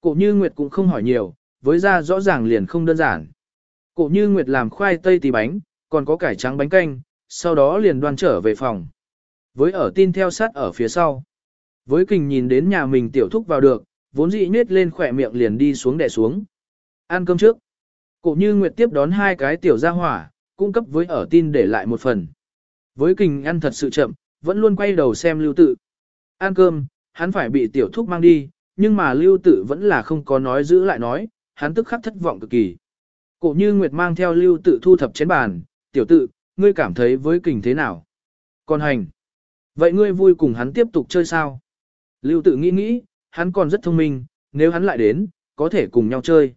Cổ như Nguyệt cũng không hỏi nhiều, với ra rõ ràng liền không đơn giản. Cổ như Nguyệt làm khoai tây tì bánh, còn có cải trắng bánh canh, sau đó liền đoan trở về phòng. Với ở tin theo sát ở phía sau. Với kình nhìn đến nhà mình tiểu thúc vào được, vốn dĩ nết lên khỏe miệng liền đi xuống đè xuống. Ăn cơm trước. Cổ như Nguyệt tiếp đón hai cái tiểu gia hỏa, cung cấp với ở tin để lại một phần. Với kình ăn thật sự chậm, vẫn luôn quay đầu xem lưu tự. Ăn cơm, hắn phải bị tiểu thúc mang đi, nhưng mà lưu tự vẫn là không có nói giữ lại nói, hắn tức khắc thất vọng cực kỳ. Cổ như Nguyệt mang theo lưu tự thu thập chén bàn, tiểu tự, ngươi cảm thấy với kình thế nào? Còn hành. Vậy ngươi vui cùng hắn tiếp tục chơi sao? Lưu tự nghĩ nghĩ, hắn còn rất thông minh, nếu hắn lại đến, có thể cùng nhau chơi.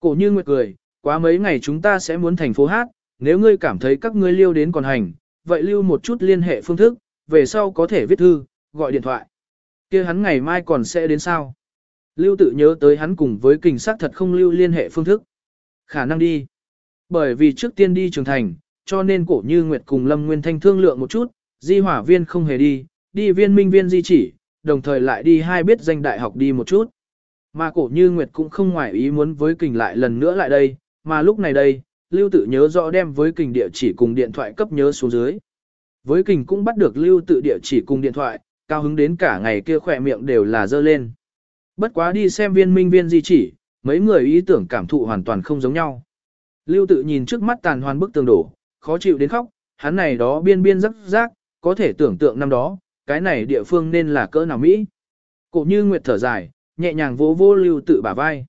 Cổ như Nguyệt cười, quá mấy ngày chúng ta sẽ muốn thành phố hát, nếu ngươi cảm thấy các ngươi lưu đến còn hành, vậy lưu một chút liên hệ phương thức, về sau có thể viết thư, gọi điện thoại kia hắn ngày mai còn sẽ đến sao? Lưu tự nhớ tới hắn cùng với kình sát thật không lưu liên hệ phương thức. Khả năng đi. Bởi vì trước tiên đi trường thành, cho nên cổ như Nguyệt cùng Lâm Nguyên Thanh thương lượng một chút, di hỏa viên không hề đi, đi viên minh viên di chỉ, đồng thời lại đi hai biết danh đại học đi một chút. Mà cổ như Nguyệt cũng không ngoài ý muốn với kình lại lần nữa lại đây, mà lúc này đây, Lưu tự nhớ rõ đem với kình địa chỉ cùng điện thoại cấp nhớ xuống dưới. Với kình cũng bắt được Lưu tự địa chỉ cùng điện thoại, cao hứng đến cả ngày kia khỏe miệng đều là dơ lên. Bất quá đi xem viên minh viên di chỉ, mấy người ý tưởng cảm thụ hoàn toàn không giống nhau. Lưu tự nhìn trước mắt tàn hoàn bức tường đổ, khó chịu đến khóc, hắn này đó biên biên rắc rác, có thể tưởng tượng năm đó, cái này địa phương nên là cỡ nào Mỹ. Cổ như Nguyệt thở dài, nhẹ nhàng vỗ vỗ lưu tự bả vai.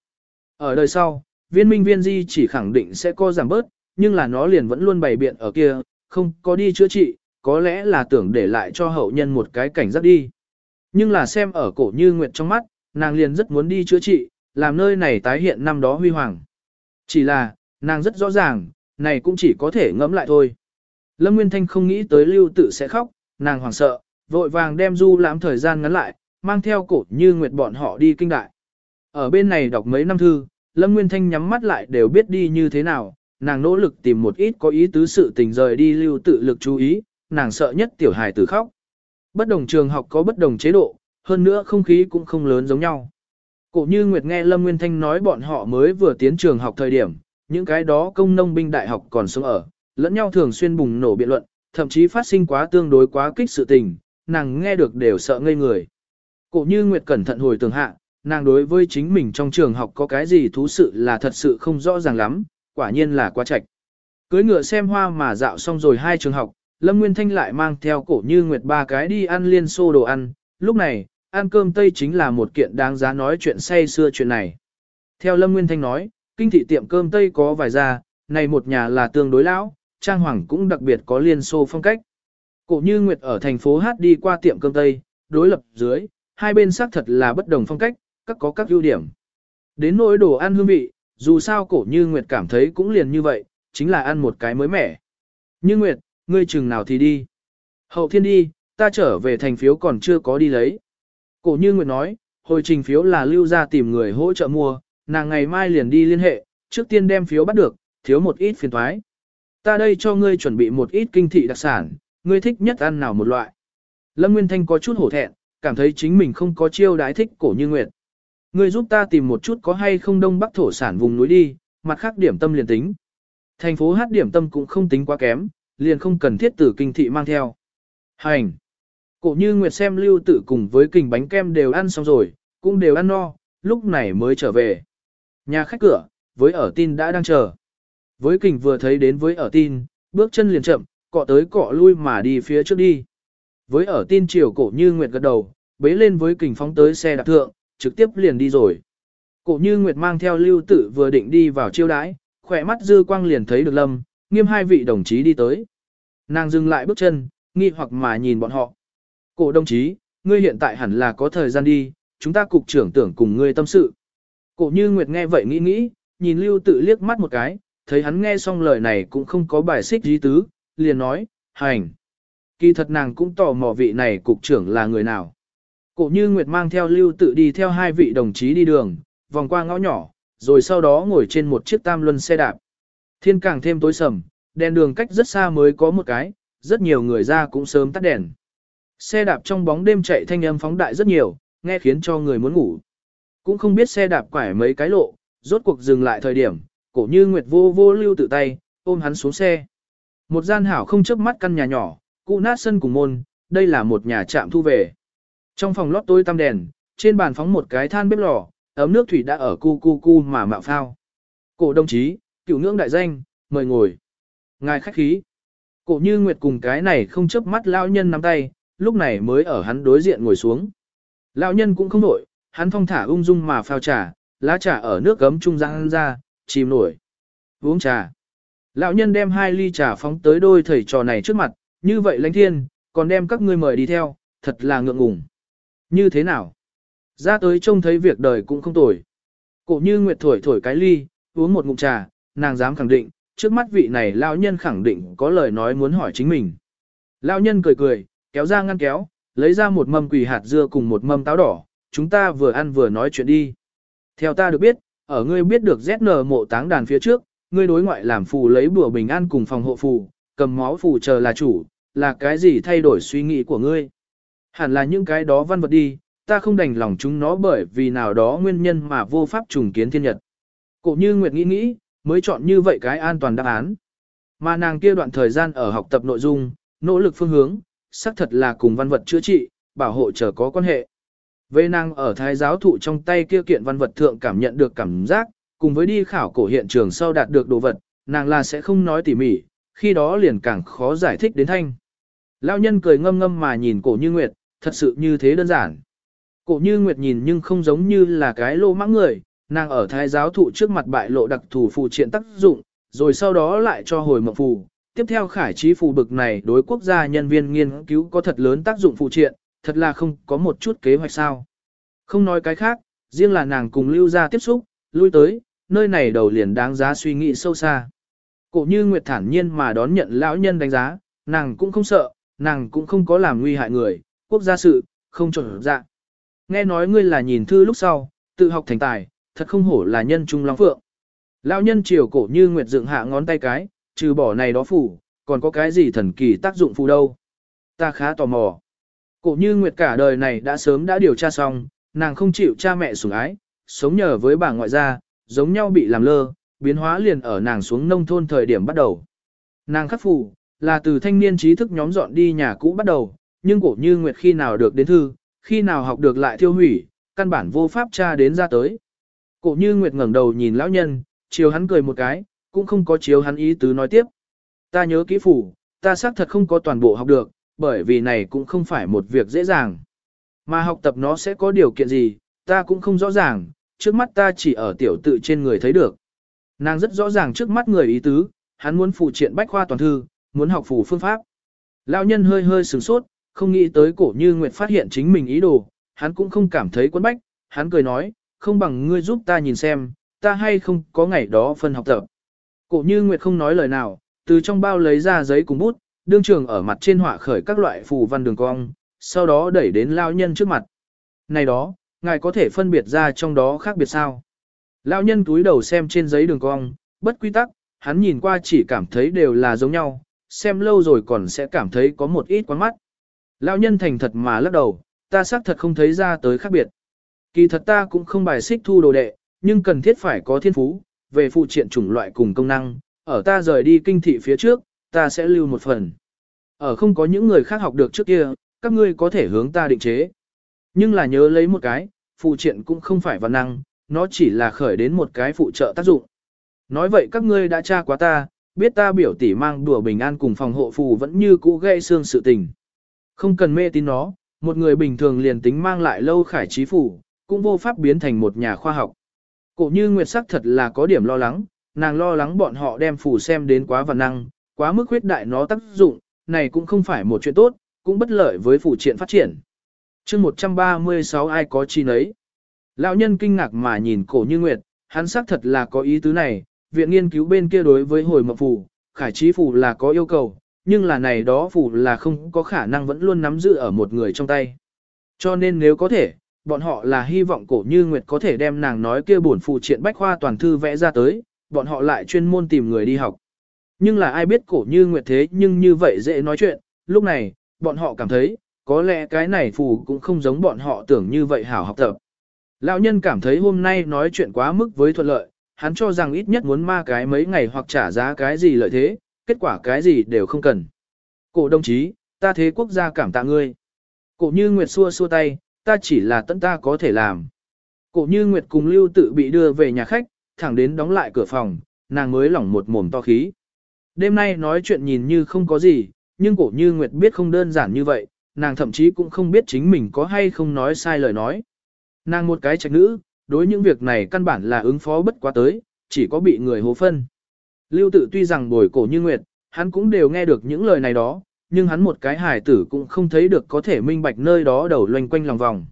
Ở đời sau, viên minh viên di chỉ khẳng định sẽ co giảm bớt, nhưng là nó liền vẫn luôn bày biện ở kia, không có đi chữa trị, có lẽ là tưởng để lại cho hậu nhân một cái cảnh giác đi. Nhưng là xem ở cổ như Nguyệt trong mắt, nàng liền rất muốn đi chữa trị, làm nơi này tái hiện năm đó huy hoàng. Chỉ là, nàng rất rõ ràng, này cũng chỉ có thể ngẫm lại thôi. Lâm Nguyên Thanh không nghĩ tới lưu tự sẽ khóc, nàng hoảng sợ, vội vàng đem du lãm thời gian ngắn lại, mang theo cổ như nguyệt bọn họ đi kinh đại. Ở bên này đọc mấy năm thư, Lâm Nguyên Thanh nhắm mắt lại đều biết đi như thế nào, nàng nỗ lực tìm một ít có ý tứ sự tình rời đi lưu tự lực chú ý, nàng sợ nhất tiểu hài tử khóc. Bất đồng trường học có bất đồng chế độ, hơn nữa không khí cũng không lớn giống nhau. Cổ như Nguyệt nghe Lâm Nguyên Thanh nói bọn họ mới vừa tiến trường học thời điểm, những cái đó công nông binh đại học còn sống ở, lẫn nhau thường xuyên bùng nổ biện luận, thậm chí phát sinh quá tương đối quá kích sự tình, nàng nghe được đều sợ ngây người. Cổ như Nguyệt cẩn thận hồi tưởng hạ, nàng đối với chính mình trong trường học có cái gì thú sự là thật sự không rõ ràng lắm, quả nhiên là quá trạch. Cưới ngựa xem hoa mà dạo xong rồi hai trường học, Lâm Nguyên Thanh lại mang theo cổ như Nguyệt ba cái đi ăn liên xô đồ ăn, lúc này, ăn cơm Tây chính là một kiện đáng giá nói chuyện say xưa chuyện này. Theo Lâm Nguyên Thanh nói, kinh thị tiệm cơm Tây có vài gia, này một nhà là tương đối lão, trang hoàng cũng đặc biệt có liên xô phong cách. Cổ như Nguyệt ở thành phố Hát đi qua tiệm cơm Tây, đối lập dưới, hai bên xác thật là bất đồng phong cách, các có các ưu điểm. Đến nỗi đồ ăn hương vị, dù sao cổ như Nguyệt cảm thấy cũng liền như vậy, chính là ăn một cái mới mẻ. Như Nguyệt, ngươi chừng nào thì đi. Hậu thiên đi, ta trở về thành phiếu còn chưa có đi lấy. Cổ như Nguyệt nói, hồi trình phiếu là lưu ra tìm người hỗ trợ mua, nàng ngày mai liền đi liên hệ, trước tiên đem phiếu bắt được, thiếu một ít phiền thoái. Ta đây cho ngươi chuẩn bị một ít kinh thị đặc sản, ngươi thích nhất ăn nào một loại. Lâm Nguyên Thanh có chút hổ thẹn, cảm thấy chính mình không có chiêu đái thích cổ như Nguyệt. Ngươi giúp ta tìm một chút có hay không đông bắc thổ sản vùng núi đi, mặt khác điểm tâm liền tính. Thành phố hát điểm tâm cũng không tính quá kém, liền không cần thiết tử kinh thị mang theo. Hành! Cổ như Nguyệt xem lưu tử cùng với kình bánh kem đều ăn xong rồi, cũng đều ăn no, lúc này mới trở về. Nhà khách cửa, với ở tin đã đang chờ. Với kình vừa thấy đến với ở tin, bước chân liền chậm, cọ tới cọ lui mà đi phía trước đi. Với ở tin chiều cổ như Nguyệt gật đầu, bế lên với kình phóng tới xe đạp thượng, trực tiếp liền đi rồi. Cổ như Nguyệt mang theo lưu tử vừa định đi vào chiêu đãi, khỏe mắt dư quang liền thấy được lâm, nghiêm hai vị đồng chí đi tới. Nàng dừng lại bước chân, nghi hoặc mà nhìn bọn họ. Cổ đồng chí, ngươi hiện tại hẳn là có thời gian đi, chúng ta cục trưởng tưởng cùng ngươi tâm sự. Cổ như Nguyệt nghe vậy nghĩ nghĩ, nhìn lưu tự liếc mắt một cái, thấy hắn nghe xong lời này cũng không có bài xích gì tứ, liền nói, hành. Kỳ thật nàng cũng tò mò vị này cục trưởng là người nào. Cổ như Nguyệt mang theo lưu tự đi theo hai vị đồng chí đi đường, vòng qua ngõ nhỏ, rồi sau đó ngồi trên một chiếc tam luân xe đạp. Thiên càng thêm tối sầm, đèn đường cách rất xa mới có một cái, rất nhiều người ra cũng sớm tắt đèn. Xe đạp trong bóng đêm chạy thanh âm phóng đại rất nhiều, nghe khiến cho người muốn ngủ. Cũng không biết xe đạp quải mấy cái lộ, rốt cuộc dừng lại thời điểm, cổ như Nguyệt vô vô lưu tự tay, ôm hắn xuống xe. Một gian hảo không chớp mắt căn nhà nhỏ, cụ nát sân cùng môn, đây là một nhà trạm thu về. Trong phòng lót tối tăm đèn, trên bàn phóng một cái than bếp lò, ấm nước thủy đã ở cu cu cu mà mạo phao. Cổ đồng chí, cựu ngưỡng đại danh, mời ngồi. Ngài khách khí. Cổ như Nguyệt cùng cái này không chớp mắt lão nhân nắm tay, lúc này mới ở hắn đối diện ngồi xuống. Lão nhân cũng không nổi, hắn thong thả ung dung mà phao trà, lá trà ở nước gấm trung răng ra, chìm nổi. Uống trà. Lão nhân đem hai ly trà phóng tới đôi thầy trò này trước mặt, như vậy lãnh thiên, còn đem các ngươi mời đi theo, thật là ngượng ngùng. Như thế nào? Ra tới trông thấy việc đời cũng không tồi. Cổ như Nguyệt thổi thổi cái ly, uống một ngụm trà, nàng dám khẳng định, trước mắt vị này lão nhân khẳng định có lời nói muốn hỏi chính mình. Lão nhân cười cười, kéo ra ngăn kéo, lấy ra một mâm quỳ hạt dưa cùng một mâm táo đỏ, chúng ta vừa ăn vừa nói chuyện đi. Theo ta được biết, ở ngươi biết được ZN mộ táng đàn phía trước, ngươi đối ngoại làm phù lấy bùa bình an cùng phòng hộ phù, cầm máu phù chờ là chủ, là cái gì thay đổi suy nghĩ của ngươi? Hẳn là những cái đó văn vật đi, ta không đành lòng chúng nó bởi vì nào đó nguyên nhân mà vô pháp trùng kiến thiên nhật. Cổ như Nguyệt nghĩ nghĩ, mới chọn như vậy cái an toàn đáp án. Mà nàng kia đoạn thời gian ở học tập nội dung, nỗ lực phương hướng, xác thật là cùng văn vật chữa trị, bảo hộ trở có quan hệ. Về nàng ở thái giáo thụ trong tay kia kiện văn vật thượng cảm nhận được cảm giác, cùng với đi khảo cổ hiện trường sau đạt được đồ vật, nàng là sẽ không nói tỉ mỉ, khi đó liền càng khó giải thích đến thanh. Lão nhân cười ngâm ngâm mà nhìn cổ như nguyệt, thật sự như thế đơn giản. Cổ như nguyệt nhìn nhưng không giống như là cái lô mãng người, nàng ở thái giáo thụ trước mặt bại lộ đặc thù phù triện tác dụng, rồi sau đó lại cho hồi mộng phù. Tiếp theo khải trí phù bực này đối quốc gia nhân viên nghiên cứu có thật lớn tác dụng phù triện, thật là không có một chút kế hoạch sao. Không nói cái khác, riêng là nàng cùng lưu ra tiếp xúc, lui tới, nơi này đầu liền đáng giá suy nghĩ sâu xa. Cổ như Nguyệt thản nhiên mà đón nhận lão nhân đánh giá, nàng cũng không sợ, nàng cũng không có làm nguy hại người, quốc gia sự, không chuẩn dạ. Nghe nói ngươi là nhìn thư lúc sau, tự học thành tài, thật không hổ là nhân trung long phượng. Lão nhân chiều cổ như Nguyệt dựng hạ ngón tay cái, trừ bỏ này đó phủ, còn có cái gì thần kỳ tác dụng phù đâu. Ta khá tò mò. Cổ như Nguyệt cả đời này đã sớm đã điều tra xong, nàng không chịu cha mẹ sủng ái, sống nhờ với bà ngoại gia, giống nhau bị làm lơ, biến hóa liền ở nàng xuống nông thôn thời điểm bắt đầu. Nàng khắc phủ, là từ thanh niên trí thức nhóm dọn đi nhà cũ bắt đầu, nhưng cổ như Nguyệt khi nào được đến thư, khi nào học được lại thiêu hủy, căn bản vô pháp tra đến ra tới. Cổ như Nguyệt ngẩng đầu nhìn lão nhân, chiều hắn cười một cái, cũng không có chiếu hắn ý tứ nói tiếp. Ta nhớ kỹ phủ, ta xác thật không có toàn bộ học được, bởi vì này cũng không phải một việc dễ dàng. Mà học tập nó sẽ có điều kiện gì, ta cũng không rõ ràng, trước mắt ta chỉ ở tiểu tự trên người thấy được. Nàng rất rõ ràng trước mắt người ý tứ, hắn muốn phụ triện bách khoa toàn thư, muốn học phủ phương pháp. Lão nhân hơi hơi sửng sốt, không nghĩ tới cổ như Nguyệt phát hiện chính mình ý đồ, hắn cũng không cảm thấy quấn bách, hắn cười nói, không bằng ngươi giúp ta nhìn xem, ta hay không có ngày đó phân học tập. Cổ như Nguyệt không nói lời nào, từ trong bao lấy ra giấy cùng bút, đương trường ở mặt trên họa khởi các loại phù văn đường cong, sau đó đẩy đến lao nhân trước mặt. Này đó, ngài có thể phân biệt ra trong đó khác biệt sao? Lao nhân túi đầu xem trên giấy đường cong, bất quy tắc, hắn nhìn qua chỉ cảm thấy đều là giống nhau, xem lâu rồi còn sẽ cảm thấy có một ít quán mắt. Lão nhân thành thật mà lắc đầu, ta xác thật không thấy ra tới khác biệt. Kỳ thật ta cũng không bài xích thu đồ đệ, nhưng cần thiết phải có thiên phú, về phụ triện chủng loại cùng công năng, ở ta rời đi kinh thị phía trước, ta sẽ lưu một phần. Ở không có những người khác học được trước kia, các ngươi có thể hướng ta định chế. Nhưng là nhớ lấy một cái, phụ triện cũng không phải văn năng, nó chỉ là khởi đến một cái phụ trợ tác dụng. Nói vậy các ngươi đã tra quá ta, biết ta biểu tỷ mang đùa bình an cùng phòng hộ phù vẫn như cũ gây xương sự tình. Không cần mê tín nó, một người bình thường liền tính mang lại lâu khải trí phủ, cũng vô pháp biến thành một nhà khoa học. Cổ như Nguyệt sắc thật là có điểm lo lắng, nàng lo lắng bọn họ đem phù xem đến quá và năng, quá mức huyết đại nó tác dụng, này cũng không phải một chuyện tốt, cũng bất lợi với phù triện phát triển. chương 136 ai có chi nấy. Lão nhân kinh ngạc mà nhìn cổ như nguyệt, hắn xác thật là có ý tứ này, viện nghiên cứu bên kia đối với hồi mập phù, khải trí phù là có yêu cầu, nhưng là này đó phù là không có khả năng vẫn luôn nắm giữ ở một người trong tay. Cho nên nếu có thể, bọn họ là hy vọng cổ như nguyệt có thể đem nàng nói kia bổn phụ triện bách khoa toàn thư vẽ ra tới, bọn họ lại chuyên môn tìm người đi học. Nhưng là ai biết cổ như nguyệt thế nhưng như vậy dễ nói chuyện, lúc này, bọn họ cảm thấy, có lẽ cái này phù cũng không giống bọn họ tưởng như vậy hảo học tập. Lão nhân cảm thấy hôm nay nói chuyện quá mức với thuận lợi, hắn cho rằng ít nhất muốn ma cái mấy ngày hoặc trả giá cái gì lợi thế, kết quả cái gì đều không cần. Cổ đồng chí, ta thế quốc gia cảm tạ ngươi. Cổ như Nguyệt xua xua tay, ta chỉ là tận ta có thể làm. Cổ như Nguyệt cùng Lưu tự bị đưa về nhà khách, thẳng đến đóng lại cửa phòng, nàng mới lỏng một mồm to khí. Đêm nay nói chuyện nhìn như không có gì, nhưng cổ như Nguyệt biết không đơn giản như vậy, nàng thậm chí cũng không biết chính mình có hay không nói sai lời nói. Nàng một cái trạch nữ, đối những việc này căn bản là ứng phó bất quá tới, chỉ có bị người hố phân. Lưu tự tuy rằng bồi cổ như Nguyệt, hắn cũng đều nghe được những lời này đó, nhưng hắn một cái hài tử cũng không thấy được có thể minh bạch nơi đó đầu loanh quanh lòng vòng.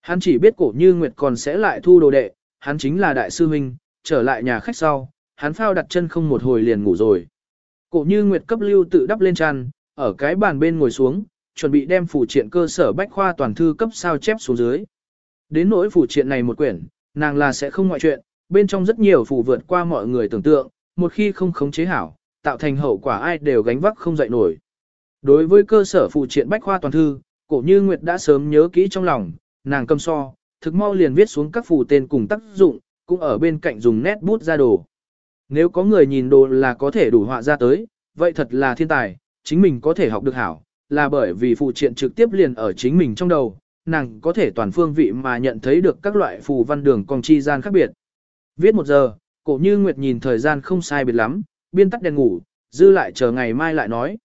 Hắn chỉ biết cổ như Nguyệt còn sẽ lại thu đồ đệ, hắn chính là đại sư huynh, trở lại nhà khách sau, hắn phao đặt chân không một hồi liền ngủ rồi. Cổ như Nguyệt cấp lưu tự đắp lên tràn, ở cái bàn bên ngồi xuống, chuẩn bị đem phủ triện cơ sở bách khoa toàn thư cấp sao chép xuống dưới. Đến nỗi phủ triện này một quyển, nàng là sẽ không ngoại chuyện, bên trong rất nhiều phủ vượt qua mọi người tưởng tượng, một khi không khống chế hảo, tạo thành hậu quả ai đều gánh vác không dậy nổi. Đối với cơ sở phụ triện bách khoa toàn thư, cổ như Nguyệt đã sớm nhớ kỹ trong lòng, nàng cầm so, thực mau liền viết xuống các phù tên cùng tác dụng, cũng ở bên cạnh dùng nét bút ra đồ. Nếu có người nhìn đồ là có thể đủ họa ra tới, vậy thật là thiên tài, chính mình có thể học được hảo, là bởi vì phụ triện trực tiếp liền ở chính mình trong đầu, nàng có thể toàn phương vị mà nhận thấy được các loại phù văn đường cong chi gian khác biệt. Viết một giờ, cổ như Nguyệt nhìn thời gian không sai biệt lắm, biên tắt đèn ngủ, dư lại chờ ngày mai lại nói.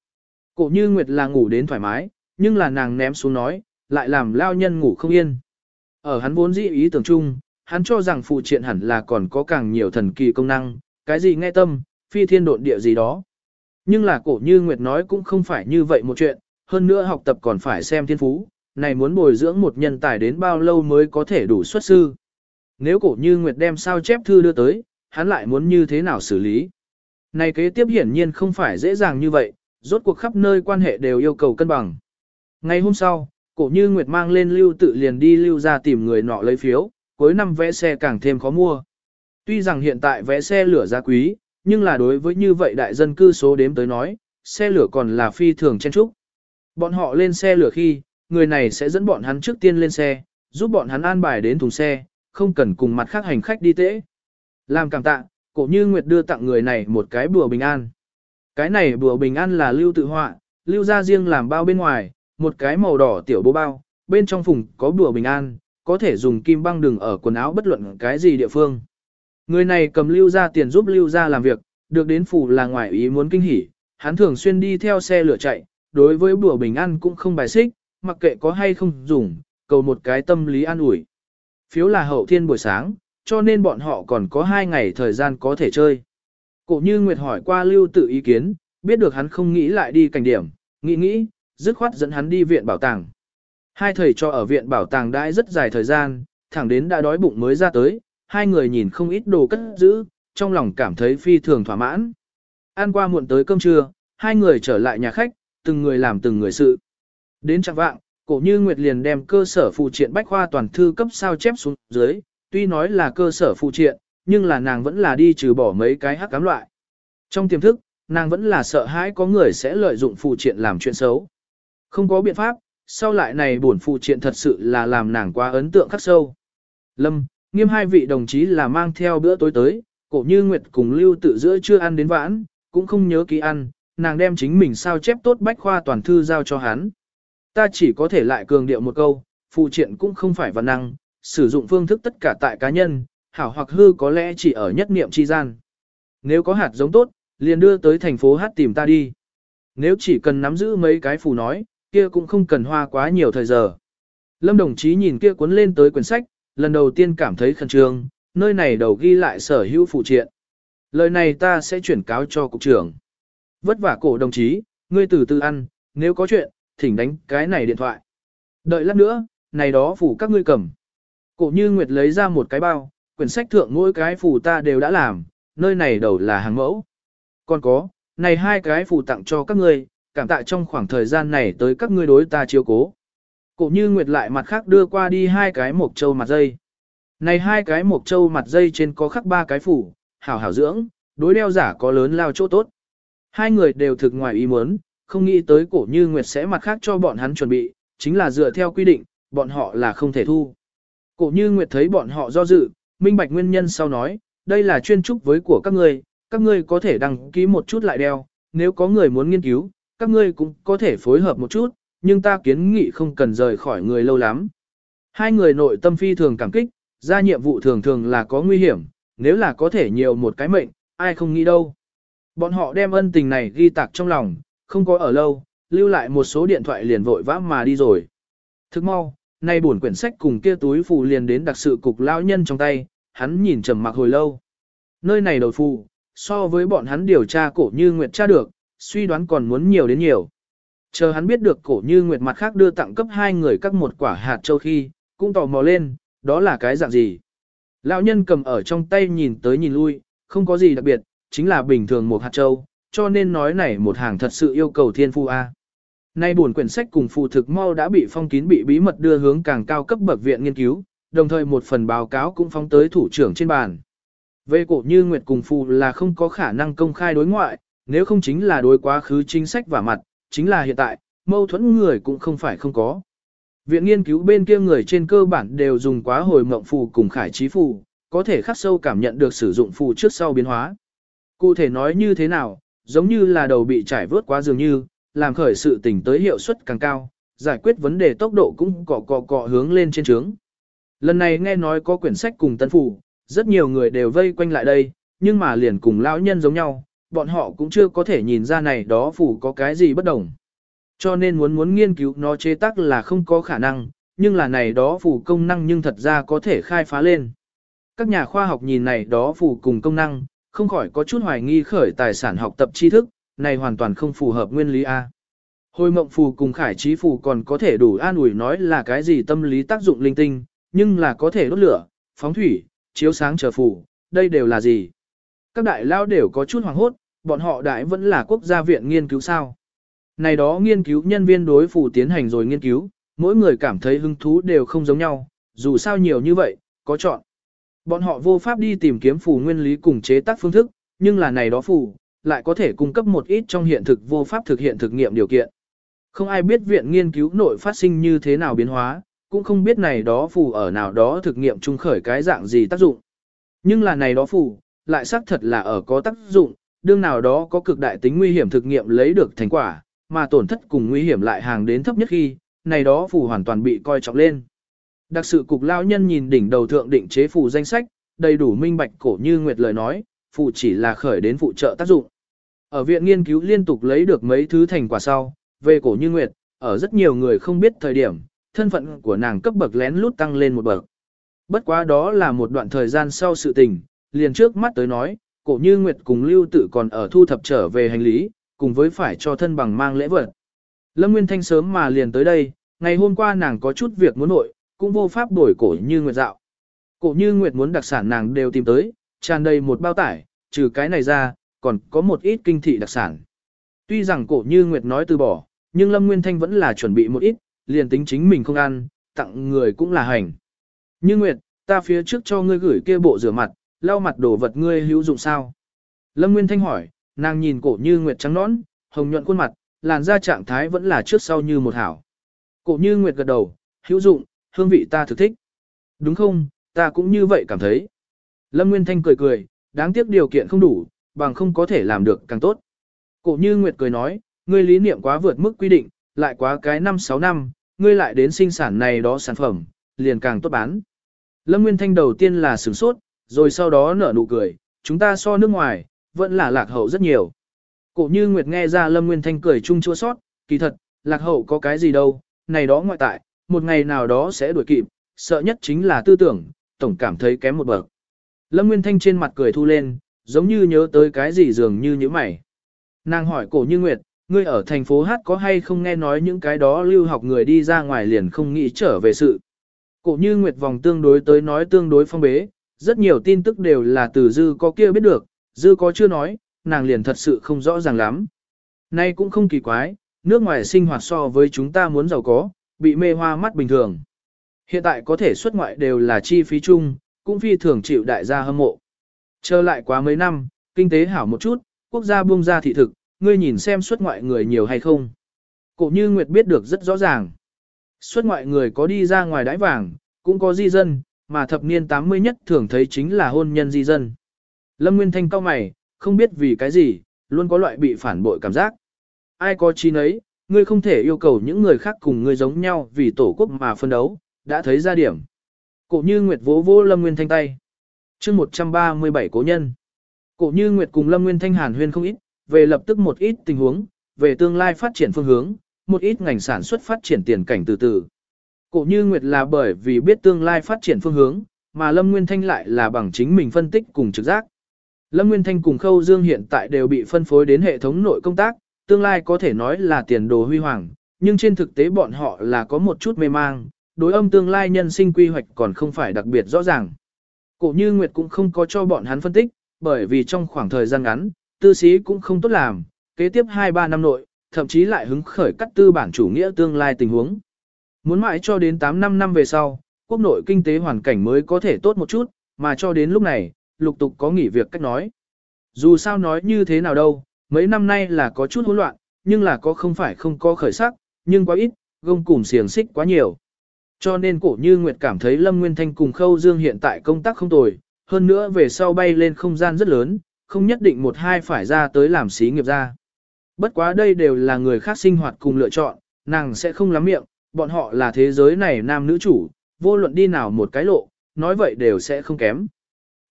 Cổ như Nguyệt là ngủ đến thoải mái, nhưng là nàng ném xuống nói, lại làm lao nhân ngủ không yên. Ở hắn vốn dĩ ý tưởng chung, hắn cho rằng phụ triện hẳn là còn có càng nhiều thần kỳ công năng, cái gì nghe tâm, phi thiên độn địa gì đó. Nhưng là cổ như Nguyệt nói cũng không phải như vậy một chuyện, hơn nữa học tập còn phải xem thiên phú, này muốn bồi dưỡng một nhân tài đến bao lâu mới có thể đủ xuất sư. Nếu cổ như Nguyệt đem sao chép thư đưa tới, hắn lại muốn như thế nào xử lý. Này kế tiếp hiển nhiên không phải dễ dàng như vậy, rốt cuộc khắp nơi quan hệ đều yêu cầu cân bằng. Ngày hôm sau, cổ như Nguyệt mang lên lưu tự liền đi lưu ra tìm người nọ lấy phiếu, cuối năm vẽ xe càng thêm khó mua. Tuy rằng hiện tại vẽ xe lửa giá quý, nhưng là đối với như vậy đại dân cư số đếm tới nói, xe lửa còn là phi thường chen trúc. Bọn họ lên xe lửa khi, người này sẽ dẫn bọn hắn trước tiên lên xe, giúp bọn hắn an bài đến thùng xe, không cần cùng mặt khác hành khách đi tễ. Làm cảm tạ, cổ như Nguyệt đưa tặng người này một cái bùa bình an. Cái này bùa bình an là lưu tự họa, lưu ra riêng làm bao bên ngoài, một cái màu đỏ tiểu bố bao, bên trong phùng có bùa bình an, có thể dùng kim băng đừng ở quần áo bất luận cái gì địa phương. Người này cầm lưu ra tiền giúp lưu ra làm việc, được đến phủ là ngoài ý muốn kinh hỉ, hắn thường xuyên đi theo xe lửa chạy, đối với bùa bình an cũng không bài xích, mặc kệ có hay không dùng, cầu một cái tâm lý an ủi. Phiếu là hậu thiên buổi sáng, cho nên bọn họ còn có hai ngày thời gian có thể chơi. Cổ như Nguyệt hỏi qua lưu tự ý kiến, biết được hắn không nghĩ lại đi cảnh điểm, nghĩ nghĩ, dứt khoát dẫn hắn đi viện bảo tàng. Hai thầy cho ở viện bảo tàng đãi rất dài thời gian, thẳng đến đã đói bụng mới ra tới, hai người nhìn không ít đồ cất giữ, trong lòng cảm thấy phi thường thỏa mãn. Ăn qua muộn tới cơm trưa, hai người trở lại nhà khách, từng người làm từng người sự. Đến trạng vạng, cổ như Nguyệt liền đem cơ sở phụ triện bách khoa toàn thư cấp sao chép xuống dưới, tuy nói là cơ sở phụ triện, nhưng là nàng vẫn là đi trừ bỏ mấy cái hắc cám loại. Trong tiềm thức, nàng vẫn là sợ hãi có người sẽ lợi dụng phụ triện làm chuyện xấu. Không có biện pháp, sau lại này bổn phụ triện thật sự là làm nàng quá ấn tượng khắc sâu. Lâm, nghiêm hai vị đồng chí là mang theo bữa tối tới, cổ như Nguyệt cùng lưu tự giữa chưa ăn đến vãn, cũng không nhớ ký ăn, nàng đem chính mình sao chép tốt bách khoa toàn thư giao cho hắn. Ta chỉ có thể lại cường điệu một câu, phụ triện cũng không phải văn năng, sử dụng phương thức tất cả tại cá nhân, hảo hoặc hư có lẽ chỉ ở nhất niệm chi gian. Nếu có hạt giống tốt, liền đưa tới thành phố hát tìm ta đi. Nếu chỉ cần nắm giữ mấy cái phù nói, kia cũng không cần hoa quá nhiều thời giờ. Lâm đồng chí nhìn kia cuốn lên tới quyển sách, lần đầu tiên cảm thấy khẩn trương, nơi này đầu ghi lại sở hữu phụ triện. Lời này ta sẽ chuyển cáo cho cục trưởng. Vất vả cổ đồng chí, ngươi từ từ ăn, nếu có chuyện, thỉnh đánh cái này điện thoại. Đợi lát nữa, này đó phủ các ngươi cầm. Cổ như Nguyệt lấy ra một cái bao, quyển sách thượng mỗi cái phủ ta đều đã làm, nơi này đầu là hàng mẫu. Còn có, này hai cái phủ tặng cho các ngươi, cảm tạ trong khoảng thời gian này tới các ngươi đối ta chiếu cố. Cổ như Nguyệt lại mặt khác đưa qua đi hai cái mộc châu mặt dây. Này hai cái mộc châu mặt dây trên có khắc ba cái phủ, hảo hảo dưỡng, đối đeo giả có lớn lao chỗ tốt. Hai người đều thực ngoài ý muốn, không nghĩ tới cổ như Nguyệt sẽ mặt khác cho bọn hắn chuẩn bị, chính là dựa theo quy định, bọn họ là không thể thu. Cổ như Nguyệt thấy bọn họ do dự, minh bạch nguyên nhân sau nói, đây là chuyên trúc với của các ngươi, các ngươi có thể đăng ký một chút lại đeo, nếu có người muốn nghiên cứu, các ngươi cũng có thể phối hợp một chút, nhưng ta kiến nghị không cần rời khỏi người lâu lắm. Hai người nội tâm phi thường cảm kích, ra nhiệm vụ thường thường là có nguy hiểm, nếu là có thể nhiều một cái mệnh, ai không nghĩ đâu. Bọn họ đem ân tình này ghi tạc trong lòng, không có ở lâu, lưu lại một số điện thoại liền vội vã mà đi rồi. Thức mau, nay buồn quyển sách cùng kia túi phù liền đến đặc sự cục lão nhân trong tay, hắn nhìn trầm mặc hồi lâu. Nơi này đầu phù, so với bọn hắn điều tra cổ như nguyệt tra được, suy đoán còn muốn nhiều đến nhiều. Chờ hắn biết được cổ như nguyệt mặt khác đưa tặng cấp hai người các một quả hạt châu khi, cũng tò mò lên, đó là cái dạng gì. Lão nhân cầm ở trong tay nhìn tới nhìn lui, không có gì đặc biệt, chính là bình thường một hạt châu, cho nên nói này một hàng thật sự yêu cầu thiên phu A. Nay buồn quyển sách cùng phụ thực mau đã bị phong kín bị bí mật đưa hướng càng cao cấp bậc viện nghiên cứu, đồng thời một phần báo cáo cũng phóng tới thủ trưởng trên bàn. Về cổ như Nguyệt cùng phù là không có khả năng công khai đối ngoại, nếu không chính là đối quá khứ chính sách và mặt, chính là hiện tại, mâu thuẫn người cũng không phải không có. Viện nghiên cứu bên kia người trên cơ bản đều dùng quá hồi mộng phù cùng khải trí phù, có thể khắc sâu cảm nhận được sử dụng phù trước sau biến hóa. Cụ thể nói như thế nào, giống như là đầu bị trải vớt quá dường như, làm khởi sự tỉnh tới hiệu suất càng cao, giải quyết vấn đề tốc độ cũng cọ cọ cọ hướng lên trên trướng. Lần này nghe nói có quyển sách cùng tân phủ, rất nhiều người đều vây quanh lại đây, nhưng mà liền cùng lão nhân giống nhau, bọn họ cũng chưa có thể nhìn ra này đó phủ có cái gì bất đồng. Cho nên muốn muốn nghiên cứu nó chế tác là không có khả năng, nhưng là này đó phủ công năng nhưng thật ra có thể khai phá lên. Các nhà khoa học nhìn này đó phủ cùng công năng, không khỏi có chút hoài nghi khởi tài sản học tập tri thức, này hoàn toàn không phù hợp nguyên lý A. Hồi mộng phù cùng khải trí phù còn có thể đủ an ủi nói là cái gì tâm lý tác dụng linh tinh, nhưng là có thể đốt lửa, phóng thủy, chiếu sáng chờ phù, đây đều là gì? Các đại lao đều có chút hoàng hốt, bọn họ đại vẫn là quốc gia viện nghiên cứu sao. Này đó nghiên cứu nhân viên đối phù tiến hành rồi nghiên cứu, mỗi người cảm thấy hứng thú đều không giống nhau, dù sao nhiều như vậy, có chọn. Bọn họ vô pháp đi tìm kiếm phù nguyên lý cùng chế tác phương thức, nhưng là này đó phù, lại có thể cung cấp một ít trong hiện thực vô pháp thực hiện thực nghiệm điều kiện. Không ai biết viện nghiên cứu nội phát sinh như thế nào biến hóa, cũng không biết này đó phù ở nào đó thực nghiệm trung khởi cái dạng gì tác dụng. Nhưng là này đó phù, lại xác thật là ở có tác dụng, đương nào đó có cực đại tính nguy hiểm thực nghiệm lấy được thành quả, mà tổn thất cùng nguy hiểm lại hàng đến thấp nhất khi, này đó phù hoàn toàn bị coi trọng lên. Đặc sự cục lao nhân nhìn đỉnh đầu thượng định chế phù danh sách, đầy đủ minh bạch cổ như nguyệt lời nói, phù chỉ là khởi đến phụ trợ tác dụng. Ở viện nghiên cứu liên tục lấy được mấy thứ thành quả sau, về cổ như nguyệt, ở rất nhiều người không biết thời điểm, thân phận của nàng cấp bậc lén lút tăng lên một bậc. Bất quá đó là một đoạn thời gian sau sự tình, liền trước mắt tới nói, cổ như nguyệt cùng lưu tự còn ở thu thập trở về hành lý, cùng với phải cho thân bằng mang lễ vật. Lâm Nguyên Thanh sớm mà liền tới đây, ngày hôm qua nàng có chút việc muốn nội, cũng vô pháp đổi cổ như nguyệt dạo. Cổ như nguyệt muốn đặc sản nàng đều tìm tới, tràn đầy một bao tải, trừ cái này ra, còn có một ít kinh thị đặc sản. Tuy rằng cổ như nguyệt nói từ bỏ, nhưng Lâm Nguyên Thanh vẫn là chuẩn bị một ít, liền tính chính mình không ăn, tặng người cũng là hành. Như nguyệt, ta phía trước cho ngươi gửi kia bộ rửa mặt, lau mặt đồ vật ngươi hữu dụng sao? Lâm Nguyên Thanh hỏi, nàng nhìn cổ như nguyệt trắng nõn, hồng nhuận khuôn mặt, làn da trạng thái vẫn là trước sau như một hảo. Cổ như nguyệt gật đầu, hữu dụng, hương vị ta thực thích. Đúng không, ta cũng như vậy cảm thấy. Lâm Nguyên Thanh cười cười, đáng tiếc điều kiện không đủ, bằng không có thể làm được càng tốt. Cổ như Nguyệt cười nói, ngươi lý niệm quá vượt mức quy định, lại quá cái 5-6 năm, ngươi lại đến sinh sản này đó sản phẩm, liền càng tốt bán. Lâm Nguyên Thanh đầu tiên là sửng sốt, rồi sau đó nở nụ cười, chúng ta so nước ngoài, vẫn là lạc hậu rất nhiều. Cổ như Nguyệt nghe ra Lâm Nguyên Thanh cười chung chua sót, kỳ thật, lạc hậu có cái gì đâu, này đó ngoại tại, một ngày nào đó sẽ đuổi kịp, sợ nhất chính là tư tưởng, tổng cảm thấy kém một bậc. Lâm Nguyên Thanh trên mặt cười thu lên, giống như nhớ tới cái gì dường như như mày. Nàng hỏi cổ như Nguyệt, ngươi ở thành phố Hát có hay không nghe nói những cái đó lưu học người đi ra ngoài liền không nghĩ trở về sự. Cổ như Nguyệt vòng tương đối tới nói tương đối phong bế, rất nhiều tin tức đều là từ dư có kia biết được, dư có chưa nói, nàng liền thật sự không rõ ràng lắm. Nay cũng không kỳ quái, nước ngoài sinh hoạt so với chúng ta muốn giàu có, bị mê hoa mắt bình thường. Hiện tại có thể xuất ngoại đều là chi phí chung, cũng phi thường chịu đại gia hâm mộ. Trở lại quá mấy năm, kinh tế hảo một chút, quốc gia buông ra thị thực, ngươi nhìn xem xuất ngoại người nhiều hay không. Cổ như Nguyệt biết được rất rõ ràng. Xuất ngoại người có đi ra ngoài đái vàng, cũng có di dân, mà thập niên 80 nhất thường thấy chính là hôn nhân di dân. Lâm Nguyên Thanh cao mày, không biết vì cái gì, luôn có loại bị phản bội cảm giác. Ai có chi nấy, ngươi không thể yêu cầu những người khác cùng ngươi giống nhau vì tổ quốc mà phân đấu, đã thấy ra điểm. Cổ như Nguyệt vỗ vỗ Lâm Nguyên Thanh tay chương 137 cố nhân. Cổ như Nguyệt cùng Lâm Nguyên Thanh hàn huyên không ít, về lập tức một ít tình huống, về tương lai phát triển phương hướng, một ít ngành sản xuất phát triển tiền cảnh từ từ. Cổ như Nguyệt là bởi vì biết tương lai phát triển phương hướng, mà Lâm Nguyên Thanh lại là bằng chính mình phân tích cùng trực giác. Lâm Nguyên Thanh cùng Khâu Dương hiện tại đều bị phân phối đến hệ thống nội công tác, tương lai có thể nói là tiền đồ huy hoàng, nhưng trên thực tế bọn họ là có một chút mê mang, đối âm tương lai nhân sinh quy hoạch còn không phải đặc biệt rõ ràng. Cổ như Nguyệt cũng không có cho bọn hắn phân tích, bởi vì trong khoảng thời gian ngắn, tư sĩ cũng không tốt làm, kế tiếp 2-3 năm nội, thậm chí lại hứng khởi cắt tư bản chủ nghĩa tương lai tình huống. Muốn mãi cho đến 8 năm năm về sau, quốc nội kinh tế hoàn cảnh mới có thể tốt một chút, mà cho đến lúc này, lục tục có nghỉ việc cách nói. Dù sao nói như thế nào đâu, mấy năm nay là có chút hỗn loạn, nhưng là có không phải không có khởi sắc, nhưng quá ít, gông cùng xiềng xích quá nhiều. Cho nên cổ như Nguyệt cảm thấy Lâm Nguyên Thanh cùng Khâu Dương hiện tại công tác không tồi, hơn nữa về sau bay lên không gian rất lớn, không nhất định một hai phải ra tới làm xí nghiệp ra. Bất quá đây đều là người khác sinh hoạt cùng lựa chọn, nàng sẽ không lắm miệng, bọn họ là thế giới này nam nữ chủ, vô luận đi nào một cái lộ, nói vậy đều sẽ không kém.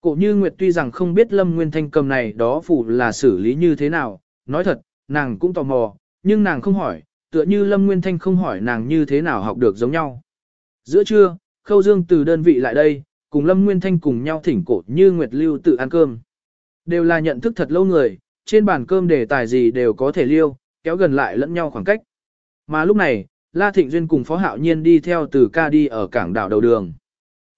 Cổ như Nguyệt tuy rằng không biết Lâm Nguyên Thanh cầm này đó phủ là xử lý như thế nào, nói thật, nàng cũng tò mò, nhưng nàng không hỏi, tựa như Lâm Nguyên Thanh không hỏi nàng như thế nào học được giống nhau. Giữa trưa, Khâu Dương từ đơn vị lại đây, cùng Lâm Nguyên Thanh cùng nhau thỉnh cổ như Nguyệt Lưu tự ăn cơm. Đều là nhận thức thật lâu người, trên bàn cơm đề tài gì đều có thể liêu, kéo gần lại lẫn nhau khoảng cách. Mà lúc này, La Thịnh Duyên cùng Phó Hạo Nhiên đi theo từ ca đi ở cảng đảo đầu đường.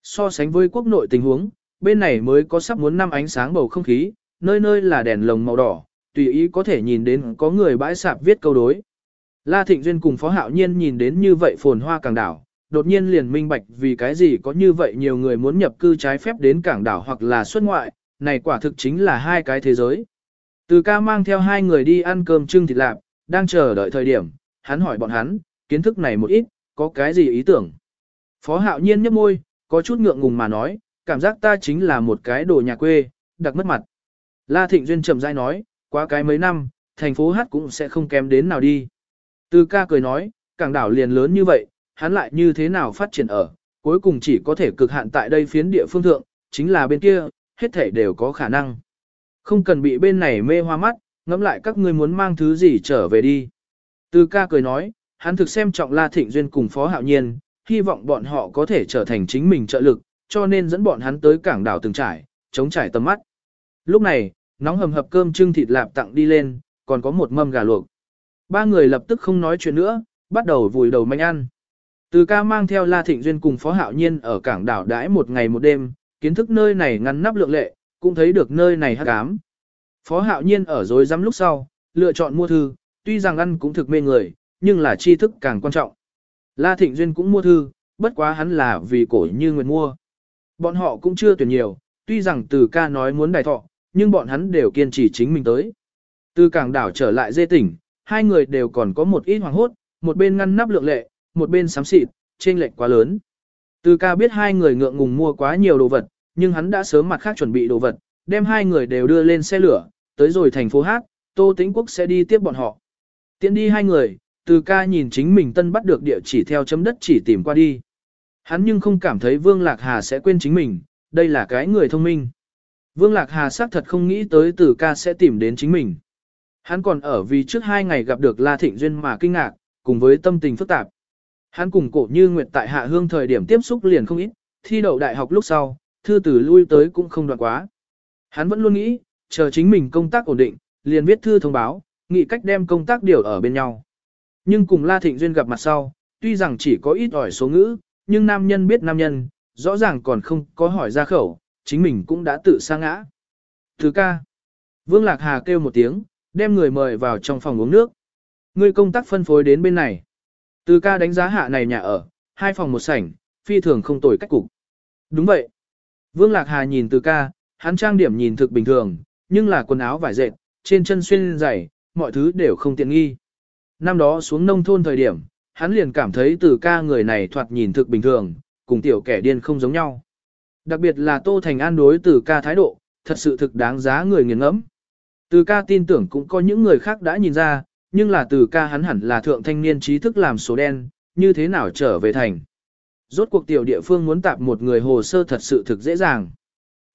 So sánh với quốc nội tình huống, bên này mới có sắp muốn năm ánh sáng bầu không khí, nơi nơi là đèn lồng màu đỏ, tùy ý có thể nhìn đến có người bãi sạp viết câu đối. La Thịnh Duyên cùng Phó Hạo Nhiên nhìn đến như vậy phồn hoa cảng đảo, đột nhiên liền minh bạch vì cái gì có như vậy nhiều người muốn nhập cư trái phép đến cảng đảo hoặc là xuất ngoại, này quả thực chính là hai cái thế giới. Từ ca mang theo hai người đi ăn cơm trưng thịt lạp, đang chờ đợi thời điểm, hắn hỏi bọn hắn, kiến thức này một ít, có cái gì ý tưởng. Phó hạo nhiên nhấp môi, có chút ngượng ngùng mà nói, cảm giác ta chính là một cái đồ nhà quê, đặc mất mặt. La Thịnh Duyên trầm dai nói, qua cái mấy năm, thành phố hát cũng sẽ không kém đến nào đi. Từ ca cười nói, cảng đảo liền lớn như vậy, hắn lại như thế nào phát triển ở, cuối cùng chỉ có thể cực hạn tại đây phiến địa phương thượng, chính là bên kia, hết thể đều có khả năng. Không cần bị bên này mê hoa mắt, ngẫm lại các ngươi muốn mang thứ gì trở về đi. Từ ca cười nói, hắn thực xem trọng La Thịnh Duyên cùng Phó Hạo Nhiên, hy vọng bọn họ có thể trở thành chính mình trợ lực, cho nên dẫn bọn hắn tới cảng đảo từng trải, chống trải tầm mắt. Lúc này, nóng hầm hập cơm trưng thịt lạp tặng đi lên, còn có một mâm gà luộc. Ba người lập tức không nói chuyện nữa, bắt đầu vùi đầu manh ăn. Từ ca mang theo La Thịnh Duyên cùng Phó Hạo Nhiên ở cảng đảo đãi một ngày một đêm, kiến thức nơi này ngăn nắp lượng lệ, cũng thấy được nơi này hắc ám. Phó Hạo Nhiên ở rồi dám lúc sau, lựa chọn mua thư, tuy rằng ăn cũng thực mê người, nhưng là tri thức càng quan trọng. La Thịnh Duyên cũng mua thư, bất quá hắn là vì cổ như nguyện mua. Bọn họ cũng chưa tuyển nhiều, tuy rằng từ ca nói muốn đài thọ, nhưng bọn hắn đều kiên trì chính mình tới. Từ cảng đảo trở lại dê tỉnh, hai người đều còn có một ít hoàng hốt, một bên ngăn nắp lượng lệ, một bên sám xịt, trên lệch quá lớn. Từ ca biết hai người ngượng ngùng mua quá nhiều đồ vật, nhưng hắn đã sớm mặt khác chuẩn bị đồ vật, đem hai người đều đưa lên xe lửa, tới rồi thành phố Hát, Tô Tĩnh Quốc sẽ đi tiếp bọn họ. Tiến đi hai người, từ ca nhìn chính mình tân bắt được địa chỉ theo chấm đất chỉ tìm qua đi. Hắn nhưng không cảm thấy Vương Lạc Hà sẽ quên chính mình, đây là cái người thông minh. Vương Lạc Hà xác thật không nghĩ tới từ ca sẽ tìm đến chính mình. Hắn còn ở vì trước hai ngày gặp được La Thịnh Duyên mà kinh ngạc, cùng với tâm tình phức tạp. Hắn cùng cổ như nguyệt tại hạ hương thời điểm tiếp xúc liền không ít, thi đậu đại học lúc sau, thư tử lui tới cũng không đoạn quá. Hắn vẫn luôn nghĩ, chờ chính mình công tác ổn định, liền viết thư thông báo, nghĩ cách đem công tác điều ở bên nhau. Nhưng cùng La Thịnh Duyên gặp mặt sau, tuy rằng chỉ có ít ỏi số ngữ, nhưng nam nhân biết nam nhân, rõ ràng còn không có hỏi ra khẩu, chính mình cũng đã tự sa ngã. Thứ ca. Vương Lạc Hà kêu một tiếng, đem người mời vào trong phòng uống nước. Người công tác phân phối đến bên này. Từ ca đánh giá hạ này nhà ở, hai phòng một sảnh, phi thường không tồi cách cục. Đúng vậy. Vương Lạc Hà nhìn từ ca, hắn trang điểm nhìn thực bình thường, nhưng là quần áo vải dệt, trên chân xuyên giày, mọi thứ đều không tiện nghi. Năm đó xuống nông thôn thời điểm, hắn liền cảm thấy từ ca người này thoạt nhìn thực bình thường, cùng tiểu kẻ điên không giống nhau. Đặc biệt là Tô Thành An đối từ ca thái độ, thật sự thực đáng giá người nghiền ngẫm. Từ ca tin tưởng cũng có những người khác đã nhìn ra, nhưng là từ ca hắn hẳn là thượng thanh niên trí thức làm số đen, như thế nào trở về thành. Rốt cuộc tiểu địa phương muốn tạp một người hồ sơ thật sự thực dễ dàng.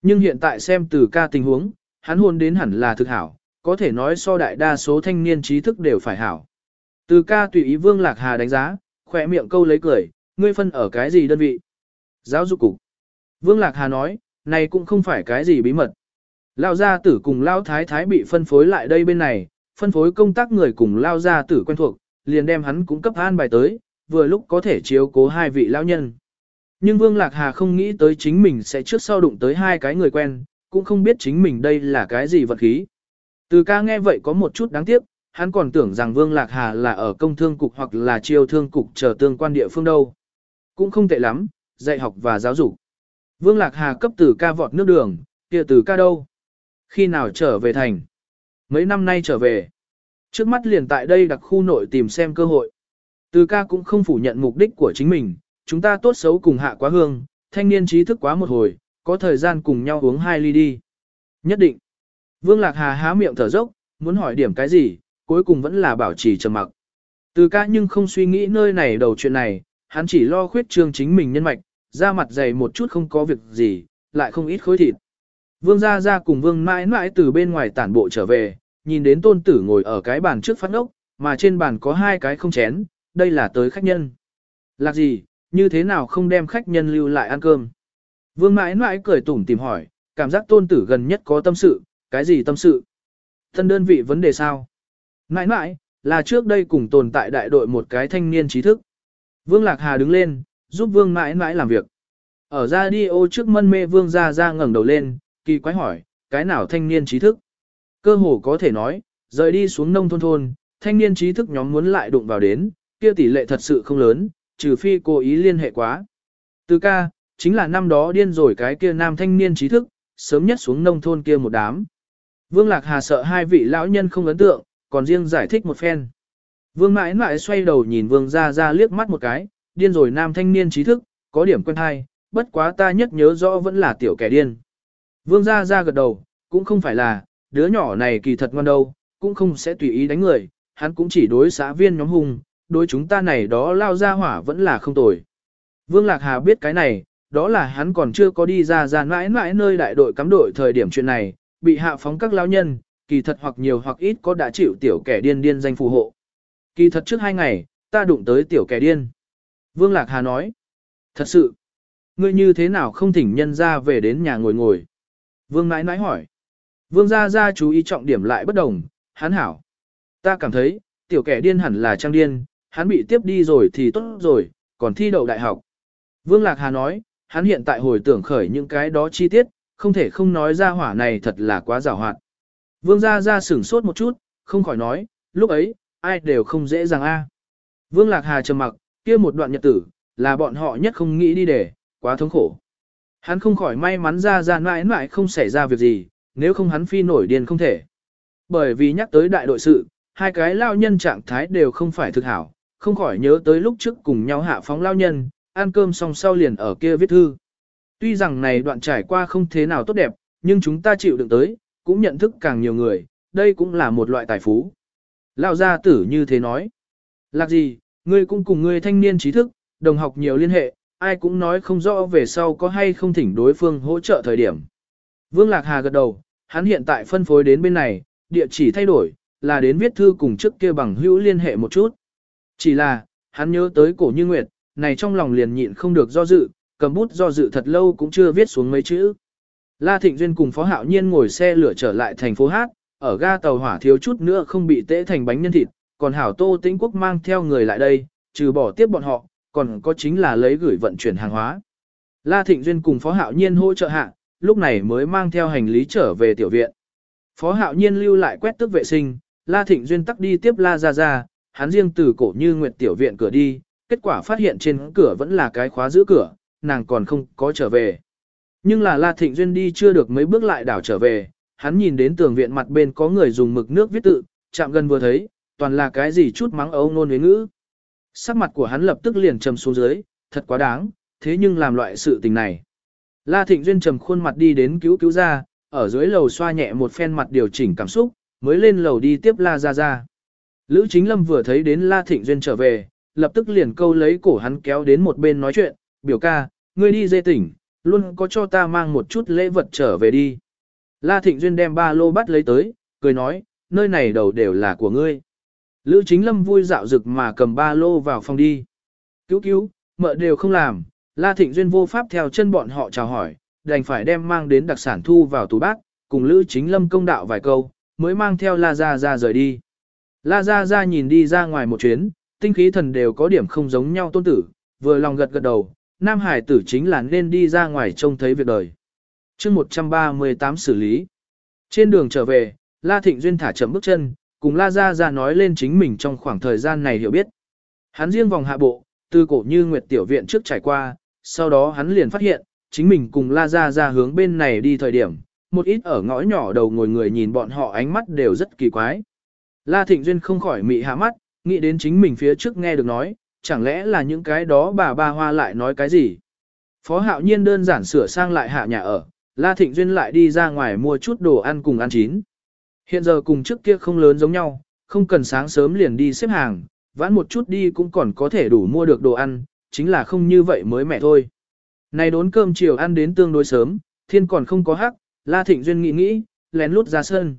Nhưng hiện tại xem từ ca tình huống, hắn hôn đến hẳn là thực hảo, có thể nói so đại đa số thanh niên trí thức đều phải hảo. Từ ca tùy ý Vương Lạc Hà đánh giá, khỏe miệng câu lấy cười, ngươi phân ở cái gì đơn vị? Giáo dục cục. Vương Lạc Hà nói, này cũng không phải cái gì bí mật. Lao gia tử cùng Lao Thái Thái bị phân phối lại đây bên này, phân phối công tác người cùng Lao gia tử quen thuộc, liền đem hắn cũng cấp an bài tới, vừa lúc có thể chiếu cố hai vị lão nhân. Nhưng Vương Lạc Hà không nghĩ tới chính mình sẽ trước sau đụng tới hai cái người quen, cũng không biết chính mình đây là cái gì vật khí. Từ ca nghe vậy có một chút đáng tiếc, hắn còn tưởng rằng Vương Lạc Hà là ở công thương cục hoặc là chiêu thương cục chờ tương quan địa phương đâu. Cũng không tệ lắm, dạy học và giáo dục. Vương Lạc Hà cấp từ ca vọt nước đường, kia từ ca đâu? Khi nào trở về thành? Mấy năm nay trở về. Trước mắt liền tại đây đặc khu nội tìm xem cơ hội. Từ ca cũng không phủ nhận mục đích của chính mình, chúng ta tốt xấu cùng hạ quá hương, thanh niên trí thức quá một hồi, có thời gian cùng nhau uống hai ly đi. Nhất định. Vương Lạc Hà há miệng thở dốc, muốn hỏi điểm cái gì, cuối cùng vẫn là bảo trì trầm mặc. Từ ca nhưng không suy nghĩ nơi này đầu chuyện này, hắn chỉ lo khuyết trương chính mình nhân mạch, da mặt dày một chút không có việc gì, lại không ít khối thịt. Vương gia gia cùng vương mãi mãi từ bên ngoài tản bộ trở về, nhìn đến tôn tử ngồi ở cái bàn trước phát ốc, mà trên bàn có hai cái không chén, đây là tới khách nhân. Lạc gì, như thế nào không đem khách nhân lưu lại ăn cơm? Vương mãi mãi cười tủm tìm hỏi, cảm giác tôn tử gần nhất có tâm sự, cái gì tâm sự? Thân đơn vị vấn đề sao? Mãi mãi, là trước đây cùng tồn tại đại đội một cái thanh niên trí thức. Vương Lạc Hà đứng lên, giúp Vương mãi mãi làm việc. Ở ra đi ô trước mân mê Vương ra ra ngẩng đầu lên, kỳ quái hỏi, cái nào thanh niên trí thức? Cơ hồ có thể nói, rời đi xuống nông thôn thôn, thanh niên trí thức nhóm muốn lại đụng vào đến, kia tỷ lệ thật sự không lớn, trừ phi cố ý liên hệ quá. Từ ca, chính là năm đó điên rồi cái kia nam thanh niên trí thức, sớm nhất xuống nông thôn kia một đám. Vương Lạc Hà sợ hai vị lão nhân không ấn tượng, còn riêng giải thích một phen. Vương mãi mãi xoay đầu nhìn Vương ra ra liếc mắt một cái, điên rồi nam thanh niên trí thức, có điểm quen hay, bất quá ta nhất nhớ rõ vẫn là tiểu kẻ điên. Vương gia gia gật đầu, cũng không phải là, đứa nhỏ này kỳ thật ngoan đâu, cũng không sẽ tùy ý đánh người, hắn cũng chỉ đối xã viên nhóm hung, đối chúng ta này đó lao ra hỏa vẫn là không tồi. Vương Lạc Hà biết cái này, đó là hắn còn chưa có đi ra ra mãi mãi nơi đại đội cắm đội thời điểm chuyện này, bị hạ phóng các lao nhân, kỳ thật hoặc nhiều hoặc ít có đã chịu tiểu kẻ điên điên danh phù hộ. Kỳ thật trước hai ngày, ta đụng tới tiểu kẻ điên. Vương Lạc Hà nói, thật sự, ngươi như thế nào không thỉnh nhân ra về đến nhà ngồi ngồi. Vương nãi nãi hỏi, Vương gia gia chú ý trọng điểm lại bất đồng, hắn hảo. Ta cảm thấy, tiểu kẻ điên hẳn là trang điên, hắn bị tiếp đi rồi thì tốt rồi, còn thi đậu đại học. Vương Lạc Hà nói, hắn hiện tại hồi tưởng khởi những cái đó chi tiết, không thể không nói ra hỏa này thật là quá rào hoạt. Vương gia gia sửng sốt một chút, không khỏi nói, lúc ấy, ai đều không dễ dàng a. À. Vương Lạc Hà trầm mặc, kia một đoạn nhật tử, là bọn họ nhất không nghĩ đi để, quá thống khổ. Hắn không khỏi may mắn ra ra mãi mãi không xảy ra việc gì, nếu không hắn phi nổi điên không thể. Bởi vì nhắc tới đại đội sự, hai cái lao nhân trạng thái đều không phải thực hảo, không khỏi nhớ tới lúc trước cùng nhau hạ phóng lao nhân, ăn cơm xong sau liền ở kia viết thư. Tuy rằng này đoạn trải qua không thế nào tốt đẹp, nhưng chúng ta chịu đựng tới, cũng nhận thức càng nhiều người, đây cũng là một loại tài phú. Lao gia tử như thế nói. Lạc gì, ngươi cũng cùng ngươi thanh niên trí thức, đồng học nhiều liên hệ, ai cũng nói không rõ về sau có hay không thỉnh đối phương hỗ trợ thời điểm. Vương Lạc Hà gật đầu, hắn hiện tại phân phối đến bên này, địa chỉ thay đổi, là đến viết thư cùng trước kia bằng hữu liên hệ một chút. Chỉ là, hắn nhớ tới cổ như nguyệt, này trong lòng liền nhịn không được do dự, cầm bút do dự thật lâu cũng chưa viết xuống mấy chữ. La Thịnh Duyên cùng Phó Hạo Nhiên ngồi xe lửa trở lại thành phố Hát, ở ga tàu hỏa thiếu chút nữa không bị tễ thành bánh nhân thịt, còn Hảo Tô Tĩnh Quốc mang theo người lại đây, trừ bỏ tiếp bọn họ, còn có chính là lấy gửi vận chuyển hàng hóa. La Thịnh Duyên cùng Phó Hạo Nhiên hỗ trợ hạ, lúc này mới mang theo hành lý trở về tiểu viện. Phó Hạo Nhiên lưu lại quét tước vệ sinh, La Thịnh Duyên tắc đi tiếp La Gia Gia, hắn riêng từ cổ như nguyệt tiểu viện cửa đi, kết quả phát hiện trên cửa vẫn là cái khóa giữ cửa, nàng còn không có trở về. Nhưng là La Thịnh Duyên đi chưa được mấy bước lại đảo trở về, hắn nhìn đến tường viện mặt bên có người dùng mực nước viết tự, chạm gần vừa thấy, toàn là cái gì chút mắng ấu ngôn với ngữ. Sắc mặt của hắn lập tức liền trầm xuống dưới, thật quá đáng, thế nhưng làm loại sự tình này. La Thịnh Duyên trầm khuôn mặt đi đến cứu cứu ra, ở dưới lầu xoa nhẹ một phen mặt điều chỉnh cảm xúc, mới lên lầu đi tiếp La Gia Gia. Lữ Chính Lâm vừa thấy đến La Thịnh Duyên trở về, lập tức liền câu lấy cổ hắn kéo đến một bên nói chuyện, biểu ca, ngươi đi dê tỉnh, luôn có cho ta mang một chút lễ vật trở về đi. La Thịnh Duyên đem ba lô bắt lấy tới, cười nói, nơi này đầu đều là của ngươi. Lữ Chính Lâm vui dạo rực mà cầm ba lô vào phòng đi. Cứu cứu, mợ đều không làm, La Thịnh Duyên vô pháp theo chân bọn họ chào hỏi, đành phải đem mang đến đặc sản thu vào tủ bác, cùng Lữ Chính Lâm công đạo vài câu, mới mang theo La Gia Gia rời đi. La Gia Gia nhìn đi ra ngoài một chuyến, tinh khí thần đều có điểm không giống nhau tôn tử, vừa lòng gật gật đầu, Nam Hải tử chính là nên đi ra ngoài trông thấy việc đời. chương 138 xử lý. Trên đường trở về, La Thịnh Duyên thả chậm bước chân, cùng La Gia Gia nói lên chính mình trong khoảng thời gian này hiểu biết. Hắn riêng vòng hạ bộ, từ cổ như Nguyệt Tiểu Viện trước trải qua, sau đó hắn liền phát hiện, chính mình cùng La Gia Gia hướng bên này đi thời điểm, một ít ở ngõ nhỏ đầu ngồi người nhìn bọn họ ánh mắt đều rất kỳ quái. La Thịnh Duyên không khỏi mị hạ mắt, nghĩ đến chính mình phía trước nghe được nói, chẳng lẽ là những cái đó bà ba hoa lại nói cái gì. Phó Hạo Nhiên đơn giản sửa sang lại hạ nhà ở, La Thịnh Duyên lại đi ra ngoài mua chút đồ ăn cùng ăn chín. Hiện giờ cùng trước kia không lớn giống nhau, không cần sáng sớm liền đi xếp hàng, vãn một chút đi cũng còn có thể đủ mua được đồ ăn, chính là không như vậy mới mẹ thôi. Này đốn cơm chiều ăn đến tương đối sớm, thiên còn không có hắc, La Thịnh Duyên nghĩ nghĩ, lén lút ra sân.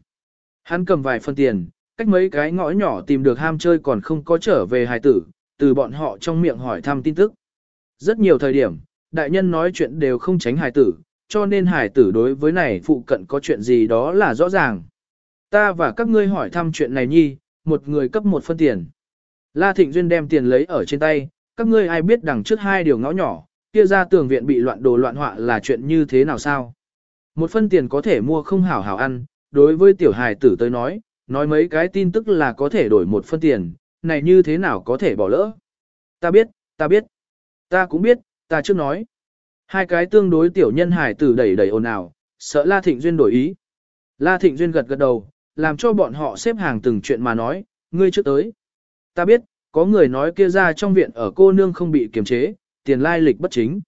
Hắn cầm vài phân tiền, cách mấy cái ngõ nhỏ tìm được ham chơi còn không có trở về hài tử, từ bọn họ trong miệng hỏi thăm tin tức. Rất nhiều thời điểm, đại nhân nói chuyện đều không tránh hài tử, cho nên hài tử đối với này phụ cận có chuyện gì đó là rõ ràng. Ta và các ngươi hỏi thăm chuyện này nhi, một người cấp một phân tiền. La Thịnh Duyên đem tiền lấy ở trên tay, các ngươi ai biết đằng trước hai điều ngõ nhỏ, kia ra tường viện bị loạn đồ loạn họa là chuyện như thế nào sao? Một phân tiền có thể mua không hảo hảo ăn, đối với tiểu hài tử tới nói, nói mấy cái tin tức là có thể đổi một phân tiền, này như thế nào có thể bỏ lỡ? Ta biết, ta biết, ta cũng biết, ta trước nói. Hai cái tương đối tiểu nhân hài tử đẩy đẩy ồn ào, sợ La Thịnh Duyên đổi ý. La Thịnh Duyên gật gật đầu, làm cho bọn họ xếp hàng từng chuyện mà nói, ngươi trước tới. Ta biết, có người nói kia ra trong viện ở cô nương không bị kiềm chế, tiền lai lịch bất chính.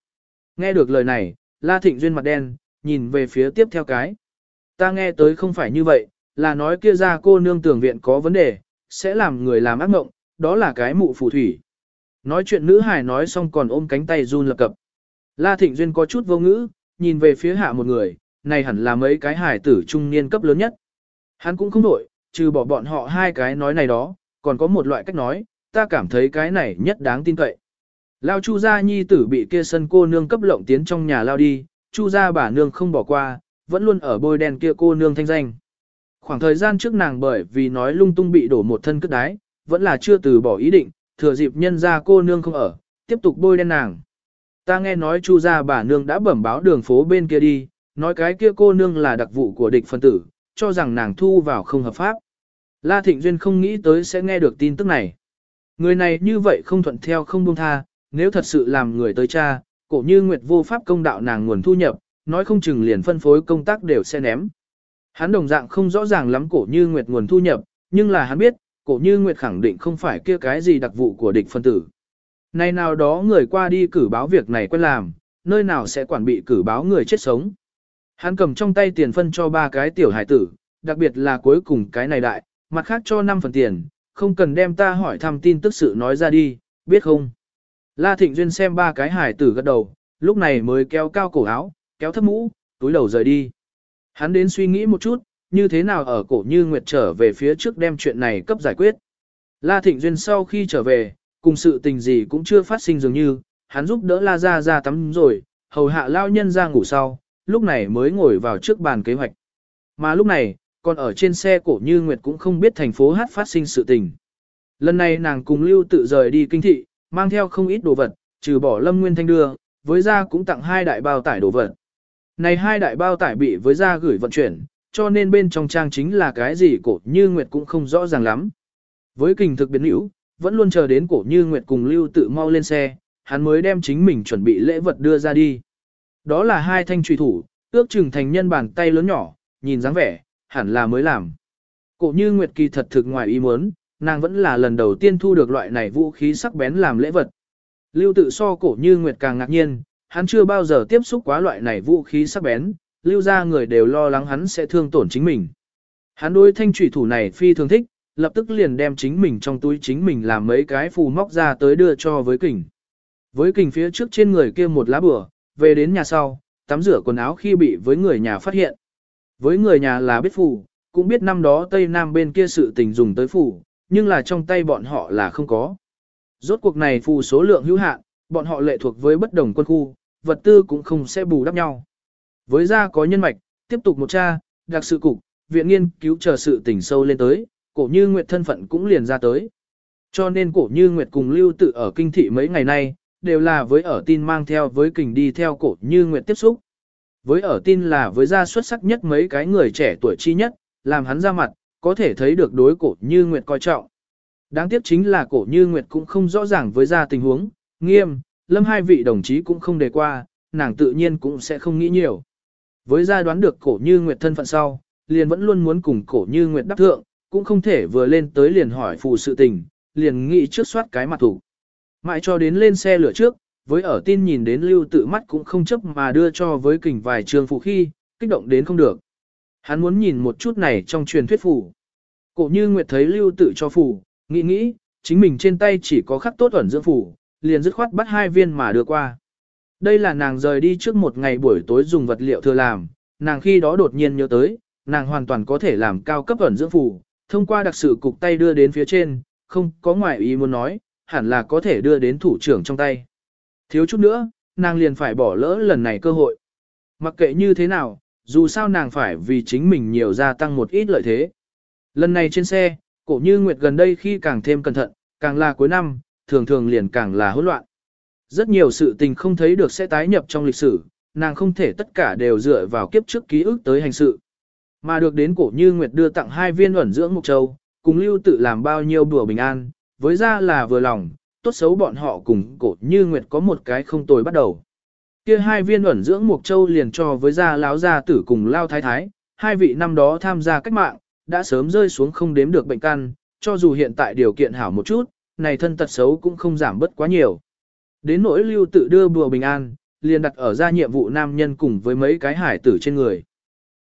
Nghe được lời này, La Thịnh Duyên mặt đen, nhìn về phía tiếp theo cái. Ta nghe tới không phải như vậy, là nói kia ra cô nương tưởng viện có vấn đề, sẽ làm người làm ác mộng, đó là cái mụ phù thủy. Nói chuyện nữ hài nói xong còn ôm cánh tay run lập cập. La Thịnh Duyên có chút vô ngữ, nhìn về phía hạ một người, này hẳn là mấy cái hài tử trung niên cấp lớn nhất. Hắn cũng không đổi, trừ bỏ bọn họ hai cái nói này đó, còn có một loại cách nói, ta cảm thấy cái này nhất đáng tin cậy. Lao Chu gia nhi tử bị kia sân cô nương cấp lộng tiến trong nhà lao đi, Chu gia bà nương không bỏ qua, vẫn luôn ở bôi đen kia cô nương thanh danh. Khoảng thời gian trước nàng bởi vì nói lung tung bị đổ một thân cất đái, vẫn là chưa từ bỏ ý định, thừa dịp nhân ra cô nương không ở, tiếp tục bôi đen nàng. Ta nghe nói Chu gia bà nương đã bẩm báo đường phố bên kia đi, nói cái kia cô nương là đặc vụ của địch phân tử, cho rằng nàng thu vào không hợp pháp. La Thịnh Duyên không nghĩ tới sẽ nghe được tin tức này. Người này như vậy không thuận theo không buông tha, nếu thật sự làm người tới cha, cổ như Nguyệt vô pháp công đạo nàng nguồn thu nhập, nói không chừng liền phân phối công tác đều sẽ ném. Hắn đồng dạng không rõ ràng lắm cổ như Nguyệt nguồn thu nhập, nhưng là hắn biết, cổ như Nguyệt khẳng định không phải kia cái gì đặc vụ của địch phân tử. Này nào đó người qua đi cử báo việc này quen làm, nơi nào sẽ quản bị cử báo người chết sống. Hắn cầm trong tay tiền phân cho ba cái tiểu hải tử, đặc biệt là cuối cùng cái này đại, mặt khác cho 5 phần tiền, không cần đem ta hỏi thăm tin tức sự nói ra đi, biết không? La Thịnh Duyên xem ba cái hải tử gật đầu, lúc này mới kéo cao cổ áo, kéo thấp mũ, túi đầu rời đi. Hắn đến suy nghĩ một chút, như thế nào ở cổ như Nguyệt trở về phía trước đem chuyện này cấp giải quyết. La Thịnh Duyên sau khi trở về, cùng sự tình gì cũng chưa phát sinh dường như, hắn giúp đỡ La Gia ra tắm rồi, hầu hạ lao nhân ra ngủ sau, lúc này mới ngồi vào trước bàn kế hoạch. Mà lúc này, còn ở trên xe cổ như Nguyệt cũng không biết thành phố hát phát sinh sự tình. Lần này nàng cùng Lưu tự rời đi kinh thị, mang theo không ít đồ vật, trừ bỏ Lâm Nguyên Thanh đưa, với ra cũng tặng hai đại bao tải đồ vật. Này hai đại bao tải bị với ra gửi vận chuyển, cho nên bên trong trang chính là cái gì cổ như Nguyệt cũng không rõ ràng lắm. Với kình thực biến hữu, vẫn luôn chờ đến cổ như Nguyệt cùng Lưu tự mau lên xe, hắn mới đem chính mình chuẩn bị lễ vật đưa ra đi. Đó là hai thanh trùy thủ, ước chừng thành nhân bàn tay lớn nhỏ, nhìn dáng vẻ, hẳn là mới làm. Cổ như Nguyệt kỳ thật thực ngoài ý muốn, nàng vẫn là lần đầu tiên thu được loại này vũ khí sắc bén làm lễ vật. Lưu tự so cổ như Nguyệt càng ngạc nhiên, hắn chưa bao giờ tiếp xúc quá loại này vũ khí sắc bén, lưu ra người đều lo lắng hắn sẽ thương tổn chính mình. Hắn đối thanh trùy thủ này phi thường thích, lập tức liền đem chính mình trong túi chính mình làm mấy cái phù móc ra tới đưa cho với kình. Với kình phía trước trên người kia một lá bửa, về đến nhà sau, tắm rửa quần áo khi bị với người nhà phát hiện. Với người nhà là biết phủ, cũng biết năm đó Tây Nam bên kia sự tình dùng tới phủ, nhưng là trong tay bọn họ là không có. Rốt cuộc này phù số lượng hữu hạn, bọn họ lệ thuộc với bất đồng quân khu, vật tư cũng không sẽ bù đắp nhau. Với gia có nhân mạch, tiếp tục một tra, đặc sự cục, viện nghiên cứu chờ sự tình sâu lên tới, cổ như Nguyệt thân phận cũng liền ra tới. Cho nên cổ như Nguyệt cùng lưu tự ở kinh thị mấy ngày nay, đều là với ở tin mang theo với kình đi theo cổ như nguyện tiếp xúc. Với ở tin là với gia xuất sắc nhất mấy cái người trẻ tuổi chi nhất, làm hắn ra mặt, có thể thấy được đối cổ như nguyện coi trọng. Đáng tiếc chính là cổ như Nguyệt cũng không rõ ràng với ra tình huống, nghiêm, lâm hai vị đồng chí cũng không đề qua, nàng tự nhiên cũng sẽ không nghĩ nhiều. Với ra đoán được cổ như Nguyệt thân phận sau, liền vẫn luôn muốn cùng cổ như Nguyệt đáp thượng, cũng không thể vừa lên tới liền hỏi phù sự tình, liền nghĩ trước soát cái mặt thủ. Mãi cho đến lên xe lửa trước, với ở tin nhìn đến lưu tự mắt cũng không chấp mà đưa cho với kình vài trường phụ khi, kích động đến không được. Hắn muốn nhìn một chút này trong truyền thuyết phủ. Cổ như Nguyệt thấy lưu tự cho phủ, nghĩ nghĩ, chính mình trên tay chỉ có khắc tốt ẩn dưỡng phủ, liền dứt khoát bắt hai viên mà đưa qua. Đây là nàng rời đi trước một ngày buổi tối dùng vật liệu thừa làm, nàng khi đó đột nhiên nhớ tới, nàng hoàn toàn có thể làm cao cấp ẩn dưỡng phủ, thông qua đặc sự cục tay đưa đến phía trên, không có ngoại ý muốn nói, hẳn là có thể đưa đến thủ trưởng trong tay. Thiếu chút nữa, nàng liền phải bỏ lỡ lần này cơ hội. Mặc kệ như thế nào, dù sao nàng phải vì chính mình nhiều gia tăng một ít lợi thế. Lần này trên xe, cổ như Nguyệt gần đây khi càng thêm cẩn thận, càng là cuối năm, thường thường liền càng là hỗn loạn. Rất nhiều sự tình không thấy được sẽ tái nhập trong lịch sử, nàng không thể tất cả đều dựa vào kiếp trước ký ức tới hành sự. Mà được đến cổ như Nguyệt đưa tặng hai viên ẩn dưỡng mục châu, cùng lưu tự làm bao nhiêu đùa bình an, với ra là vừa lòng, tốt xấu bọn họ cùng cổ như Nguyệt có một cái không tồi bắt đầu. Kia hai viên ẩn dưỡng mục châu liền cho với gia láo gia tử cùng lao thái thái, hai vị năm đó tham gia cách mạng, đã sớm rơi xuống không đếm được bệnh căn, cho dù hiện tại điều kiện hảo một chút, này thân tật xấu cũng không giảm bớt quá nhiều. Đến nỗi lưu tự đưa bùa bình an, liền đặt ở ra nhiệm vụ nam nhân cùng với mấy cái hải tử trên người.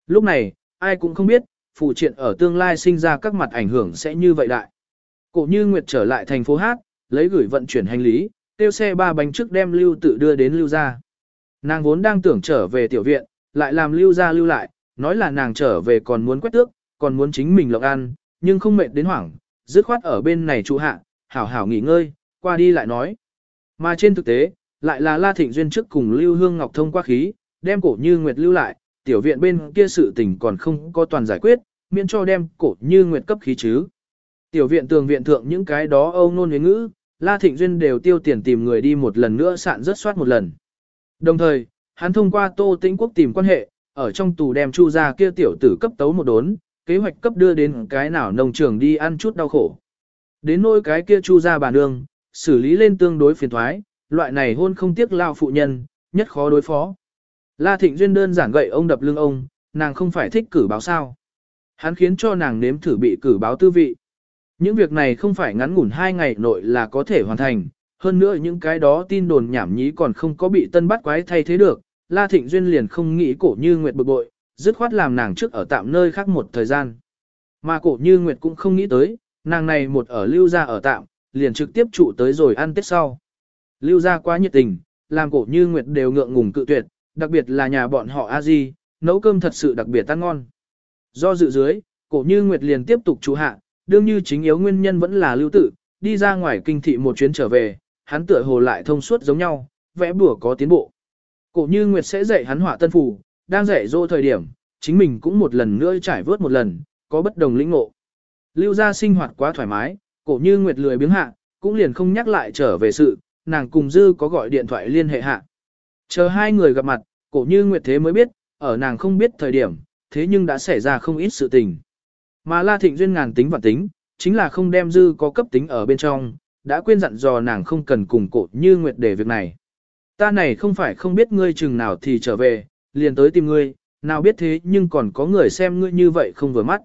Lúc này, ai cũng không biết, phụ triện ở tương lai sinh ra các mặt ảnh hưởng sẽ như vậy đại. Cổ như Nguyệt trở lại thành phố Hát, lấy gửi vận chuyển hành lý, tiêu xe ba bánh trước đem lưu tự đưa đến lưu gia. Nàng vốn đang tưởng trở về tiểu viện, lại làm lưu gia lưu lại, nói là nàng trở về còn muốn quét tước, còn muốn chính mình lộc ăn, nhưng không mệt đến hoảng, dứt khoát ở bên này trụ hạ, hảo hảo nghỉ ngơi, qua đi lại nói. Mà trên thực tế, lại là La Thịnh Duyên trước cùng Lưu Hương Ngọc thông qua khí, đem cổ như Nguyệt lưu lại, tiểu viện bên kia sự tình còn không có toàn giải quyết, miễn cho đem cổ như Nguyệt cấp khí chứ. Tiểu viện tường viện thượng những cái đó âu nôn với ngữ, La Thịnh Duyên đều tiêu tiền tìm người đi một lần nữa sạn rất soát một lần. Đồng thời, hắn thông qua Tô Tĩnh Quốc tìm quan hệ, ở trong tù đem Chu ra kia tiểu tử cấp tấu một đốn, kế hoạch cấp đưa đến cái nào nông trường đi ăn chút đau khổ. Đến nỗi cái kia Chu ra bà nương, xử lý lên tương đối phiền thoái, loại này hôn không tiếc lao phụ nhân, nhất khó đối phó. La Thịnh Duyên đơn giản gậy ông đập lưng ông, nàng không phải thích cử báo sao. Hắn khiến cho nàng nếm thử bị cử báo tư vị. Những việc này không phải ngắn ngủn hai ngày nội là có thể hoàn thành, hơn nữa những cái đó tin đồn nhảm nhí còn không có bị tân bắt quái thay thế được, La Thịnh Duyên liền không nghĩ cổ như Nguyệt bực bội, dứt khoát làm nàng trước ở tạm nơi khác một thời gian. Mà cổ như Nguyệt cũng không nghĩ tới, nàng này một ở lưu ra ở tạm, liền trực tiếp trụ tới rồi ăn tết sau. Lưu ra quá nhiệt tình, làm cổ như Nguyệt đều ngượng ngùng cự tuyệt, đặc biệt là nhà bọn họ a di nấu cơm thật sự đặc biệt ăn ngon. Do dự dưới, cổ như Nguyệt liền tiếp tục trụ hạ, đương như chính yếu nguyên nhân vẫn là lưu tự, đi ra ngoài kinh thị một chuyến trở về, hắn tựa hồ lại thông suốt giống nhau, vẽ bùa có tiến bộ. Cổ như Nguyệt sẽ dạy hắn họa tân phù, đang dạy dỗ thời điểm, chính mình cũng một lần nữa trải vớt một lần, có bất đồng lĩnh ngộ. Lưu ra sinh hoạt quá thoải mái, cổ như Nguyệt lười biếng hạ, cũng liền không nhắc lại trở về sự, nàng cùng Dư có gọi điện thoại liên hệ hạ. Chờ hai người gặp mặt, cổ như Nguyệt thế mới biết, ở nàng không biết thời điểm, thế nhưng đã xảy ra không ít sự tình. Mà La Thịnh Duyên ngàn tính vạn tính, chính là không đem Dư có cấp tính ở bên trong, đã quên dặn dò nàng không cần cùng cột như Nguyệt để việc này. Ta này không phải không biết ngươi chừng nào thì trở về, liền tới tìm ngươi, nào biết thế nhưng còn có người xem ngươi như vậy không vừa mắt.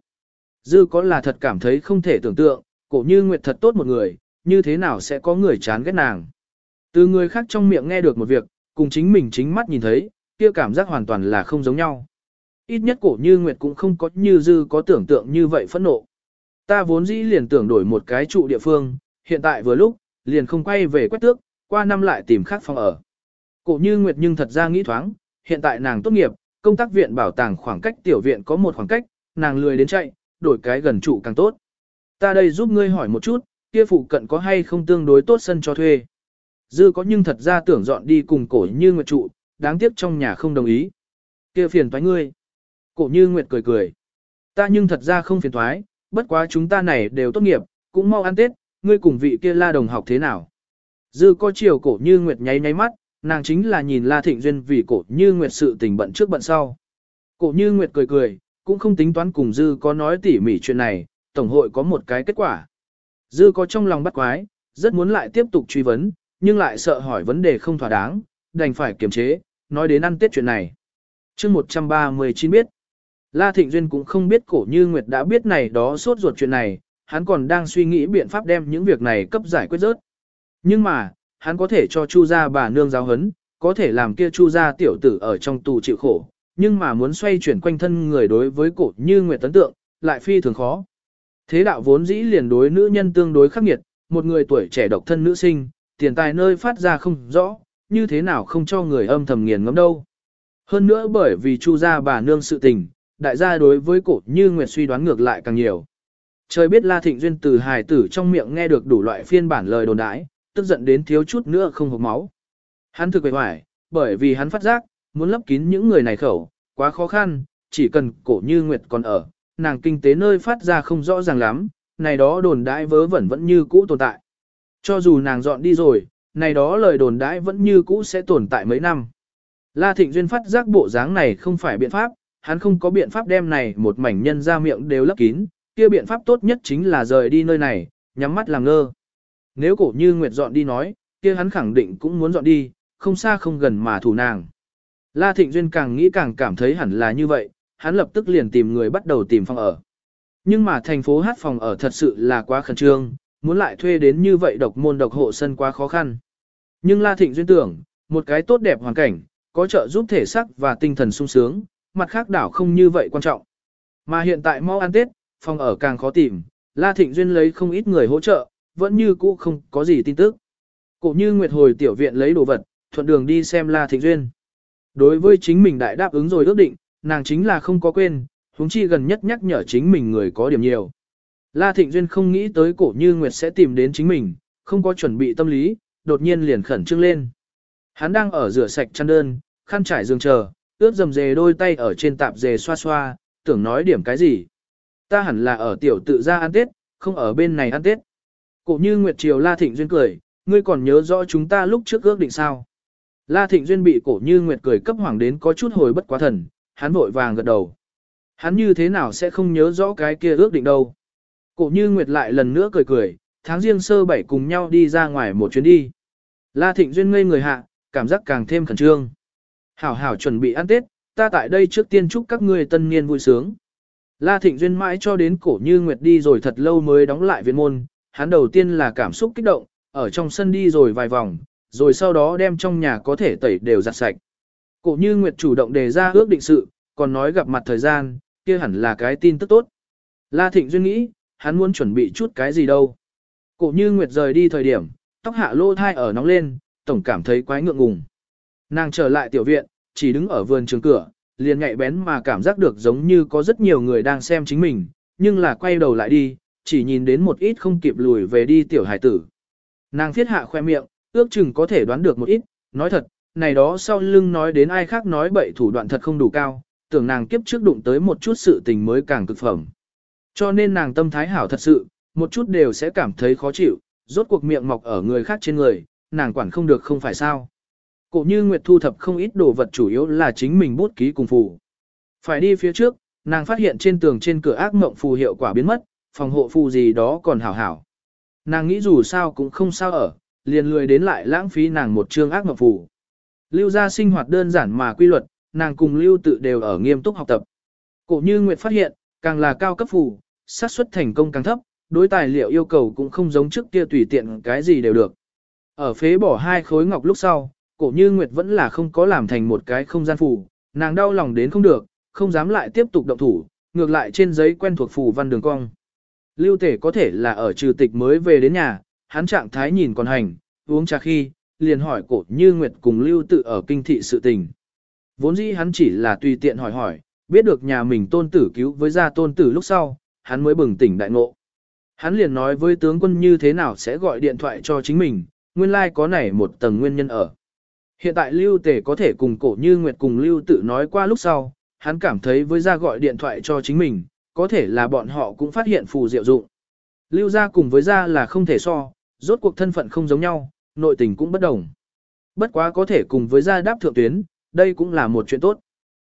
Dư có là thật cảm thấy không thể tưởng tượng, cổ như Nguyệt thật tốt một người, như thế nào sẽ có người chán ghét nàng. Từ người khác trong miệng nghe được một việc, cùng chính mình chính mắt nhìn thấy, kia cảm giác hoàn toàn là không giống nhau. Ít nhất cổ như Nguyệt cũng không có như dư có tưởng tượng như vậy phẫn nộ. Ta vốn dĩ liền tưởng đổi một cái trụ địa phương, hiện tại vừa lúc, liền không quay về quét tước, qua năm lại tìm khác phòng ở. Cổ như Nguyệt nhưng thật ra nghĩ thoáng, hiện tại nàng tốt nghiệp, công tác viện bảo tàng khoảng cách tiểu viện có một khoảng cách, nàng lười đến chạy, đổi cái gần trụ càng tốt. Ta đây giúp ngươi hỏi một chút, kia phụ cận có hay không tương đối tốt sân cho thuê. Dư có nhưng thật ra tưởng dọn đi cùng cổ như Nguyệt trụ, đáng tiếc trong nhà không đồng ý. Kia phiền toái ngươi. Cổ như Nguyệt cười cười. Ta nhưng thật ra không phiền toái, bất quá chúng ta này đều tốt nghiệp, cũng mau ăn Tết, ngươi cùng vị kia la đồng học thế nào. Dư có chiều cổ như Nguyệt nháy nháy mắt, nàng chính là nhìn La Thịnh Duyên vì cổ như Nguyệt sự tình bận trước bận sau. Cổ như Nguyệt cười cười, cũng không tính toán cùng Dư có nói tỉ mỉ chuyện này, Tổng hội có một cái kết quả. Dư có trong lòng bắt quái, rất muốn lại tiếp tục truy vấn, nhưng lại sợ hỏi vấn đề không thỏa đáng, đành phải kiềm chế, nói đến ăn tết chuyện này. chương 139 biết, La Thịnh Duyên cũng không biết cổ như Nguyệt đã biết này đó sốt ruột chuyện này, hắn còn đang suy nghĩ biện pháp đem những việc này cấp giải quyết rớt. Nhưng mà, hắn có thể cho Chu gia bà nương giáo hấn, có thể làm kia Chu gia tiểu tử ở trong tù chịu khổ, nhưng mà muốn xoay chuyển quanh thân người đối với cổ như Nguyệt tấn tượng, lại phi thường khó. Thế đạo vốn dĩ liền đối nữ nhân tương đối khắc nghiệt, một người tuổi trẻ độc thân nữ sinh, tiền tài nơi phát ra không rõ, như thế nào không cho người âm thầm nghiền ngẫm đâu. Hơn nữa bởi vì Chu gia bà nương sự tình, đại gia đối với cổ như Nguyệt suy đoán ngược lại càng nhiều. Trời biết La Thịnh Duyên từ hài tử trong miệng nghe được đủ loại phiên bản lời đồn đãi, tức giận đến thiếu chút nữa không hộp máu. Hắn thực vẻ hoài, bởi vì hắn phát giác, muốn lấp kín những người này khẩu, quá khó khăn, chỉ cần cổ như Nguyệt còn ở, nàng kinh tế nơi phát ra không rõ ràng lắm, này đó đồn đãi vớ vẩn vẫn như cũ tồn tại. Cho dù nàng dọn đi rồi, này đó lời đồn đãi vẫn như cũ sẽ tồn tại mấy năm. La Thịnh Duyên phát giác bộ dáng này không phải biện pháp, hắn không có biện pháp đem này một mảnh nhân ra miệng đều lấp kín, kia biện pháp tốt nhất chính là rời đi nơi này, nhắm mắt làm ngơ. Nếu cổ như Nguyệt dọn đi nói, kia hắn khẳng định cũng muốn dọn đi, không xa không gần mà thủ nàng. La Thịnh Duyên càng nghĩ càng cảm thấy hẳn là như vậy, hắn lập tức liền tìm người bắt đầu tìm phòng ở. Nhưng mà thành phố hát phòng ở thật sự là quá khẩn trương, muốn lại thuê đến như vậy độc môn độc hộ sân quá khó khăn. Nhưng La Thịnh Duyên tưởng, một cái tốt đẹp hoàn cảnh, có trợ giúp thể xác và tinh thần sung sướng, mặt khác đảo không như vậy quan trọng. Mà hiện tại mau ăn Tết, phòng ở càng khó tìm, La Thịnh Duyên lấy không ít người hỗ trợ, vẫn như cũ không có gì tin tức. Cổ như Nguyệt hồi tiểu viện lấy đồ vật, thuận đường đi xem La Thịnh Duyên. Đối với chính mình đại đáp ứng rồi ước định, nàng chính là không có quên, huống chi gần nhất nhắc nhở chính mình người có điểm nhiều. La Thịnh Duyên không nghĩ tới cổ như Nguyệt sẽ tìm đến chính mình, không có chuẩn bị tâm lý, đột nhiên liền khẩn trương lên. Hắn đang ở rửa sạch chăn đơn, khăn trải giường chờ, ướt dầm dề đôi tay ở trên tạp dề xoa xoa, tưởng nói điểm cái gì. Ta hẳn là ở tiểu tự ra ăn Tết, không ở bên này ăn Tết. Cổ như Nguyệt Triều La Thịnh Duyên cười, ngươi còn nhớ rõ chúng ta lúc trước ước định sao. La Thịnh Duyên bị cổ như Nguyệt cười cấp hoàng đến có chút hồi bất quá thần, hắn vội vàng gật đầu. Hắn như thế nào sẽ không nhớ rõ cái kia ước định đâu. Cổ như Nguyệt lại lần nữa cười cười, tháng riêng sơ bảy cùng nhau đi ra ngoài một chuyến đi. La Thịnh Duyên ngây người hạ, cảm giác càng thêm khẩn trương. Hảo hảo chuẩn bị ăn Tết, ta tại đây trước tiên chúc các ngươi tân niên vui sướng. La Thịnh Duyên mãi cho đến cổ như Nguyệt đi rồi thật lâu mới đóng lại viện môn, hắn đầu tiên là cảm xúc kích động, ở trong sân đi rồi vài vòng, rồi sau đó đem trong nhà có thể tẩy đều giặt sạch. Cổ như Nguyệt chủ động đề ra ước định sự, còn nói gặp mặt thời gian, kia hẳn là cái tin tức tốt. La Thịnh Duyên nghĩ, hắn muốn chuẩn bị chút cái gì đâu. Cổ như Nguyệt rời đi thời điểm, tóc hạ lô thai ở nóng lên, tổng cảm thấy quái ngượng ngùng. Nàng trở lại tiểu viện, chỉ đứng ở vườn trường cửa, liền nhạy bén mà cảm giác được giống như có rất nhiều người đang xem chính mình, nhưng là quay đầu lại đi, chỉ nhìn đến một ít không kịp lùi về đi tiểu hải tử. Nàng thiết hạ khoe miệng, ước chừng có thể đoán được một ít, nói thật, này đó sau lưng nói đến ai khác nói bậy thủ đoạn thật không đủ cao, tưởng nàng kiếp trước đụng tới một chút sự tình mới càng cực phẩm. Cho nên nàng tâm thái hảo thật sự, một chút đều sẽ cảm thấy khó chịu, rốt cuộc miệng mọc ở người khác trên người, nàng quản không được không phải sao. Cổ như Nguyệt thu thập không ít đồ vật chủ yếu là chính mình bút ký cùng phù. Phải đi phía trước, nàng phát hiện trên tường trên cửa ác mộng phù hiệu quả biến mất, phòng hộ phù gì đó còn hảo hảo. Nàng nghĩ dù sao cũng không sao ở, liền lười đến lại lãng phí nàng một chương ác mộng phù. Lưu ra sinh hoạt đơn giản mà quy luật, nàng cùng lưu tự đều ở nghiêm túc học tập. Cổ như Nguyệt phát hiện, càng là cao cấp phù, xác suất thành công càng thấp, đối tài liệu yêu cầu cũng không giống trước kia tùy tiện cái gì đều được. Ở phế bỏ hai khối ngọc lúc sau, cổ như Nguyệt vẫn là không có làm thành một cái không gian phù, nàng đau lòng đến không được, không dám lại tiếp tục động thủ, ngược lại trên giấy quen thuộc phù văn đường cong. Lưu tể có thể là ở trừ tịch mới về đến nhà, hắn trạng thái nhìn còn hành, uống trà khi, liền hỏi cổ như Nguyệt cùng Lưu tự ở kinh thị sự tình. Vốn dĩ hắn chỉ là tùy tiện hỏi hỏi, biết được nhà mình tôn tử cứu với gia tôn tử lúc sau, hắn mới bừng tỉnh đại ngộ. Hắn liền nói với tướng quân như thế nào sẽ gọi điện thoại cho chính mình, nguyên lai like có này một tầng nguyên nhân ở. Hiện tại Lưu Tề có thể cùng cổ như Nguyệt cùng Lưu tự nói qua lúc sau, hắn cảm thấy với gia gọi điện thoại cho chính mình, có thể là bọn họ cũng phát hiện phù diệu dụng. Lưu gia cùng với gia là không thể so, rốt cuộc thân phận không giống nhau, nội tình cũng bất đồng. Bất quá có thể cùng với gia đáp thượng tuyến, đây cũng là một chuyện tốt.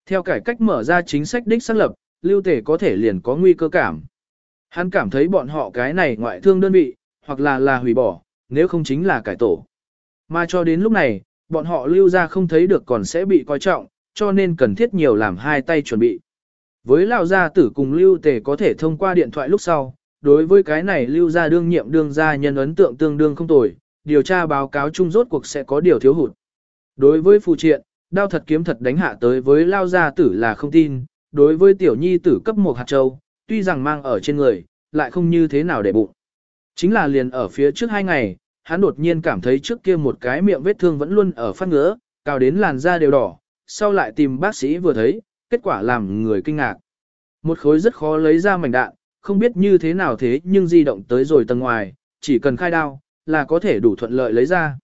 Theo cải cách mở ra chính sách đích xác lập, lưu tể có thể liền có nguy cơ cảm. Hắn cảm thấy bọn họ cái này ngoại thương đơn vị, hoặc là là hủy bỏ, nếu không chính là cải tổ. Mà cho đến lúc này, bọn họ lưu ra không thấy được còn sẽ bị coi trọng, cho nên cần thiết nhiều làm hai tay chuẩn bị. Với lão gia tử cùng lưu tề có thể thông qua điện thoại lúc sau, đối với cái này lưu gia đương nhiệm đương gia nhân ấn tượng tương đương không tồi, điều tra báo cáo chung rốt cuộc sẽ có điều thiếu hụt. Đối với phù triện, đao thật kiếm thật đánh hạ tới với lao gia tử là không tin, đối với tiểu nhi tử cấp một hạt châu, tuy rằng mang ở trên người, lại không như thế nào để bụng. Chính là liền ở phía trước hai ngày, hắn đột nhiên cảm thấy trước kia một cái miệng vết thương vẫn luôn ở phát ngứa, cao đến làn da đều đỏ, sau lại tìm bác sĩ vừa thấy, kết quả làm người kinh ngạc. Một khối rất khó lấy ra mảnh đạn, không biết như thế nào thế nhưng di động tới rồi tầng ngoài, chỉ cần khai đao, là có thể đủ thuận lợi lấy ra.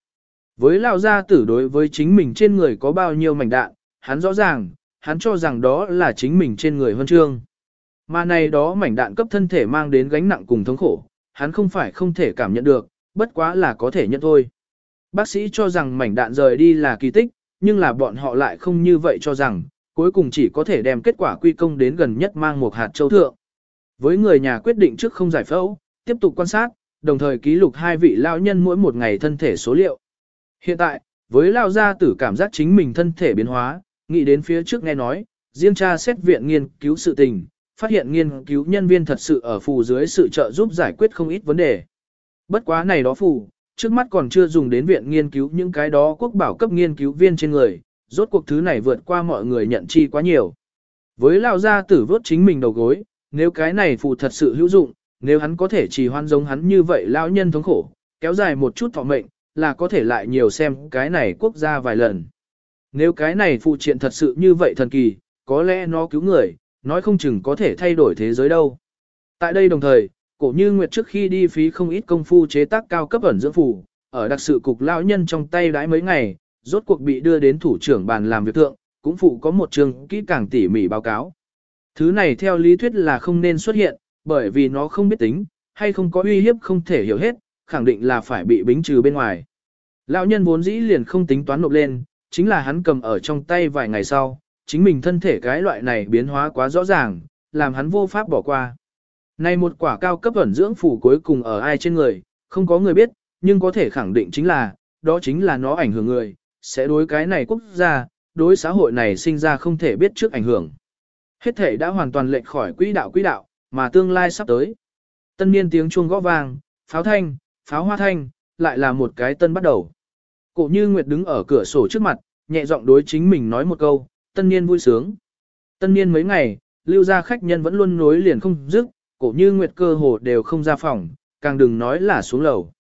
Với lao gia tử đối với chính mình trên người có bao nhiêu mảnh đạn, hắn rõ ràng, hắn cho rằng đó là chính mình trên người huân chương. Mà này đó mảnh đạn cấp thân thể mang đến gánh nặng cùng thống khổ, hắn không phải không thể cảm nhận được, bất quá là có thể nhận thôi. Bác sĩ cho rằng mảnh đạn rời đi là kỳ tích, nhưng là bọn họ lại không như vậy cho rằng, cuối cùng chỉ có thể đem kết quả quy công đến gần nhất mang một hạt châu thượng. Với người nhà quyết định trước không giải phẫu, tiếp tục quan sát, đồng thời ký lục hai vị lao nhân mỗi một ngày thân thể số liệu. Hiện tại, với lao gia tử cảm giác chính mình thân thể biến hóa, nghĩ đến phía trước nghe nói, riêng tra xét viện nghiên cứu sự tình, phát hiện nghiên cứu nhân viên thật sự ở phù dưới sự trợ giúp giải quyết không ít vấn đề. Bất quá này đó phù, trước mắt còn chưa dùng đến viện nghiên cứu những cái đó quốc bảo cấp nghiên cứu viên trên người, rốt cuộc thứ này vượt qua mọi người nhận chi quá nhiều. Với lao gia tử vớt chính mình đầu gối, nếu cái này phù thật sự hữu dụng, nếu hắn có thể trì hoan giống hắn như vậy lao nhân thống khổ, kéo dài một chút thọ mệnh, là có thể lại nhiều xem cái này quốc gia vài lần. Nếu cái này phụ triện thật sự như vậy thần kỳ, có lẽ nó cứu người, nói không chừng có thể thay đổi thế giới đâu. Tại đây đồng thời, cổ như Nguyệt trước khi đi phí không ít công phu chế tác cao cấp ẩn dưỡng phủ, ở đặc sự cục lão nhân trong tay đãi mấy ngày, rốt cuộc bị đưa đến thủ trưởng bàn làm việc thượng, cũng phụ có một trường kỹ càng tỉ mỉ báo cáo. Thứ này theo lý thuyết là không nên xuất hiện, bởi vì nó không biết tính, hay không có uy hiếp không thể hiểu hết, khẳng định là phải bị bính trừ bên ngoài. Lão nhân vốn dĩ liền không tính toán nộp lên, chính là hắn cầm ở trong tay vài ngày sau, chính mình thân thể cái loại này biến hóa quá rõ ràng, làm hắn vô pháp bỏ qua. Này một quả cao cấp ẩn dưỡng phủ cuối cùng ở ai trên người, không có người biết, nhưng có thể khẳng định chính là, đó chính là nó ảnh hưởng người, sẽ đối cái này quốc gia, đối xã hội này sinh ra không thể biết trước ảnh hưởng. Hết thể đã hoàn toàn lệch khỏi quỹ đạo quỹ đạo, mà tương lai sắp tới. Tân niên tiếng chuông gõ vang, pháo thanh, pháo hoa thanh, lại là một cái tân bắt đầu. Cổ như Nguyệt đứng ở cửa sổ trước mặt, nhẹ giọng đối chính mình nói một câu, tân niên vui sướng. Tân niên mấy ngày, lưu ra khách nhân vẫn luôn nối liền không dứt, cổ như Nguyệt cơ hồ đều không ra phòng, càng đừng nói là xuống lầu.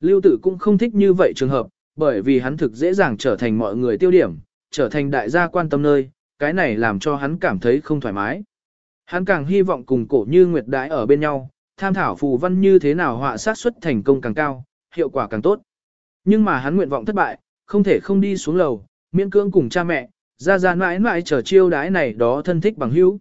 Lưu tự cũng không thích như vậy trường hợp, bởi vì hắn thực dễ dàng trở thành mọi người tiêu điểm, trở thành đại gia quan tâm nơi, cái này làm cho hắn cảm thấy không thoải mái. Hắn càng hy vọng cùng cổ như Nguyệt đãi ở bên nhau, tham thảo phù văn như thế nào họa sát xuất thành công càng cao, hiệu quả càng tốt. Nhưng mà hắn nguyện vọng thất bại, không thể không đi xuống lầu, miễn cưỡng cùng cha mẹ, ra ra mãi mãi chờ chiêu đái này đó thân thích bằng hữu.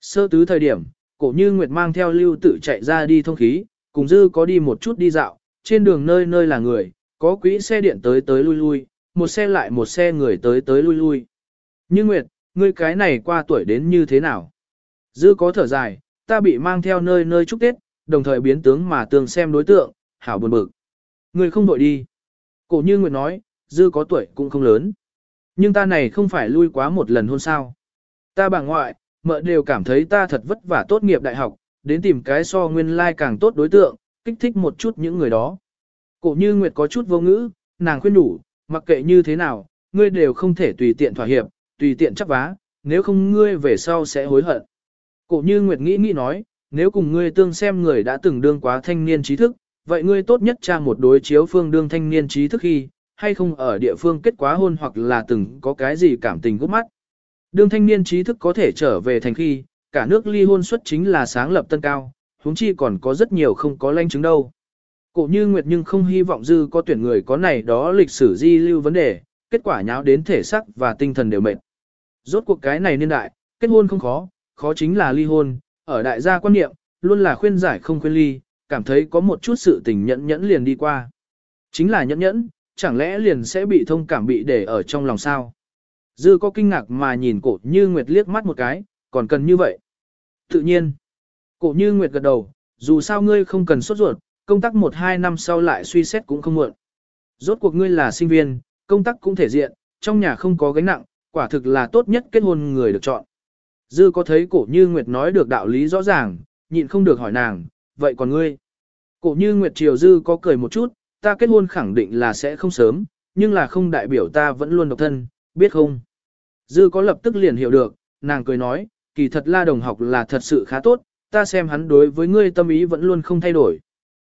Sơ tứ thời điểm, cổ như Nguyệt mang theo lưu tự chạy ra đi thông khí, cùng dư có đi một chút đi dạo, trên đường nơi nơi là người, có quỹ xe điện tới tới lui lui, một xe lại một xe người tới tới lui lui. Như Nguyệt, ngươi cái này qua tuổi đến như thế nào? Dư có thở dài, ta bị mang theo nơi nơi chúc Tết, đồng thời biến tướng mà tường xem đối tượng, hảo buồn bực. Ngươi không đội đi. Cổ như Nguyệt nói, dư có tuổi cũng không lớn. Nhưng ta này không phải lui quá một lần hôn sao. Ta bà ngoại, mợ đều cảm thấy ta thật vất vả tốt nghiệp đại học, đến tìm cái so nguyên lai like càng tốt đối tượng, kích thích một chút những người đó. Cổ như Nguyệt có chút vô ngữ, nàng khuyên đủ, mặc kệ như thế nào, ngươi đều không thể tùy tiện thỏa hiệp, tùy tiện chấp vá, nếu không ngươi về sau sẽ hối hận. Cổ như Nguyệt nghĩ nghĩ nói, nếu cùng ngươi tương xem người đã từng đương quá thanh niên trí thức, vậy ngươi tốt nhất tra một đối chiếu phương đương thanh niên trí thức khi, hay không ở địa phương kết quá hôn hoặc là từng có cái gì cảm tình gút mắt. Đương thanh niên trí thức có thể trở về thành khi, cả nước ly hôn suất chính là sáng lập tân cao, huống chi còn có rất nhiều không có lanh chứng đâu. Cổ như Nguyệt nhưng không hy vọng dư có tuyển người có này đó lịch sử di lưu vấn đề, kết quả nháo đến thể sắc và tinh thần đều mệt. Rốt cuộc cái này niên đại, kết hôn không khó, khó chính là ly hôn, ở đại gia quan niệm, luôn là khuyên giải không khuyên ly, cảm thấy có một chút sự tình nhẫn nhẫn liền đi qua. Chính là nhẫn nhẫn, chẳng lẽ liền sẽ bị thông cảm bị để ở trong lòng sao? Dư có kinh ngạc mà nhìn cổ như Nguyệt liếc mắt một cái, còn cần như vậy. Tự nhiên, cổ như Nguyệt gật đầu, dù sao ngươi không cần sốt ruột, công tác một hai năm sau lại suy xét cũng không muộn. Rốt cuộc ngươi là sinh viên, công tác cũng thể diện, trong nhà không có gánh nặng, quả thực là tốt nhất kết hôn người được chọn. Dư có thấy cổ như Nguyệt nói được đạo lý rõ ràng, nhịn không được hỏi nàng, vậy còn ngươi? Cổ như Nguyệt Triều Dư có cười một chút, ta kết hôn khẳng định là sẽ không sớm, nhưng là không đại biểu ta vẫn luôn độc thân, biết không? Dư có lập tức liền hiểu được, nàng cười nói, kỳ thật la đồng học là thật sự khá tốt, ta xem hắn đối với ngươi tâm ý vẫn luôn không thay đổi.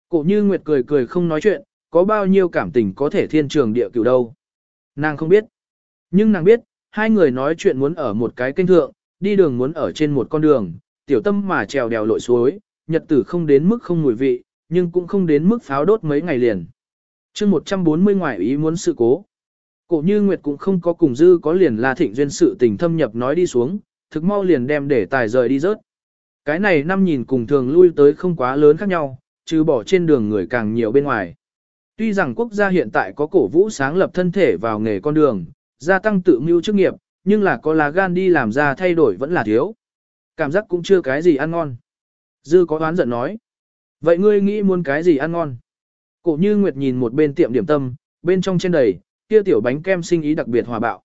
Cổ như Nguyệt cười cười không nói chuyện, có bao nhiêu cảm tình có thể thiên trường địa cửu đâu. Nàng không biết. Nhưng nàng biết, hai người nói chuyện muốn ở một cái kênh thượng, đi đường muốn ở trên một con đường, tiểu tâm mà trèo đèo lội suối, nhật tử không đến mức không mùi vị, nhưng cũng không đến mức pháo đốt mấy ngày liền. chương 140 ngoại ý muốn sự cố. Cổ như Nguyệt cũng không có cùng dư có liền là thịnh duyên sự tình thâm nhập nói đi xuống, thực mau liền đem để tài rời đi rớt. Cái này năm nhìn cùng thường lui tới không quá lớn khác nhau, trừ bỏ trên đường người càng nhiều bên ngoài. Tuy rằng quốc gia hiện tại có cổ vũ sáng lập thân thể vào nghề con đường, gia tăng tự mưu chức nghiệp, nhưng là có lá gan đi làm ra thay đổi vẫn là thiếu. Cảm giác cũng chưa cái gì ăn ngon. Dư có oán giận nói. Vậy ngươi nghĩ muốn cái gì ăn ngon? Cổ như Nguyệt nhìn một bên tiệm điểm tâm, bên trong trên đầy, kia tiểu bánh kem sinh ý đặc biệt hòa bạo.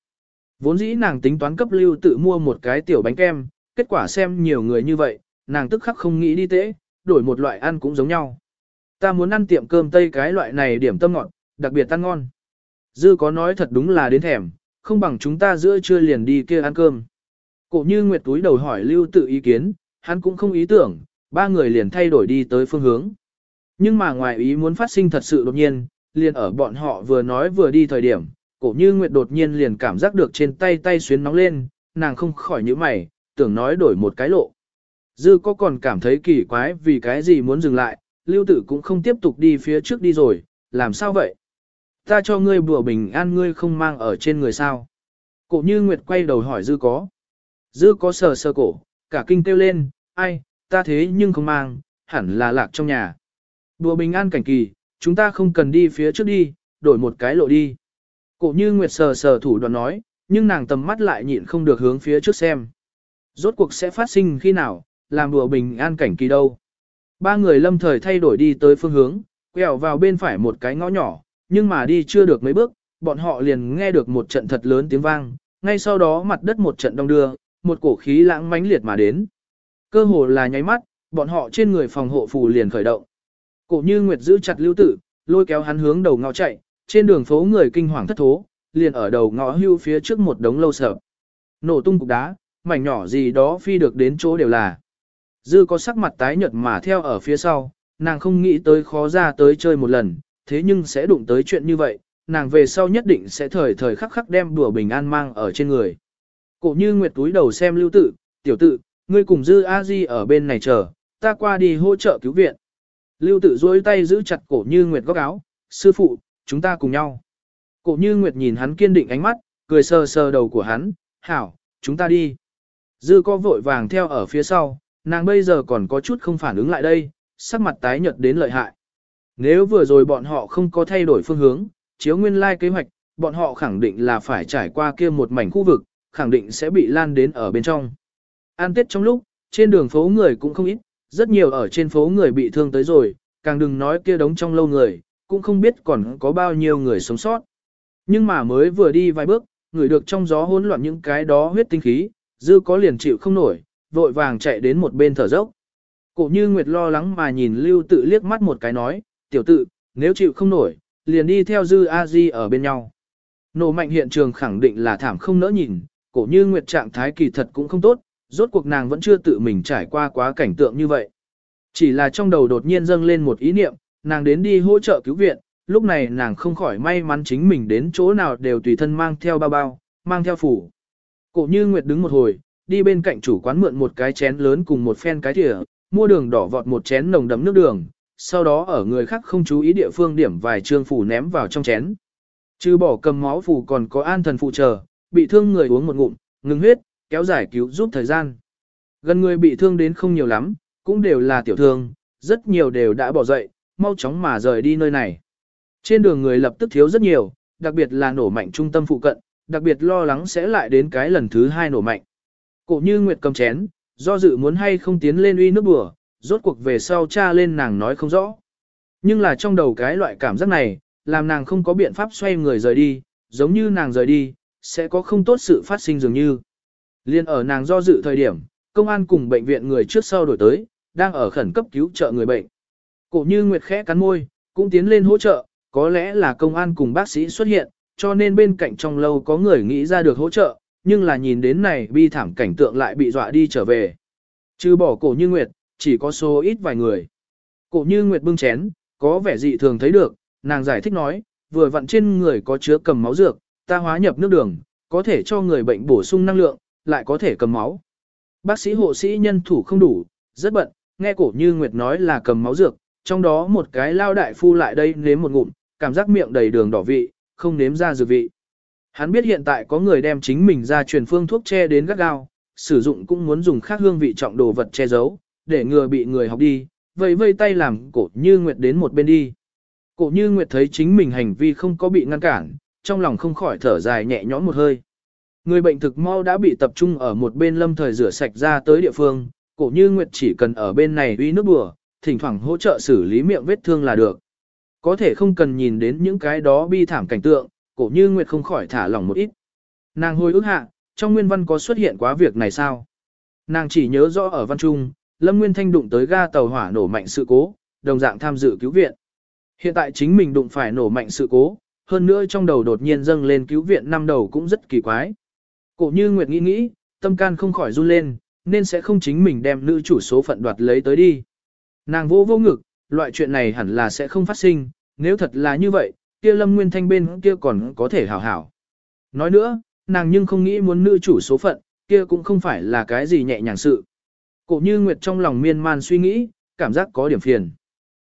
Vốn dĩ nàng tính toán cấp lưu tự mua một cái tiểu bánh kem, kết quả xem nhiều người như vậy, nàng tức khắc không nghĩ đi tễ, đổi một loại ăn cũng giống nhau. Ta muốn ăn tiệm cơm tây cái loại này điểm tâm ngọt, đặc biệt ăn ngon. Dư có nói thật đúng là đến thèm, không bằng chúng ta giữa trưa liền đi kia ăn cơm. Cổ như Nguyệt túi đầu hỏi lưu tự ý kiến, hắn cũng không ý tưởng, ba người liền thay đổi đi tới phương hướng. Nhưng mà ngoài ý muốn phát sinh thật sự đột nhiên, liền ở bọn họ vừa nói vừa đi thời điểm, cổ như Nguyệt đột nhiên liền cảm giác được trên tay tay xuyến nóng lên, nàng không khỏi nhíu mày, tưởng nói đổi một cái lộ. Dư có còn cảm thấy kỳ quái vì cái gì muốn dừng lại, lưu tử cũng không tiếp tục đi phía trước đi rồi, làm sao vậy? Ta cho ngươi bùa bình an ngươi không mang ở trên người sao? Cổ như Nguyệt quay đầu hỏi dư có. Dư có sờ sờ cổ, cả kinh kêu lên, ai, ta thế nhưng không mang, hẳn là lạc trong nhà. Đùa bình an cảnh kỳ, chúng ta không cần đi phía trước đi, đổi một cái lộ đi. Cổ như Nguyệt sờ sờ thủ đoạn nói, nhưng nàng tầm mắt lại nhịn không được hướng phía trước xem. Rốt cuộc sẽ phát sinh khi nào, làm đùa bình an cảnh kỳ đâu. Ba người lâm thời thay đổi đi tới phương hướng, quẹo vào bên phải một cái ngõ nhỏ, nhưng mà đi chưa được mấy bước, bọn họ liền nghe được một trận thật lớn tiếng vang, ngay sau đó mặt đất một trận đông đưa, một cổ khí lãng mãnh liệt mà đến. Cơ hồ là nháy mắt, bọn họ trên người phòng hộ phù liền khởi động. Cổ như Nguyệt giữ chặt lưu tử, lôi kéo hắn hướng đầu ngõ chạy, trên đường phố người kinh hoàng thất thố, liền ở đầu ngõ hưu phía trước một đống lâu sợ. Nổ tung cục đá, mảnh nhỏ gì đó phi được đến chỗ đều là. Dư có sắc mặt tái nhợt mà theo ở phía sau, nàng không nghĩ tới khó ra tới chơi một lần, thế nhưng sẽ đụng tới chuyện như vậy, nàng về sau nhất định sẽ thời thời khắc khắc đem đùa bình an mang ở trên người. Cổ như Nguyệt túi đầu xem lưu tự, tiểu tự, ngươi cùng Dư A Di ở bên này chờ, ta qua đi hỗ trợ cứu viện. Lưu tự duỗi tay giữ chặt cổ như Nguyệt góc áo, sư phụ, chúng ta cùng nhau. Cổ như Nguyệt nhìn hắn kiên định ánh mắt, cười sờ sờ đầu của hắn, hảo, chúng ta đi. Dư co vội vàng theo ở phía sau, nàng bây giờ còn có chút không phản ứng lại đây, sắc mặt tái nhợt đến lợi hại. Nếu vừa rồi bọn họ không có thay đổi phương hướng, chiếu nguyên lai kế hoạch, bọn họ khẳng định là phải trải qua kia một mảnh khu vực, khẳng định sẽ bị lan đến ở bên trong. An tết trong lúc, trên đường phố người cũng không ít, rất nhiều ở trên phố người bị thương tới rồi, càng đừng nói kia đống trong lâu người, cũng không biết còn có bao nhiêu người sống sót. Nhưng mà mới vừa đi vài bước, người được trong gió hỗn loạn những cái đó huyết tinh khí, dư có liền chịu không nổi, vội vàng chạy đến một bên thở dốc. Cổ như Nguyệt lo lắng mà nhìn Lưu tự liếc mắt một cái nói, tiểu tự, nếu chịu không nổi, liền đi theo dư a di ở bên nhau. Nổ mạnh hiện trường khẳng định là thảm không nỡ nhìn, cổ như nguyệt trạng thái kỳ thật cũng không tốt, rốt cuộc nàng vẫn chưa tự mình trải qua quá cảnh tượng như vậy. Chỉ là trong đầu đột nhiên dâng lên một ý niệm, nàng đến đi hỗ trợ cứu viện, lúc này nàng không khỏi may mắn chính mình đến chỗ nào đều tùy thân mang theo bao bao, mang theo phủ. Cổ như Nguyệt đứng một hồi, đi bên cạnh chủ quán mượn một cái chén lớn cùng một phen cái thìa, mua đường đỏ vọt một chén nồng đấm nước đường, sau đó ở người khác không chú ý địa phương điểm vài trương phủ ném vào trong chén. Trừ bỏ cầm máu phủ còn có an thần phụ trợ, bị thương người uống một ngụm, ngừng huyết, kéo dài cứu giúp thời gian. Gần người bị thương đến không nhiều lắm, cũng đều là tiểu thương, rất nhiều đều đã bỏ dậy, mau chóng mà rời đi nơi này. Trên đường người lập tức thiếu rất nhiều, đặc biệt là nổ mạnh trung tâm phụ cận, đặc biệt lo lắng sẽ lại đến cái lần thứ hai nổ mạnh. Cổ như Nguyệt cầm chén, do dự muốn hay không tiến lên uy nước bùa, rốt cuộc về sau cha lên nàng nói không rõ. Nhưng là trong đầu cái loại cảm giác này, làm nàng không có biện pháp xoay người rời đi, giống như nàng rời đi, sẽ có không tốt sự phát sinh dường như. Liên ở nàng do dự thời điểm, công an cùng bệnh viện người trước sau đổi tới, đang ở khẩn cấp cứu trợ người bệnh. Cổ như Nguyệt khẽ cắn môi, cũng tiến lên hỗ trợ, có lẽ là công an cùng bác sĩ xuất hiện, cho nên bên cạnh trong lâu có người nghĩ ra được hỗ trợ, nhưng là nhìn đến này bi thảm cảnh tượng lại bị dọa đi trở về. Chứ bỏ cổ như Nguyệt, chỉ có số ít vài người. Cổ như Nguyệt bưng chén, có vẻ dị thường thấy được, nàng giải thích nói, vừa vặn trên người có chứa cầm máu dược, ta hóa nhập nước đường, có thể cho người bệnh bổ sung năng lượng, lại có thể cầm máu. Bác sĩ hộ sĩ nhân thủ không đủ, rất bận, nghe cổ như Nguyệt nói là cầm máu dược, trong đó một cái lao đại phu lại đây nếm một ngụm, cảm giác miệng đầy đường đỏ vị, không nếm ra dược vị. Hắn biết hiện tại có người đem chính mình ra truyền phương thuốc che đến gắt gao, sử dụng cũng muốn dùng khác hương vị trọng đồ vật che giấu, để ngừa bị người học đi, vậy vây tay làm cổ như Nguyệt đến một bên đi. Cổ như Nguyệt thấy chính mình hành vi không có bị ngăn cản, trong lòng không khỏi thở dài nhẹ nhõm một hơi. Người bệnh thực mau đã bị tập trung ở một bên lâm thời rửa sạch ra tới địa phương, cổ như Nguyệt chỉ cần ở bên này uy nước bùa, thỉnh thoảng hỗ trợ xử lý miệng vết thương là được. Có thể không cần nhìn đến những cái đó bi thảm cảnh tượng, cổ như Nguyệt không khỏi thả lỏng một ít. Nàng hồi ức hạ, trong nguyên văn có xuất hiện quá việc này sao? Nàng chỉ nhớ rõ ở văn trung, Lâm Nguyên Thanh đụng tới ga tàu hỏa nổ mạnh sự cố, đồng dạng tham dự cứu viện. Hiện tại chính mình đụng phải nổ mạnh sự cố, hơn nữa trong đầu đột nhiên dâng lên cứu viện năm đầu cũng rất kỳ quái. Cổ như Nguyệt nghĩ nghĩ, tâm can không khỏi run lên, nên sẽ không chính mình đem nữ chủ số phận đoạt lấy tới đi. Nàng vô vô ngực, loại chuyện này hẳn là sẽ không phát sinh, nếu thật là như vậy, kia Lâm Nguyên Thanh bên kia còn có thể hảo hảo. Nói nữa, nàng nhưng không nghĩ muốn nữ chủ số phận, kia cũng không phải là cái gì nhẹ nhàng sự. Cổ như Nguyệt trong lòng miên man suy nghĩ, cảm giác có điểm phiền.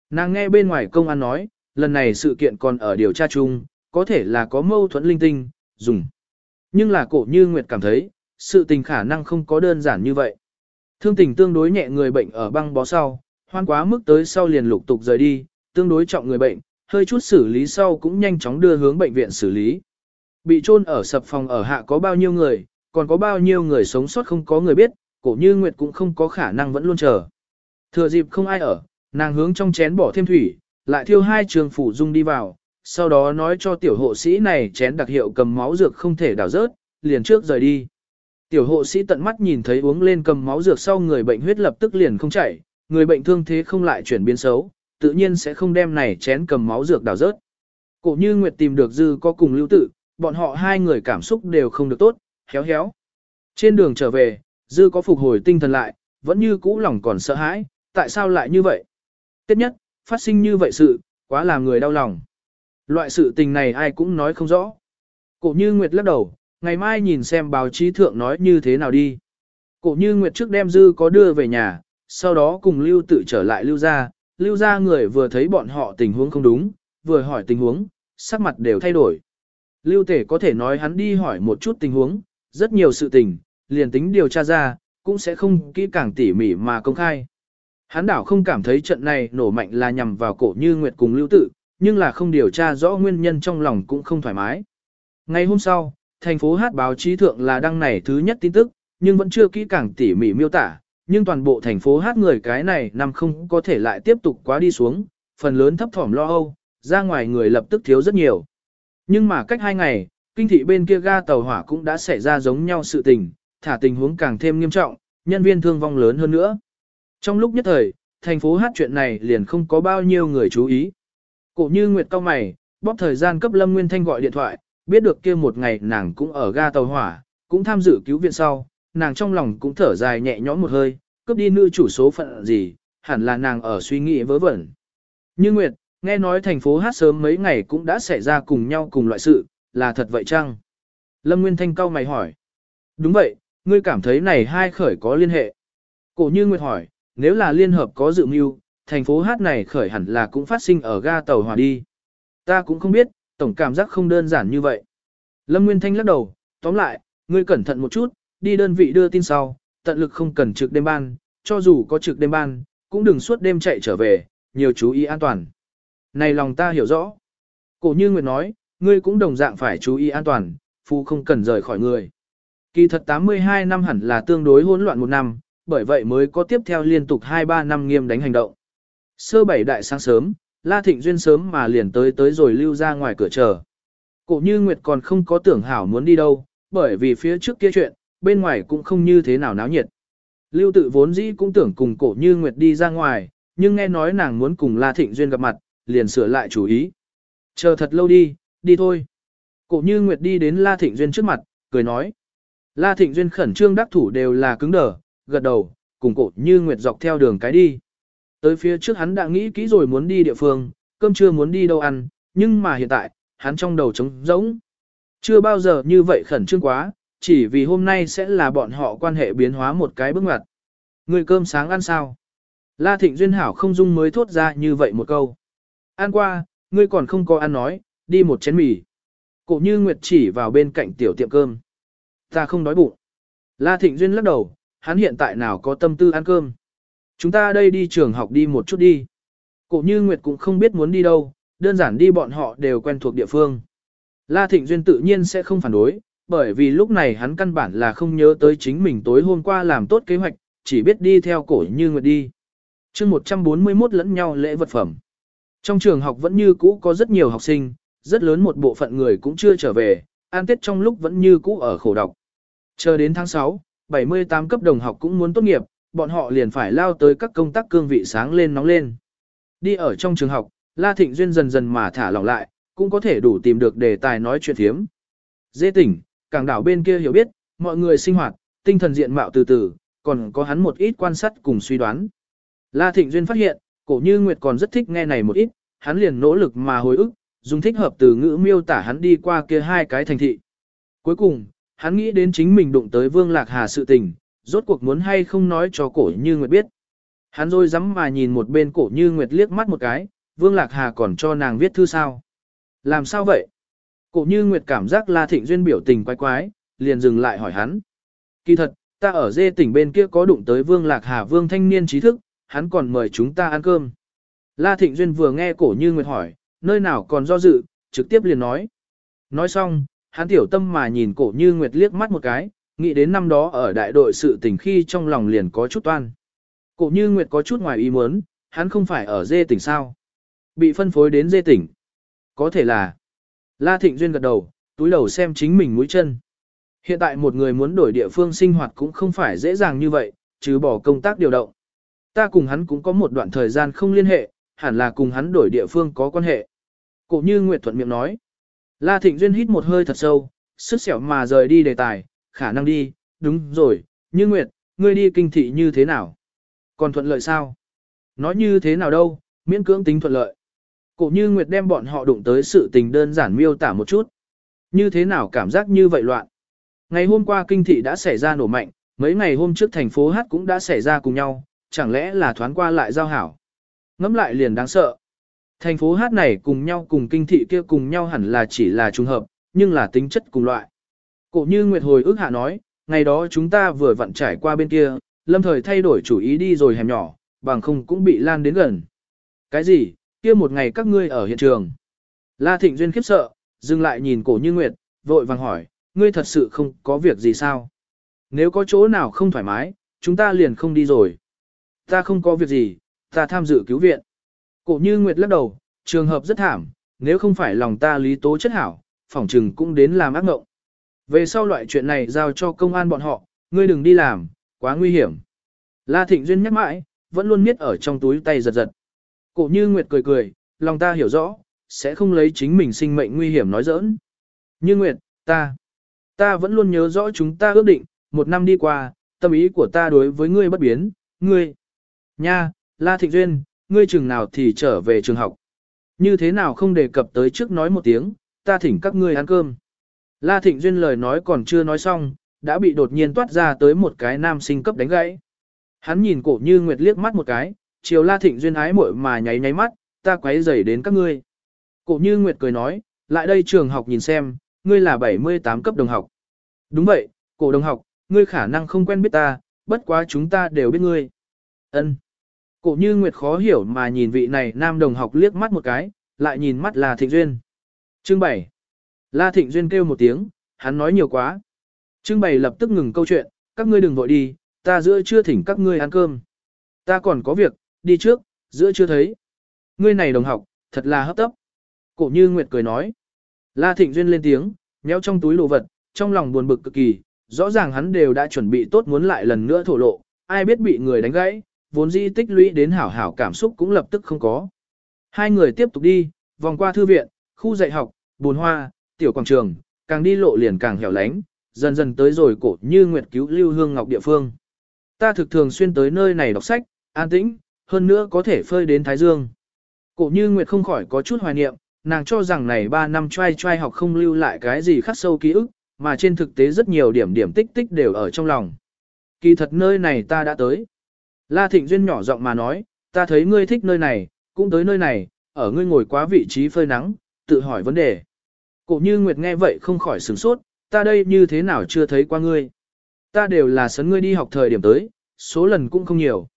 Nàng nghe bên ngoài công an nói, lần này sự kiện còn ở điều tra chung, có thể là có mâu thuẫn linh tinh, dùng. Nhưng là cổ như Nguyệt cảm thấy, sự tình khả năng không có đơn giản như vậy. Thương tình tương đối nhẹ người bệnh ở băng bó sau, hoan quá mức tới sau liền lục tục rời đi, tương đối trọng người bệnh, hơi chút xử lý sau cũng nhanh chóng đưa hướng bệnh viện xử lý. Bị chôn ở sập phòng ở hạ có bao nhiêu người, còn có bao nhiêu người sống sót không có người biết, cổ như Nguyệt cũng không có khả năng vẫn luôn chờ. Thừa dịp không ai ở, nàng hướng trong chén bỏ thêm thủy, lại thiêu hai trường phủ dung đi vào, sau đó nói cho tiểu hộ sĩ này chén đặc hiệu cầm máu dược không thể đảo rớt, liền trước rời đi. Tiểu hộ sĩ tận mắt nhìn thấy uống lên cầm máu dược sau người bệnh huyết lập tức liền không chảy, người bệnh thương thế không lại chuyển biến xấu, tự nhiên sẽ không đem này chén cầm máu dược đảo rớt. Cổ như Nguyệt tìm được dư có cùng lưu tử bọn họ hai người cảm xúc đều không được tốt, héo héo. Trên đường trở về, dư có phục hồi tinh thần lại, vẫn như cũ lòng còn sợ hãi, tại sao lại như vậy? Tiếp nhất, phát sinh như vậy sự, quá làm người đau lòng. Loại sự tình này ai cũng nói không rõ. Cổ như Nguyệt lắc đầu, ngày mai nhìn xem báo chí thượng nói như thế nào đi. Cổ như Nguyệt trước đem dư có đưa về nhà, sau đó cùng lưu tự trở lại lưu ra, lưu ra người vừa thấy bọn họ tình huống không đúng, vừa hỏi tình huống, sắc mặt đều thay đổi. Lưu tể có thể nói hắn đi hỏi một chút tình huống, rất nhiều sự tình, liền tính điều tra ra, cũng sẽ không kỹ càng tỉ mỉ mà công khai. Hắn đảo không cảm thấy trận này nổ mạnh là nhằm vào cổ như Nguyệt cùng lưu tự, nhưng là không điều tra rõ nguyên nhân trong lòng cũng không thoải mái. Ngày hôm sau, thành phố hát báo chí thượng là đăng này thứ nhất tin tức, nhưng vẫn chưa kỹ càng tỉ mỉ miêu tả, nhưng toàn bộ thành phố hát người cái này năm không có thể lại tiếp tục quá đi xuống, phần lớn thấp thỏm lo âu, ra ngoài người lập tức thiếu rất nhiều. Nhưng mà cách hai ngày, kinh thị bên kia ga tàu hỏa cũng đã xảy ra giống nhau sự tình, thả tình huống càng thêm nghiêm trọng, nhân viên thương vong lớn hơn nữa. Trong lúc nhất thời, thành phố hát chuyện này liền không có bao nhiêu người chú ý. Cổ như Nguyệt cao mày, bóp thời gian cấp Lâm Nguyên Thanh gọi điện thoại, biết được kia một ngày nàng cũng ở ga tàu hỏa, cũng tham dự cứu viện sau, nàng trong lòng cũng thở dài nhẹ nhõm một hơi, cướp đi nữ chủ số phận gì, hẳn là nàng ở suy nghĩ vớ vẩn. Như Nguyệt, nghe nói thành phố hát sớm mấy ngày cũng đã xảy ra cùng nhau cùng loại sự, là thật vậy chăng? Lâm Nguyên Thanh cao mày hỏi. Đúng vậy, ngươi cảm thấy này hai khởi có liên hệ. Cổ Như Nguyệt hỏi, nếu là liên hợp có dự mưu, thành phố hát này khởi hẳn là cũng phát sinh ở ga tàu hỏa đi. Ta cũng không biết, tổng cảm giác không đơn giản như vậy. Lâm Nguyên Thanh lắc đầu, tóm lại, ngươi cẩn thận một chút, đi đơn vị đưa tin sau, tận lực không cần trực đêm ban, cho dù có trực đêm ban, cũng đừng suốt đêm chạy trở về, nhiều chú ý an toàn. Này lòng ta hiểu rõ. Cổ như Nguyệt nói, ngươi cũng đồng dạng phải chú ý an toàn, phu không cần rời khỏi người. Kỳ thật 82 năm hẳn là tương đối hỗn loạn một năm, bởi vậy mới có tiếp theo liên tục 2-3 năm nghiêm đánh hành động. Sơ bảy đại sáng sớm, La Thịnh Duyên sớm mà liền tới tới rồi lưu ra ngoài cửa chờ. Cổ như Nguyệt còn không có tưởng hảo muốn đi đâu, bởi vì phía trước kia chuyện, bên ngoài cũng không như thế nào náo nhiệt. Lưu tự vốn dĩ cũng tưởng cùng cổ như Nguyệt đi ra ngoài, nhưng nghe nói nàng muốn cùng La Thịnh Duyên gặp mặt, liền sửa lại chủ ý. Chờ thật lâu đi, đi thôi. Cổ như Nguyệt đi đến La Thịnh Duyên trước mặt, cười nói. La Thịnh Duyên khẩn trương đắc thủ đều là cứng đờ, gật đầu, cùng cổ như Nguyệt dọc theo đường cái đi. Tới phía trước hắn đã nghĩ kỹ rồi muốn đi địa phương, cơm chưa muốn đi đâu ăn, nhưng mà hiện tại, hắn trong đầu trống rỗng. Chưa bao giờ như vậy khẩn trương quá, chỉ vì hôm nay sẽ là bọn họ quan hệ biến hóa một cái bước ngoặt. Người cơm sáng ăn sao? La Thịnh Duyên Hảo không dung mới thốt ra như vậy một câu. Ăn qua, ngươi còn không có ăn nói, đi một chén mì. Cổ như Nguyệt chỉ vào bên cạnh tiểu tiệm cơm. Ta không đói bụng. La Thịnh Duyên lắc đầu, hắn hiện tại nào có tâm tư ăn cơm. Chúng ta đây đi trường học đi một chút đi. Cổ như Nguyệt cũng không biết muốn đi đâu, đơn giản đi bọn họ đều quen thuộc địa phương. La Thịnh Duyên tự nhiên sẽ không phản đối, bởi vì lúc này hắn căn bản là không nhớ tới chính mình tối hôm qua làm tốt kế hoạch, chỉ biết đi theo cổ như Nguyệt đi. chương 141 lẫn nhau lễ vật phẩm. Trong trường học vẫn như cũ có rất nhiều học sinh, rất lớn một bộ phận người cũng chưa trở về, an tiết trong lúc vẫn như cũ ở khổ đọc. Chờ đến tháng 6, 78 cấp đồng học cũng muốn tốt nghiệp, bọn họ liền phải lao tới các công tác cương vị sáng lên nóng lên. Đi ở trong trường học, La Thịnh Duyên dần dần mà thả lỏng lại, cũng có thể đủ tìm được đề tài nói chuyện thiếm. Dễ tỉnh, cảng đảo bên kia hiểu biết, mọi người sinh hoạt, tinh thần diện mạo từ từ, còn có hắn một ít quan sát cùng suy đoán. La Thịnh Duyên phát hiện, cổ như Nguyệt còn rất thích nghe này một ít, hắn liền nỗ lực mà hồi ức, dùng thích hợp từ ngữ miêu tả hắn đi qua kia hai cái thành thị. Cuối cùng, hắn nghĩ đến chính mình đụng tới Vương Lạc Hà sự tình, rốt cuộc muốn hay không nói cho cổ như Nguyệt biết. Hắn rồi dám mà nhìn một bên cổ như Nguyệt liếc mắt một cái, Vương Lạc Hà còn cho nàng viết thư sao. Làm sao vậy? Cổ như Nguyệt cảm giác La Thịnh Duyên biểu tình quái quái, liền dừng lại hỏi hắn. Kỳ thật, ta ở dê tỉnh bên kia có đụng tới Vương Lạc Hà Vương thanh niên trí thức, hắn còn mời chúng ta ăn cơm. La Thịnh Duyên vừa nghe cổ như Nguyệt hỏi, nơi nào còn do dự, trực tiếp liền nói. Nói xong, hắn tiểu tâm mà nhìn cổ như Nguyệt liếc mắt một cái, nghĩ đến năm đó ở đại đội sự tình khi trong lòng liền có chút toan. Cổ như Nguyệt có chút ngoài ý muốn, hắn không phải ở dê tỉnh sao. Bị phân phối đến dê tỉnh. Có thể là. La Thịnh Duyên gật đầu, túi đầu xem chính mình mũi chân. Hiện tại một người muốn đổi địa phương sinh hoạt cũng không phải dễ dàng như vậy, trừ bỏ công tác điều động. Ta cùng hắn cũng có một đoạn thời gian không liên hệ, hẳn là cùng hắn đổi địa phương có quan hệ. Cổ như Nguyệt thuận miệng nói. La Thịnh Duyên hít một hơi thật sâu, sức sẹo mà rời đi đề tài, khả năng đi, đúng rồi, như Nguyệt, ngươi đi kinh thị như thế nào? Còn thuận lợi sao? Nói như thế nào đâu, miễn cưỡng tính thuận lợi. Cổ như Nguyệt đem bọn họ đụng tới sự tình đơn giản miêu tả một chút. Như thế nào cảm giác như vậy loạn? Ngày hôm qua kinh thị đã xảy ra nổ mạnh, mấy ngày hôm trước thành phố Hát cũng đã xảy ra cùng nhau, chẳng lẽ là thoáng qua lại giao hảo? Ngắm lại liền đáng sợ. Thành phố Hát này cùng nhau cùng kinh thị kia cùng nhau hẳn là chỉ là trùng hợp, nhưng là tính chất cùng loại. Cổ như Nguyệt hồi ước hạ nói, ngày đó chúng ta vừa vặn trải qua bên kia, lâm thời thay đổi chủ ý đi rồi hẻm nhỏ, bằng không cũng bị lan đến gần. Cái gì, kia một ngày các ngươi ở hiện trường. La Thịnh Duyên khiếp sợ, dừng lại nhìn cổ như Nguyệt, vội vàng hỏi, ngươi thật sự không có việc gì sao? Nếu có chỗ nào không thoải mái, chúng ta liền không đi rồi. Ta không có việc gì, ta tham dự cứu viện. Cổ như Nguyệt lắc đầu, trường hợp rất thảm, nếu không phải lòng ta lý tố chất hảo, phỏng trừng cũng đến làm ác ngộng. Về sau loại chuyện này giao cho công an bọn họ, ngươi đừng đi làm, quá nguy hiểm. La Thịnh Duyên nhắc mãi, vẫn luôn miết ở trong túi tay giật giật. Cổ như Nguyệt cười cười, lòng ta hiểu rõ, sẽ không lấy chính mình sinh mệnh nguy hiểm nói giỡn. Như Nguyệt, ta, ta vẫn luôn nhớ rõ chúng ta ước định, một năm đi qua, tâm ý của ta đối với ngươi bất biến, ngươi. Nha, La Thịnh Duyên, ngươi chừng nào thì trở về trường học. Như thế nào không đề cập tới trước nói một tiếng, ta thỉnh các ngươi ăn cơm. La Thịnh Duyên lời nói còn chưa nói xong, đã bị đột nhiên toát ra tới một cái nam sinh cấp đánh gãy. Hắn nhìn cổ như Nguyệt liếc mắt một cái, chiều La Thịnh Duyên ái muội mà nháy nháy mắt, ta quấy rầy đến các ngươi. Cổ như Nguyệt cười nói, lại đây trường học nhìn xem, ngươi là 78 cấp đồng học. Đúng vậy, cổ đồng học, ngươi khả năng không quen biết ta, bất quá chúng ta đều biết ngươi. Ân. Cổ như Nguyệt khó hiểu mà nhìn vị này nam đồng học liếc mắt một cái, lại nhìn mắt La Thịnh Duyên. Chương 7. La Thịnh Duyên kêu một tiếng, hắn nói nhiều quá. Trưng bày lập tức ngừng câu chuyện, các ngươi đừng vội đi, ta giữa chưa thỉnh các ngươi ăn cơm. Ta còn có việc, đi trước, giữa chưa thấy. Ngươi này đồng học, thật là hấp tấp. Cổ như Nguyệt cười nói. La Thịnh Duyên lên tiếng, nhéo trong túi đồ vật, trong lòng buồn bực cực kỳ, rõ ràng hắn đều đã chuẩn bị tốt muốn lại lần nữa thổ lộ, ai biết bị người đánh gãy, vốn dĩ tích lũy đến hảo hảo cảm xúc cũng lập tức không có. Hai người tiếp tục đi, vòng qua thư viện, khu dạy học, bồn hoa, tiểu quảng trường, càng đi lộ liền càng hẻo lánh, dần dần tới rồi cổ như nguyệt cứu lưu hương ngọc địa phương. Ta thực thường xuyên tới nơi này đọc sách, an tĩnh, hơn nữa có thể phơi đến Thái Dương. Cổ như nguyệt không khỏi có chút hoài niệm, nàng cho rằng này 3 năm trai trai học không lưu lại cái gì khắc sâu ký ức, mà trên thực tế rất nhiều điểm điểm tích tích đều ở trong lòng. Kỳ thật nơi này ta đã tới. La Thịnh Duyên nhỏ giọng mà nói, ta thấy ngươi thích nơi này, cũng tới nơi này, ở ngươi ngồi quá vị trí phơi nắng, tự hỏi vấn đề. Cổ như Nguyệt nghe vậy không khỏi sửng sốt, ta đây như thế nào chưa thấy qua ngươi. Ta đều là sấn ngươi đi học thời điểm tới, số lần cũng không nhiều.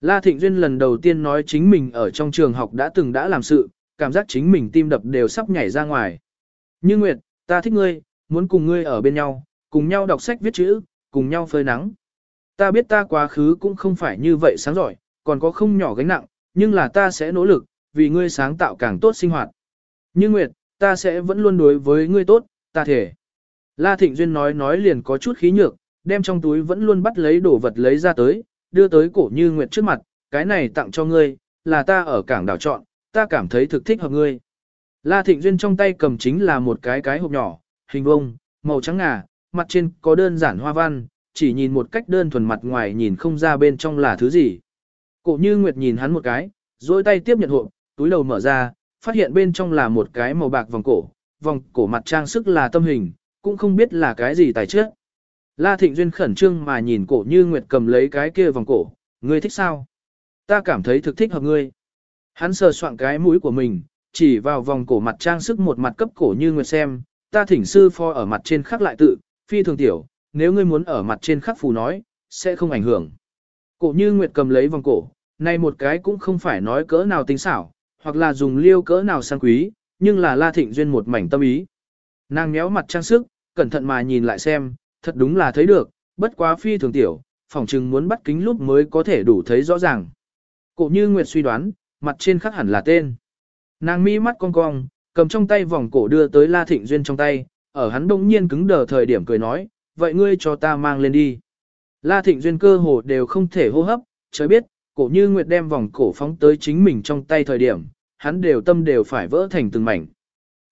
La Thịnh Duyên lần đầu tiên nói chính mình ở trong trường học đã từng đã làm sự, cảm giác chính mình tim đập đều sắp nhảy ra ngoài. Như Nguyệt, ta thích ngươi, muốn cùng ngươi ở bên nhau, cùng nhau đọc sách viết chữ, cùng nhau phơi nắng. Ta biết ta quá khứ cũng không phải như vậy sáng giỏi, còn có không nhỏ gánh nặng, nhưng là ta sẽ nỗ lực, vì ngươi sáng tạo càng tốt sinh hoạt. Như Nguyệt, ta sẽ vẫn luôn đối với ngươi tốt, ta thể. La Thịnh Duyên nói nói liền có chút khí nhược, đem trong túi vẫn luôn bắt lấy đồ vật lấy ra tới, đưa tới cổ như Nguyệt trước mặt, cái này tặng cho ngươi, là ta ở cảng đảo chọn, ta cảm thấy thực thích hợp ngươi. La Thịnh Duyên trong tay cầm chính là một cái cái hộp nhỏ, hình vuông, màu trắng ngà, mặt trên có đơn giản hoa văn, chỉ nhìn một cách đơn thuần mặt ngoài nhìn không ra bên trong là thứ gì. Cổ như Nguyệt nhìn hắn một cái, dôi tay tiếp nhận hộp, túi đầu mở ra, phát hiện bên trong là một cái màu bạc vòng cổ, vòng cổ mặt trang sức là tâm hình, cũng không biết là cái gì tài trước. La Thịnh Duyên khẩn trương mà nhìn cổ như Nguyệt cầm lấy cái kia vòng cổ, ngươi thích sao? Ta cảm thấy thực thích hợp ngươi. Hắn sờ soạn cái mũi của mình, chỉ vào vòng cổ mặt trang sức một mặt cấp cổ như Nguyệt xem, ta thỉnh sư pho ở mặt trên khắc lại tự, phi thường tiểu, nếu ngươi muốn ở mặt trên khắc phù nói, sẽ không ảnh hưởng. Cổ như Nguyệt cầm lấy vòng cổ, này một cái cũng không phải nói cỡ nào tính xảo, hoặc là dùng liêu cỡ nào sang quý, nhưng là La Thịnh Duyên một mảnh tâm ý. Nàng méo mặt trang sức, cẩn thận mà nhìn lại xem, thật đúng là thấy được, bất quá phi thường tiểu, phỏng chừng muốn bắt kính lúc mới có thể đủ thấy rõ ràng. Cổ như Nguyệt suy đoán, mặt trên khắc hẳn là tên. Nàng mi mắt cong cong, cầm trong tay vòng cổ đưa tới La Thịnh Duyên trong tay, ở hắn đông nhiên cứng đờ thời điểm cười nói, vậy ngươi cho ta mang lên đi. La Thịnh Duyên cơ hồ đều không thể hô hấp, trời biết, cổ như Nguyệt đem vòng cổ phóng tới chính mình trong tay thời điểm, hắn đều tâm đều phải vỡ thành từng mảnh.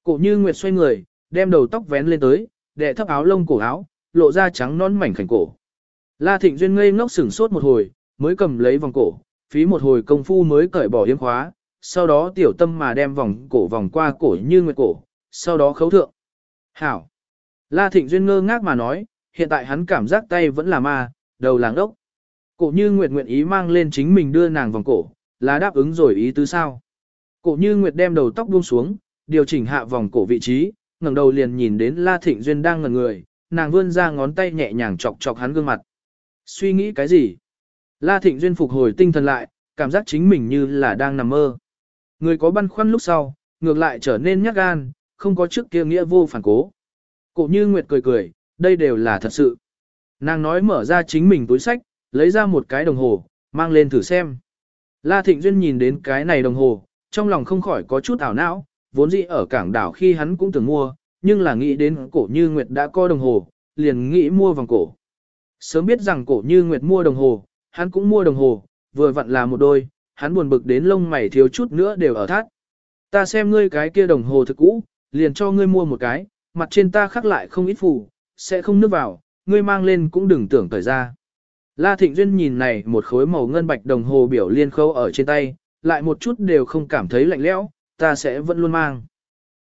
Cổ như Nguyệt xoay người, đem đầu tóc vén lên tới, đệ thấp áo lông cổ áo, lộ ra trắng non mảnh khảnh cổ. La Thịnh Duyên ngây ngốc sửng sốt một hồi, mới cầm lấy vòng cổ, phí một hồi công phu mới cởi bỏ yếm khóa, sau đó tiểu tâm mà đem vòng cổ vòng qua cổ như nguyệt cổ, sau đó khấu thượng. Hảo! La Thịnh Duyên ngơ ngác mà nói, hiện tại hắn cảm giác tay vẫn là ma, đầu làng ốc. Cổ như nguyệt nguyện ý mang lên chính mình đưa nàng vòng cổ, là đáp ứng rồi ý tứ sao. Cổ như nguyệt đem đầu tóc buông xuống, điều chỉnh hạ vòng cổ vị trí, ngẩng đầu liền nhìn đến La Thịnh Duyên đang ngẩn người, nàng vươn ra ngón tay nhẹ nhàng chọc chọc hắn gương mặt. Suy nghĩ cái gì? La Thịnh Duyên phục hồi tinh thần lại, cảm giác chính mình như là đang nằm mơ. Người có băn khoăn lúc sau, ngược lại trở nên nhát gan, không có trước kia nghĩa vô phản cố. Cổ như Nguyệt cười cười, đây đều là thật sự. Nàng nói mở ra chính mình túi sách, lấy ra một cái đồng hồ, mang lên thử xem. La Thịnh Duyên nhìn đến cái này đồng hồ, trong lòng không khỏi có chút ảo não, vốn dĩ ở cảng đảo khi hắn cũng từng mua, nhưng là nghĩ đến cổ như Nguyệt đã có đồng hồ, liền nghĩ mua vòng cổ. Sớm biết rằng cổ như Nguyệt mua đồng hồ, hắn cũng mua đồng hồ, vừa vặn là một đôi, hắn buồn bực đến lông mày thiếu chút nữa đều ở thắt. Ta xem ngươi cái kia đồng hồ thực cũ, liền cho ngươi mua một cái, mặt trên ta khắc lại không ít phù, sẽ không nước vào, ngươi mang lên cũng đừng tưởng cởi ra. La Thịnh Duyên nhìn này một khối màu ngân bạch đồng hồ biểu liên khâu ở trên tay, lại một chút đều không cảm thấy lạnh lẽo, ta sẽ vẫn luôn mang.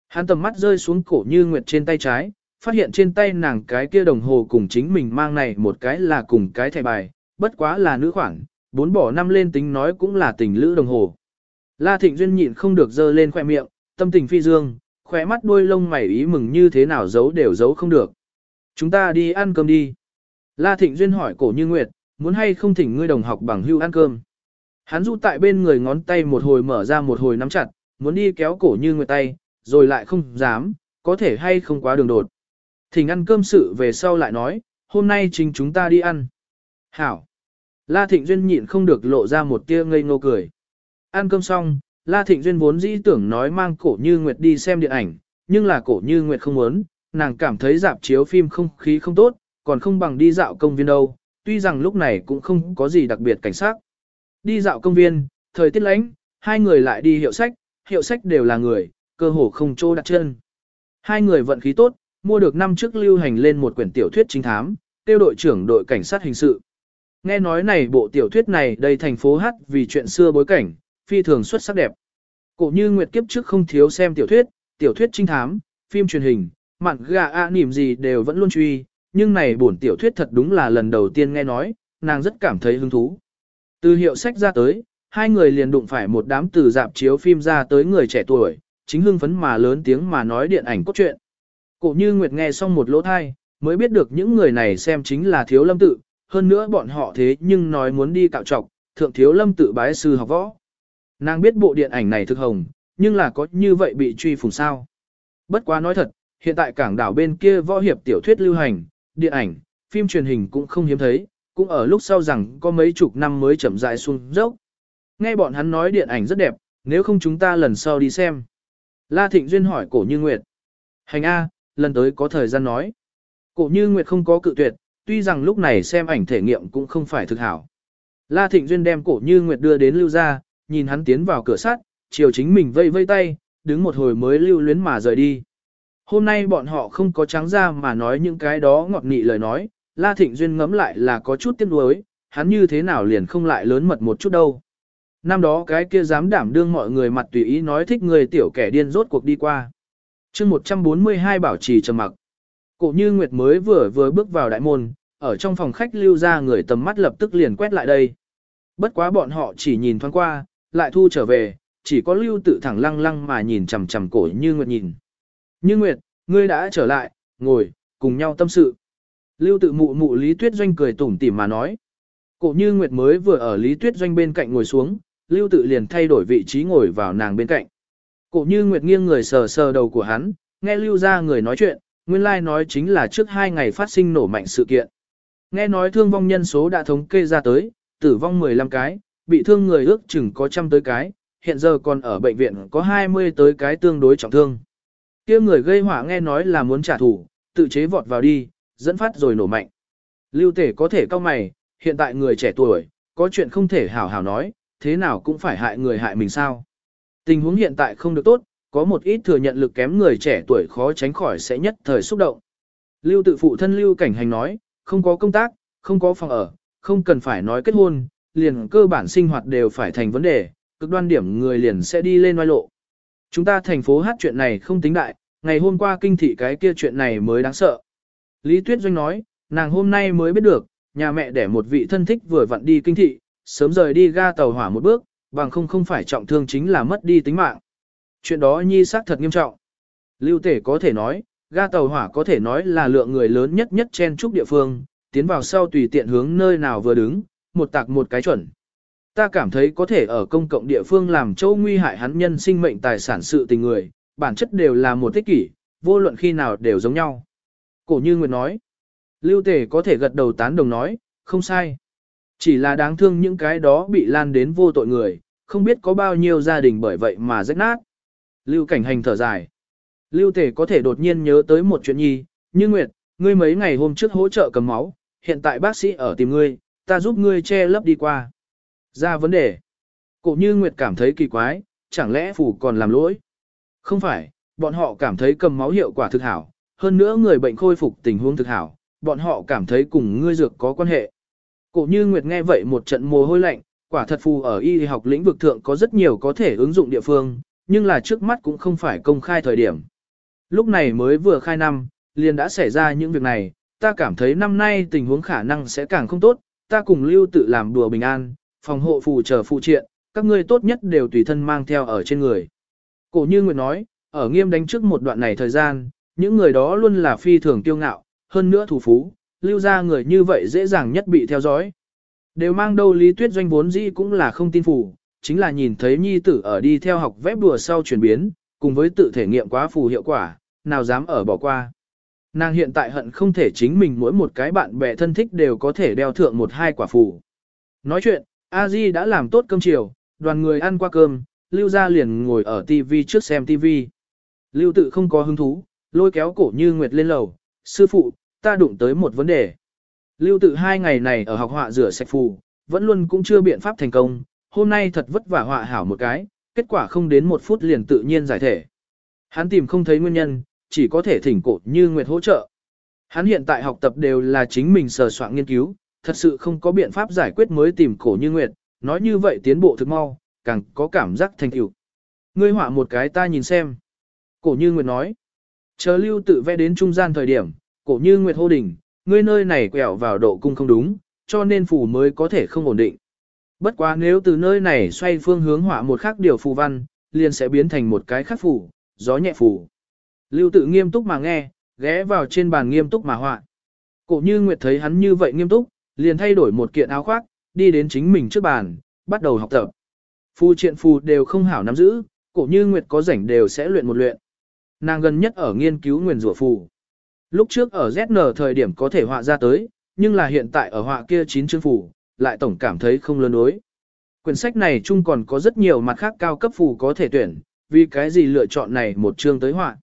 Hắn tầm mắt rơi xuống cổ như nguyệt trên tay trái, phát hiện trên tay nàng cái kia đồng hồ cùng chính mình mang này một cái là cùng cái thẻ bài, bất quá là nữ khoản, bốn bỏ năm lên tính nói cũng là tình lữ đồng hồ. La Thịnh Duyên nhịn không được dơ lên khoe miệng, tâm tình phi dương, khóe mắt đuôi lông mày ý mừng như thế nào giấu đều giấu không được. Chúng ta đi ăn cơm đi. La Thịnh Duyên hỏi cổ như nguyệt, muốn hay không thỉnh ngươi đồng học bằng hưu ăn cơm. Hắn du tại bên người ngón tay một hồi mở ra một hồi nắm chặt, muốn đi kéo cổ như nguyệt tay, rồi lại không dám, có thể hay không quá đường đột. Thỉnh ăn cơm sự về sau lại nói, hôm nay chính chúng ta đi ăn. Hảo. La Thịnh Duyên nhịn không được lộ ra một tia ngây ngô cười. Ăn cơm xong, La Thịnh Duyên vốn dĩ tưởng nói mang cổ như Nguyệt đi xem điện ảnh, nhưng là cổ như Nguyệt không muốn, nàng cảm thấy dạp chiếu phim không khí không tốt, còn không bằng đi dạo công viên đâu, tuy rằng lúc này cũng không có gì đặc biệt cảnh sát. Đi dạo công viên, thời tiết lạnh, hai người lại đi hiệu sách, hiệu sách đều là người, cơ hồ không chỗ đặt chân. Hai người vận khí tốt, mua được năm trước lưu hành lên một quyển tiểu thuyết chính thám, tiêu đội trưởng đội cảnh sát hình sự. Nghe nói này bộ tiểu thuyết này đầy thành phố hát vì chuyện xưa bối cảnh, phi thường xuất sắc đẹp. Cổ như Nguyệt kiếp trước không thiếu xem tiểu thuyết, tiểu thuyết trinh thám, phim truyền hình, mặn gà a nỉm gì đều vẫn luôn truy, nhưng này bổn tiểu thuyết thật đúng là lần đầu tiên nghe nói, nàng rất cảm thấy hứng thú. Từ hiệu sách ra tới, hai người liền đụng phải một đám từ dạp chiếu phim ra tới người trẻ tuổi, chính hưng phấn mà lớn tiếng mà nói điện ảnh cốt truyện. Cổ như Nguyệt nghe xong một lỗ thai, mới biết được những người này xem chính là thiếu lâm tự, hơn nữa bọn họ thế nhưng nói muốn đi cạo trọc, thượng thiếu lâm tự bái sư học võ. Nàng biết bộ điện ảnh này thực hồng, nhưng là có như vậy bị truy phùng sao. Bất quá nói thật, hiện tại cảng đảo bên kia võ hiệp tiểu thuyết lưu hành, điện ảnh, phim truyền hình cũng không hiếm thấy, cũng ở lúc sau rằng có mấy chục năm mới chậm rãi xuống dốc. Nghe bọn hắn nói điện ảnh rất đẹp, nếu không chúng ta lần sau đi xem. La Thịnh Duyên hỏi cổ như Nguyệt. Hành A, lần tới có thời gian nói. Cổ như Nguyệt không có cự tuyệt, tuy rằng lúc này xem ảnh thể nghiệm cũng không phải thực hảo. La Thịnh Duyên đem cổ như Nguyệt đưa đến lưu ra, nhìn hắn tiến vào cửa sắt, chiều chính mình vây vây tay, đứng một hồi mới lưu luyến mà rời đi. Hôm nay bọn họ không có trắng ra mà nói những cái đó ngọt nị lời nói, La Thịnh Duyên ngẫm lại là có chút tiếc nuối, hắn như thế nào liền không lại lớn mật một chút đâu. Năm đó cái kia dám đảm đương mọi người mặt tùy ý nói thích người tiểu kẻ điên rốt cuộc đi qua. chương 142 bảo trì trầm mặc. Cổ như Nguyệt mới vừa vừa bước vào đại môn, ở trong phòng khách lưu ra người tầm mắt lập tức liền quét lại đây. Bất quá bọn họ chỉ nhìn thoáng qua, lại thu trở về, chỉ có lưu tự thẳng lăng lăng mà nhìn chằm chằm cổ như Nguyệt nhìn. Như Nguyệt, ngươi đã trở lại, ngồi, cùng nhau tâm sự. Lưu tự mụ mụ Lý Tuyết Doanh cười tủm tỉm mà nói. Cổ như Nguyệt mới vừa ở Lý Tuyết Doanh bên cạnh ngồi xuống, Lưu tự liền thay đổi vị trí ngồi vào nàng bên cạnh. Cổ như Nguyệt nghiêng người sờ sờ đầu của hắn, nghe Lưu ra người nói chuyện, nguyên lai like nói chính là trước hai ngày phát sinh nổ mạnh sự kiện. Nghe nói thương vong nhân số đã thống kê ra tới, tử vong 15 cái, bị thương người ước chừng có trăm tới cái, hiện giờ còn ở bệnh viện có 20 tới cái tương đối trọng thương kia người gây hỏa nghe nói là muốn trả thù, tự chế vọt vào đi, dẫn phát rồi nổ mạnh. Lưu tể có thể cao mày, hiện tại người trẻ tuổi, có chuyện không thể hảo hảo nói, thế nào cũng phải hại người hại mình sao. Tình huống hiện tại không được tốt, có một ít thừa nhận lực kém người trẻ tuổi khó tránh khỏi sẽ nhất thời xúc động. Lưu tự phụ thân Lưu Cảnh Hành nói, không có công tác, không có phòng ở, không cần phải nói kết hôn, liền cơ bản sinh hoạt đều phải thành vấn đề, cực đoan điểm người liền sẽ đi lên oai lộ. Chúng ta thành phố hát chuyện này không tính đại, ngày hôm qua kinh thị cái kia chuyện này mới đáng sợ. Lý Tuyết Doanh nói, nàng hôm nay mới biết được, nhà mẹ để một vị thân thích vừa vặn đi kinh thị, sớm rời đi ga tàu hỏa một bước, bằng không không phải trọng thương chính là mất đi tính mạng. Chuyện đó nhi xác thật nghiêm trọng. Lưu Tể có thể nói, ga tàu hỏa có thể nói là lượng người lớn nhất nhất trên trúc địa phương, tiến vào sau tùy tiện hướng nơi nào vừa đứng, một tạc một cái chuẩn. Ta cảm thấy có thể ở công cộng địa phương làm châu nguy hại hắn nhân sinh mệnh tài sản sự tình người, bản chất đều là một tích kỷ, vô luận khi nào đều giống nhau. Cổ như Nguyệt nói, Lưu Tề có thể gật đầu tán đồng nói, không sai. Chỉ là đáng thương những cái đó bị lan đến vô tội người, không biết có bao nhiêu gia đình bởi vậy mà rách nát. Lưu cảnh hành thở dài. Lưu Tề có thể đột nhiên nhớ tới một chuyện nhi, như Nguyệt, ngươi mấy ngày hôm trước hỗ trợ cầm máu, hiện tại bác sĩ ở tìm ngươi, ta giúp ngươi che lấp đi qua. Ra vấn đề. Cổ như Nguyệt cảm thấy kỳ quái, chẳng lẽ phủ còn làm lỗi? Không phải, bọn họ cảm thấy cầm máu hiệu quả thực hảo, hơn nữa người bệnh khôi phục tình huống thực hảo, bọn họ cảm thấy cùng ngươi dược có quan hệ. Cổ như Nguyệt nghe vậy một trận mồ hôi lạnh, quả thật phù ở y học lĩnh vực thượng có rất nhiều có thể ứng dụng địa phương, nhưng là trước mắt cũng không phải công khai thời điểm. Lúc này mới vừa khai năm, liền đã xảy ra những việc này, ta cảm thấy năm nay tình huống khả năng sẽ càng không tốt, ta cùng lưu tự làm đùa bình an, phòng hộ phù chờ phụ triện, các ngươi tốt nhất đều tùy thân mang theo ở trên người. Cổ như Nguyệt nói, ở nghiêm đánh trước một đoạn này thời gian, những người đó luôn là phi thường tiêu ngạo, hơn nữa thủ phú, lưu ra người như vậy dễ dàng nhất bị theo dõi. Đều mang đâu lý tuyết doanh vốn dĩ cũng là không tin phù, chính là nhìn thấy nhi tử ở đi theo học vép đùa sau chuyển biến, cùng với tự thể nghiệm quá phù hiệu quả, nào dám ở bỏ qua. Nàng hiện tại hận không thể chính mình mỗi một cái bạn bè thân thích đều có thể đeo thượng một hai quả phù. Nói chuyện, a di đã làm tốt cơm chiều, đoàn người ăn qua cơm, Lưu gia liền ngồi ở TV trước xem TV. Lưu tự không có hứng thú, lôi kéo cổ như Nguyệt lên lầu, sư phụ, ta đụng tới một vấn đề. Lưu tự hai ngày này ở học họa rửa sạch phù, vẫn luôn cũng chưa biện pháp thành công, hôm nay thật vất vả họa hảo một cái, kết quả không đến một phút liền tự nhiên giải thể. Hắn tìm không thấy nguyên nhân, chỉ có thể thỉnh cổ như Nguyệt hỗ trợ. Hắn hiện tại học tập đều là chính mình sờ soạn nghiên cứu, thật sự không có biện pháp giải quyết mới tìm cổ như Nguyệt, nói như vậy tiến bộ thực mau, càng có cảm giác thành tựu. Ngươi họa một cái ta nhìn xem. Cổ như Nguyệt nói. Chờ lưu tự vẽ đến trung gian thời điểm, cổ như Nguyệt hô đỉnh, ngươi nơi này quẹo vào độ cung không đúng, cho nên phù mới có thể không ổn định. Bất quá nếu từ nơi này xoay phương hướng họa một khác điều phù văn, liền sẽ biến thành một cái khác phù, gió nhẹ phù. Lưu tự nghiêm túc mà nghe, ghé vào trên bàn nghiêm túc mà họa. Cổ như Nguyệt thấy hắn như vậy nghiêm túc, liền thay đổi một kiện áo khoác, đi đến chính mình trước bàn, bắt đầu học tập. Phu triện phù đều không hảo nắm giữ, cổ như Nguyệt có rảnh đều sẽ luyện một luyện. Nàng gần nhất ở nghiên cứu nguyền rủa phù. Lúc trước ở ZN thời điểm có thể họa ra tới, nhưng là hiện tại ở họa kia chín chương phù, lại tổng cảm thấy không lớn đối. Quyển sách này chung còn có rất nhiều mặt khác cao cấp phù có thể tuyển, vì cái gì lựa chọn này một chương tới họa.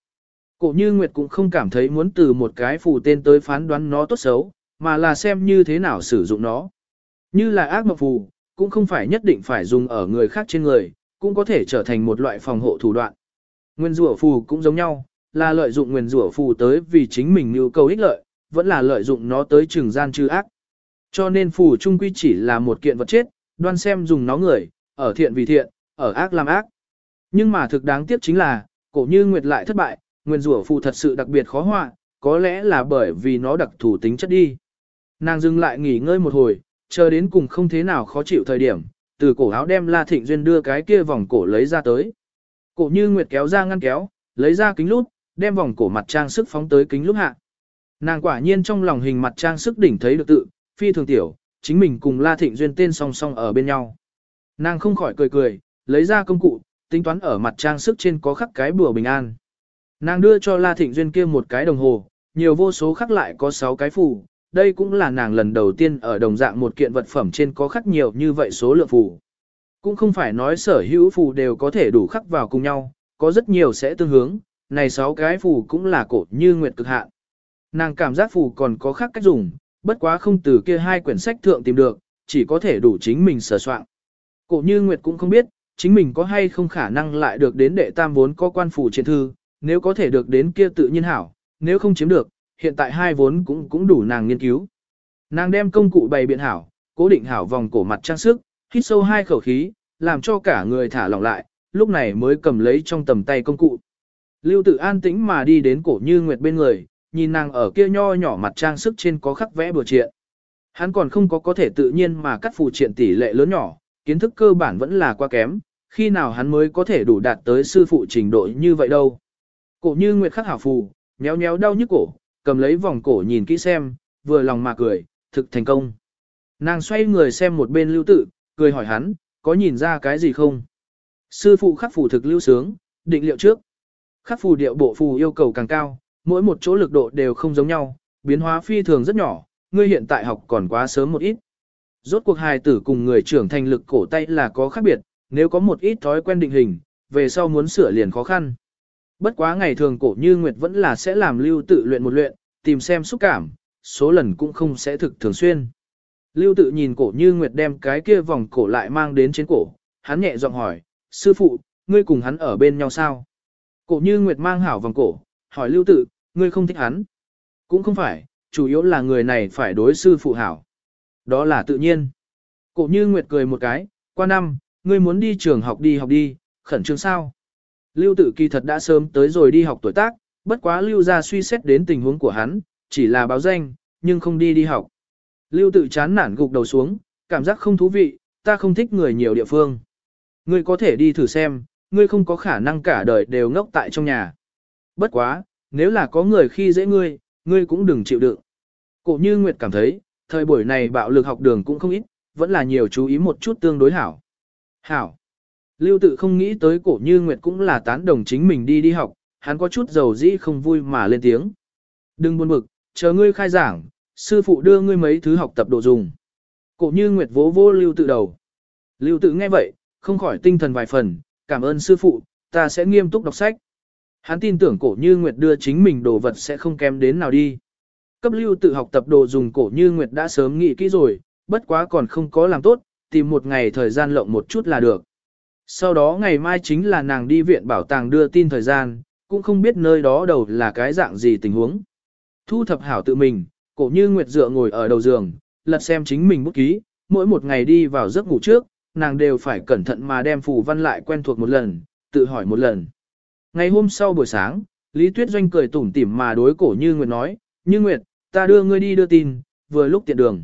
Cổ như Nguyệt cũng không cảm thấy muốn từ một cái phù tên tới phán đoán nó tốt xấu, mà là xem như thế nào sử dụng nó. Như là ác mộng phù, cũng không phải nhất định phải dùng ở người khác trên người, cũng có thể trở thành một loại phòng hộ thủ đoạn. Nguyên rủa phù cũng giống nhau, là lợi dụng nguyên rủa phù tới vì chính mình nhu cầu ích lợi, vẫn là lợi dụng nó tới trừng gian trừ ác. Cho nên phù trung quy chỉ là một kiện vật chết, đoan xem dùng nó người, ở thiện vì thiện, ở ác làm ác. Nhưng mà thực đáng tiếc chính là, cổ như nguyệt lại thất bại, nguyên rủa phù thật sự đặc biệt khó họa, có lẽ là bởi vì nó đặc thủ tính chất đi. Nàng dừng lại nghỉ ngơi một hồi, chờ đến cùng không thế nào khó chịu thời điểm, từ cổ áo đem La Thịnh Duyên đưa cái kia vòng cổ lấy ra tới. Cổ như nguyệt kéo ra ngăn kéo, lấy ra kính lút, đem vòng cổ mặt trang sức phóng tới kính lút hạ. Nàng quả nhiên trong lòng hình mặt trang sức đỉnh thấy được tự, phi thường tiểu, chính mình cùng La Thịnh Duyên tên song song ở bên nhau. Nàng không khỏi cười cười, lấy ra công cụ, tính toán ở mặt trang sức trên có khắc cái bùa bình an. Nàng đưa cho La Thịnh Duyên kia một cái đồng hồ, nhiều vô số khắc lại có 6 cái phù, đây cũng là nàng lần đầu tiên ở đồng dạng một kiện vật phẩm trên có khắc nhiều như vậy số lượng phù. Cũng không phải nói sở hữu phù đều có thể đủ khắc vào cùng nhau, có rất nhiều sẽ tương hướng, này 6 cái phù cũng là cổ như nguyệt cực hạn. Nàng cảm giác phù còn có khác cách dùng, bất quá không từ kia hai quyển sách thượng tìm được, chỉ có thể đủ chính mình sở soạn. Cổ như nguyệt cũng không biết, chính mình có hay không khả năng lại được đến đệ tam vốn có quan phù trên thư, nếu có thể được đến kia tự nhiên hảo, nếu không chiếm được, hiện tại hai vốn cũng cũng đủ nàng nghiên cứu. Nàng đem công cụ bày biện hảo, cố định hảo vòng cổ mặt trang sức, hít sâu hai khẩu khí, làm cho cả người thả lỏng lại, lúc này mới cầm lấy trong tầm tay công cụ. Lưu tự an tĩnh mà đi đến cổ như nguyệt bên người, nhìn nàng ở kia nho nhỏ mặt trang sức trên có khắc vẽ bừa triện. Hắn còn không có có thể tự nhiên mà cắt phù triện tỷ lệ lớn nhỏ, kiến thức cơ bản vẫn là quá kém, khi nào hắn mới có thể đủ đạt tới sư phụ trình độ như vậy đâu. Cổ như nguyệt khắc hảo phù, nhéo nhéo đau nhức cổ, cầm lấy vòng cổ nhìn kỹ xem, vừa lòng mà cười, thực thành công. Nàng xoay người xem một bên lưu tự, cười hỏi hắn, có nhìn ra cái gì không? Sư phụ khắc phù thực lưu sướng, định liệu trước. Khắc phù điệu bộ phù yêu cầu càng cao, mỗi một chỗ lực độ đều không giống nhau, biến hóa phi thường rất nhỏ, ngươi hiện tại học còn quá sớm một ít. Rốt cuộc hài tử cùng người trưởng thành lực cổ tay là có khác biệt, nếu có một ít thói quen định hình, về sau muốn sửa liền khó khăn. Bất quá ngày thường cổ như Nguyệt vẫn là sẽ làm lưu tự luyện một luyện, tìm xem xúc cảm, số lần cũng không sẽ thực thường xuyên. Lưu tự nhìn cổ như Nguyệt đem cái kia vòng cổ lại mang đến trên cổ, hắn nhẹ giọng hỏi, sư phụ, ngươi cùng hắn ở bên nhau sao? Cổ như Nguyệt mang hảo vòng cổ, hỏi lưu tự, ngươi không thích hắn. Cũng không phải, chủ yếu là người này phải đối sư phụ hảo. Đó là tự nhiên. Cổ như Nguyệt cười một cái, qua năm, ngươi muốn đi trường học đi học đi, khẩn trương sao. Lưu Tử kỳ thật đã sớm tới rồi đi học tuổi tác, bất quá lưu ra suy xét đến tình huống của hắn, chỉ là báo danh, nhưng không đi đi học. Lưu Tử chán nản gục đầu xuống, cảm giác không thú vị, ta không thích người nhiều địa phương. Ngươi có thể đi thử xem, ngươi không có khả năng cả đời đều ngốc tại trong nhà. Bất quá, nếu là có người khi dễ ngươi, ngươi cũng đừng chịu đựng. Cổ như Nguyệt cảm thấy, thời buổi này bạo lực học đường cũng không ít, vẫn là nhiều chú ý một chút tương đối hảo. Hảo. Lưu tự không nghĩ tới cổ như Nguyệt cũng là tán đồng chính mình đi đi học, hắn có chút dầu dĩ không vui mà lên tiếng. Đừng buồn bực, chờ ngươi khai giảng, sư phụ đưa ngươi mấy thứ học tập đồ dùng. Cổ như Nguyệt vỗ vô lưu tự đầu. Lưu tự nghe vậy, không khỏi tinh thần vài phần, cảm ơn sư phụ, ta sẽ nghiêm túc đọc sách. Hắn tin tưởng cổ như Nguyệt đưa chính mình đồ vật sẽ không kém đến nào đi. Cấp lưu tự học tập đồ dùng cổ như Nguyệt đã sớm nghĩ kỹ rồi, bất quá còn không có làm tốt, tìm một ngày thời gian lộng một chút là được. Sau đó ngày mai chính là nàng đi viện bảo tàng đưa tin thời gian, cũng không biết nơi đó đầu là cái dạng gì tình huống. Thu thập hảo tự mình, cổ như Nguyệt dựa ngồi ở đầu giường, lật xem chính mình bút ký, mỗi một ngày đi vào giấc ngủ trước, nàng đều phải cẩn thận mà đem phù văn lại quen thuộc một lần, tự hỏi một lần. Ngày hôm sau buổi sáng, Lý Tuyết Doanh cười tủm tỉm mà đối cổ như Nguyệt nói, Như Nguyệt, ta đưa ngươi đi đưa tin, vừa lúc tiện đường.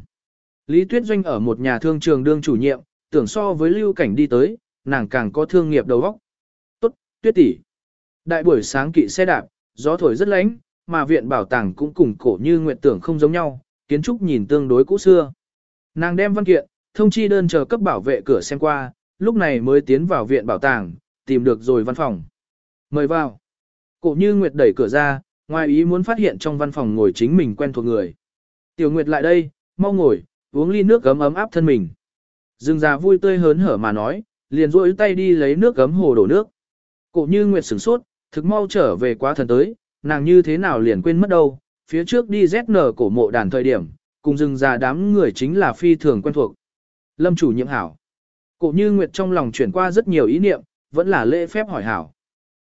Lý Tuyết Doanh ở một nhà thương trường đương chủ nhiệm, tưởng so với lưu cảnh đi tới, nàng càng có thương nghiệp đầu óc. Tốt, Tuyết tỷ. Đại buổi sáng kỵ xe đạp, gió thổi rất lạnh, mà viện bảo tàng cũng cùng cổ như nguyện tưởng không giống nhau, kiến trúc nhìn tương đối cũ xưa. Nàng đem văn kiện, thông chi đơn chờ cấp bảo vệ cửa xem qua, lúc này mới tiến vào viện bảo tàng, tìm được rồi văn phòng. Mời vào. Cổ như Nguyệt đẩy cửa ra, ngoài ý muốn phát hiện trong văn phòng ngồi chính mình quen thuộc người. Tiểu Nguyệt lại đây, mau ngồi, uống ly nước gấm ấm áp thân mình. Dương già vui tươi hớn hở mà nói, liền rỗi tay đi lấy nước gấm hồ đổ nước. Cổ như Nguyệt sửng sốt, thực mau trở về quá thần tới, nàng như thế nào liền quên mất đâu, phía trước đi ZN cổ mộ đàn thời điểm, cùng rừng già đám người chính là phi thường quen thuộc. Lâm chủ nhiệm hảo. Cổ như Nguyệt trong lòng chuyển qua rất nhiều ý niệm, vẫn là lễ phép hỏi hảo.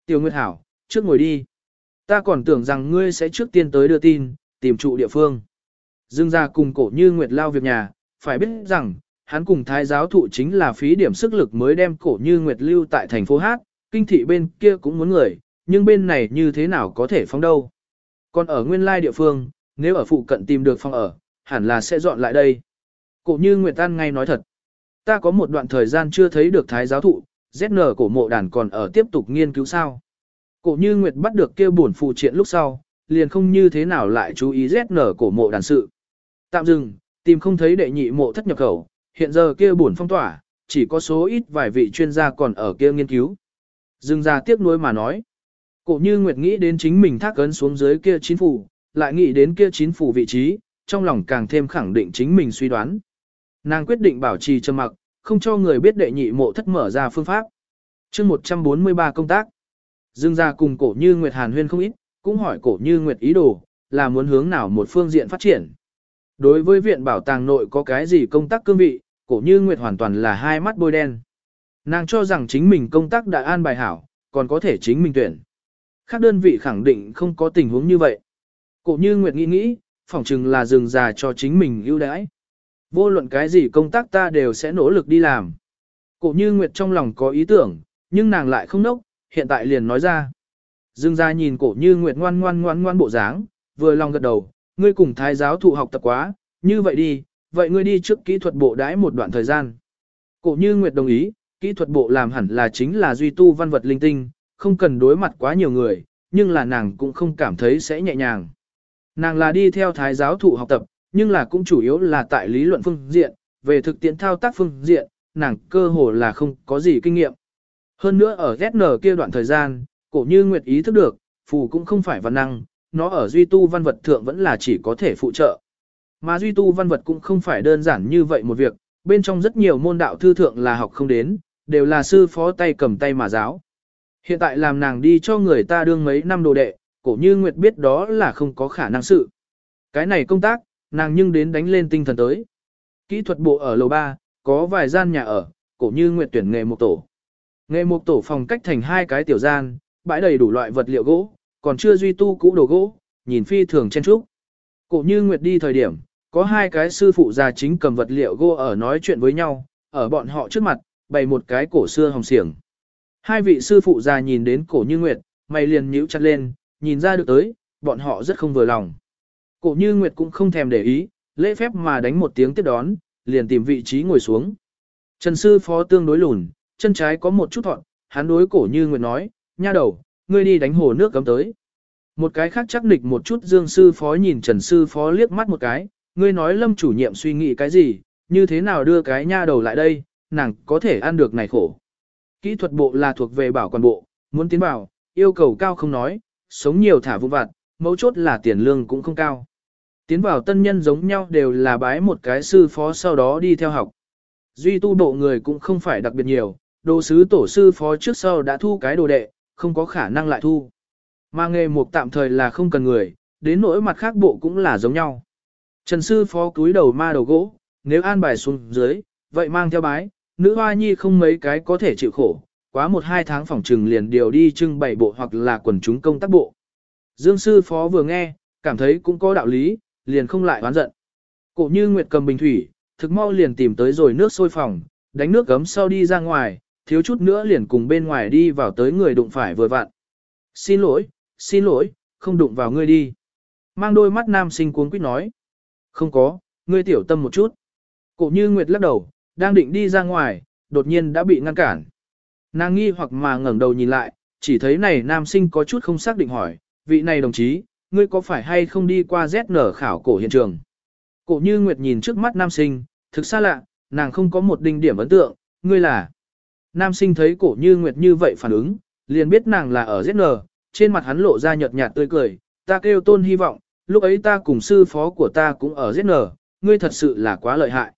Tiểu Nguyệt hảo, trước ngồi đi. Ta còn tưởng rằng ngươi sẽ trước tiên tới đưa tin, tìm trụ địa phương. Dương gia cùng cổ như Nguyệt lao việc nhà, phải biết rằng, hắn cùng thái giáo thụ chính là phí điểm sức lực mới đem cổ như Nguyệt lưu tại thành phố Hát, kinh thị bên kia cũng muốn người, nhưng bên này như thế nào có thể phóng đâu. Còn ở nguyên lai địa phương, nếu ở phụ cận tìm được phòng ở, hẳn là sẽ dọn lại đây. Cổ như Nguyệt An ngay nói thật. Ta có một đoạn thời gian chưa thấy được thái giáo thụ, ZN cổ mộ đàn còn ở tiếp tục nghiên cứu sao. Cổ như Nguyệt bắt được kêu buồn phụ triện lúc sau, liền không như thế nào lại chú ý ZN cổ mộ đàn sự. Tạm dừng, tìm không thấy đệ nhị mộ thất nhập khẩu, hiện giờ kia buồn phong tỏa, chỉ có số ít vài vị chuyên gia còn ở kia nghiên cứu. Dương gia tiếc nuối mà nói. Cổ như Nguyệt nghĩ đến chính mình thác ấn xuống dưới kia chín phủ, lại nghĩ đến kia chín phủ vị trí, trong lòng càng thêm khẳng định chính mình suy đoán. Nàng quyết định bảo trì trầm mặc, không cho người biết đệ nhị mộ thất mở ra phương pháp. chương 143 công tác. Dương gia cùng cổ như Nguyệt Hàn huyên không ít, cũng hỏi cổ như Nguyệt ý đồ, là muốn hướng nào một phương diện phát triển. Đối với viện bảo tàng nội có cái gì công tác cương vị, cổ như Nguyệt hoàn toàn là hai mắt bôi đen. Nàng cho rằng chính mình công tác đã an bài hảo, còn có thể chính mình tuyển. Khác đơn vị khẳng định không có tình huống như vậy. Cổ như Nguyệt nghĩ nghĩ, phỏng chừng là dừng già cho chính mình ưu đãi. Vô luận cái gì công tác ta đều sẽ nỗ lực đi làm. Cổ như Nguyệt trong lòng có ý tưởng, nhưng nàng lại không nốc, hiện tại liền nói ra. Dương gia nhìn cổ như Nguyệt ngoan ngoan ngoan ngoan bộ dáng, vừa lòng gật đầu, ngươi cùng thái giáo thụ học tập quá, như vậy đi, vậy ngươi đi trước kỹ thuật bộ đãi một đoạn thời gian. Cổ như Nguyệt đồng ý, kỹ thuật bộ làm hẳn là chính là duy tu văn vật linh tinh, không cần đối mặt quá nhiều người, nhưng là nàng cũng không cảm thấy sẽ nhẹ nhàng. Nàng là đi theo thái giáo thụ học tập, nhưng là cũng chủ yếu là tại lý luận phương diện, về thực tiễn thao tác phương diện, nàng cơ hồ là không có gì kinh nghiệm. Hơn nữa ở ZN kia đoạn thời gian, cổ như Nguyệt ý thức được, phù cũng không phải văn năng, nó ở duy tu văn vật thượng vẫn là chỉ có thể phụ trợ. Mà duy tu văn vật cũng không phải đơn giản như vậy một việc, bên trong rất nhiều môn đạo thư thượng là học không đến, đều là sư phó tay cầm tay mà giáo. Hiện tại làm nàng đi cho người ta đương mấy năm đồ đệ, cổ như Nguyệt biết đó là không có khả năng sự. Cái này công tác, nàng nhưng đến đánh lên tinh thần tới. Kỹ thuật bộ ở lầu 3, có vài gian nhà ở, cổ như Nguyệt tuyển nghề một tổ. Nghề một tổ phòng cách thành hai cái tiểu gian, bãi đầy đủ loại vật liệu gỗ, còn chưa duy tu cũ đồ gỗ, nhìn phi thường chen trúc. Cổ như Nguyệt đi thời điểm, có hai cái sư phụ già chính cầm vật liệu gỗ ở nói chuyện với nhau, ở bọn họ trước mặt, bày một cái cổ xưa hồng xiềng. Hai vị sư phụ già nhìn đến cổ như Nguyệt, mày liền nhíu chặt lên, nhìn ra được tới, bọn họ rất không vừa lòng. Cổ như Nguyệt cũng không thèm để ý, lễ phép mà đánh một tiếng tiếp đón, liền tìm vị trí ngồi xuống. Trần sư phó tương đối lùn, chân trái có một chút thọn, hắn đối cổ như Nguyệt nói, nha đầu, ngươi đi đánh hồ nước cấm tới. Một cái khác chắc nịch một chút dương sư phó nhìn Trần sư phó liếc mắt một cái, ngươi nói lâm chủ nhiệm suy nghĩ cái gì, như thế nào đưa cái nha đầu lại đây, nàng có thể ăn được này khổ. Kỹ thuật bộ là thuộc về bảo quản bộ, muốn tiến vào, yêu cầu cao không nói, sống nhiều thả vụ vặt, mấu chốt là tiền lương cũng không cao. Tiến vào tân nhân giống nhau đều là bái một cái sư phó sau đó đi theo học. Duy tu bộ người cũng không phải đặc biệt nhiều, đồ sứ tổ sư phó trước sau đã thu cái đồ đệ, không có khả năng lại thu. Mà nghề mục tạm thời là không cần người, đến nỗi mặt khác bộ cũng là giống nhau. Trần sư phó cúi đầu ma đầu gỗ, nếu an bài xuống dưới, vậy mang theo bái, nữ hoa nhi không mấy cái có thể chịu khổ, quá một hai tháng phòng trừng liền điều đi trưng bày bộ hoặc là quần chúng công tác bộ. Dương sư phó vừa nghe, cảm thấy cũng có đạo lý, liền không lại oán giận. Cổ như Nguyệt cầm bình thủy, thực mau liền tìm tới rồi nước sôi phòng, đánh nước gấm sau đi ra ngoài, thiếu chút nữa liền cùng bên ngoài đi vào tới người đụng phải vừa vặn. Xin lỗi, xin lỗi, không đụng vào ngươi đi. Mang đôi mắt nam sinh cuống quýt nói. Không có, ngươi tiểu tâm một chút. Cổ như Nguyệt lắc đầu, đang định đi ra ngoài, đột nhiên đã bị ngăn cản. Nàng nghi hoặc mà ngẩng đầu nhìn lại, chỉ thấy này nam sinh có chút không xác định hỏi, vị này đồng chí, ngươi có phải hay không đi qua ZN khảo cổ hiện trường? Cổ như Nguyệt nhìn trước mắt nam sinh, thực xa lạ, nàng không có một đinh điểm ấn tượng, ngươi là. Nam sinh thấy cổ như Nguyệt như vậy phản ứng, liền biết nàng là ở ZN, trên mặt hắn lộ ra nhợt nhạt tươi cười, ta kêu tôn hy vọng, lúc ấy ta cùng sư phó của ta cũng ở ZN, ngươi thật sự là quá lợi hại.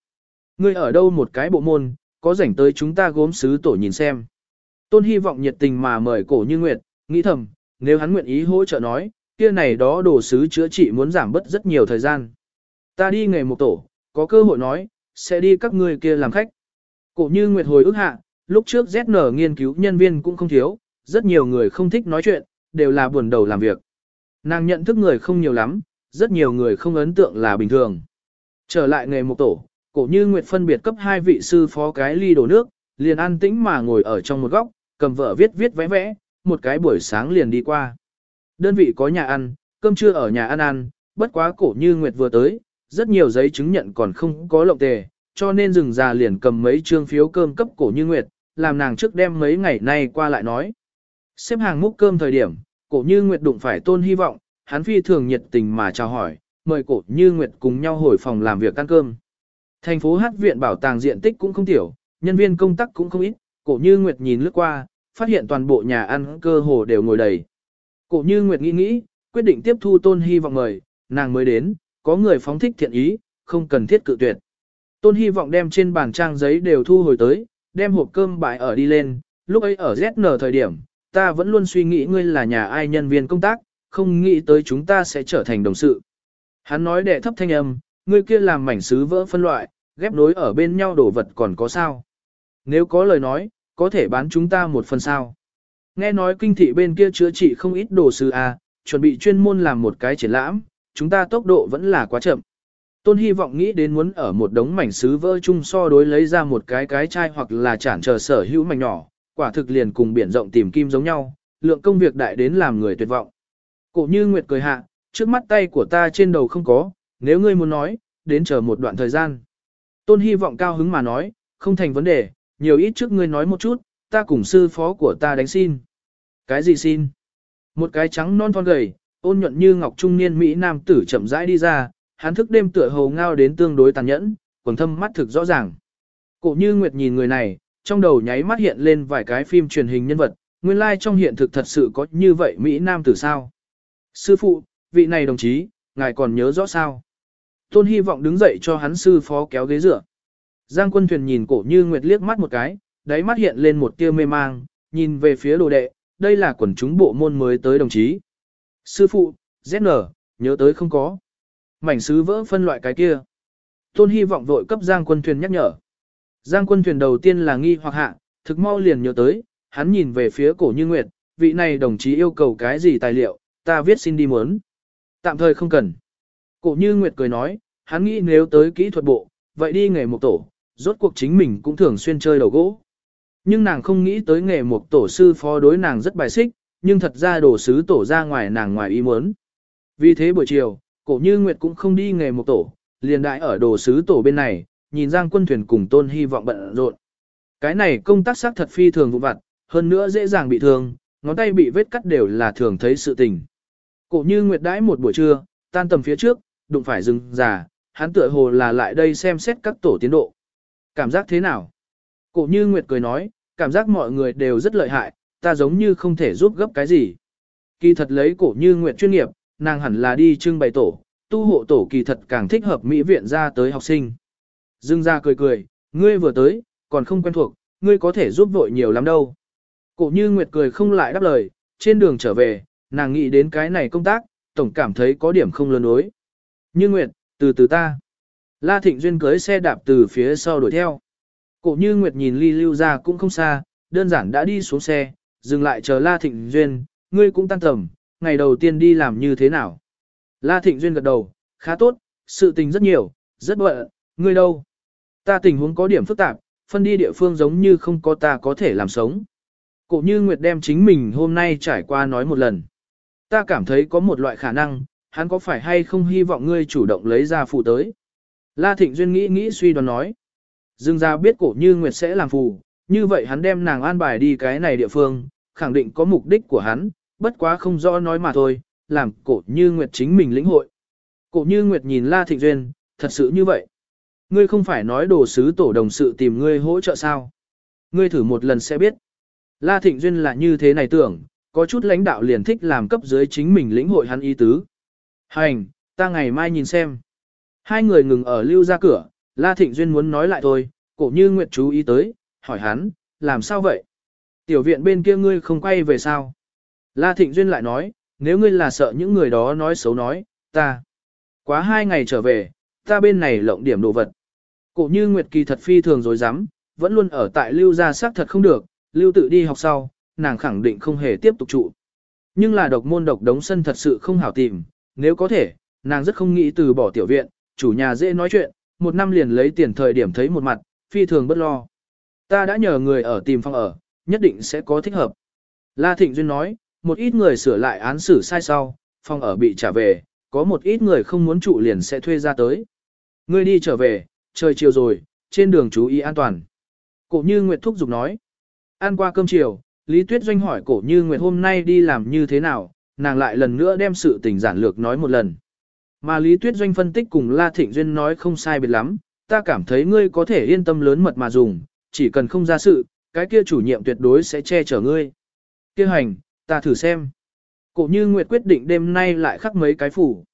Ngươi ở đâu một cái bộ môn, có rảnh tới chúng ta gốm sứ tổ nhìn xem. Tôn hy vọng nhiệt tình mà mời cổ như Nguyệt, nghĩ thầm, nếu hắn nguyện ý hỗ trợ nói, kia này đó đồ sứ chữa trị muốn giảm bớt rất nhiều thời gian. Ta đi nghề một tổ, có cơ hội nói, sẽ đi các ngươi kia làm khách. Cổ như Nguyệt hồi ức hạ, lúc trước ZN nghiên cứu nhân viên cũng không thiếu, rất nhiều người không thích nói chuyện, đều là buồn đầu làm việc. Nàng nhận thức người không nhiều lắm, rất nhiều người không ấn tượng là bình thường. Trở lại nghề một tổ, cổ như Nguyệt phân biệt cấp hai vị sư phó cái ly đổ nước, liền an tĩnh mà ngồi ở trong một góc, cầm vợ viết viết vẽ vẽ, một cái buổi sáng liền đi qua. Đơn vị có nhà ăn, cơm trưa ở nhà ăn ăn, bất quá cổ như Nguyệt vừa tới, rất nhiều giấy chứng nhận còn không có lộng tề, cho nên rừng già liền cầm mấy trương phiếu cơm cấp cổ như Nguyệt, làm nàng trước đem mấy ngày nay qua lại nói. Xếp hàng múc cơm thời điểm, cổ như Nguyệt đụng phải tôn hy vọng, hắn phi thường nhiệt tình mà chào hỏi, mời cổ như Nguyệt cùng nhau hồi phòng làm việc ăn cơm. Thành phố hát viện bảo tàng diện tích cũng không tiểu, nhân viên công tác cũng không ít, cổ như Nguyệt nhìn lướt qua, phát hiện toàn bộ nhà ăn cơ hồ đều ngồi đầy. Cổ như Nguyệt nghĩ nghĩ, quyết định tiếp thu tôn hy vọng mời, nàng mới đến, có người phóng thích thiện ý, không cần thiết cự tuyệt. Tôn hy vọng đem trên bàn trang giấy đều thu hồi tới, đem hộp cơm bại ở đi lên, lúc ấy ở ZN thời điểm, ta vẫn luôn suy nghĩ ngươi là nhà ai nhân viên công tác, không nghĩ tới chúng ta sẽ trở thành đồng sự. Hắn nói đệ thấp thanh âm, ngươi kia làm mảnh sứ vỡ phân loại, ghép nối ở bên nhau đổ vật còn có sao. Nếu có lời nói, có thể bán chúng ta một phần sao. Nghe nói kinh thị bên kia chữa trị không ít đồ sứ à, chuẩn bị chuyên môn làm một cái triển lãm, chúng ta tốc độ vẫn là quá chậm. Tôn hy vọng nghĩ đến muốn ở một đống mảnh sứ vỡ chung so đối lấy ra một cái cái chai hoặc là chản chờ sở hữu mảnh nhỏ, quả thực liền cùng biển rộng tìm kim giống nhau, lượng công việc đại đến làm người tuyệt vọng. Cổ như Nguyệt cười hạ, trước mắt tay của ta trên đầu không có, nếu ngươi muốn nói, đến chờ một đoạn thời gian. Tôn hy vọng cao hứng mà nói, không thành vấn đề, nhiều ít trước ngươi nói một chút, ta cùng sư phó của ta đánh xin. Cái gì xin? Một cái trắng non thon gầy, ôn nhuận như ngọc trung niên Mỹ Nam tử chậm rãi đi ra, hắn thức đêm tựa hầu ngao đến tương đối tàn nhẫn, quần thâm mắt thực rõ ràng. Cổ như Nguyệt nhìn người này, trong đầu nháy mắt hiện lên vài cái phim truyền hình nhân vật, nguyên lai like trong hiện thực thật sự có như vậy Mỹ Nam tử sao. Sư phụ, vị này đồng chí, ngài còn nhớ rõ sao? Tôn hy vọng đứng dậy cho hắn sư phó kéo ghế dựa. Giang quân thuyền nhìn cổ như Nguyệt liếc mắt một cái, đáy mắt hiện lên một tia mê mang, nhìn về phía đồ đệ, đây là quần chúng bộ môn mới tới đồng chí. Sư phụ, ZN, nhớ tới không có. Mảnh sứ vỡ phân loại cái kia. Tôn hy vọng vội cấp Giang quân thuyền nhắc nhở. Giang quân thuyền đầu tiên là nghi hoặc hạ, thực mau liền nhớ tới, hắn nhìn về phía cổ như nguyệt, vị này đồng chí yêu cầu cái gì tài liệu, ta viết xin đi muốn. Tạm thời không cần. Cổ như Nguyệt cười nói, hắn nghĩ nếu tới kỹ thuật bộ, vậy đi nghề một tổ, rốt cuộc chính mình cũng thường xuyên chơi đầu gỗ. Nhưng nàng không nghĩ tới nghề một tổ sư phó đối nàng rất bài xích, nhưng thật ra đồ sứ tổ ra ngoài nàng ngoài ý muốn. Vì thế buổi chiều, cổ như Nguyệt cũng không đi nghề một tổ, liền đại ở đồ sứ tổ bên này, nhìn Giang quân thuyền cùng tôn hy vọng bận rộn. Cái này công tác xác thật phi thường vụ vặt, hơn nữa dễ dàng bị thương, ngón tay bị vết cắt đều là thường thấy sự tình. Cổ như Nguyệt đãi một buổi trưa, tan tầm phía trước, đụng phải rừng già, hắn tựa hồ là lại đây xem xét các tổ tiến độ. Cảm giác thế nào? Cổ như Nguyệt cười nói, cảm giác mọi người đều rất lợi hại, ta giống như không thể giúp gấp cái gì. Kỳ thật lấy cổ như Nguyệt chuyên nghiệp, nàng hẳn là đi trưng bày tổ, tu hộ tổ kỳ thật càng thích hợp mỹ viện ra tới học sinh. Dương ra cười cười, ngươi vừa tới, còn không quen thuộc, ngươi có thể giúp vội nhiều lắm đâu. Cổ như Nguyệt cười không lại đáp lời, trên đường trở về, nàng nghĩ đến cái này công tác, tổng cảm thấy có điểm không lớn đối. Như Nguyệt, từ từ ta. La Thịnh Duyên cưới xe đạp từ phía sau đuổi theo. Cổ như Nguyệt nhìn ly lưu ra cũng không xa, đơn giản đã đi xuống xe, dừng lại chờ La Thịnh Duyên, ngươi cũng tan tầm, ngày đầu tiên đi làm như thế nào. La Thịnh Duyên gật đầu, khá tốt, sự tình rất nhiều, rất bận, ngươi đâu. Ta tình huống có điểm phức tạp, phân đi địa phương giống như không có ta có thể làm sống. Cổ như Nguyệt đem chính mình hôm nay trải qua nói một lần. Ta cảm thấy có một loại khả năng, hắn có phải hay không hy vọng ngươi chủ động lấy ra phù tới. La Thịnh Duyên nghĩ nghĩ suy đoán nói. Dương gia biết cổ như Nguyệt sẽ làm phù, như vậy hắn đem nàng an bài đi cái này địa phương, khẳng định có mục đích của hắn, bất quá không rõ nói mà thôi, làm cổ như Nguyệt chính mình lĩnh hội. Cổ như Nguyệt nhìn La Thịnh Duyên, thật sự như vậy. Ngươi không phải nói đồ sứ tổ đồng sự tìm ngươi hỗ trợ sao? Ngươi thử một lần sẽ biết. La Thịnh Duyên là như thế này tưởng, có chút lãnh đạo liền thích làm cấp dưới chính mình lĩnh hội hắn ý tứ. Hành, ta ngày mai nhìn xem. Hai người ngừng ở lưu ra cửa, La Thịnh Duyên muốn nói lại thôi, cổ như Nguyệt chú ý tới, hỏi hắn, làm sao vậy? Tiểu viện bên kia ngươi không quay về sao? La Thịnh Duyên lại nói, nếu ngươi là sợ những người đó nói xấu nói, ta. Quá hai ngày trở về, ta bên này lộng điểm đồ vật. Cổ như Nguyệt kỳ thật phi thường dối rắm vẫn luôn ở tại lưu gia xác thật không được, lưu tự đi học sau, nàng khẳng định không hề tiếp tục trụ. Nhưng là độc môn độc đống sân thật sự không hảo tìm, nếu có thể, nàng rất không nghĩ từ bỏ tiểu viện, chủ nhà dễ nói chuyện, một năm liền lấy tiền thời điểm thấy một mặt, phi thường bất lo. Ta đã nhờ người ở tìm phòng ở, nhất định sẽ có thích hợp. La Thịnh Duyên nói, một ít người sửa lại án xử sai sau, phòng ở bị trả về, có một ít người không muốn trụ liền sẽ thuê ra tới. Ngươi đi trở về, trời chiều rồi, trên đường chú ý an toàn. Cổ như Nguyệt Thúc Dục nói. Ăn qua cơm chiều, Lý Tuyết Doanh hỏi cổ như Nguyệt hôm nay đi làm như thế nào, nàng lại lần nữa đem sự tình giản lược nói một lần. Mà Lý Tuyết Doanh phân tích cùng La Thịnh Duyên nói không sai biệt lắm, ta cảm thấy ngươi có thể yên tâm lớn mật mà dùng, chỉ cần không ra sự, cái kia chủ nhiệm tuyệt đối sẽ che chở ngươi. Kia hành, ta thử xem. Cổ như Nguyệt quyết định đêm nay lại khắc mấy cái phủ.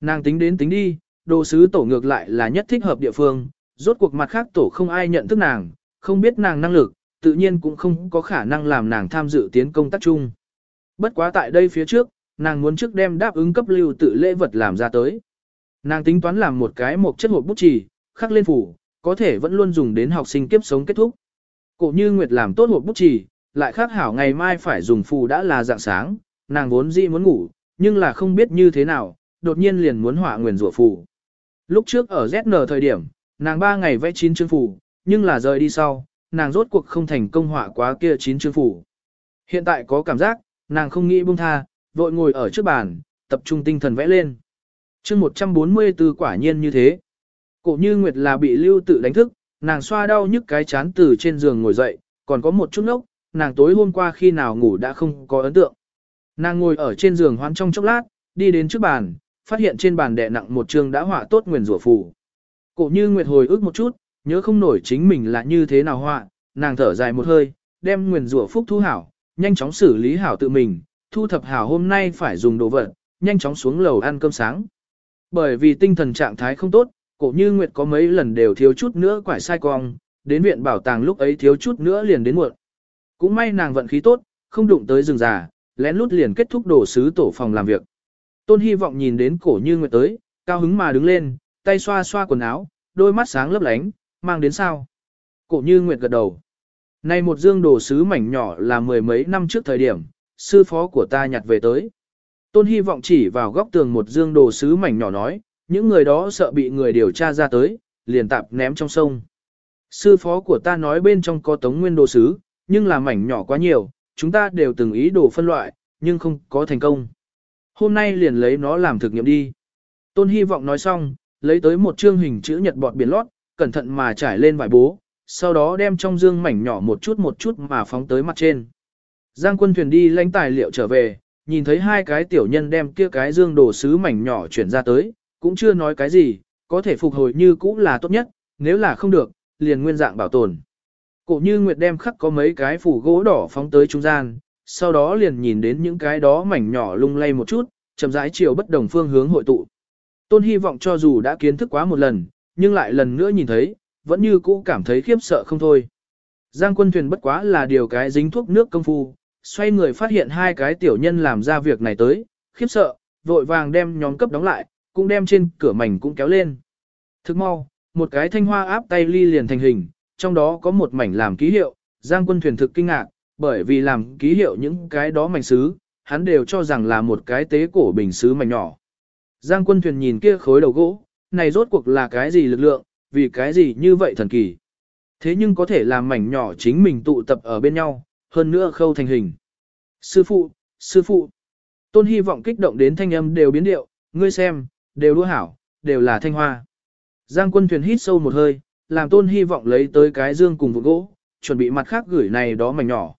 Nàng tính đến tính đi, đồ sứ tổ ngược lại là nhất thích hợp địa phương, rốt cuộc mặt khác tổ không ai nhận thức nàng, không biết nàng năng lực, tự nhiên cũng không có khả năng làm nàng tham dự tiến công tác chung. Bất quá tại đây phía trước, nàng muốn trước đem đáp ứng cấp lưu tự lễ vật làm ra tới. Nàng tính toán làm một cái một chất hộp bút chì, khắc lên phủ, có thể vẫn luôn dùng đến học sinh kiếp sống kết thúc. Cổ như Nguyệt làm tốt hộp bút chì, lại khắc hảo ngày mai phải dùng phù đã là dạng sáng, nàng vốn dĩ muốn ngủ, nhưng là không biết như thế nào, đột nhiên liền muốn hỏa nguyền rủa phù. Lúc trước ở ZN thời điểm, nàng ba ngày vẽ chín chương phù, nhưng là rời đi sau, nàng rốt cuộc không thành công hỏa quá kia chín chương phù. Hiện tại có cảm giác, nàng không nghĩ buông tha, vội ngồi ở trước bàn, tập trung tinh thần vẽ lên. chương 144 quả nhiên như thế. Cổ như Nguyệt là bị lưu tự đánh thức, nàng xoa đau nhức cái chán từ trên giường ngồi dậy, còn có một chút nốc, nàng tối hôm qua khi nào ngủ đã không có ấn tượng. Nàng ngồi ở trên giường hoán trong chốc lát, đi đến trước bàn, phát hiện trên bàn đè nặng một chương đã họa tốt nguyền rủa phù. Cổ như Nguyệt hồi ức một chút, nhớ không nổi chính mình là như thế nào họa, nàng thở dài một hơi, đem nguyền rủa phúc thu hảo, nhanh chóng xử lý hảo tự mình, thu thập hảo hôm nay phải dùng đồ vật, nhanh chóng xuống lầu ăn cơm sáng. Bởi vì tinh thần trạng thái không tốt, cổ như Nguyệt có mấy lần đều thiếu chút nữa quải sai cong, đến viện bảo tàng lúc ấy thiếu chút nữa liền đến muộn. Cũng may nàng vận khí tốt, không đụng tới rừng già, lén lút liền kết thúc đổ sứ tổ phòng làm việc. Tôn hy vọng nhìn đến cổ như Nguyệt tới, cao hứng mà đứng lên, tay xoa xoa quần áo, đôi mắt sáng lấp lánh, mang đến sao. Cổ như Nguyệt gật đầu. Này một dương đồ sứ mảnh nhỏ là mười mấy năm trước thời điểm, sư phó của ta nhặt về tới. Tôn Hy vọng chỉ vào góc tường một dương đồ sứ mảnh nhỏ nói, những người đó sợ bị người điều tra ra tới, liền tạp ném trong sông. Sư phó của ta nói bên trong có tống nguyên đồ sứ, nhưng là mảnh nhỏ quá nhiều, chúng ta đều từng ý đồ phân loại, nhưng không có thành công. Hôm nay liền lấy nó làm thực nghiệm đi. Tôn Hy vọng nói xong, lấy tới một chương hình chữ nhật bọt biển lót, cẩn thận mà trải lên vải bố, sau đó đem trong dương mảnh nhỏ một chút một chút mà phóng tới mặt trên. Giang quân thuyền đi lãnh tài liệu trở về, nhìn thấy hai cái tiểu nhân đem kia cái dương đồ sứ mảnh nhỏ chuyển ra tới, cũng chưa nói cái gì, có thể phục hồi như cũ là tốt nhất, nếu là không được, liền nguyên dạng bảo tồn. Cổ như Nguyệt đem khắc có mấy cái phủ gỗ đỏ phóng tới trung gian, sau đó liền nhìn đến những cái đó mảnh nhỏ lung lay một chút, chậm rãi chiều bất đồng phương hướng hội tụ. Tôn hy vọng cho dù đã kiến thức quá một lần, nhưng lại lần nữa nhìn thấy, vẫn như cũ cảm thấy khiếp sợ không thôi. Giang quân thuyền bất quá là điều cái dính thuốc nước công phu, xoay người phát hiện hai cái tiểu nhân làm ra việc này tới, khiếp sợ, vội vàng đem nhóm cấp đóng lại, cũng đem trên cửa mảnh cũng kéo lên. Thức mau, một cái thanh hoa áp tay ly liền thành hình, trong đó có một mảnh làm ký hiệu, Giang quân thuyền thực kinh ngạc, bởi vì làm ký hiệu những cái đó mảnh sứ, hắn đều cho rằng là một cái tế cổ bình sứ mảnh nhỏ. Giang quân thuyền nhìn kia khối đầu gỗ, này rốt cuộc là cái gì lực lượng, vì cái gì như vậy thần kỳ. Thế nhưng có thể làm mảnh nhỏ chính mình tụ tập ở bên nhau, hơn nữa khâu thành hình. Sư phụ, sư phụ. Tôn hy vọng kích động đến thanh âm đều biến điệu, ngươi xem, đều đua hảo, đều là thanh hoa. Giang quân thuyền hít sâu một hơi, làm tôn hy vọng lấy tới cái dương cùng vụ gỗ, chuẩn bị mặt khác gửi này đó mảnh nhỏ.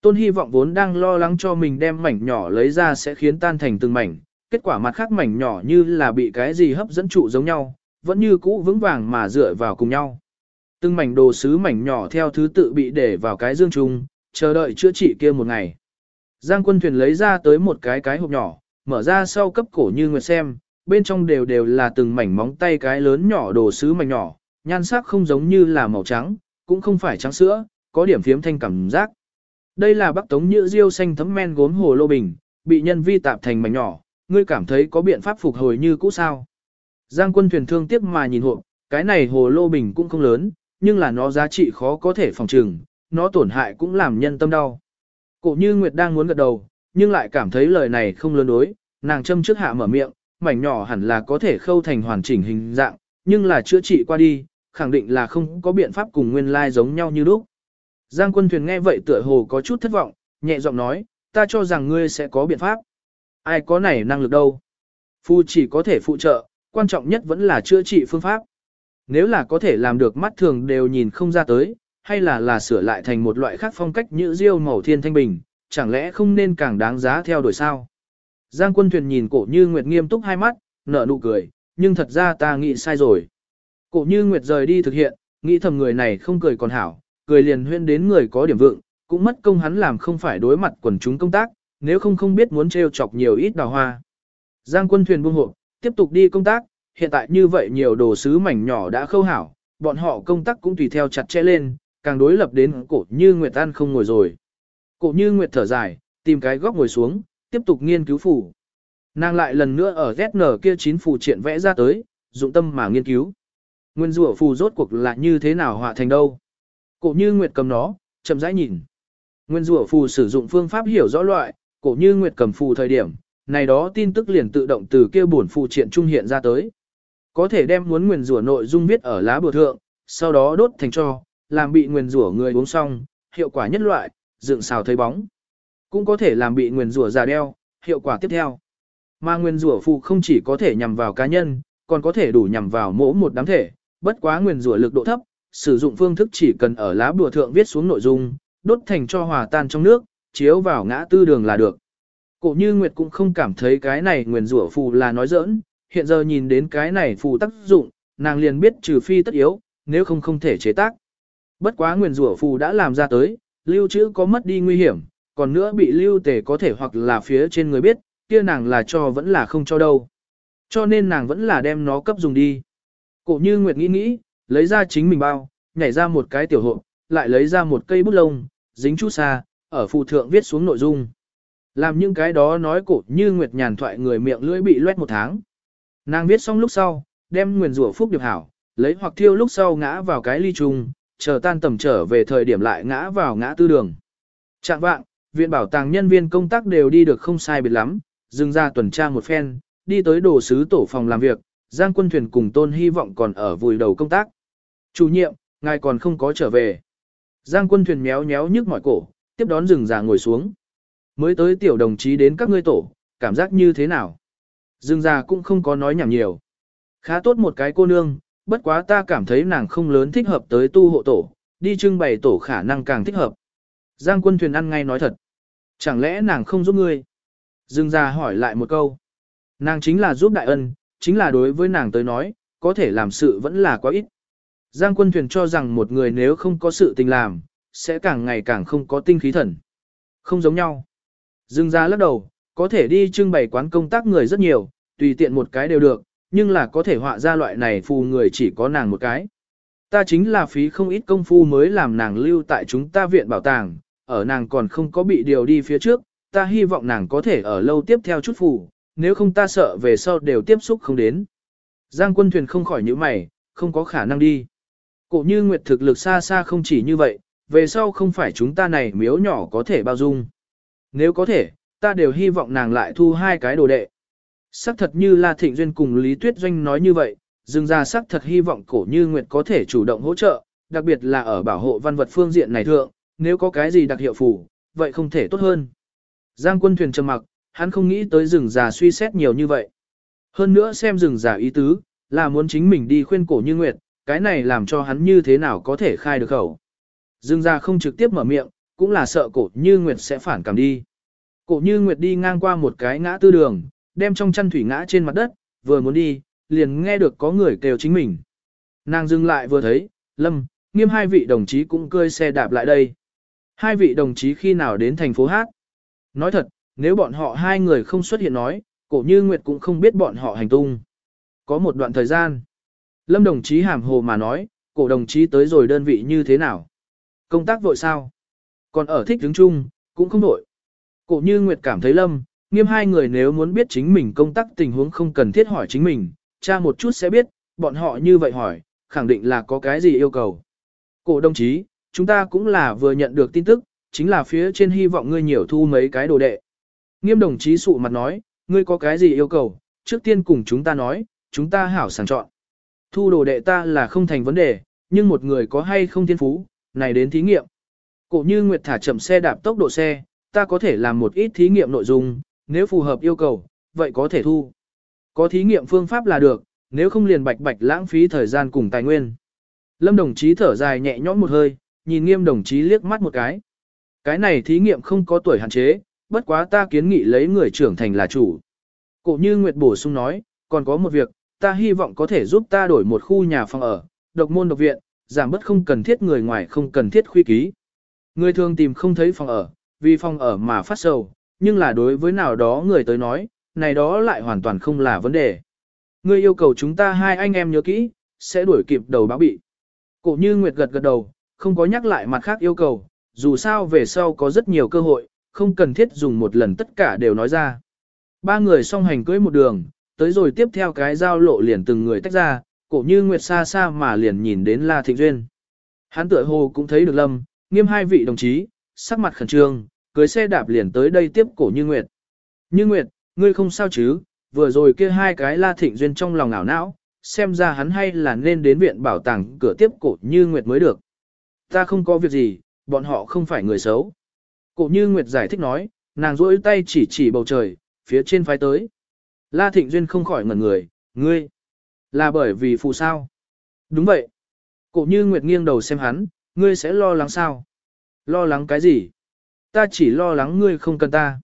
Tôn hy vọng vốn đang lo lắng cho mình đem mảnh nhỏ lấy ra sẽ khiến tan thành từng mảnh, kết quả mặt khác mảnh nhỏ như là bị cái gì hấp dẫn trụ giống nhau, vẫn như cũ vững vàng mà dựa vào cùng nhau. Từng mảnh đồ sứ mảnh nhỏ theo thứ tự bị để vào cái dương chung, chờ đợi chữa trị kia một ngày. Giang quân thuyền lấy ra tới một cái cái hộp nhỏ, mở ra sau cấp cổ như nguyệt xem, bên trong đều đều là từng mảnh móng tay cái lớn nhỏ đồ sứ mảnh nhỏ, nhan sắc không giống như là màu trắng, cũng không phải trắng sữa, có điểm phiếm thanh cảm giác. Đây là bắc tống nhựa diêu xanh thấm men gốm hồ lô bình, bị nhân vi tạp thành mảnh nhỏ, ngươi cảm thấy có biện pháp phục hồi như cũ sao. Giang quân thuyền thương tiếp mà nhìn hộp, cái này hồ lô bình cũng không lớn, nhưng là nó giá trị khó có thể phòng trừng, nó tổn hại cũng làm nhân tâm đau. Cổ như Nguyệt đang muốn gật đầu, nhưng lại cảm thấy lời này không lớn đối, nàng châm trước hạ mở miệng, mảnh nhỏ hẳn là có thể khâu thành hoàn chỉnh hình dạng, nhưng là chữa trị qua đi, khẳng định là không có biện pháp cùng nguyên lai giống nhau như lúc. Giang quân thuyền nghe vậy tựa hồ có chút thất vọng, nhẹ giọng nói, ta cho rằng ngươi sẽ có biện pháp. Ai có này năng lực đâu. Phu chỉ có thể phụ trợ, quan trọng nhất vẫn là chữa trị phương pháp. Nếu là có thể làm được mắt thường đều nhìn không ra tới, hay là là sửa lại thành một loại khác phong cách như diêu màu thiên thanh bình, chẳng lẽ không nên càng đáng giá theo đuổi sao? Giang quân thuyền nhìn cổ như Nguyệt nghiêm túc hai mắt, nở nụ cười, nhưng thật ra ta nghĩ sai rồi. Cổ như Nguyệt rời đi thực hiện, nghĩ thầm người này không cười còn hảo, cười liền huyên đến người có điểm vượng, cũng mất công hắn làm không phải đối mặt quần chúng công tác, nếu không không biết muốn trêu chọc nhiều ít đào hoa. Giang quân thuyền buông hộ, tiếp tục đi công tác, hiện tại như vậy nhiều đồ sứ mảnh nhỏ đã khâu hảo, bọn họ công tác cũng tùy theo chặt chẽ lên, càng đối lập đến cổ như Nguyệt An không ngồi rồi. Cổ như Nguyệt thở dài, tìm cái góc ngồi xuống, tiếp tục nghiên cứu phủ. Nàng lại lần nữa ở ZN kia chín phủ triện vẽ ra tới, dụng tâm mà nghiên cứu. Nguyên rủa phù rốt cuộc là như thế nào họa thành đâu. Cổ như Nguyệt cầm nó, chậm rãi nhìn. Nguyên rủa phù sử dụng phương pháp hiểu rõ loại, cổ như Nguyệt cầm phù thời điểm, này đó tin tức liền tự động từ kia bổn phù triện trung hiện ra tới. Có thể đem muốn nguyên rủa nội dung viết ở lá bùa thượng, sau đó đốt thành cho, làm bị nguyên rủa người uống xong, hiệu quả nhất loại, dựng xào thấy bóng. Cũng có thể làm bị nguyên rủa già đeo, hiệu quả tiếp theo. Mà nguyên rủa phù không chỉ có thể nhằm vào cá nhân, còn có thể đủ nhằm vào mỗi một đám thể, bất quá nguyên rủa lực độ thấp, sử dụng phương thức chỉ cần ở lá bùa thượng viết xuống nội dung, đốt thành cho hòa tan trong nước, chiếu vào ngã tư đường là được. Cổ như Nguyệt cũng không cảm thấy cái này nguyên rủa phù là nói giỡn, hiện giờ nhìn đến cái này phù tác dụng, nàng liền biết trừ phi tất yếu, nếu không không thể chế tác. Bất quá nguyên rủa phù đã làm ra tới, lưu trữ có mất đi nguy hiểm, còn nữa bị lưu tề có thể hoặc là phía trên người biết, kia nàng là cho vẫn là không cho đâu. Cho nên nàng vẫn là đem nó cấp dùng đi. Cổ như Nguyệt nghĩ nghĩ, lấy ra chính mình bao, nhảy ra một cái tiểu hộp, lại lấy ra một cây bút lông, dính chút xa, ở phù thượng viết xuống nội dung. Làm những cái đó nói cổ như Nguyệt nhàn thoại người miệng lưỡi bị loét một tháng. Nàng viết xong lúc sau, đem nguyền rủa phúc điệp hảo, lấy hoặc thiêu lúc sau ngã vào cái ly trùng, chờ tan tầm trở về thời điểm lại ngã vào ngã tư đường. Trạng vạng, viện bảo tàng nhân viên công tác đều đi được không sai biệt lắm, Dừng ra tuần tra một phen, đi tới đồ sứ tổ phòng làm việc, Giang Quân Thuyền cùng Tôn hy vọng còn ở vùi đầu công tác. Chủ nhiệm, ngài còn không có trở về. Giang Quân Thuyền méo méo nhức mỏi cổ, tiếp đón rừng già ngồi xuống. Mới tới tiểu đồng chí đến các ngươi tổ, cảm giác như thế nào? Dương già cũng không có nói nhảm nhiều. Khá tốt một cái cô nương, bất quá ta cảm thấy nàng không lớn thích hợp tới tu hộ tổ, đi trưng bày tổ khả năng càng thích hợp. Giang quân thuyền ăn ngay nói thật. Chẳng lẽ nàng không giúp ngươi? Dương già hỏi lại một câu. Nàng chính là giúp đại ân, chính là đối với nàng tới nói, có thể làm sự vẫn là quá ít. Giang quân thuyền cho rằng một người nếu không có sự tình làm, sẽ càng ngày càng không có tinh khí thần. Không giống nhau. Dương ra lắc đầu, có thể đi trưng bày quán công tác người rất nhiều, tùy tiện một cái đều được, nhưng là có thể họa ra loại này phù người chỉ có nàng một cái. Ta chính là phí không ít công phu mới làm nàng lưu tại chúng ta viện bảo tàng, ở nàng còn không có bị điều đi phía trước, ta hy vọng nàng có thể ở lâu tiếp theo chút phù, nếu không ta sợ về sau đều tiếp xúc không đến. Giang quân thuyền không khỏi những mày, không có khả năng đi. Cổ như nguyệt thực lực xa xa không chỉ như vậy, về sau không phải chúng ta này miếu nhỏ có thể bao dung. Nếu có thể, ta đều hy vọng nàng lại thu hai cái đồ đệ. Sắc thật như La Thịnh Duyên cùng Lý Tuyết Doanh nói như vậy, dừng ra sắc thật hy vọng cổ như Nguyệt có thể chủ động hỗ trợ, đặc biệt là ở bảo hộ văn vật phương diện này thượng, nếu có cái gì đặc hiệu phủ, vậy không thể tốt hơn. Giang quân thuyền trầm mặc, hắn không nghĩ tới rừng già suy xét nhiều như vậy. Hơn nữa xem rừng già ý tứ, là muốn chính mình đi khuyên cổ như Nguyệt, cái này làm cho hắn như thế nào có thể khai được khẩu. Rừng già không trực tiếp mở miệng, cũng là sợ cổ như Nguyệt sẽ phản cảm đi. Cổ như Nguyệt đi ngang qua một cái ngã tư đường, đem trong chăn thủy ngã trên mặt đất, vừa muốn đi, liền nghe được có người kêu chính mình. Nàng dừng lại vừa thấy, Lâm, nghiêm hai vị đồng chí cũng cơi xe đạp lại đây. Hai vị đồng chí khi nào đến thành phố Hát? Nói thật, nếu bọn họ hai người không xuất hiện nói, cổ như Nguyệt cũng không biết bọn họ hành tung. Có một đoạn thời gian, Lâm đồng chí hàm hồ mà nói, cổ đồng chí tới rồi đơn vị như thế nào? Công tác vội sao? Còn ở thích đứng chung, cũng không vội. Cổ như Nguyệt cảm thấy Lâm, nghiêm hai người nếu muốn biết chính mình công tác tình huống không cần thiết hỏi chính mình, cha một chút sẽ biết, bọn họ như vậy hỏi, khẳng định là có cái gì yêu cầu. Cổ đồng chí, chúng ta cũng là vừa nhận được tin tức, chính là phía trên hy vọng ngươi nhiều thu mấy cái đồ đệ. Nghiêm đồng chí sụ mặt nói, ngươi có cái gì yêu cầu, trước tiên cùng chúng ta nói, chúng ta hảo sàng chọn. Thu đồ đệ ta là không thành vấn đề, nhưng một người có hay không thiên phú, này đến thí nghiệm. Cổ như Nguyệt thả chậm xe đạp tốc độ xe, ta có thể làm một ít thí nghiệm nội dung, nếu phù hợp yêu cầu, vậy có thể thu. Có thí nghiệm phương pháp là được, nếu không liền bạch bạch lãng phí thời gian cùng tài nguyên. Lâm đồng chí thở dài nhẹ nhõm một hơi, nhìn nghiêm đồng chí liếc mắt một cái. Cái này thí nghiệm không có tuổi hạn chế, bất quá ta kiến nghị lấy người trưởng thành là chủ. Cổ như Nguyệt bổ sung nói, còn có một việc, ta hy vọng có thể giúp ta đổi một khu nhà phòng ở, độc môn độc viện, giảm bớt không cần thiết người ngoài không cần thiết khuy ký. Người thường tìm không thấy phòng ở, vì phòng ở mà phát sầu, nhưng là đối với nào đó người tới nói, này đó lại hoàn toàn không là vấn đề. Ngươi yêu cầu chúng ta hai anh em nhớ kỹ, sẽ đuổi kịp đầu báo bị. Cổ như Nguyệt gật gật đầu, không có nhắc lại mặt khác yêu cầu, dù sao về sau có rất nhiều cơ hội, không cần thiết dùng một lần tất cả đều nói ra. Ba người song hành cưới một đường, tới rồi tiếp theo cái giao lộ liền từng người tách ra, cổ như Nguyệt xa xa mà liền nhìn đến La Thịnh Duyên. Hắn tựa hồ cũng thấy được Lâm, nghiêm hai vị đồng chí, sắc mặt khẩn trương, cưới xe đạp liền tới đây tiếp cổ Như Nguyệt. Như Nguyệt, ngươi không sao chứ, vừa rồi kia hai cái La Thịnh Duyên trong lòng ảo não, xem ra hắn hay là nên đến viện bảo tàng cửa tiếp cổ Như Nguyệt mới được. Ta không có việc gì, bọn họ không phải người xấu. Cổ Như Nguyệt giải thích nói, nàng rỗi tay chỉ chỉ bầu trời, phía trên phái tới. La Thịnh Duyên không khỏi ngẩn người, ngươi, là bởi vì phù sao. Đúng vậy. Cổ Như Nguyệt nghiêng đầu xem hắn, ngươi sẽ lo lắng sao? Lo lắng cái gì? ta chỉ lo lắng ngươi không cần ta.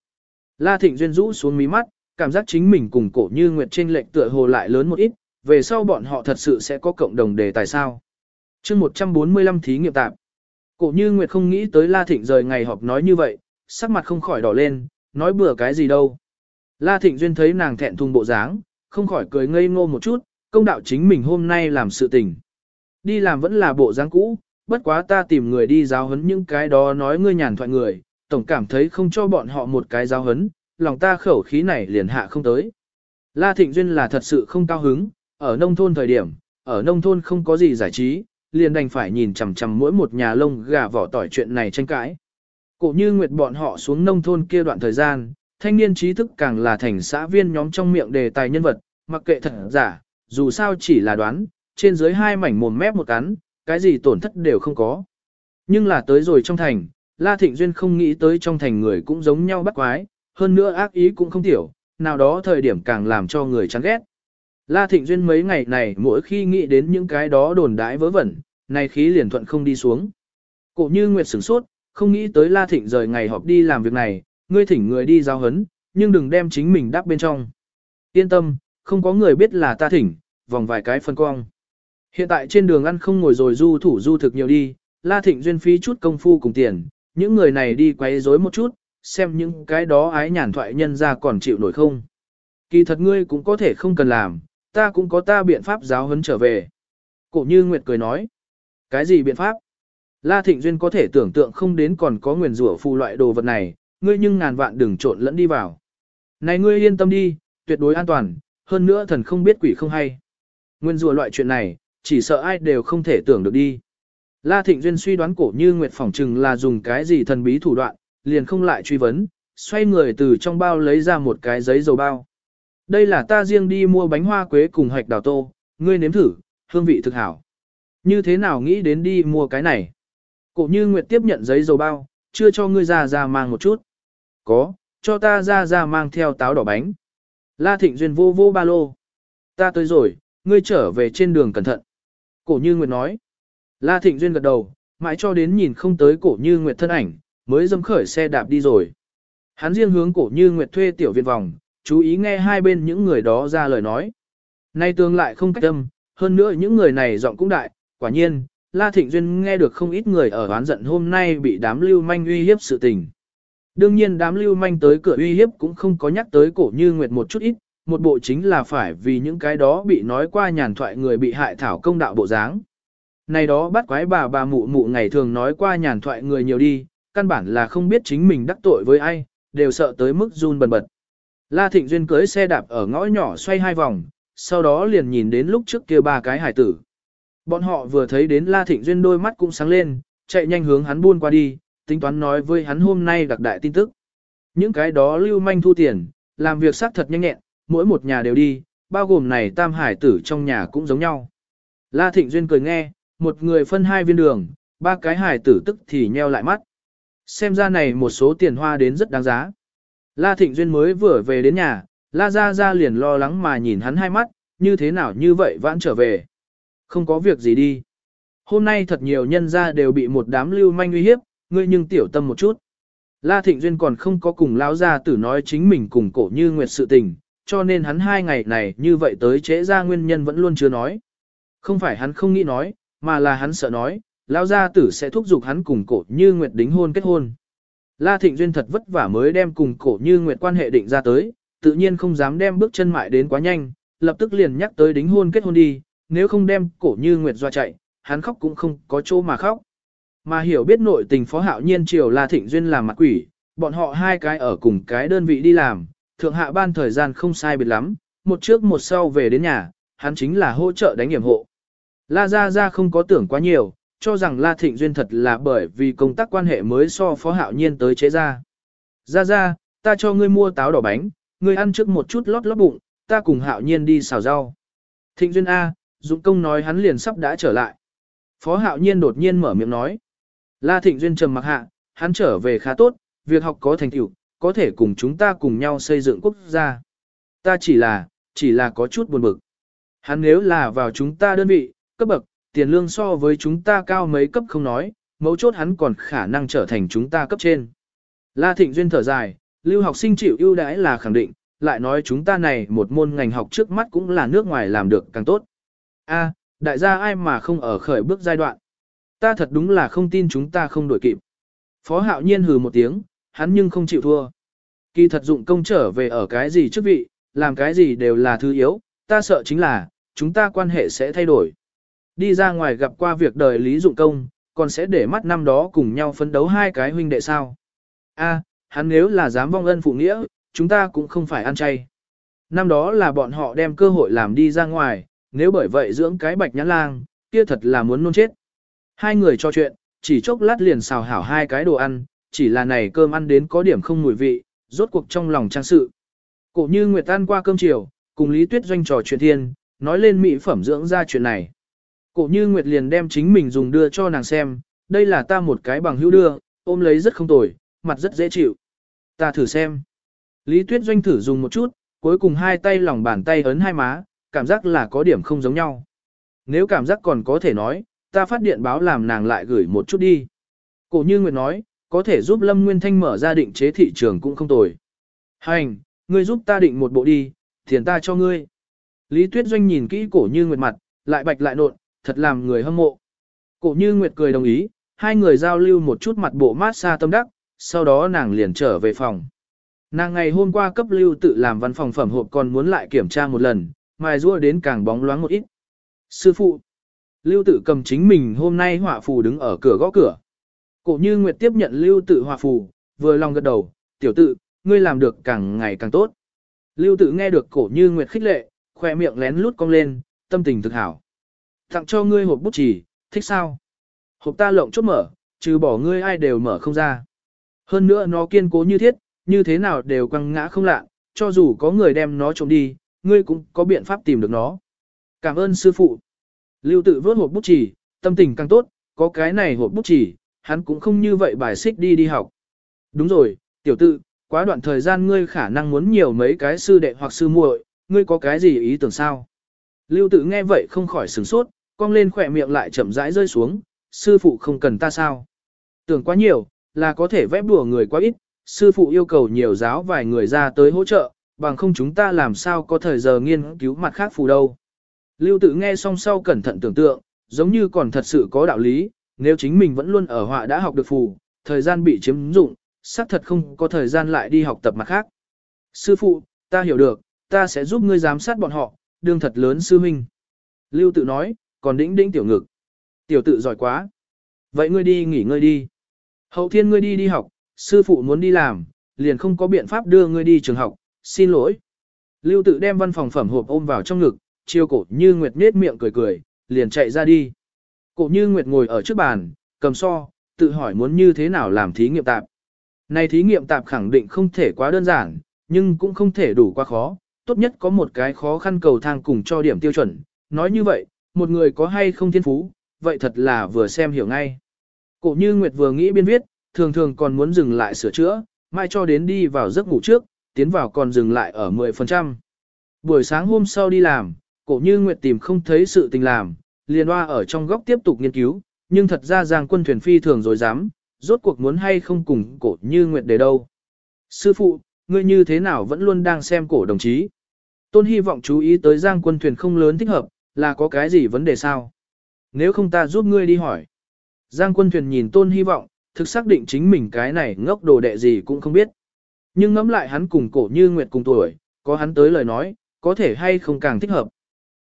La Thịnh Duyên rũ xuống mí mắt, cảm giác chính mình cùng cổ như Nguyệt trên lệnh tựa hồ lại lớn một ít, về sau bọn họ thật sự sẽ có cộng đồng đề tài sao. chương 145 thí nghiệm tạp. Cổ như Nguyệt không nghĩ tới La Thịnh rời ngày họp nói như vậy, sắc mặt không khỏi đỏ lên, nói bừa cái gì đâu. La Thịnh Duyên thấy nàng thẹn thùng bộ dáng, không khỏi cười ngây ngô một chút, công đạo chính mình hôm nay làm sự tình. Đi làm vẫn là bộ dáng cũ, bất quá ta tìm người đi giáo huấn những cái đó nói ngươi nhàn thoại người, tổng cảm thấy không cho bọn họ một cái giáo hấn, lòng ta khẩu khí này liền hạ không tới. La Thịnh Duyên là thật sự không cao hứng, ở nông thôn thời điểm, ở nông thôn không có gì giải trí, liền đành phải nhìn chằm chằm mỗi một nhà lông gà vỏ tỏi chuyện này tranh cãi. Cổ như nguyệt bọn họ xuống nông thôn kia đoạn thời gian, thanh niên trí thức càng là thành xã viên nhóm trong miệng đề tài nhân vật, mặc kệ thật giả, dù sao chỉ là đoán, trên dưới hai mảnh mồm mép một cắn, cái gì tổn thất đều không có. Nhưng là tới rồi trong thành, La Thịnh Duyên không nghĩ tới trong thành người cũng giống nhau bắt quái, hơn nữa ác ý cũng không tiểu, nào đó thời điểm càng làm cho người chán ghét. La Thịnh Duyên mấy ngày này mỗi khi nghĩ đến những cái đó đồn đãi vớ vẩn, này khí liền thuận không đi xuống. Cổ như Nguyệt sửng sốt, không nghĩ tới La Thịnh rời ngày họp đi làm việc này, ngươi thỉnh người đi giao hấn, nhưng đừng đem chính mình đáp bên trong. Yên tâm, không có người biết là ta thỉnh, vòng vài cái phân quang. Hiện tại trên đường ăn không ngồi rồi du thủ du thực nhiều đi, La Thịnh duyên phí chút công phu cùng tiền, những người này đi quấy rối một chút, xem những cái đó ái nhàn thoại nhân ra còn chịu nổi không. Kỳ thật ngươi cũng có thể không cần làm, ta cũng có ta biện pháp giáo huấn trở về. Cổ như Nguyệt cười nói, cái gì biện pháp? La Thịnh Duyên có thể tưởng tượng không đến còn có nguyền rủa phù loại đồ vật này, ngươi nhưng ngàn vạn đừng trộn lẫn đi vào. Này ngươi yên tâm đi, tuyệt đối an toàn, hơn nữa thần không biết quỷ không hay. Nguyên rùa loại chuyện này, chỉ sợ ai đều không thể tưởng được đi. La Thịnh Duyên suy đoán cổ như Nguyệt phỏng trừng là dùng cái gì thần bí thủ đoạn, liền không lại truy vấn, xoay người từ trong bao lấy ra một cái giấy dầu bao. Đây là ta riêng đi mua bánh hoa quế cùng hạch đào tô, ngươi nếm thử, hương vị thực hảo. Như thế nào nghĩ đến đi mua cái này? Cổ như Nguyệt tiếp nhận giấy dầu bao, chưa cho ngươi ra ra mang một chút. Có, cho ta ra ra mang theo táo đỏ bánh. La Thịnh Duyên vô vô ba lô. Ta tới rồi, ngươi trở về trên đường cẩn thận. Cổ như Nguyệt nói. La Thịnh Duyên gật đầu, mãi cho đến nhìn không tới cổ như Nguyệt thân ảnh, mới dâm khởi xe đạp đi rồi. Hắn riêng hướng cổ như Nguyệt thuê tiểu viện vòng, chú ý nghe hai bên những người đó ra lời nói. Nay tương lại không cách tâm, hơn nữa những người này giọng cũng đại, quả nhiên, La Thịnh Duyên nghe được không ít người ở oán giận hôm nay bị đám lưu manh uy hiếp sự tình. Đương nhiên đám lưu manh tới cửa uy hiếp cũng không có nhắc tới cổ như nguyệt một chút ít, một bộ chính là phải vì những cái đó bị nói qua nhàn thoại người bị hại thảo công đạo bộ dáng. Này đó bắt quái bà bà mụ mụ ngày thường nói qua nhàn thoại người nhiều đi, căn bản là không biết chính mình đắc tội với ai, đều sợ tới mức run bần bật. La Thịnh Duyên cưới xe đạp ở ngõ nhỏ xoay hai vòng, sau đó liền nhìn đến lúc trước kia ba cái hải tử. Bọn họ vừa thấy đến La Thịnh Duyên đôi mắt cũng sáng lên, chạy nhanh hướng hắn buôn qua đi, tính toán nói với hắn hôm nay đặc đại tin tức. Những cái đó lưu manh thu tiền, làm việc xác thật nhanh nhẹn, mỗi một nhà đều đi, bao gồm này tam hải tử trong nhà cũng giống nhau. La Thịnh Duyên cười nghe, một người phân hai viên đường, ba cái hải tử tức thì nheo lại mắt. Xem ra này một số tiền hoa đến rất đáng giá. La Thịnh Duyên mới vừa về đến nhà, La Gia Gia liền lo lắng mà nhìn hắn hai mắt, như thế nào như vậy vãn trở về. Không có việc gì đi. Hôm nay thật nhiều nhân gia đều bị một đám lưu manh uy hiếp, ngươi nhưng tiểu tâm một chút. La Thịnh Duyên còn không có cùng lão gia tử nói chính mình cùng cổ như nguyệt sự tình, cho nên hắn hai ngày này như vậy tới trễ ra nguyên nhân vẫn luôn chưa nói. Không phải hắn không nghĩ nói, mà là hắn sợ nói, lão gia tử sẽ thúc giục hắn cùng cổ như nguyệt đính hôn kết hôn. La Thịnh Duyên thật vất vả mới đem cùng cổ như nguyệt quan hệ định ra tới, tự nhiên không dám đem bước chân mại đến quá nhanh, lập tức liền nhắc tới đính hôn kết hôn đi, nếu không đem cổ như nguyệt doa chạy, hắn khóc cũng không có chỗ mà khóc. Mà hiểu biết nội tình phó hạo nhiên triều La Thịnh Duyên làm mặt quỷ, bọn họ hai cái ở cùng cái đơn vị đi làm, thượng hạ ban thời gian không sai biệt lắm, một trước một sau về đến nhà, hắn chính là hỗ trợ đánh hiểm hộ. La Gia Gia không có tưởng quá nhiều, cho rằng La Thịnh Duyên thật là bởi vì công tác quan hệ mới so phó hạo nhiên tới chế ra. Gia Gia, ta cho ngươi mua táo đỏ bánh, ngươi ăn trước một chút lót lót bụng, ta cùng hạo nhiên đi xào rau. Thịnh Duyên A, Dũng công nói hắn liền sắp đã trở lại. Phó hạo nhiên đột nhiên mở miệng nói. La Thịnh Duyên trầm mặc hạ, hắn trở về khá tốt, việc học có thành tựu, có thể cùng chúng ta cùng nhau xây dựng quốc gia. Ta chỉ là, chỉ là có chút buồn bực. Hắn nếu là vào chúng ta đơn vị, cấp bậc, tiền lương so với chúng ta cao mấy cấp không nói, mấu chốt hắn còn khả năng trở thành chúng ta cấp trên. La Thịnh Duyên thở dài, lưu học sinh chịu ưu đãi là khẳng định, lại nói chúng ta này một môn ngành học trước mắt cũng là nước ngoài làm được càng tốt. A, đại gia ai mà không ở khởi bước giai đoạn. Ta thật đúng là không tin chúng ta không đổi kịp. Phó hạo nhiên hừ một tiếng, hắn nhưng không chịu thua. Kỳ thật dụng công trở về ở cái gì chức vị, làm cái gì đều là thứ yếu, ta sợ chính là, chúng ta quan hệ sẽ thay đổi. Đi ra ngoài gặp qua việc đời lý dụng công, còn sẽ để mắt năm đó cùng nhau phấn đấu hai cái huynh đệ sao. A, hắn nếu là dám vong ân phụ nghĩa, chúng ta cũng không phải ăn chay. Năm đó là bọn họ đem cơ hội làm đi ra ngoài, nếu bởi vậy dưỡng cái bạch nhãn lang, kia thật là muốn nôn chết. Hai người trò chuyện, chỉ chốc lát liền xào hảo hai cái đồ ăn, chỉ là này cơm ăn đến có điểm không mùi vị, rốt cuộc trong lòng trang sự. Cổ như Nguyệt tan qua cơm chiều, cùng Lý Tuyết Doanh trò chuyện thiên, nói lên mỹ phẩm dưỡng ra chuyện này. Cổ như Nguyệt liền đem chính mình dùng đưa cho nàng xem, đây là ta một cái bằng hữu đưa, ôm lấy rất không tồi, mặt rất dễ chịu. Ta thử xem. Lý Tuyết Doanh thử dùng một chút, cuối cùng hai tay lòng bàn tay ấn hai má, cảm giác là có điểm không giống nhau. Nếu cảm giác còn có thể nói, ta phát điện báo làm nàng lại gửi một chút đi. Cổ như Nguyệt nói, có thể giúp Lâm Nguyên Thanh mở ra định chế thị trường cũng không tồi. Hành, ngươi giúp ta định một bộ đi, tiền ta cho ngươi. Lý Tuyết Doanh nhìn kỹ cổ như Nguyệt mặt, lại bạch lại nộn, thật làm người hâm mộ. Cổ như Nguyệt cười đồng ý, hai người giao lưu một chút mặt bộ mát xa tâm đắc, sau đó nàng liền trở về phòng. Nàng ngày hôm qua cấp lưu tự làm văn phòng phẩm hộp còn muốn lại kiểm tra một lần, mài rua đến càng bóng loáng một ít. Sư phụ, lưu tự cầm chính mình hôm nay họa phù đứng ở cửa gõ cửa. Cổ như Nguyệt tiếp nhận lưu tự họa phù, vừa lòng gật đầu, tiểu tự, ngươi làm được càng ngày càng tốt. Lưu tự nghe được cổ như Nguyệt khích lệ, khoe miệng lén lút cong lên, tâm tình thực hảo. Tặng cho ngươi hộp bút chỉ, thích sao? Hộp ta lộng chốt mở, trừ bỏ ngươi ai đều mở không ra. Hơn nữa nó kiên cố như thiết, như thế nào đều quăng ngã không lạ, cho dù có người đem nó trộm đi, ngươi cũng có biện pháp tìm được nó. Cảm ơn sư phụ. Lưu tự vớt hộp bút chỉ, tâm tình càng tốt, có cái này hộp bút chỉ, hắn cũng không như vậy bài xích đi đi học. Đúng rồi, tiểu tự, quá đoạn thời gian ngươi khả năng muốn nhiều mấy cái sư đệ hoặc sư muội, ngươi có cái gì ý tưởng sao? Lưu tự nghe vậy không khỏi sửng sốt, cong lên khỏe miệng lại chậm rãi rơi xuống, sư phụ không cần ta sao? Tưởng quá nhiều, là có thể vẽ đùa người quá ít, sư phụ yêu cầu nhiều giáo vài người ra tới hỗ trợ, bằng không chúng ta làm sao có thời giờ nghiên cứu mặt khác phù đâu. Lưu tự nghe xong sau cẩn thận tưởng tượng, giống như còn thật sự có đạo lý, nếu chính mình vẫn luôn ở họa đã học được phù, thời gian bị chiếm dụng, xác thật không có thời gian lại đi học tập mặt khác. Sư phụ, ta hiểu được, ta sẽ giúp ngươi giám sát bọn họ, đương thật lớn sư minh. Lưu tự nói, còn đĩnh đĩnh tiểu ngực. Tiểu tự giỏi quá. Vậy ngươi đi nghỉ ngơi đi. Hậu thiên ngươi đi đi học, sư phụ muốn đi làm, liền không có biện pháp đưa ngươi đi trường học, xin lỗi. Lưu tự đem văn phòng phẩm hộp ôm vào trong ngực, chiêu cổ như Nguyệt nết miệng cười cười, liền chạy ra đi. Cổ như Nguyệt ngồi ở trước bàn, cầm so, tự hỏi muốn như thế nào làm thí nghiệm tạp. Này thí nghiệm tạp khẳng định không thể quá đơn giản, nhưng cũng không thể đủ quá khó, tốt nhất có một cái khó khăn cầu thang cùng cho điểm tiêu chuẩn. Nói như vậy, một người có hay không thiên phú, vậy thật là vừa xem hiểu ngay. Cổ như Nguyệt vừa nghĩ biên viết, thường thường còn muốn dừng lại sửa chữa, mai cho đến đi vào giấc ngủ trước, tiến vào còn dừng lại ở 10%. Buổi sáng hôm sau đi làm, cổ như Nguyệt tìm không thấy sự tình làm, liền hoa ở trong góc tiếp tục nghiên cứu, nhưng thật ra giang quân thuyền phi thường rồi dám, rốt cuộc muốn hay không cùng cổ như Nguyệt để đâu. Sư phụ, ngươi như thế nào vẫn luôn đang xem cổ đồng chí. Tôn hy vọng chú ý tới giang quân thuyền không lớn thích hợp, là có cái gì vấn đề sao? Nếu không ta giúp ngươi đi hỏi. Giang quân thuyền nhìn tôn hy vọng, thực xác định chính mình cái này ngốc đồ đệ gì cũng không biết. Nhưng ngẫm lại hắn cùng cổ như nguyệt cùng tuổi, có hắn tới lời nói, có thể hay không càng thích hợp.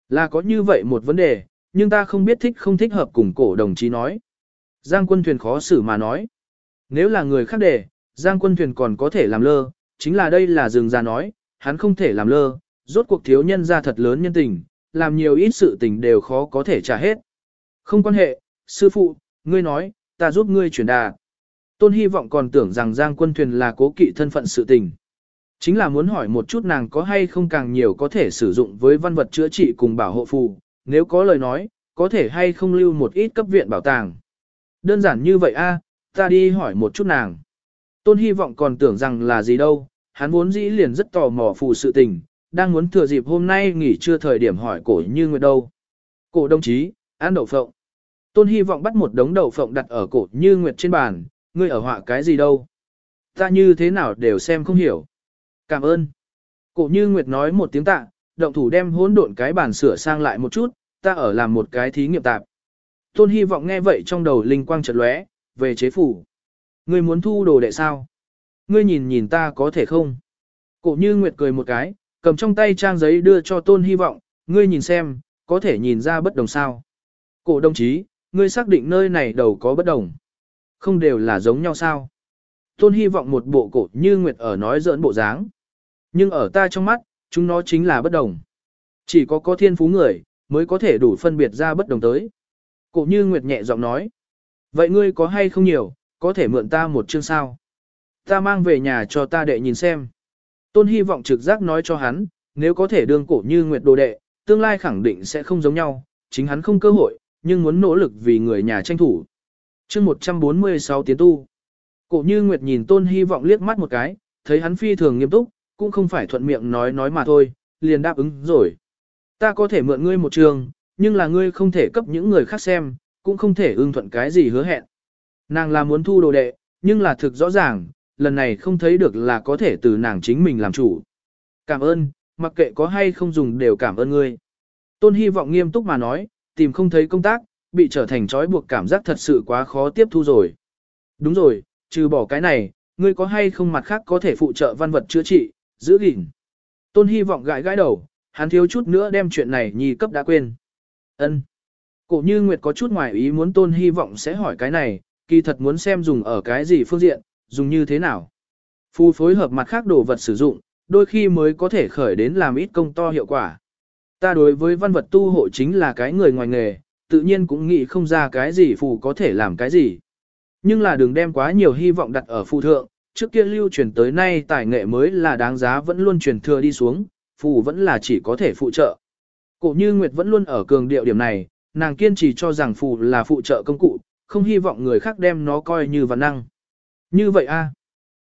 Là có như vậy một vấn đề, nhưng ta không biết thích không thích hợp cùng cổ đồng chí nói. Giang quân thuyền khó xử mà nói. Nếu là người khác đề, Giang quân thuyền còn có thể làm lơ, chính là đây là rừng ra nói, hắn không thể làm lơ, rốt cuộc thiếu nhân ra thật lớn nhân tình, làm nhiều ít sự tình đều khó có thể trả hết. Không quan hệ, sư phụ, ngươi nói, ta giúp ngươi chuyển đà. Tôn hy vọng còn tưởng rằng Giang quân thuyền là cố kỵ thân phận sự tình. Chính là muốn hỏi một chút nàng có hay không càng nhiều có thể sử dụng với văn vật chữa trị cùng bảo hộ phù, nếu có lời nói, có thể hay không lưu một ít cấp viện bảo tàng. Đơn giản như vậy a, ta đi hỏi một chút nàng. Tôn hy vọng còn tưởng rằng là gì đâu, hắn vốn dĩ liền rất tò mò phù sự tình, đang muốn thừa dịp hôm nay nghỉ trưa thời điểm hỏi cổ như nguyệt đâu. Cổ đồng chí, ăn đậu phộng. Tôn hy vọng bắt một đống đậu phộng đặt ở cổ như nguyệt trên bàn, ngươi ở họa cái gì đâu. Ta như thế nào đều xem không hiểu. Cảm ơn. Cổ như nguyệt nói một tiếng tạ, động thủ đem hỗn độn cái bàn sửa sang lại một chút, ta ở làm một cái thí nghiệm tạp. Tôn hy vọng nghe vậy trong đầu linh quang chợt lóe, về chế phủ. Ngươi muốn thu đồ đệ sao? Ngươi nhìn nhìn ta có thể không? Cổ như nguyệt cười một cái, cầm trong tay trang giấy đưa cho tôn hy vọng, ngươi nhìn xem, có thể nhìn ra bất đồng sao. Cổ đồng chí, ngươi xác định nơi này đầu có bất đồng. Không đều là giống nhau sao. Tôn hy vọng một bộ cổ như nguyệt ở nói giỡn bộ dáng. Nhưng ở ta trong mắt, chúng nó chính là bất đồng. Chỉ có có thiên phú người, mới có thể đủ phân biệt ra bất đồng tới. Cổ như nguyệt nhẹ giọng nói. Vậy ngươi có hay không nhiều, có thể mượn ta một chương sao? Ta mang về nhà cho ta đệ nhìn xem. Tôn hy vọng trực giác nói cho hắn, nếu có thể đương cổ như nguyệt đồ đệ, tương lai khẳng định sẽ không giống nhau, chính hắn không cơ hội, nhưng muốn nỗ lực vì người nhà tranh thủ. chương 146 tiến tu. Cổ như nguyệt nhìn tôn hy vọng liếc mắt một cái, thấy hắn phi thường nghiêm túc, cũng không phải thuận miệng nói nói mà thôi, liền đáp ứng rồi. Ta có thể mượn ngươi một trường, nhưng là ngươi không thể cấp những người khác xem, cũng không thể ưng thuận cái gì hứa hẹn. Nàng là muốn thu đồ đệ, nhưng là thực rõ ràng, lần này không thấy được là có thể từ nàng chính mình làm chủ. Cảm ơn, mặc kệ có hay không dùng đều cảm ơn ngươi. Tôn hy vọng nghiêm túc mà nói, tìm không thấy công tác, bị trở thành trói buộc cảm giác thật sự quá khó tiếp thu rồi. Đúng rồi, trừ bỏ cái này, ngươi có hay không mặt khác có thể phụ trợ văn vật chữa trị, giữ gìn. Tôn hy vọng gãi gãi đầu, hắn thiếu chút nữa đem chuyện này nhi cấp đã quên. Ân. Cổ như Nguyệt có chút ngoài ý muốn tôn hy vọng sẽ hỏi cái này, kỳ thật muốn xem dùng ở cái gì phương diện, dùng như thế nào. Phu phối hợp mặt khác đồ vật sử dụng, đôi khi mới có thể khởi đến làm ít công to hiệu quả. Ta đối với văn vật tu hộ chính là cái người ngoài nghề, tự nhiên cũng nghĩ không ra cái gì phù có thể làm cái gì. Nhưng là đừng đem quá nhiều hy vọng đặt ở phù thượng, trước kia lưu truyền tới nay tài nghệ mới là đáng giá vẫn luôn truyền thừa đi xuống, phù vẫn là chỉ có thể phụ trợ. Cổ như Nguyệt vẫn luôn ở cường điệu điểm này, nàng kiên trì cho rằng phù là phụ trợ công cụ, không hy vọng người khác đem nó coi như văn năng. Như vậy a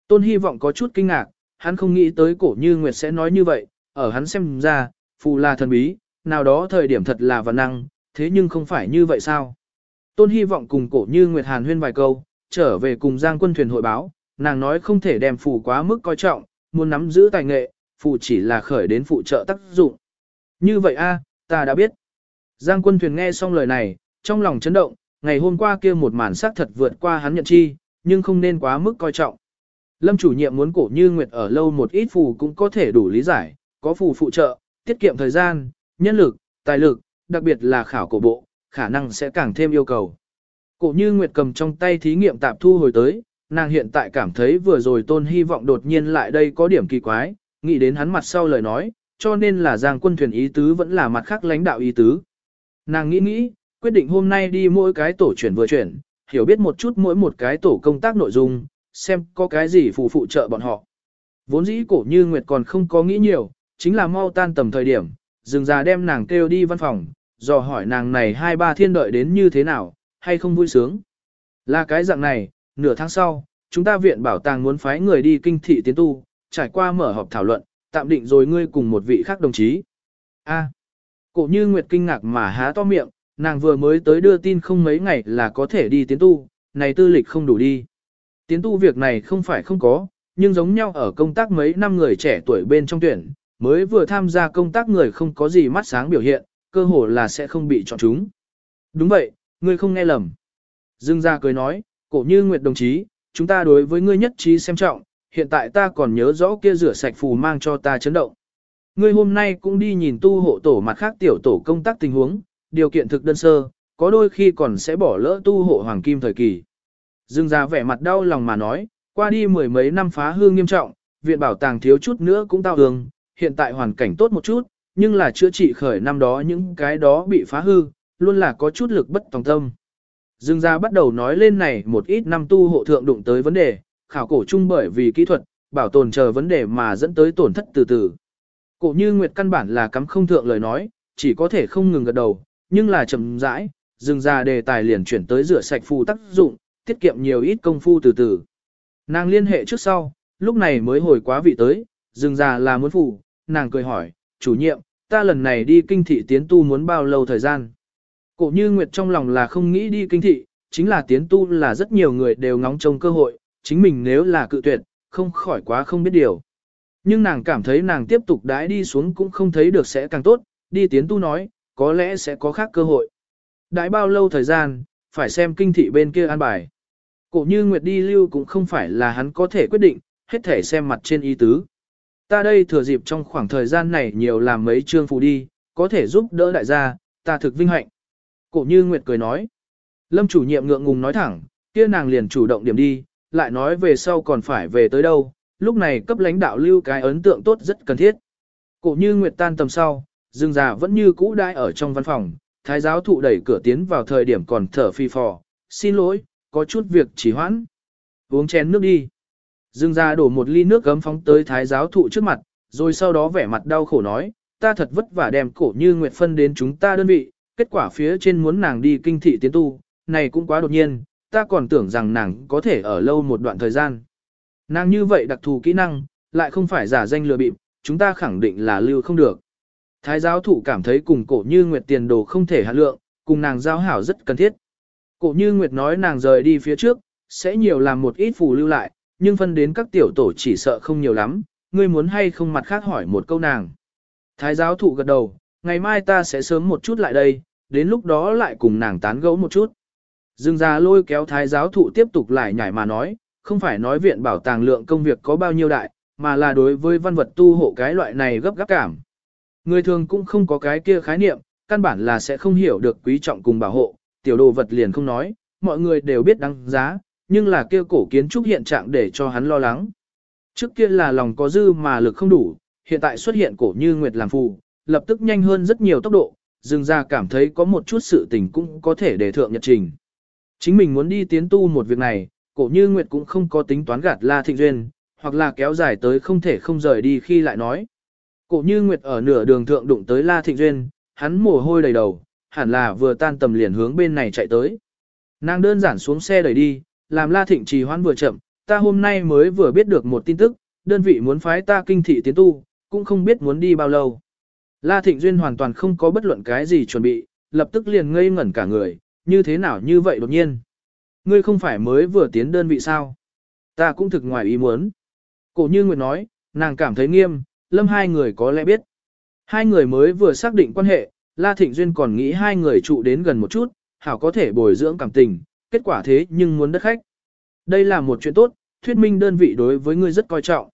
Tôn hy vọng có chút kinh ngạc, hắn không nghĩ tới cổ như Nguyệt sẽ nói như vậy, ở hắn xem ra, phù là thần bí, nào đó thời điểm thật là văn năng, thế nhưng không phải như vậy sao? Tôn hy vọng cùng cổ như Nguyệt Hàn huyên vài câu, trở về cùng Giang quân thuyền hội báo, nàng nói không thể đem phù quá mức coi trọng, muốn nắm giữ tài nghệ, phù chỉ là khởi đến phụ trợ tác dụng. Như vậy a, ta đã biết. Giang quân thuyền nghe xong lời này, trong lòng chấn động, ngày hôm qua kia một màn sắc thật vượt qua hắn nhận chi, nhưng không nên quá mức coi trọng. Lâm chủ nhiệm muốn cổ như Nguyệt ở lâu một ít phù cũng có thể đủ lý giải, có phù phụ trợ, tiết kiệm thời gian, nhân lực, tài lực, đặc biệt là khảo cổ bộ, khả năng sẽ càng thêm yêu cầu. Cổ như Nguyệt cầm trong tay thí nghiệm tạp thu hồi tới, nàng hiện tại cảm thấy vừa rồi tôn hy vọng đột nhiên lại đây có điểm kỳ quái, nghĩ đến hắn mặt sau lời nói, cho nên là giang quân thuyền ý tứ vẫn là mặt khác lãnh đạo ý tứ. Nàng nghĩ nghĩ, quyết định hôm nay đi mỗi cái tổ chuyển vừa chuyển, hiểu biết một chút mỗi một cái tổ công tác nội dung, xem có cái gì phù phụ trợ bọn họ. Vốn dĩ cổ như Nguyệt còn không có nghĩ nhiều, chính là mau tan tầm thời điểm, dừng ra đem nàng kêu đi văn phòng, dò hỏi nàng này hai ba thiên đợi đến như thế nào, hay không vui sướng. Là cái dạng này, nửa tháng sau, chúng ta viện bảo tàng muốn phái người đi kinh thị tiến tu, trải qua mở họp thảo luận, tạm định rồi ngươi cùng một vị khác đồng chí. A. cổ như Nguyệt kinh ngạc mà há to miệng, nàng vừa mới tới đưa tin không mấy ngày là có thể đi tiến tu, này tư lịch không đủ đi. Tiến tu việc này không phải không có, nhưng giống nhau ở công tác mấy năm người trẻ tuổi bên trong tuyển, mới vừa tham gia công tác người không có gì mắt sáng biểu hiện, cơ hồ là sẽ không bị chọn chúng. Đúng vậy, ngươi không nghe lầm. Dương gia cười nói, cổ như Nguyệt đồng chí, chúng ta đối với ngươi nhất trí xem trọng, hiện tại ta còn nhớ rõ kia rửa sạch phù mang cho ta chấn động. Ngươi hôm nay cũng đi nhìn tu hộ tổ mặt khác tiểu tổ công tác tình huống, điều kiện thực đơn sơ, có đôi khi còn sẽ bỏ lỡ tu hộ hoàng kim thời kỳ. Dương gia vẻ mặt đau lòng mà nói, qua đi mười mấy năm phá hương nghiêm trọng, viện bảo tàng thiếu chút nữa cũng tao hương, hiện tại hoàn cảnh tốt một chút, nhưng là chữa trị khởi năm đó những cái đó bị phá hư, luôn là có chút lực bất tòng tâm. Dương gia bắt đầu nói lên này một ít năm tu hộ thượng đụng tới vấn đề, khảo cổ chung bởi vì kỹ thuật, bảo tồn chờ vấn đề mà dẫn tới tổn thất từ từ. Cổ như Nguyệt căn bản là cắm không thượng lời nói, chỉ có thể không ngừng gật đầu, nhưng là chậm rãi, dừng ra đề tài liền chuyển tới rửa sạch phù tác dụng, tiết kiệm nhiều ít công phu từ từ. Nàng liên hệ trước sau, lúc này mới hồi quá vị tới, dừng ra là muốn phù, nàng cười hỏi, chủ nhiệm, ta lần này đi kinh thị tiến tu muốn bao lâu thời gian. Cổ như Nguyệt trong lòng là không nghĩ đi kinh thị, chính là tiến tu là rất nhiều người đều ngóng trông cơ hội, chính mình nếu là cự tuyệt, không khỏi quá không biết điều. Nhưng nàng cảm thấy nàng tiếp tục đãi đi xuống cũng không thấy được sẽ càng tốt, đi tiến tu nói, có lẽ sẽ có khác cơ hội. Đãi bao lâu thời gian, phải xem kinh thị bên kia an bài. Cổ như Nguyệt đi lưu cũng không phải là hắn có thể quyết định, hết thể xem mặt trên ý tứ. Ta đây thừa dịp trong khoảng thời gian này nhiều làm mấy chương phù đi, có thể giúp đỡ đại gia, ta thực vinh hạnh. Cổ như Nguyệt cười nói. Lâm chủ nhiệm ngượng ngùng nói thẳng, kia nàng liền chủ động điểm đi, lại nói về sau còn phải về tới đâu, lúc này cấp lãnh đạo lưu cái ấn tượng tốt rất cần thiết. Cổ như Nguyệt tan tầm sau, Dương già vẫn như cũ đai ở trong văn phòng, thái giáo thụ đẩy cửa tiến vào thời điểm còn thở phi phò, xin lỗi, có chút việc chỉ hoãn. Uống chén nước đi. Dương già đổ một ly nước gấm phóng tới thái giáo thụ trước mặt, rồi sau đó vẻ mặt đau khổ nói, ta thật vất vả đem cổ như Nguyệt phân đến chúng ta đơn vị, kết quả phía trên muốn nàng đi kinh thị tiến tu, này cũng quá đột nhiên, ta còn tưởng rằng nàng có thể ở lâu một đoạn thời gian. Nàng như vậy đặc thù kỹ năng, lại không phải giả danh lừa bịp, chúng ta khẳng định là lưu không được. Thái giáo thụ cảm thấy cùng cổ như Nguyệt tiền đồ không thể hạ lượng, cùng nàng giao hảo rất cần thiết. Cổ như Nguyệt nói nàng rời đi phía trước, sẽ nhiều làm một ít phù lưu lại, nhưng phân đến các tiểu tổ chỉ sợ không nhiều lắm, ngươi muốn hay không mặt khác hỏi một câu nàng. Thái giáo thụ gật đầu, ngày mai ta sẽ sớm một chút lại đây, đến lúc đó lại cùng nàng tán gẫu một chút. Dương gia lôi kéo thái giáo thụ tiếp tục lại nhảy mà nói, không phải nói viện bảo tàng lượng công việc có bao nhiêu đại, mà là đối với văn vật tu hộ cái loại này gấp gáp cảm. Người thường cũng không có cái kia khái niệm, căn bản là sẽ không hiểu được quý trọng cùng bảo hộ, tiểu đồ vật liền không nói, mọi người đều biết đăng giá, nhưng là kia cổ kiến trúc hiện trạng để cho hắn lo lắng. Trước kia là lòng có dư mà lực không đủ, hiện tại xuất hiện cổ như nguyệt làm phù, lập tức nhanh hơn rất nhiều tốc độ, dừng ra cảm thấy có một chút sự tình cũng có thể để thượng nhật trình. Chính mình muốn đi tiến tu một việc này, cổ như nguyệt cũng không có tính toán gạt La Thịnh Duyên, hoặc là kéo dài tới không thể không rời đi khi lại nói. Cổ như nguyệt ở nửa đường thượng đụng tới La Thịnh Duyên, hắn mồ hôi đầy đầu, hẳn là vừa tan tầm liền hướng bên này chạy tới. Nàng đơn giản xuống xe đẩy đi, làm La Thịnh trì hoãn vừa chậm, ta hôm nay mới vừa biết được một tin tức, đơn vị muốn phái ta kinh thị tiến tu, cũng không biết muốn đi bao lâu. La Thịnh Duyên hoàn toàn không có bất luận cái gì chuẩn bị, lập tức liền ngây ngẩn cả người, như thế nào như vậy đột nhiên. Ngươi không phải mới vừa tiến đơn vị sao? Ta cũng thực ngoài ý muốn. Cổ như Nguyệt nói, nàng cảm thấy nghiêm, lâm hai người có lẽ biết. Hai người mới vừa xác định quan hệ, La Thịnh Duyên còn nghĩ hai người trụ đến gần một chút, hảo có thể bồi dưỡng cảm tình, kết quả thế nhưng muốn đất khách. Đây là một chuyện tốt, thuyết minh đơn vị đối với ngươi rất coi trọng.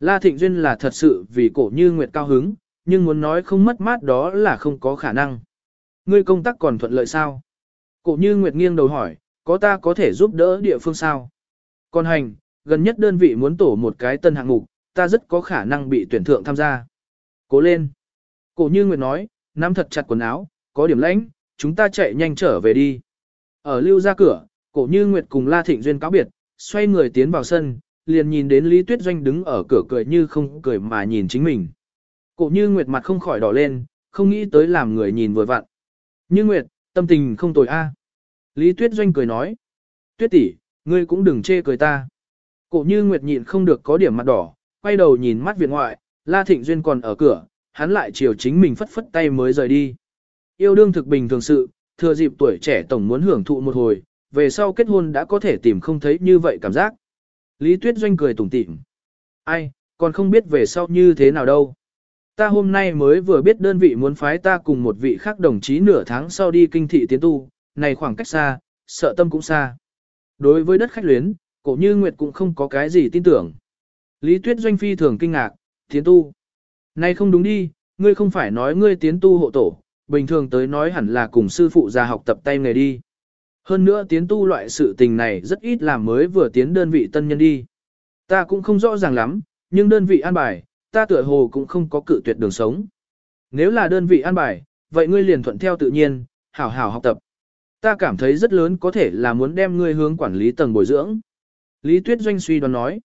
La Thịnh Duyên là thật sự vì cổ như Nguyệt cao hứng, nhưng muốn nói không mất mát đó là không có khả năng. Ngươi công tác còn thuận lợi sao? Cổ như Nguyệt nghiêng đầu hỏi, có ta có thể giúp đỡ địa phương sao? Còn hành, gần nhất đơn vị muốn tổ một cái tân hạng mục, ta rất có khả năng bị tuyển thượng tham gia. Cố lên. Cổ như Nguyệt nói, nắm thật chặt quần áo, có điểm lãnh, chúng ta chạy nhanh trở về đi. Ở lưu ra cửa, cổ như Nguyệt cùng La Thịnh Duyên cáo biệt, xoay người tiến vào sân, liền nhìn đến Lý Tuyết Doanh đứng ở cửa cười như không cười mà nhìn chính mình. Cổ như Nguyệt mặt không khỏi đỏ lên, không nghĩ tới làm người nhìn vừa vặn. Như Nguyệt, tâm tình không tồi a. Lý Tuyết Doanh cười nói. Tuyết tỷ, ngươi cũng đừng chê cười ta. Cổ như Nguyệt nhịn không được có điểm mặt đỏ, quay đầu nhìn mắt viện ngoại, La Thịnh Duyên còn ở cửa, hắn lại chiều chính mình phất phất tay mới rời đi. Yêu đương thực bình thường sự, thừa dịp tuổi trẻ tổng muốn hưởng thụ một hồi, về sau kết hôn đã có thể tìm không thấy như vậy cảm giác. Lý Tuyết Doanh cười tủm tỉm. Ai, còn không biết về sau như thế nào đâu. Ta hôm nay mới vừa biết đơn vị muốn phái ta cùng một vị khác đồng chí nửa tháng sau đi kinh thị tiến tu, này khoảng cách xa, sợ tâm cũng xa. Đối với đất khách luyến, cổ như Nguyệt cũng không có cái gì tin tưởng. Lý Tuyết Doanh phi thường kinh ngạc, tiến tu. nay không đúng đi, ngươi không phải nói ngươi tiến tu hộ tổ, bình thường tới nói hẳn là cùng sư phụ ra học tập tay nghề đi. Hơn nữa tiến tu loại sự tình này rất ít làm mới vừa tiến đơn vị tân nhân đi. Ta cũng không rõ ràng lắm, nhưng đơn vị an bài, ta tựa hồ cũng không có cự tuyệt đường sống. Nếu là đơn vị an bài, vậy ngươi liền thuận theo tự nhiên, hảo hảo học tập. Ta cảm thấy rất lớn có thể là muốn đem ngươi hướng quản lý tầng bồi dưỡng. Lý Tuyết Doanh suy đoán nói.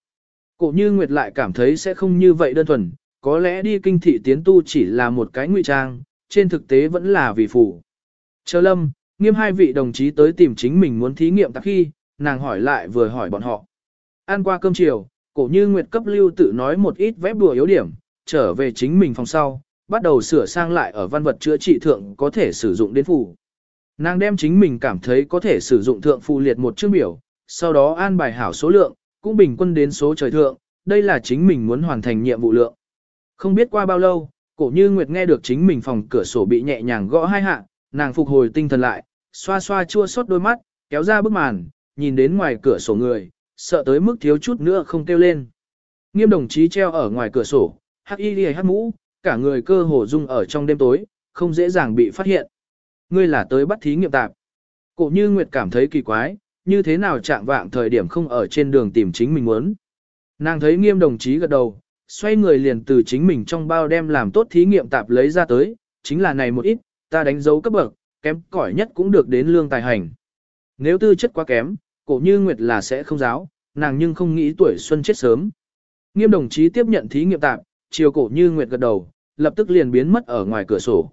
Cổ như Nguyệt lại cảm thấy sẽ không như vậy đơn thuần, có lẽ đi kinh thị tiến tu chỉ là một cái ngụy trang, trên thực tế vẫn là vì phủ. Chờ lâm, nghiêm hai vị đồng chí tới tìm chính mình muốn thí nghiệm tạp khi, nàng hỏi lại vừa hỏi bọn họ. Ăn qua cơm chiều, cổ như Nguyệt cấp lưu tự nói một ít vép đùa yếu điểm, trở về chính mình phòng sau, bắt đầu sửa sang lại ở văn vật chữa trị thượng có thể sử dụng đến phủ. Nàng đem chính mình cảm thấy có thể sử dụng thượng phù liệt một chương biểu, sau đó an bài hảo số lượng, cũng bình quân đến số trời thượng, đây là chính mình muốn hoàn thành nhiệm vụ lượng. Không biết qua bao lâu, cổ như Nguyệt nghe được chính mình phòng cửa sổ bị nhẹ nhàng gõ hai hạ, nàng phục hồi tinh thần lại, xoa xoa chua xót đôi mắt, kéo ra bức màn, nhìn đến ngoài cửa sổ người, sợ tới mức thiếu chút nữa không kêu lên. Nghiêm đồng chí treo ở ngoài cửa sổ, hắc y đi hắc mũ, cả người cơ hồ rung ở trong đêm tối, không dễ dàng bị phát hiện. Ngươi là tới bắt thí nghiệm tạp. Cổ như Nguyệt cảm thấy kỳ quái, như thế nào chạm vạng thời điểm không ở trên đường tìm chính mình muốn. Nàng thấy nghiêm đồng chí gật đầu, xoay người liền từ chính mình trong bao đem làm tốt thí nghiệm tạp lấy ra tới, chính là này một ít, ta đánh dấu cấp bậc, kém cỏi nhất cũng được đến lương tài hành. Nếu tư chất quá kém, cổ như Nguyệt là sẽ không giáo, nàng nhưng không nghĩ tuổi xuân chết sớm. Nghiêm đồng chí tiếp nhận thí nghiệm tạm, chiều cổ như nguyệt gật đầu, lập tức liền biến mất ở ngoài cửa sổ.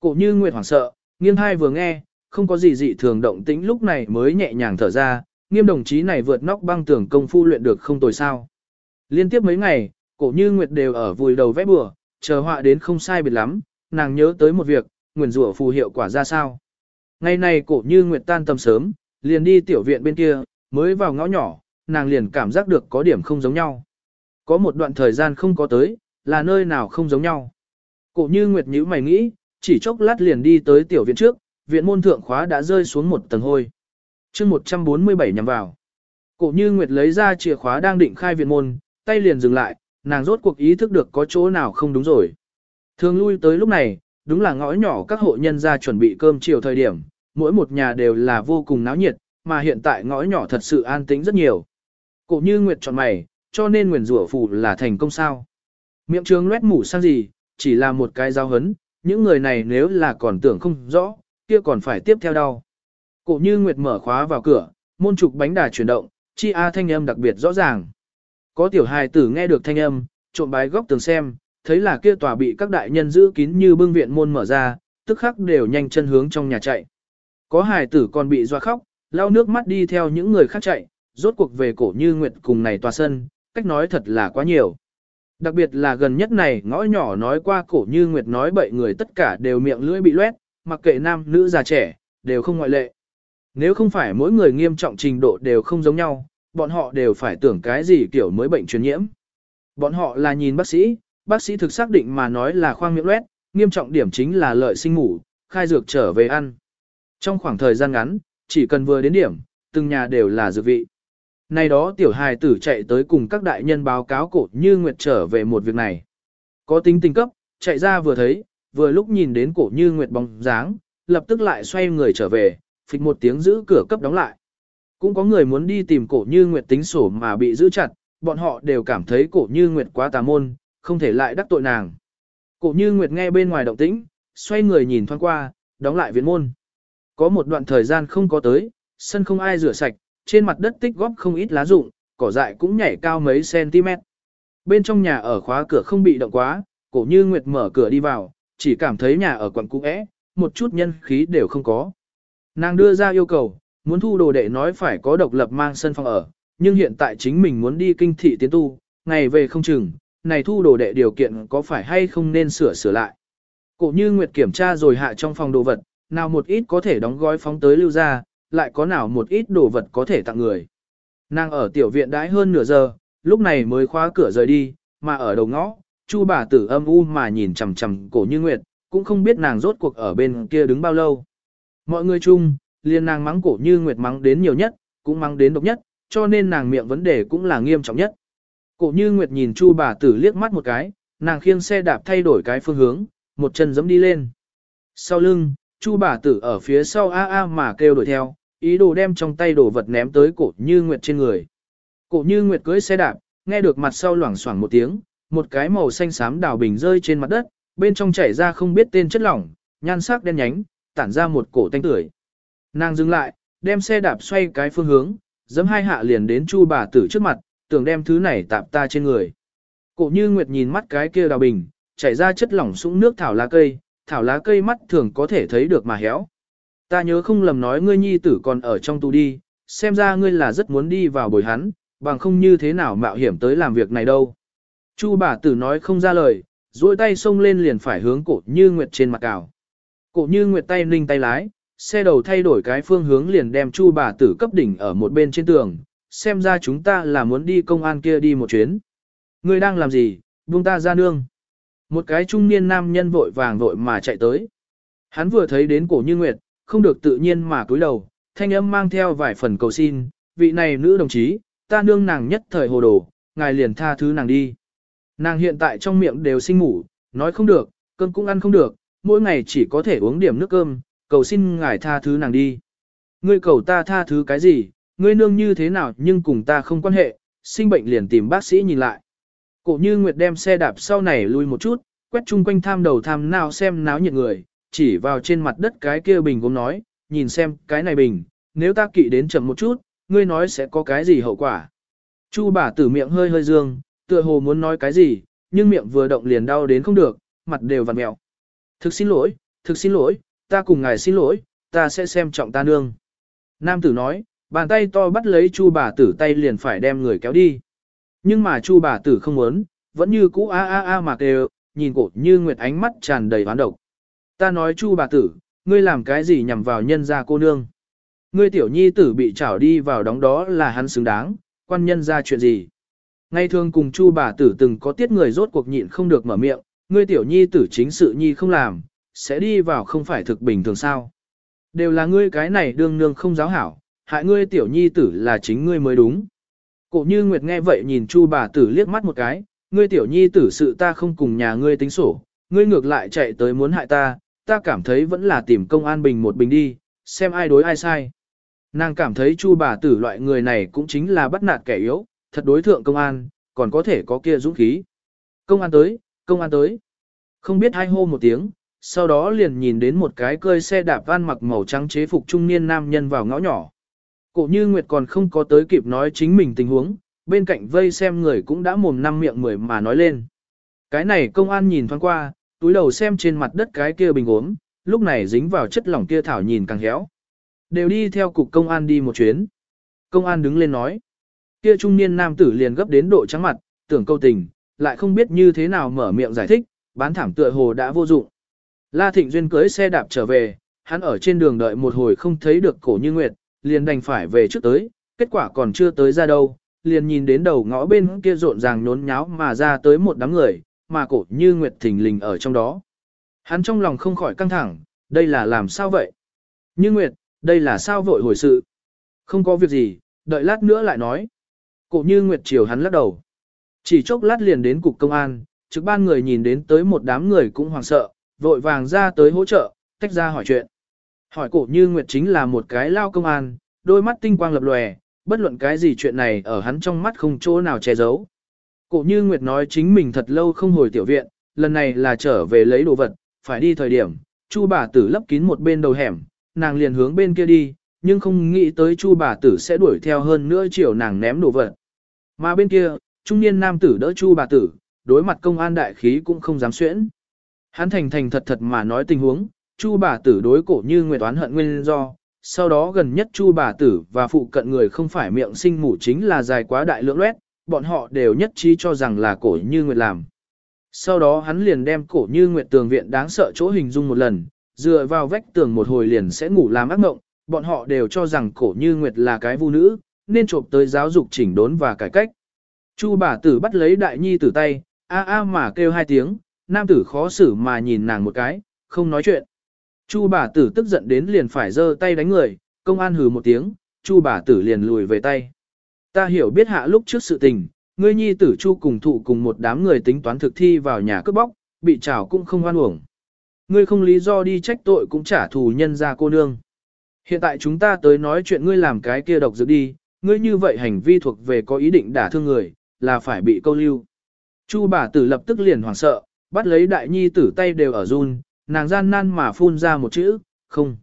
Cổ như nguyệt hoảng sợ, nghiêng hai vừa nghe, không có gì dị thường động tĩnh lúc này mới nhẹ nhàng thở ra, nghiêm đồng chí này vượt nóc băng tường công phu luyện được không tồi sao. Liên tiếp mấy ngày, cổ như nguyệt đều ở vùi đầu vẽ bừa, chờ họa đến không sai biệt lắm, nàng nhớ tới một việc, nguyền rủa phù hiệu quả ra sao. Ngày này cổ như nguyệt tan tầm sớm, liền đi tiểu viện bên kia, mới vào ngõ nhỏ, nàng liền cảm giác được có điểm không giống nhau. Có một đoạn thời gian không có tới, là nơi nào không giống nhau. Cổ như nguyệt nhíu mày nghĩ, chỉ chốc lát liền đi tới tiểu viện trước, viện môn thượng khóa đã rơi xuống một tầng hôi. chương 147 nhằm vào. Cổ như nguyệt lấy ra chìa khóa đang định khai viện môn, tay liền dừng lại, nàng rốt cuộc ý thức được có chỗ nào không đúng rồi. Thường lui tới lúc này, đúng là ngõ nhỏ các hộ nhân ra chuẩn bị cơm chiều thời điểm, mỗi một nhà đều là vô cùng náo nhiệt, mà hiện tại ngõ nhỏ thật sự an tĩnh rất nhiều. Cổ như Nguyệt chọn mày, cho nên nguyền rủa phù là thành công sao. Miệng trường loét mủ sang gì, chỉ là một cái giao hấn, những người này nếu là còn tưởng không rõ, kia còn phải tiếp theo đau. Cổ như Nguyệt mở khóa vào cửa, môn trục bánh đà chuyển động, chi a thanh âm đặc biệt rõ ràng. Có tiểu hài tử nghe được thanh âm, trộm bái góc tường xem, thấy là kia tòa bị các đại nhân giữ kín như bưng viện môn mở ra, tức khắc đều nhanh chân hướng trong nhà chạy. Có hài tử còn bị doa khóc, lau nước mắt đi theo những người khác chạy, rốt cuộc về cổ như nguyệt cùng này tòa sân, cách nói thật là quá nhiều. Đặc biệt là gần nhất này ngõ nhỏ nói qua cổ như nguyệt nói bậy người tất cả đều miệng lưỡi bị loét, mặc kệ nam nữ già trẻ, đều không ngoại lệ. Nếu không phải mỗi người nghiêm trọng trình độ đều không giống nhau, bọn họ đều phải tưởng cái gì kiểu mới bệnh truyền nhiễm. Bọn họ là nhìn bác sĩ, bác sĩ thực xác định mà nói là khoang miệng loét, nghiêm trọng điểm chính là lợi sinh ngủ, khai dược trở về ăn. Trong khoảng thời gian ngắn, chỉ cần vừa đến điểm, từng nhà đều là dược vị. nay đó tiểu hài tử chạy tới cùng các đại nhân báo cáo cổ như Nguyệt trở về một việc này. Có tính tình cấp, chạy ra vừa thấy, vừa lúc nhìn đến cổ như Nguyệt bóng dáng, lập tức lại xoay người trở về, phịch một tiếng giữ cửa cấp đóng lại. Cũng có người muốn đi tìm cổ như Nguyệt tính sổ mà bị giữ chặt, bọn họ đều cảm thấy cổ như Nguyệt quá tà môn, không thể lại đắc tội nàng. Cổ như Nguyệt nghe bên ngoài động tĩnh, xoay người nhìn thoáng qua, đóng lại viện môn. Có một đoạn thời gian không có tới, sân không ai rửa sạch, trên mặt đất tích góp không ít lá rụng, cỏ dại cũng nhảy cao mấy cm. Bên trong nhà ở khóa cửa không bị động quá, cổ như Nguyệt mở cửa đi vào, chỉ cảm thấy nhà ở quận cũ é, một chút nhân khí đều không có. Nàng đưa ra yêu cầu, muốn thu đồ đệ nói phải có độc lập mang sân phòng ở, nhưng hiện tại chính mình muốn đi kinh thị tiến tu, ngày về không chừng, này thu đồ đệ điều kiện có phải hay không nên sửa sửa lại. Cổ như Nguyệt kiểm tra rồi hạ trong phòng đồ vật, nào một ít có thể đóng gói phóng tới lưu ra, lại có nào một ít đồ vật có thể tặng người. Nàng ở tiểu viện đãi hơn nửa giờ, lúc này mới khóa cửa rời đi, mà ở đầu ngõ, Chu bà tử âm u mà nhìn chằm chằm cổ như nguyệt, cũng không biết nàng rốt cuộc ở bên kia đứng bao lâu. Mọi người chung, liền nàng mắng cổ như nguyệt mắng đến nhiều nhất, cũng mắng đến độc nhất, cho nên nàng miệng vấn đề cũng là nghiêm trọng nhất. Cổ như nguyệt nhìn Chu bà tử liếc mắt một cái, nàng khiêng xe đạp thay đổi cái phương hướng, một chân giẫm đi lên. Sau lưng, Chu bà tử ở phía sau a a mà kêu đuổi theo, ý đồ đem trong tay đồ vật ném tới cổ như nguyệt trên người. Cổ như nguyệt cưỡi xe đạp, nghe được mặt sau loảng xoảng một tiếng, một cái màu xanh xám đào bình rơi trên mặt đất, bên trong chảy ra không biết tên chất lỏng, nhan sắc đen nhánh, tản ra một cổ tanh tưởi. Nàng dừng lại, đem xe đạp xoay cái phương hướng, giẫm hai hạ liền đến Chu bà tử trước mặt, tưởng đem thứ này tạp ta trên người. Cổ Như Nguyệt nhìn mắt cái kia đào bình, chảy ra chất lỏng sũng nước thảo lá cây, thảo lá cây mắt thường có thể thấy được mà héo. Ta nhớ không lầm nói ngươi nhi tử còn ở trong tù đi, xem ra ngươi là rất muốn đi vào bồi hắn, bằng không như thế nào mạo hiểm tới làm việc này đâu. Chu bà tử nói không ra lời, duỗi tay xông lên liền phải hướng cổ như nguyệt trên mặt cào. Cổ như nguyệt tay ninh tay lái, xe đầu thay đổi cái phương hướng liền đem chu bà tử cấp đỉnh ở một bên trên tường, xem ra chúng ta là muốn đi công an kia đi một chuyến. Ngươi đang làm gì, buông ta ra nương. Một cái trung niên nam nhân vội vàng vội mà chạy tới. Hắn vừa thấy đến cổ như nguyệt, không được tự nhiên mà cúi đầu, thanh âm mang theo vài phần cầu xin, vị này nữ đồng chí, ta nương nàng nhất thời hồ đồ, ngài liền tha thứ nàng đi. Nàng hiện tại trong miệng đều sinh ngủ, nói không được, cơm cũng ăn không được, mỗi ngày chỉ có thể uống điểm nước cơm, cầu xin ngài tha thứ nàng đi. Ngươi cầu ta tha thứ cái gì, ngươi nương như thế nào nhưng cùng ta không quan hệ, sinh bệnh liền tìm bác sĩ nhìn lại. Cổ như Nguyệt đem xe đạp sau này lui một chút, quét chung quanh tham đầu tham nào xem náo nhiệt người, chỉ vào trên mặt đất cái kia bình gốm nói, nhìn xem cái này bình, nếu ta kỵ đến chậm một chút, ngươi nói sẽ có cái gì hậu quả. Chu bà tử miệng hơi hơi dương, tựa hồ muốn nói cái gì, nhưng miệng vừa động liền đau đến không được, mặt đều vặn mèo. Thực xin lỗi, thực xin lỗi, ta cùng ngài xin lỗi, ta sẽ xem trọng ta nương. Nam tử nói, bàn tay to bắt lấy chu bà tử tay liền phải đem người kéo đi. Nhưng mà chu bà tử không muốn, vẫn như cũ a a a mà kêu, nhìn cổ như nguyệt ánh mắt tràn đầy hoán độc. Ta nói chu bà tử, ngươi làm cái gì nhằm vào nhân gia cô nương. Ngươi tiểu nhi tử bị trảo đi vào đóng đó là hắn xứng đáng, quan nhân ra chuyện gì. Ngay thường cùng chu bà tử từng có tiết người rốt cuộc nhịn không được mở miệng, ngươi tiểu nhi tử chính sự nhi không làm, sẽ đi vào không phải thực bình thường sao. Đều là ngươi cái này đương nương không giáo hảo, hại ngươi tiểu nhi tử là chính ngươi mới đúng. Cổ như Nguyệt nghe vậy nhìn chu bà tử liếc mắt một cái, ngươi tiểu nhi tử sự ta không cùng nhà ngươi tính sổ, ngươi ngược lại chạy tới muốn hại ta, ta cảm thấy vẫn là tìm công an bình một bình đi, xem ai đối ai sai. Nàng cảm thấy chu bà tử loại người này cũng chính là bắt nạt kẻ yếu, thật đối thượng công an, còn có thể có kia dũng khí. Công an tới, công an tới. Không biết hai hô một tiếng, sau đó liền nhìn đến một cái cơi xe đạp van mặc màu trắng chế phục trung niên nam nhân vào ngõ nhỏ. Cổ như Nguyệt còn không có tới kịp nói chính mình tình huống, bên cạnh vây xem người cũng đã mồm năm miệng mười mà nói lên. Cái này công an nhìn thoáng qua, túi đầu xem trên mặt đất cái kia bình uống, lúc này dính vào chất lỏng kia thảo nhìn càng héo. Đều đi theo cục công an đi một chuyến. Công an đứng lên nói. Kia trung niên nam tử liền gấp đến độ trắng mặt, tưởng câu tình, lại không biết như thế nào mở miệng giải thích, bán thảm tựa hồ đã vô dụng. La Thịnh Duyên cưới xe đạp trở về, hắn ở trên đường đợi một hồi không thấy được cổ như nguyệt, liền đành phải về trước tới, kết quả còn chưa tới ra đâu, liền nhìn đến đầu ngõ bên kia rộn ràng nhốn nháo mà ra tới một đám người, mà cổ như nguyệt thình lình ở trong đó. Hắn trong lòng không khỏi căng thẳng, đây là làm sao vậy? Như nguyệt, đây là sao vội hồi sự? Không có việc gì, đợi lát nữa lại nói. Cổ như nguyệt chiều hắn lắc đầu. Chỉ chốc lát liền đến cục công an, trực ban người nhìn đến tới một đám người cũng hoảng sợ, vội vàng ra tới hỗ trợ, tách ra hỏi chuyện. Hỏi cổ như Nguyệt chính là một cái lao công an, đôi mắt tinh quang lập lòe, bất luận cái gì chuyện này ở hắn trong mắt không chỗ nào che giấu. Cổ như Nguyệt nói chính mình thật lâu không hồi tiểu viện, lần này là trở về lấy đồ vật, phải đi thời điểm, Chu bà tử lấp kín một bên đầu hẻm, nàng liền hướng bên kia đi, nhưng không nghĩ tới Chu bà tử sẽ đuổi theo hơn nữa chiều nàng ném đồ vật. Mà bên kia, trung niên nam tử đỡ Chu bà tử, đối mặt công an đại khí cũng không dám xuyễn. Hắn thành thành thật thật mà nói tình huống, Chu bà tử đối cổ như nguyệt toán hận nguyên do, sau đó gần nhất Chu bà tử và phụ cận người không phải miệng sinh mủ chính là dài quá đại lượng loét, bọn họ đều nhất trí cho rằng là cổ như nguyệt làm. Sau đó hắn liền đem cổ như nguyệt tường viện đáng sợ chỗ hình dung một lần, dựa vào vách tường một hồi liền sẽ ngủ làm ác mộng, bọn họ đều cho rằng cổ như nguyệt là cái vu nữ, nên trộm tới giáo dục chỉnh đốn và cải cách. Chu bà tử bắt lấy đại nhi tử tay, a a mà kêu hai tiếng, nam tử khó xử mà nhìn nàng một cái, không nói chuyện. Chu bà tử tức giận đến liền phải giơ tay đánh người, công an hừ một tiếng, chu bà tử liền lùi về tay. Ta hiểu biết hạ lúc trước sự tình, ngươi nhi tử chu cùng thụ cùng một đám người tính toán thực thi vào nhà cướp bóc, bị trào cũng không oan uổng. Ngươi không lý do đi trách tội cũng trả thù nhân ra cô nương. Hiện tại chúng ta tới nói chuyện ngươi làm cái kia độc dược đi, ngươi như vậy hành vi thuộc về có ý định đả thương người, là phải bị câu lưu. Chu bà tử lập tức liền hoảng sợ, bắt lấy đại nhi tử tay đều ở run, nàng gian nan mà phun ra một chữ, không.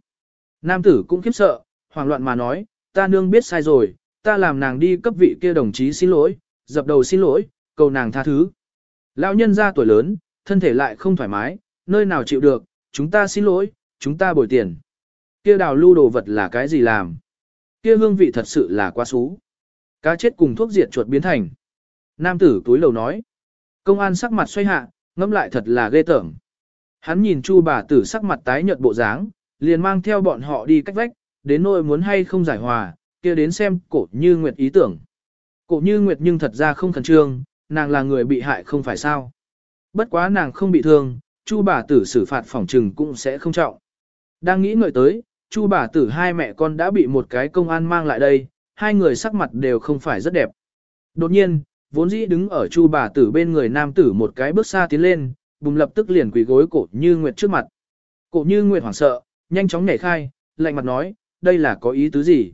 Nam tử cũng khiếp sợ, hoảng loạn mà nói, ta nương biết sai rồi, ta làm nàng đi cấp vị kia đồng chí xin lỗi, dập đầu xin lỗi, cầu nàng tha thứ. Lão nhân ra tuổi lớn, thân thể lại không thoải mái, nơi nào chịu được, chúng ta xin lỗi, chúng ta bồi tiền. Kia đào lưu đồ vật là cái gì làm? Kia hương vị thật sự là quá xú. Cá chết cùng thuốc diệt chuột biến thành. Nam tử túi lầu nói. Công an sắc mặt xoay hạ, ngẫm lại thật là ghê tởm. Hắn nhìn Chu bà tử sắc mặt tái nhợt bộ dáng, liền mang theo bọn họ đi cách vách, đến nỗi muốn hay không giải hòa, kia đến xem cổ như Nguyệt ý tưởng. Cổ như Nguyệt nhưng thật ra không khẩn trương, nàng là người bị hại không phải sao. Bất quá nàng không bị thương, Chu bà tử xử phạt phỏng trừng cũng sẽ không trọng. Đang nghĩ ngợi tới, Chu bà tử hai mẹ con đã bị một cái công an mang lại đây, hai người sắc mặt đều không phải rất đẹp. Đột nhiên, vốn dĩ đứng ở Chu bà tử bên người nam tử một cái bước xa tiến lên, bùng lập tức liền quỳ gối cổ như nguyệt trước mặt. Cổ như nguyệt hoảng sợ, nhanh chóng nhảy khai, lạnh mặt nói, đây là có ý tứ gì?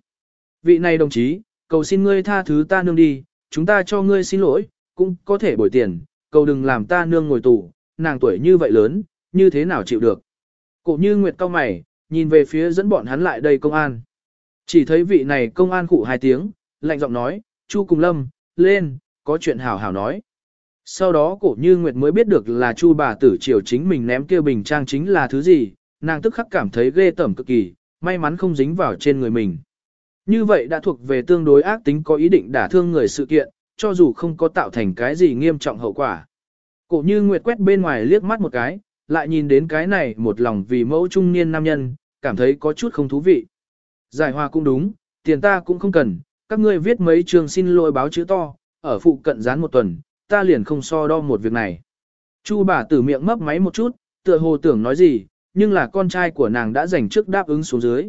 Vị này đồng chí, cầu xin ngươi tha thứ ta nương đi, chúng ta cho ngươi xin lỗi, cũng có thể bồi tiền, cầu đừng làm ta nương ngồi tù, nàng tuổi như vậy lớn, như thế nào chịu được? Cổ như nguyệt cao mày, nhìn về phía dẫn bọn hắn lại đây công an. Chỉ thấy vị này công an cụ hai tiếng, lạnh giọng nói, Chu Cùng Lâm, lên, có chuyện hảo hảo nói. Sau đó cổ như Nguyệt mới biết được là Chu bà tử triều chính mình ném kia bình trang chính là thứ gì, nàng tức khắc cảm thấy ghê tởm cực kỳ, may mắn không dính vào trên người mình. Như vậy đã thuộc về tương đối ác tính có ý định đả thương người sự kiện, cho dù không có tạo thành cái gì nghiêm trọng hậu quả. Cổ như Nguyệt quét bên ngoài liếc mắt một cái, lại nhìn đến cái này một lòng vì mẫu trung niên nam nhân, cảm thấy có chút không thú vị. Giải hòa cũng đúng, tiền ta cũng không cần, các ngươi viết mấy trường xin lỗi báo chữ to, ở phụ cận dán một tuần, ta liền không so đo một việc này. Chu bà tử miệng mấp máy một chút, tựa hồ tưởng nói gì, nhưng là con trai của nàng đã dành trước đáp ứng xuống dưới.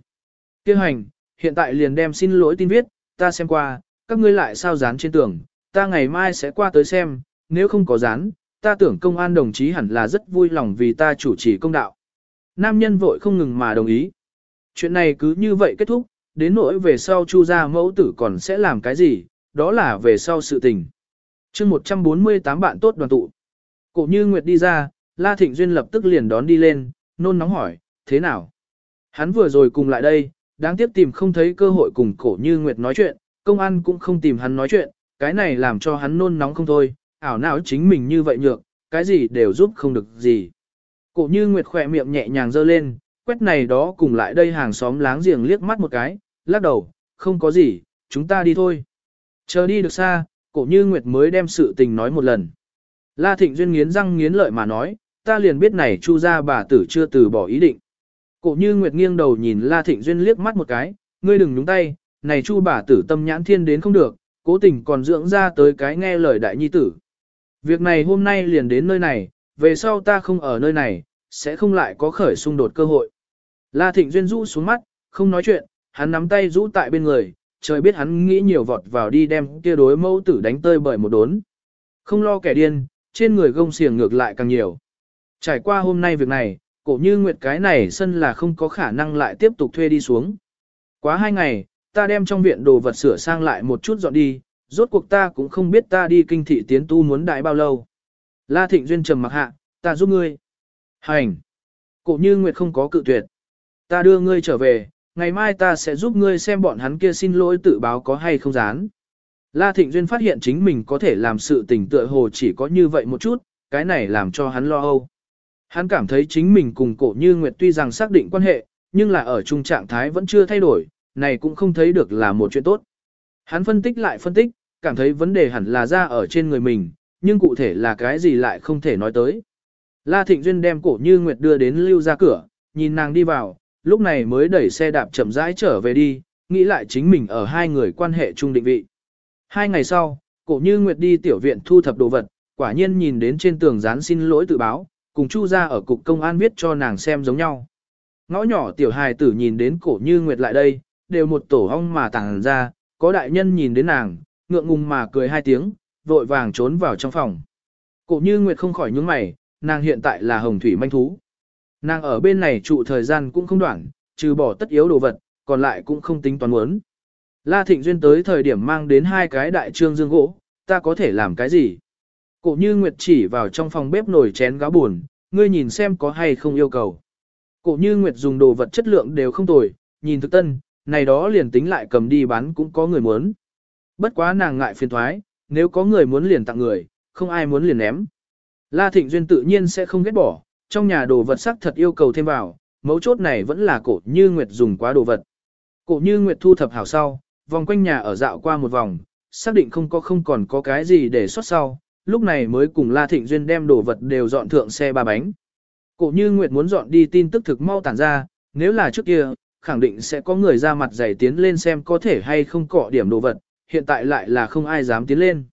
Kêu hành, hiện tại liền đem xin lỗi tin viết, ta xem qua, các ngươi lại sao dán trên tường, ta ngày mai sẽ qua tới xem, nếu không có dán, ta tưởng công an đồng chí hẳn là rất vui lòng vì ta chủ trì công đạo. Nam nhân vội không ngừng mà đồng ý. Chuyện này cứ như vậy kết thúc, đến nỗi về sau chu gia mẫu tử còn sẽ làm cái gì, đó là về sau sự tình. chương 148 bạn tốt đoàn tụ. Cổ như Nguyệt đi ra, La Thịnh Duyên lập tức liền đón đi lên, nôn nóng hỏi, thế nào? Hắn vừa rồi cùng lại đây, đáng tiếc tìm không thấy cơ hội cùng cổ như Nguyệt nói chuyện, công an cũng không tìm hắn nói chuyện, cái này làm cho hắn nôn nóng không thôi, ảo não chính mình như vậy nhược, cái gì đều giúp không được gì. Cổ như Nguyệt khỏe miệng nhẹ nhàng dơ lên, quét này đó cùng lại đây hàng xóm láng giềng liếc mắt một cái, lắc đầu, không có gì, chúng ta đi thôi. Chờ đi được xa, cổ như Nguyệt mới đem sự tình nói một lần. La Thịnh Duyên nghiến răng nghiến lợi mà nói, ta liền biết này chu ra bà tử chưa từ bỏ ý định. Cổ như Nguyệt nghiêng đầu nhìn La Thịnh Duyên liếc mắt một cái, ngươi đừng nhúng tay, này chu bà tử tâm nhãn thiên đến không được, cố tình còn dưỡng ra tới cái nghe lời đại nhi tử. Việc này hôm nay liền đến nơi này, về sau ta không ở nơi này, sẽ không lại có khởi xung đột cơ hội. La Thịnh Duyên rũ xuống mắt, không nói chuyện, hắn nắm tay rũ tại bên người, trời biết hắn nghĩ nhiều vọt vào đi đem kia đối mẫu tử đánh tơi bởi một đốn. Không lo kẻ điên, trên người gông xiềng ngược lại càng nhiều. Trải qua hôm nay việc này, cổ như nguyệt cái này sân là không có khả năng lại tiếp tục thuê đi xuống. Quá hai ngày, ta đem trong viện đồ vật sửa sang lại một chút dọn đi, rốt cuộc ta cũng không biết ta đi kinh thị tiến tu muốn đại bao lâu. La Thịnh Duyên trầm mặc hạ, ta giúp ngươi. Hành. Cổ như Nguyệt không có cự tuyệt. Ta đưa ngươi trở về, ngày mai ta sẽ giúp ngươi xem bọn hắn kia xin lỗi tự báo có hay không dán. La Thịnh Duyên phát hiện chính mình có thể làm sự tình tựa hồ chỉ có như vậy một chút, cái này làm cho hắn lo âu. Hắn cảm thấy chính mình cùng cổ như Nguyệt tuy rằng xác định quan hệ, nhưng là ở chung trạng thái vẫn chưa thay đổi, này cũng không thấy được là một chuyện tốt. Hắn phân tích lại phân tích, cảm thấy vấn đề hẳn là ra ở trên người mình, nhưng cụ thể là cái gì lại không thể nói tới. La Thịnh Duyên đem cổ như Nguyệt đưa đến lưu ra cửa, nhìn nàng đi vào, lúc này mới đẩy xe đạp chậm rãi trở về đi, nghĩ lại chính mình ở hai người quan hệ chung định vị. Hai ngày sau, cổ như Nguyệt đi tiểu viện thu thập đồ vật, quả nhiên nhìn đến trên tường dán xin lỗi tự báo, cùng Chu ra ở cục công an viết cho nàng xem giống nhau. Ngõ nhỏ tiểu hài tử nhìn đến cổ như Nguyệt lại đây, đều một tổ hong mà tàng ra, có đại nhân nhìn đến nàng, ngượng ngùng mà cười hai tiếng, vội vàng trốn vào trong phòng. Cổ như Nguyệt không khỏi nhướng mày, nàng hiện tại là hồng thủy manh thú. Nàng ở bên này trụ thời gian cũng không đoạn, trừ bỏ tất yếu đồ vật, còn lại cũng không tính toán muốn. La Thịnh Duyên tới thời điểm mang đến hai cái đại trương dương gỗ, ta có thể làm cái gì? Cổ như Nguyệt chỉ vào trong phòng bếp nồi chén gáo buồn, ngươi nhìn xem có hay không yêu cầu. Cổ như Nguyệt dùng đồ vật chất lượng đều không tồi, nhìn thực tân, này đó liền tính lại cầm đi bán cũng có người muốn. Bất quá nàng ngại phiền thoái, nếu có người muốn liền tặng người, không ai muốn liền ném. La Thịnh Duyên tự nhiên sẽ không ghét bỏ, trong nhà đồ vật sắc thật yêu cầu thêm vào, mấu chốt này vẫn là cổ như Nguyệt dùng quá đồ vật. Cổ như Nguyệt thu thập hảo sau, vòng quanh nhà ở dạo qua một vòng, xác định không có không còn có cái gì để xuất sau, lúc này mới cùng La Thịnh Duyên đem đồ vật đều dọn thượng xe ba bánh. Cổ như Nguyệt muốn dọn đi tin tức thực mau tản ra, nếu là trước kia, khẳng định sẽ có người ra mặt giày tiến lên xem có thể hay không cọ điểm đồ vật, hiện tại lại là không ai dám tiến lên.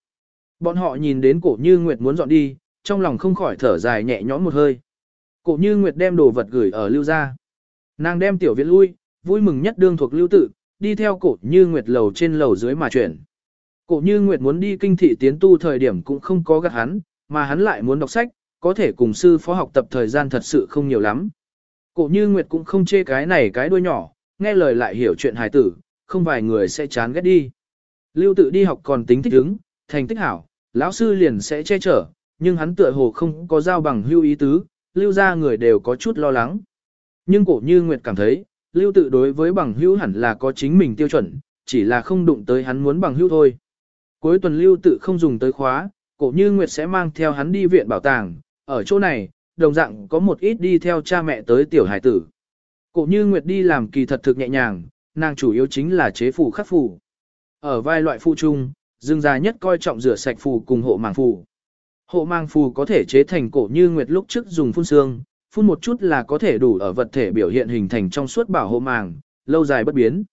Bọn họ nhìn đến cổ như Nguyệt muốn dọn đi, trong lòng không khỏi thở dài nhẹ nhõm một hơi. Cổ như Nguyệt đem đồ vật gửi ở lưu gia. Nàng đem tiểu viện lui, vui mừng nhất đương thuộc lưu tự, đi theo cổ như Nguyệt lầu trên lầu dưới mà chuyển. Cổ như Nguyệt muốn đi kinh thị tiến tu thời điểm cũng không có gắt hắn, mà hắn lại muốn đọc sách, có thể cùng sư phó học tập thời gian thật sự không nhiều lắm. Cổ như Nguyệt cũng không chê cái này cái đuôi nhỏ, nghe lời lại hiểu chuyện hài tử, không vài người sẽ chán ghét đi. Lưu tự đi học còn tính thích ứng, thành tích hảo, lão sư liền sẽ che chở, nhưng hắn tựa hồ không có giao bằng hưu ý tứ, lưu ra người đều có chút lo lắng. Nhưng cổ như Nguyệt cảm thấy, lưu tự đối với bằng hưu hẳn là có chính mình tiêu chuẩn, chỉ là không đụng tới hắn muốn bằng hưu thôi. Cuối tuần lưu tự không dùng tới khóa, cổ như Nguyệt sẽ mang theo hắn đi viện bảo tàng, ở chỗ này, đồng dạng có một ít đi theo cha mẹ tới tiểu hải tử. Cổ như Nguyệt đi làm kỳ thật thực nhẹ nhàng, nàng chủ yếu chính là chế phủ khắc phủ. Ở vai loại phụ trung dương gia nhất coi trọng rửa sạch phù cùng hộ màng phù. Hộ màng phù có thể chế thành cổ như Nguyệt lúc trước dùng phun xương, phun một chút là có thể đủ ở vật thể biểu hiện hình thành trong suốt bảo hộ màng, lâu dài bất biến.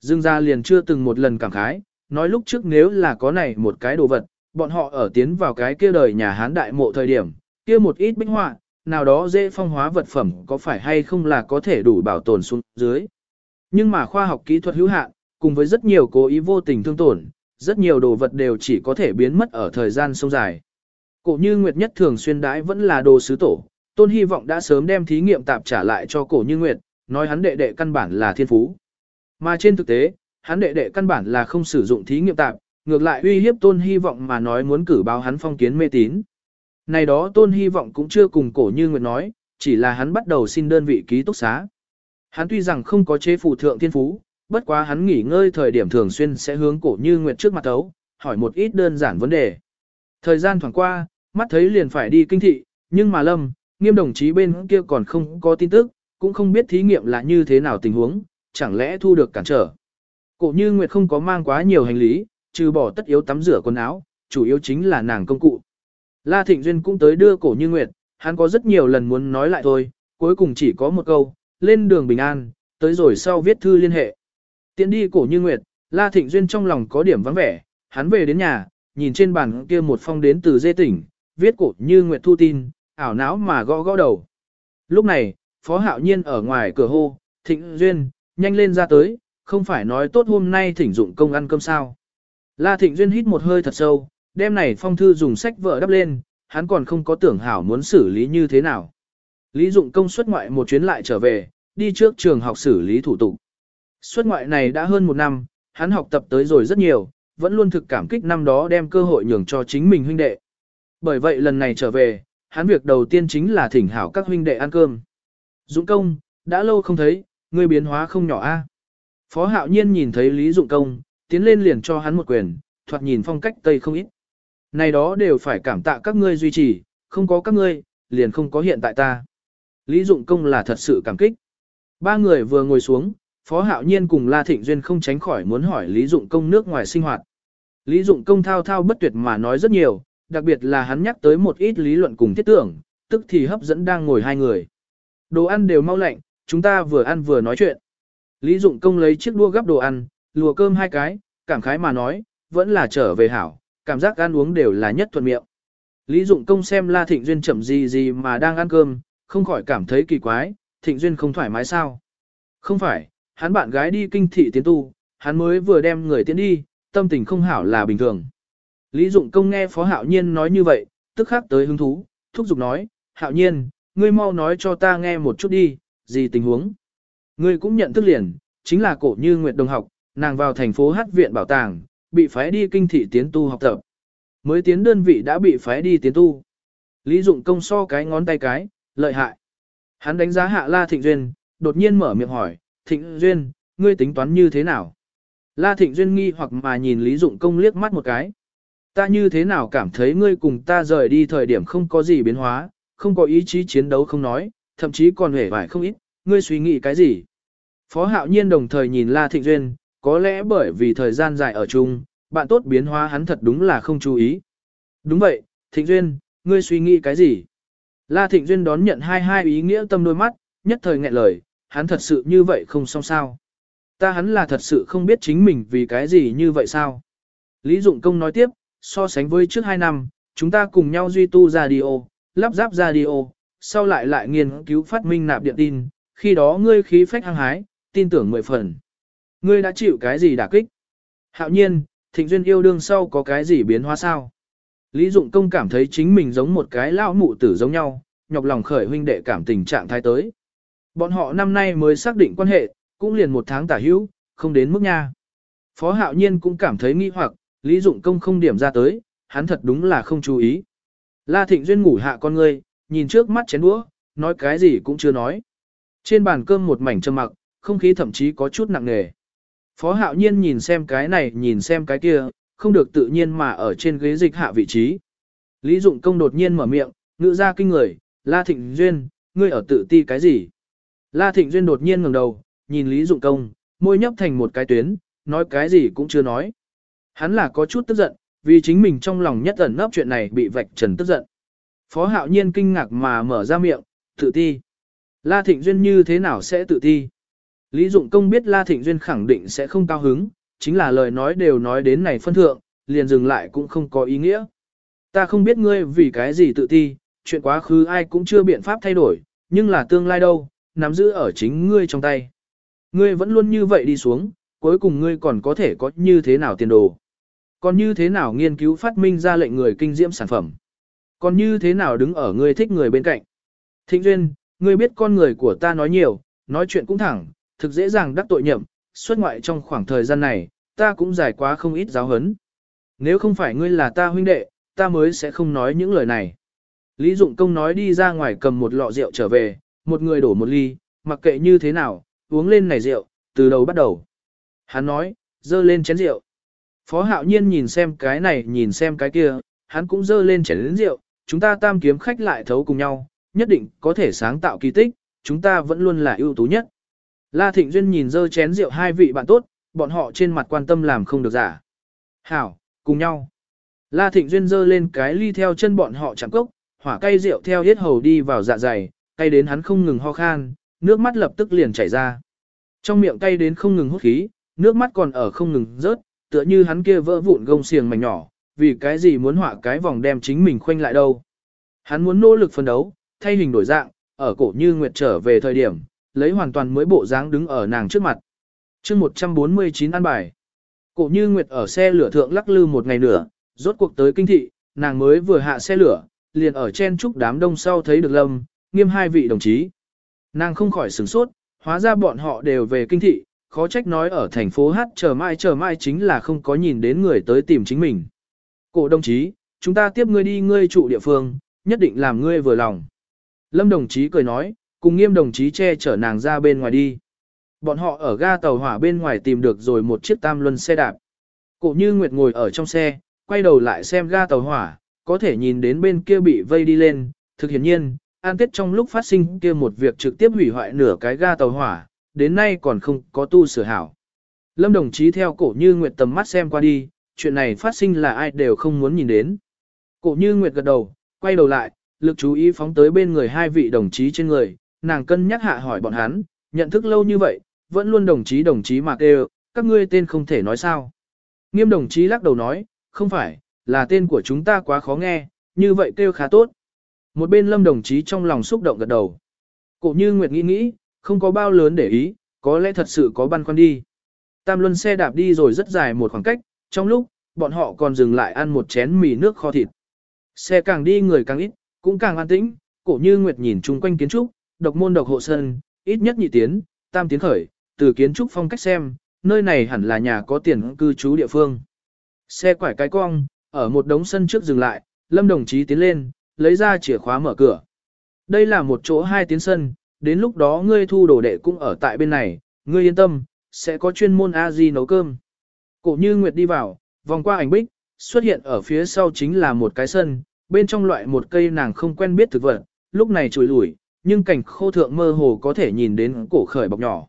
Dương gia liền chưa từng một lần cảm khái, nói lúc trước nếu là có này một cái đồ vật, bọn họ ở tiến vào cái kia đời nhà Hán đại mộ thời điểm, kia một ít bích họa, nào đó dễ phong hóa vật phẩm có phải hay không là có thể đủ bảo tồn xuống dưới. Nhưng mà khoa học kỹ thuật hữu hạn, cùng với rất nhiều cố ý vô tình thương tổn, rất nhiều đồ vật đều chỉ có thể biến mất ở thời gian sông dài. Cổ như Nguyệt nhất thường xuyên đãi vẫn là đồ sứ tổ, tôn hy vọng đã sớm đem thí nghiệm tạp trả lại cho cổ như Nguyệt, nói hắn đệ đệ căn bản là thiên phú. Mà trên thực tế, hắn đệ đệ căn bản là không sử dụng thí nghiệm tạp, ngược lại uy hiếp tôn hy vọng mà nói muốn cử báo hắn phong kiến mê tín. Này đó tôn hy vọng cũng chưa cùng cổ như Nguyệt nói, chỉ là hắn bắt đầu xin đơn vị ký túc xá. Hắn tuy rằng không có chế phụ thượng thiên phú, bất quá hắn nghỉ ngơi thời điểm thường xuyên sẽ hướng cổ như Nguyệt trước mặt tấu, hỏi một ít đơn giản vấn đề. Thời gian thoảng qua, mắt thấy liền phải đi kinh thị, nhưng mà lâm, nghiêm đồng chí bên kia còn không có tin tức, cũng không biết thí nghiệm là như thế nào tình huống, chẳng lẽ thu được cản trở. Cổ như Nguyệt không có mang quá nhiều hành lý, trừ bỏ tất yếu tắm rửa quần áo, chủ yếu chính là nàng công cụ. La Thịnh Duyên cũng tới đưa cổ như Nguyệt, hắn có rất nhiều lần muốn nói lại thôi, cuối cùng chỉ có một câu, lên đường bình an, tới rồi sau viết thư liên hệ. Tiến đi cổ như Nguyệt, La Thịnh Duyên trong lòng có điểm vắng vẻ, hắn về đến nhà, nhìn trên bàn kia một phong đến từ dê tỉnh, viết cổ như Nguyệt thu tin, ảo não mà gõ gõ đầu. Lúc này, Phó Hạo Nhiên ở ngoài cửa hô, Thịnh Duyên, nhanh lên ra tới, không phải nói tốt hôm nay thỉnh dụng công ăn cơm sao. La Thịnh Duyên hít một hơi thật sâu, đêm này phong thư dùng sách vợ đắp lên, hắn còn không có tưởng hảo muốn xử lý như thế nào. Lý dụng công xuất ngoại một chuyến lại trở về, đi trước trường học xử lý thủ tục. Xuất ngoại này đã hơn một năm, hắn học tập tới rồi rất nhiều, vẫn luôn thực cảm kích năm đó đem cơ hội nhường cho chính mình huynh đệ. Bởi vậy lần này trở về, hắn việc đầu tiên chính là thỉnh hảo các huynh đệ ăn cơm. Dụng công, đã lâu không thấy, ngươi biến hóa không nhỏ a. Phó hạo nhiên nhìn thấy Lý Dụng công, tiến lên liền cho hắn một quyền, thoạt nhìn phong cách Tây không ít. Này đó đều phải cảm tạ các ngươi duy trì, không có các ngươi, liền không có hiện tại ta. Lý Dụng Công là thật sự cảm kích. Ba người vừa ngồi xuống, Phó Hạo Nhiên cùng La Thịnh Duyên không tránh khỏi muốn hỏi Lý Dụng Công nước ngoài sinh hoạt. Lý Dụng Công thao thao bất tuyệt mà nói rất nhiều, đặc biệt là hắn nhắc tới một ít lý luận cùng thiết tưởng, tức thì hấp dẫn đang ngồi hai người. Đồ ăn đều mau lạnh, chúng ta vừa ăn vừa nói chuyện. Lý Dụng Công lấy chiếc đũa gắp đồ ăn, lùa cơm hai cái, cảm khái mà nói, vẫn là trở về hảo, cảm giác ăn uống đều là nhất thuận miệng. Lý Dụng Công xem La Thịnh Duyên chậm gì gì mà đang ăn cơm, không khỏi cảm thấy kỳ quái, Thịnh Duyên không thoải mái sao? Không phải, hắn bạn gái đi kinh thị tiến tu, hắn mới vừa đem người tiến đi, tâm tình không hảo là bình thường. Lý Dụng Công nghe Phó Hạo Nhiên nói như vậy, tức khắc tới hứng thú, thúc giục nói, Hạo Nhiên, ngươi mau nói cho ta nghe một chút đi, gì tình huống? Ngươi cũng nhận thức liền, chính là cổ như Nguyệt Đồng học, nàng vào thành phố hát viện bảo tàng, bị phái đi kinh thị tiến tu học tập. Mới tiến đơn vị đã bị phái đi tiến tu. Lý dụng công so cái ngón tay cái, lợi hại. Hắn đánh giá hạ La Thịnh Duyên, đột nhiên mở miệng hỏi, Thịnh Duyên, ngươi tính toán như thế nào? La Thịnh Duyên nghi hoặc mà nhìn Lý Dụng Công liếc mắt một cái. Ta như thế nào cảm thấy ngươi cùng ta rời đi thời điểm không có gì biến hóa, không có ý chí chiến đấu không nói, thậm chí còn hề vải không ít, ngươi suy nghĩ cái gì? Phó Hạo Nhiên đồng thời nhìn La Thịnh Duyên, có lẽ bởi vì thời gian dài ở chung, bạn tốt biến hóa hắn thật đúng là không chú ý. Đúng vậy, Thịnh Duyên, ngươi suy nghĩ cái gì? La Thịnh Duyên đón nhận hai hai ý nghĩa tâm đôi mắt, nhất thời nghẹn lời, hắn thật sự như vậy không xong sao. Ta hắn là thật sự không biết chính mình vì cái gì như vậy sao. Lý Dụng Công nói tiếp, so sánh với trước hai năm, chúng ta cùng nhau duy tu radio, lắp ráp radio, sau lại lại nghiên cứu phát minh nạp điện tin, khi đó ngươi khí phách hăng hái, tin tưởng mười phần. Ngươi đã chịu cái gì đả kích? Hạo nhiên, thịnh duyên yêu đương sau có cái gì biến hóa sao? Lý Dụng Công cảm thấy chính mình giống một cái lão mụ tử giống nhau, nhọc lòng khởi huynh đệ cảm tình trạng thái tới. Bọn họ năm nay mới xác định quan hệ, cũng liền một tháng tả hữu, không đến mức nha. Phó Hạo Nhiên cũng cảm thấy nghi hoặc, Lý Dụng Công không điểm ra tới, hắn thật đúng là không chú ý. La Thịnh Duyên ngủ hạ con ngươi, nhìn trước mắt chén đũa, nói cái gì cũng chưa nói. Trên bàn cơm một mảnh trầm mặc, không khí thậm chí có chút nặng nề. Phó hạo nhiên nhìn xem cái này nhìn xem cái kia, không được tự nhiên mà ở trên ghế dịch hạ vị trí. Lý Dụng Công đột nhiên mở miệng, ngữ ra kinh người, La Thịnh Duyên, ngươi ở tự ti cái gì? La Thịnh Duyên đột nhiên ngẩng đầu, nhìn Lý Dụng Công, môi nhấp thành một cái tuyến, nói cái gì cũng chưa nói. Hắn là có chút tức giận, vì chính mình trong lòng nhất ẩn nấp chuyện này bị vạch trần tức giận. Phó Hạo Nhiên kinh ngạc mà mở ra miệng, tự ti. La Thịnh Duyên như thế nào sẽ tự ti? Lý Dụng Công biết La Thịnh Duyên khẳng định sẽ không cao hứng, chính là lời nói đều nói đến này phân thượng, liền dừng lại cũng không có ý nghĩa. Ta không biết ngươi vì cái gì tự ti, chuyện quá khứ ai cũng chưa biện pháp thay đổi, nhưng là tương lai đâu, nắm giữ ở chính ngươi trong tay. Ngươi vẫn luôn như vậy đi xuống, cuối cùng ngươi còn có thể có như thế nào tiền đồ. Còn như thế nào nghiên cứu phát minh ra lệnh người kinh diễm sản phẩm. Còn như thế nào đứng ở ngươi thích người bên cạnh. Thịnh Duyên, ngươi biết con người của ta nói nhiều, nói chuyện cũng thẳng, thực dễ dàng đắc tội nhậm, xuất ngoại trong khoảng thời gian này, ta cũng giải quá không ít giáo hấn. Nếu không phải ngươi là ta huynh đệ, ta mới sẽ không nói những lời này. Lý Dụng Công nói đi ra ngoài cầm một lọ rượu trở về, một người đổ một ly, mặc kệ như thế nào, uống lên này rượu, từ đầu bắt đầu. Hắn nói, dơ lên chén rượu. Phó Hạo Nhiên nhìn xem cái này nhìn xem cái kia, hắn cũng dơ lên chén rượu, chúng ta tam kiếm khách lại thấu cùng nhau, nhất định có thể sáng tạo kỳ tích, chúng ta vẫn luôn là ưu tú nhất. La Thịnh Duyên nhìn dơ chén rượu hai vị bạn tốt, bọn họ trên mặt quan tâm làm không được giả. Hảo, cùng nhau. La Thịnh Duyên dơ lên cái ly theo chân bọn họ chẳng cốc, hỏa cay rượu theo hết hầu đi vào dạ dày, cay đến hắn không ngừng ho khan, nước mắt lập tức liền chảy ra. Trong miệng cay đến không ngừng hút khí, nước mắt còn ở không ngừng rớt, tựa như hắn kia vỡ vụn gông xiềng mảnh nhỏ, vì cái gì muốn họa cái vòng đem chính mình khoanh lại đâu. Hắn muốn nỗ lực phân đấu, thay hình đổi dạng, ở cổ như nguyệt trở về thời điểm, lấy hoàn toàn mới bộ dáng đứng ở nàng trước mặt. chương 149 ăn bài. Cổ như nguyệt ở xe lửa thượng lắc lư một ngày nữa, rốt cuộc tới kinh thị, nàng mới vừa hạ xe lửa, liền ở trên trúc đám đông sau thấy được lâm, nghiêm hai vị đồng chí. Nàng không khỏi sửng sốt, hóa ra bọn họ đều về kinh thị, khó trách nói ở thành phố Hát chờ mai chờ mai chính là không có nhìn đến người tới tìm chính mình. Cổ đồng chí, chúng ta tiếp ngươi đi ngươi trụ địa phương, nhất định làm ngươi vừa lòng. Lâm đồng chí cười nói, cùng nghiêm đồng chí che chở nàng ra bên ngoài đi. Bọn họ ở ga tàu hỏa bên ngoài tìm được rồi một chiếc tam luân xe đạp. Cổ như Nguyệt ngồi ở trong xe, quay đầu lại xem ga tàu hỏa, có thể nhìn đến bên kia bị vây đi lên, thực hiển nhiên, an tiết trong lúc phát sinh kia một việc trực tiếp hủy hoại nửa cái ga tàu hỏa, đến nay còn không có tu sửa hảo. Lâm đồng chí theo cổ như Nguyệt tầm mắt xem qua đi, chuyện này phát sinh là ai đều không muốn nhìn đến. Cổ như Nguyệt gật đầu, quay đầu lại, lực chú ý phóng tới bên người hai vị đồng chí trên người, nàng cân nhắc hạ hỏi bọn hắn, nhận thức lâu như vậy, vẫn luôn đồng chí đồng chí mà kêu, các ngươi tên không thể nói sao. Nghiêm đồng chí lắc đầu nói, không phải, là tên của chúng ta quá khó nghe, như vậy kêu khá tốt. Một bên lâm đồng chí trong lòng xúc động gật đầu. Cổ như Nguyệt nghĩ nghĩ, không có bao lớn để ý, có lẽ thật sự có băn khoăn đi. Tam luân xe đạp đi rồi rất dài một khoảng cách, trong lúc, bọn họ còn dừng lại ăn một chén mì nước kho thịt. Xe càng đi người càng ít, cũng càng an tĩnh, cổ như Nguyệt nhìn chung quanh kiến trúc, độc môn độc hộ sân, ít nhất nhị tiến, tam tiến khởi, từ kiến trúc phong cách xem, nơi này hẳn là nhà có tiền cư trú địa phương. Xe quải cái cong, ở một đống sân trước dừng lại, Lâm đồng chí tiến lên, lấy ra chìa khóa mở cửa. Đây là một chỗ hai tiến sân, đến lúc đó ngươi thu đồ đệ cũng ở tại bên này, ngươi yên tâm, sẽ có chuyên môn A-di nấu cơm. Cổ như Nguyệt đi vào, vòng qua ảnh bích, xuất hiện ở phía sau chính là một cái sân, bên trong loại một cây nàng không quen biết thực vật, lúc này trồi lủi, nhưng cảnh khô thượng mơ hồ có thể nhìn đến cổ khởi bọc nhỏ.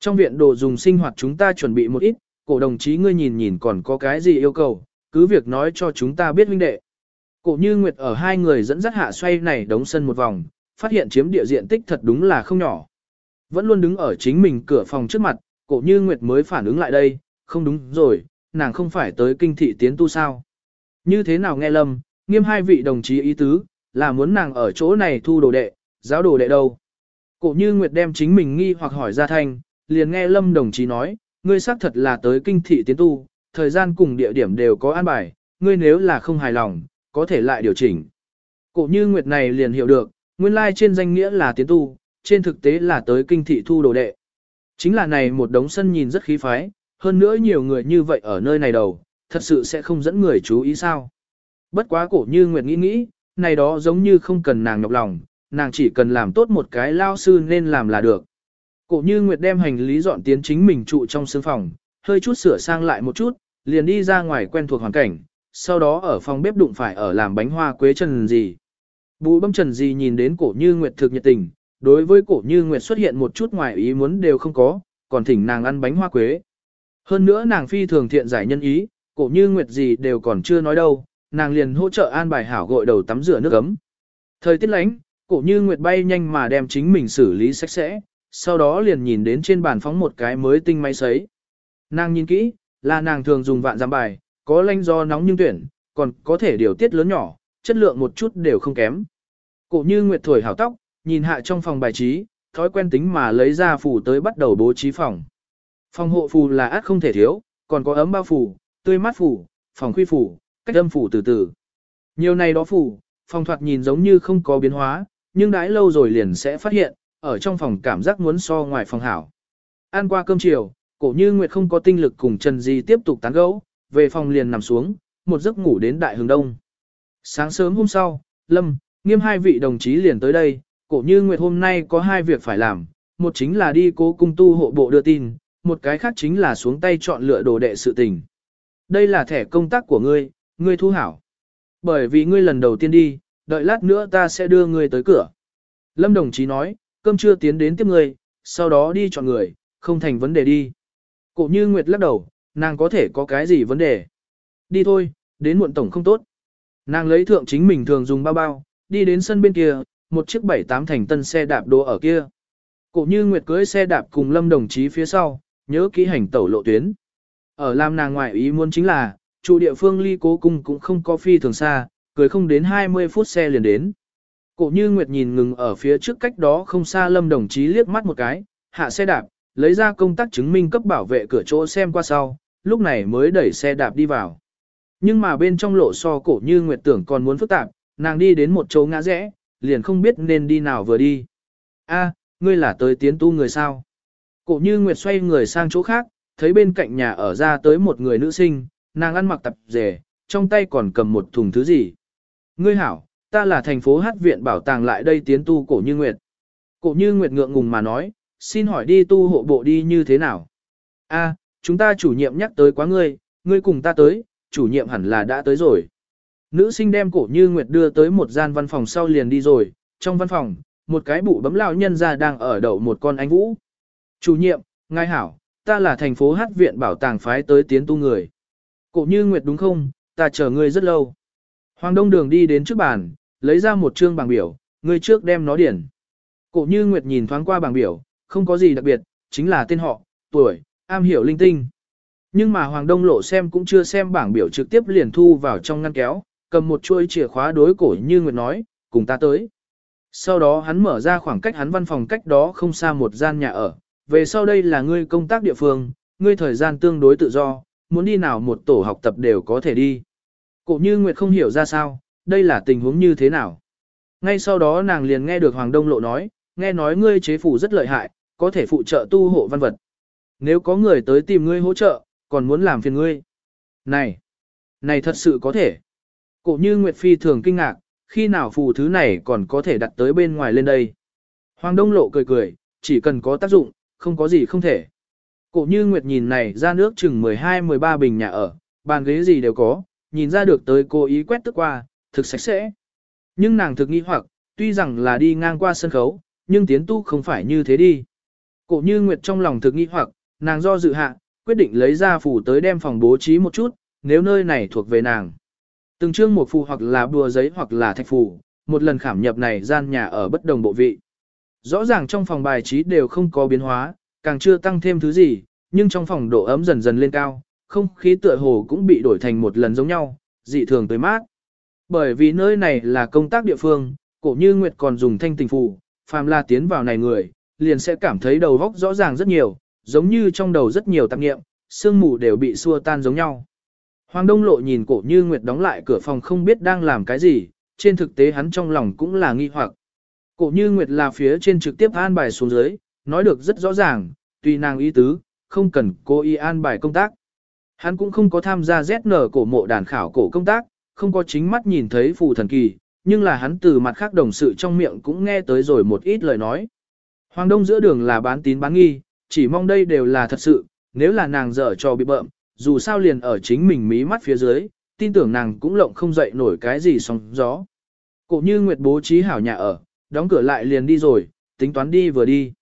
Trong viện đồ dùng sinh hoạt chúng ta chuẩn bị một ít, cổ đồng chí ngươi nhìn nhìn còn có cái gì yêu cầu, cứ việc nói cho chúng ta biết huynh đệ. Cổ như Nguyệt ở hai người dẫn dắt hạ xoay này đống sân một vòng, phát hiện chiếm địa diện tích thật đúng là không nhỏ. Vẫn luôn đứng ở chính mình cửa phòng trước mặt, cổ như Nguyệt mới phản ứng lại đây, không đúng rồi, nàng không phải tới kinh thị tiến tu sao. Như thế nào nghe lầm, nghiêm hai vị đồng chí ý tứ, là muốn nàng ở chỗ này thu đồ đệ, giáo đồ đệ đâu. Cổ như Nguyệt đem chính mình nghi hoặc hỏi ra thanh, liền nghe lâm đồng chí nói, ngươi xác thật là tới kinh thị tiến tu, thời gian cùng địa điểm đều có an bài, ngươi nếu là không hài lòng, có thể lại điều chỉnh. Cổ như Nguyệt này liền hiểu được, nguyên lai trên danh nghĩa là tiến tu, trên thực tế là tới kinh thị thu đồ đệ. Chính là này một đống sân nhìn rất khí phái, hơn nữa nhiều người như vậy ở nơi này đầu, thật sự sẽ không dẫn người chú ý sao. Bất quá cổ như Nguyệt nghĩ nghĩ, này đó giống như không cần nàng nhọc lòng, nàng chỉ cần làm tốt một cái lao sư nên làm là được. Cổ như Nguyệt đem hành lý dọn tiến chính mình trụ trong sương phòng, hơi chút sửa sang lại một chút, liền đi ra ngoài quen thuộc hoàn cảnh, sau đó ở phòng bếp đụng phải ở làm bánh hoa quế trần gì. Bù bấm trần gì nhìn đến cổ như nguyệt thực nhiệt tình, đối với cổ như nguyệt xuất hiện một chút ngoài ý muốn đều không có, còn thỉnh nàng ăn bánh hoa quế. Hơn nữa nàng phi thường thiện giải nhân ý, cổ như nguyệt gì đều còn chưa nói đâu, nàng liền hỗ trợ an bài hảo gội đầu tắm rửa nước ấm. Thời tiết lánh, cổ như nguyệt bay nhanh mà đem chính mình xử lý sạch sẽ, sau đó liền nhìn đến trên bàn phóng một cái mới tinh máy sấy. Nàng nhìn kỹ, là nàng thường dùng vạn giảm bài, có lanh do nóng nhưng tuyển, còn có thể điều tiết lớn nhỏ, chất lượng một chút đều không kém. Cổ như nguyệt thổi hảo tóc, nhìn hạ trong phòng bài trí, thói quen tính mà lấy ra phủ tới bắt đầu bố trí phòng. Phòng hộ phù là át không thể thiếu, còn có ấm bao phủ, tươi mát phủ, phòng khuy phủ, cách âm phủ từ từ. Nhiều này đó phủ, phòng thoạt nhìn giống như không có biến hóa, nhưng đãi lâu rồi liền sẽ phát hiện, ở trong phòng cảm giác muốn so ngoài phòng hảo. Ăn qua cơm chiều, cổ như Nguyệt không có tinh lực cùng Trần Di tiếp tục tán gẫu, về phòng liền nằm xuống, một giấc ngủ đến đại hướng đông. Sáng sớm hôm sau, Lâm, nghiêm hai vị đồng chí liền tới đây, cổ như Nguyệt hôm nay có hai việc phải làm, một chính là đi cố cung tu hộ bộ đưa tin, một cái khác chính là xuống tay chọn lựa đồ đệ sự tình. Đây là thẻ công tác của ngươi, ngươi thu hảo. Bởi vì ngươi lần đầu tiên đi, đợi lát nữa ta sẽ đưa ngươi tới cửa. Lâm đồng chí nói, cơm chưa tiến đến tiếp ngươi, sau đó đi chọn người, không thành vấn đề đi. Cổ như Nguyệt lắc đầu, nàng có thể có cái gì vấn đề. Đi thôi, đến muộn tổng không tốt. Nàng lấy thượng chính mình thường dùng bao bao, đi đến sân bên kia, một chiếc bảy tám thành tân xe đạp đồ ở kia. Cổ như Nguyệt cưới xe đạp cùng Lâm đồng chí phía sau, nhớ kỹ hành tẩu lộ tuyến. Ở Lam nàng ngoại ý muốn chính là, chủ địa phương ly cố cung cũng không có phi thường xa, cưới không đến 20 phút xe liền đến. Cổ như Nguyệt nhìn ngừng ở phía trước cách đó không xa Lâm đồng chí liếc mắt một cái, hạ xe đạp, lấy ra công tác chứng minh cấp bảo vệ cửa chỗ xem qua sau, lúc này mới đẩy xe đạp đi vào. Nhưng mà bên trong lộ so cổ như Nguyệt tưởng còn muốn phức tạp, nàng đi đến một chỗ ngã rẽ, liền không biết nên đi nào vừa đi. A, ngươi là tới tiến tu người sao? Cổ như Nguyệt xoay người sang chỗ khác, thấy bên cạnh nhà ở ra tới một người nữ sinh, nàng ăn mặc tập rể, trong tay còn cầm một thùng thứ gì. Ngươi hảo, ta là thành phố hát viện bảo tàng lại đây tiến tu cổ như Nguyệt. Cổ như Nguyệt ngượng ngùng mà nói, xin hỏi đi tu hộ bộ đi như thế nào? A, chúng ta chủ nhiệm nhắc tới quá ngươi, ngươi cùng ta tới, chủ nhiệm hẳn là đã tới rồi. Nữ sinh đem cổ như Nguyệt đưa tới một gian văn phòng sau liền đi rồi, trong văn phòng, một cái bụ bấm lão nhân ra đang ở đậu một con anh vũ. Chủ nhiệm, ngài hảo, ta là thành phố hát viện bảo tàng phái tới tiến tu người. Cổ như Nguyệt đúng không, ta chờ ngươi rất lâu. Hoàng Đông Đường đi đến trước bàn, lấy ra một chương bảng biểu, ngươi trước đem nó điển. Cổ như Nguyệt nhìn thoáng qua bảng biểu, không có gì đặc biệt, chính là tên họ, tuổi, am hiểu linh tinh. Nhưng mà Hoàng Đông Lộ xem cũng chưa xem bảng biểu trực tiếp liền thu vào trong ngăn kéo, cầm một chuôi chìa khóa đối cổ như Nguyệt nói, cùng ta tới. Sau đó hắn mở ra khoảng cách hắn văn phòng cách đó không xa một gian nhà ở, về sau đây là ngươi công tác địa phương, ngươi thời gian tương đối tự do, muốn đi nào một tổ học tập đều có thể đi. Cổ như Nguyệt không hiểu ra sao, đây là tình huống như thế nào. Ngay sau đó nàng liền nghe được Hoàng Đông Lộ nói, nghe nói ngươi chế phủ rất lợi hại, có thể phụ trợ tu hộ văn vật. Nếu có người tới tìm ngươi hỗ trợ, còn muốn làm phiền ngươi. Này, này thật sự có thể. Cổ như Nguyệt Phi thường kinh ngạc, khi nào phù thứ này còn có thể đặt tới bên ngoài lên đây. Hoàng Đông Lộ cười cười, chỉ cần có tác dụng, không có gì không thể. Cổ như Nguyệt nhìn này ra nước chừng 12-13 bình nhà ở, bàn ghế gì đều có, nhìn ra được tới cô ý quét tức qua, thực sạch sẽ. Nhưng nàng thực nghi hoặc, tuy rằng là đi ngang qua sân khấu, nhưng tiến tu không phải như thế đi. Cổ như Nguyệt trong lòng thực nghi hoặc, nàng do dự hạ, quyết định lấy ra phủ tới đem phòng bố trí một chút, nếu nơi này thuộc về nàng. Từng chương một phù hoặc là bùa giấy hoặc là thạch phù, một lần khảm nhập này gian nhà ở bất đồng bộ vị. Rõ ràng trong phòng bài trí đều không có biến hóa, càng chưa tăng thêm thứ gì, nhưng trong phòng độ ấm dần dần lên cao, không khí tựa hồ cũng bị đổi thành một lần giống nhau, dị thường tới mát. Bởi vì nơi này là công tác địa phương, cổ như Nguyệt còn dùng thanh tình phù, phàm la tiến vào này người, liền sẽ cảm thấy đầu óc rõ ràng rất nhiều, giống như trong đầu rất nhiều tạp nghiệm, sương mù đều bị xua tan giống nhau. Hoàng Đông Lộ nhìn cổ như Nguyệt đóng lại cửa phòng không biết đang làm cái gì, trên thực tế hắn trong lòng cũng là nghi hoặc. Cổ như Nguyệt là phía trên trực tiếp an bài xuống dưới, nói được rất rõ ràng, tùy nàng ý tứ, không cần cô y an bài công tác. Hắn cũng không có tham gia ZN cổ mộ đàn khảo cổ công tác, không có chính mắt nhìn thấy phù thần kỳ, nhưng là hắn từ mặt khác đồng sự trong miệng cũng nghe tới rồi một ít lời nói. Hoàng Đông giữa đường là bán tín bán nghi, chỉ mong đây đều là thật sự, nếu là nàng dở cho bị bợm, dù sao liền ở chính mình mí mắt phía dưới, tin tưởng nàng cũng lộng không dậy nổi cái gì sóng gió. Cổ như Nguyệt bố trí hảo nhà ở, đóng cửa lại liền đi rồi, tính toán đi vừa đi.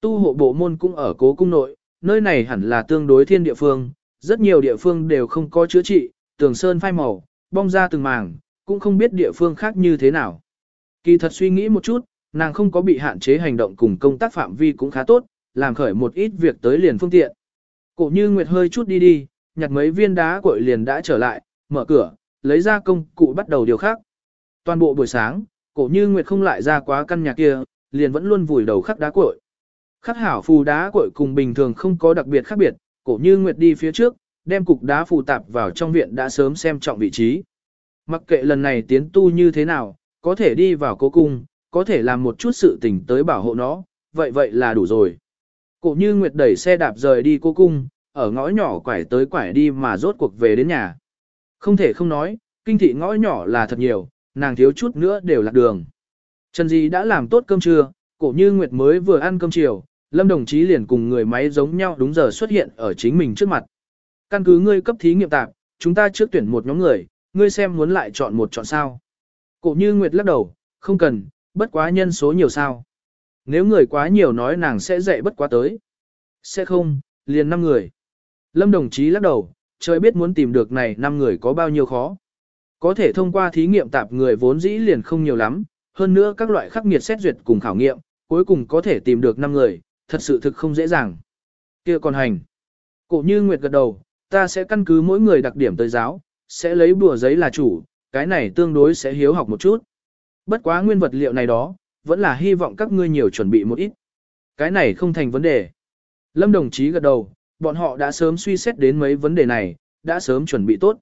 Tu hộ bộ môn cũng ở cố cung nội, nơi này hẳn là tương đối thiên địa phương, rất nhiều địa phương đều không có chữa trị, tường sơn phai màu, bong ra từng màng, cũng không biết địa phương khác như thế nào. Kỳ thật suy nghĩ một chút, nàng không có bị hạn chế hành động cùng công tác phạm vi cũng khá tốt, làm khởi một ít việc tới liền phương tiện. Cổ như Nguyệt hơi chút đi đi, nhặt mấy viên đá cội liền đã trở lại, mở cửa, lấy ra công cụ bắt đầu điều khác. Toàn bộ buổi sáng, cổ như Nguyệt không lại ra quá căn nhà kia, liền vẫn luôn vùi đầu khắc đá cội. Khắc hảo phù đá cội cùng bình thường không có đặc biệt khác biệt, cổ như Nguyệt đi phía trước, đem cục đá phù tạp vào trong viện đã sớm xem trọng vị trí. Mặc kệ lần này tiến tu như thế nào, có thể đi vào cố cung, có thể làm một chút sự tình tới bảo hộ nó, vậy vậy là đủ rồi. Cổ như Nguyệt đẩy xe đạp rời đi cố cung, ở ngõ nhỏ quải tới quải đi mà rốt cuộc về đến nhà. Không thể không nói, kinh thị ngõ nhỏ là thật nhiều, nàng thiếu chút nữa đều lạc đường. Trần Di đã làm tốt cơm trưa, cổ như Nguyệt mới vừa ăn cơm chiều, Lâm đồng chí liền cùng người máy giống nhau đúng giờ xuất hiện ở chính mình trước mặt. Căn cứ ngươi cấp thí nghiệm tạp, chúng ta trước tuyển một nhóm người, ngươi xem muốn lại chọn một chọn sao. Cổ như Nguyệt lắc đầu, không cần, bất quá nhân số nhiều sao. Nếu người quá nhiều nói nàng sẽ dạy bất quá tới. Sẽ không, liền 5 người. Lâm đồng chí lắc đầu, trời biết muốn tìm được này 5 người có bao nhiêu khó. Có thể thông qua thí nghiệm tạp người vốn dĩ liền không nhiều lắm, hơn nữa các loại khắc nghiệt xét duyệt cùng khảo nghiệm, cuối cùng có thể tìm được 5 người, thật sự thực không dễ dàng. kia còn hành. Cổ như Nguyệt gật đầu, ta sẽ căn cứ mỗi người đặc điểm tới giáo, sẽ lấy bùa giấy là chủ, cái này tương đối sẽ hiếu học một chút. Bất quá nguyên vật liệu này đó, vẫn là hy vọng các ngươi nhiều chuẩn bị một ít. Cái này không thành vấn đề. Lâm đồng chí gật đầu, bọn họ đã sớm suy xét đến mấy vấn đề này, đã sớm chuẩn bị tốt.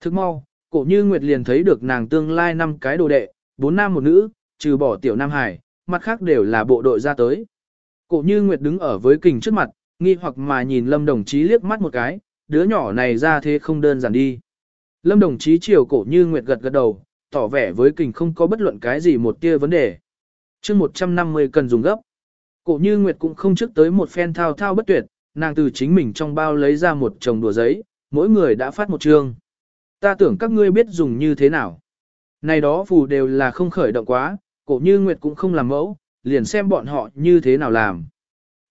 Thức mau, cổ như Nguyệt liền thấy được nàng tương lai năm cái đồ đệ, bốn nam một nữ, trừ bỏ tiểu Nam Hải, mặt khác đều là bộ đội ra tới. Cổ như Nguyệt đứng ở với kình trước mặt, nghi hoặc mà nhìn Lâm đồng chí liếc mắt một cái, đứa nhỏ này ra thế không đơn giản đi. Lâm đồng chí chiều cổ như Nguyệt gật gật đầu, tỏ vẻ với kình không có bất luận cái gì một tia vấn đề chương 150 cần dùng gấp. Cổ như Nguyệt cũng không trước tới một phen thao thao bất tuyệt, nàng từ chính mình trong bao lấy ra một chồng đùa giấy, mỗi người đã phát một chương. Ta tưởng các ngươi biết dùng như thế nào. Này đó phù đều là không khởi động quá, cổ như Nguyệt cũng không làm mẫu, liền xem bọn họ như thế nào làm.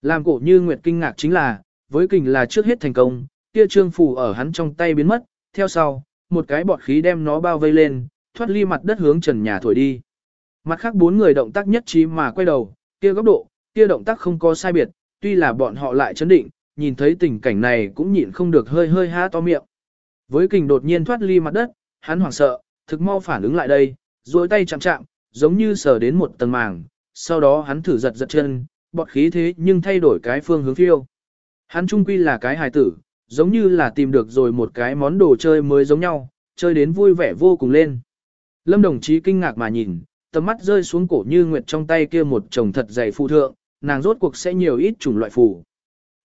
Làm cổ như Nguyệt kinh ngạc chính là, với kình là trước hết thành công, kia trương phù ở hắn trong tay biến mất, theo sau, một cái bọt khí đem nó bao vây lên, thoát ly mặt đất hướng trần nhà thổi đi. Mặt khác bốn người động tác nhất trí mà quay đầu, kia góc độ, kia động tác không có sai biệt, tuy là bọn họ lại chấn định, nhìn thấy tình cảnh này cũng nhịn không được hơi hơi há to miệng. Với kình đột nhiên thoát ly mặt đất, hắn hoảng sợ, thực mau phản ứng lại đây, duỗi tay chạm chạm, giống như sờ đến một tầng màng, sau đó hắn thử giật giật chân, bọt khí thế nhưng thay đổi cái phương hướng phiêu. Hắn trung quy là cái hài tử, giống như là tìm được rồi một cái món đồ chơi mới giống nhau, chơi đến vui vẻ vô cùng lên. Lâm đồng chí kinh ngạc mà nhìn, tầm mắt rơi xuống cổ như nguyệt trong tay kia một chồng thật dày phù thượng, nàng rốt cuộc sẽ nhiều ít chủng loại phù.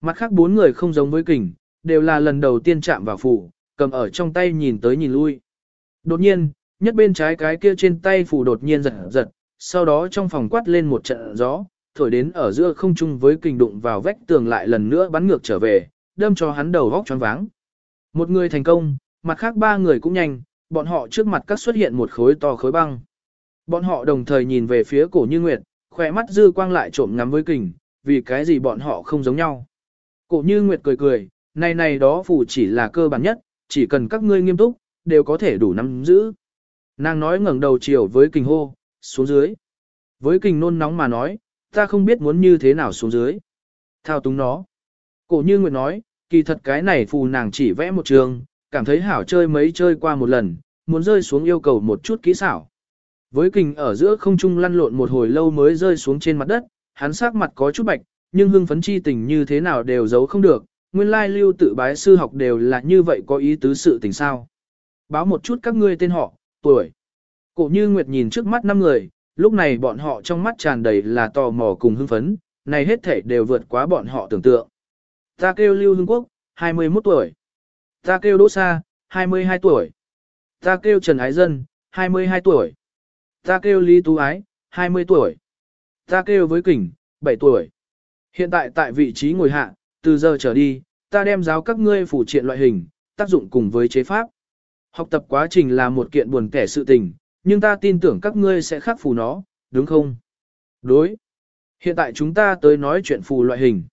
Mặt khác bốn người không giống với kình, đều là lần đầu tiên chạm vào phù, cầm ở trong tay nhìn tới nhìn lui. Đột nhiên, nhất bên trái cái kia trên tay phù đột nhiên giật giật, sau đó trong phòng quát lên một trận gió, thổi đến ở giữa không trung với kình đụng vào vách tường lại lần nữa bắn ngược trở về, đâm cho hắn đầu vóc choáng váng. Một người thành công, mặt khác ba người cũng nhanh, bọn họ trước mặt các xuất hiện một khối to khối băng. Bọn họ đồng thời nhìn về phía cổ như nguyệt, khỏe mắt dư quang lại trộm ngắm với kình, vì cái gì bọn họ không giống nhau. Cổ như nguyệt cười cười, này này đó phù chỉ là cơ bản nhất, chỉ cần các ngươi nghiêm túc, đều có thể đủ nắm giữ. Nàng nói ngẩng đầu chiều với kình hô, xuống dưới. Với kình nôn nóng mà nói, ta không biết muốn như thế nào xuống dưới. Thao túng nó. Cổ như nguyệt nói, kỳ thật cái này phù nàng chỉ vẽ một trường, cảm thấy hảo chơi mấy chơi qua một lần, muốn rơi xuống yêu cầu một chút kỹ xảo. Với kình ở giữa không trung lăn lộn một hồi lâu mới rơi xuống trên mặt đất, hắn sắc mặt có chút bạch, nhưng hưng phấn chi tình như thế nào đều giấu không được, nguyên lai lưu tự bái sư học đều là như vậy có ý tứ sự tình sao. Báo một chút các ngươi tên họ, tuổi. Cổ như Nguyệt nhìn trước mắt năm người, lúc này bọn họ trong mắt tràn đầy là tò mò cùng hưng phấn, này hết thể đều vượt quá bọn họ tưởng tượng. Ta kêu Lưu Hưng Quốc, 21 tuổi. Ta kêu Đỗ Sa, 22 tuổi. Ta kêu Trần Ái Dân, 22 tuổi. Ta kêu Lý Tú Ái, 20 tuổi. Ta kêu với Kình, 7 tuổi. Hiện tại tại vị trí ngồi hạ, từ giờ trở đi, ta đem giáo các ngươi phủ triện loại hình, tác dụng cùng với chế pháp. Học tập quá trình là một kiện buồn kẻ sự tình, nhưng ta tin tưởng các ngươi sẽ khắc phù nó, đúng không? Đối. Hiện tại chúng ta tới nói chuyện phù loại hình.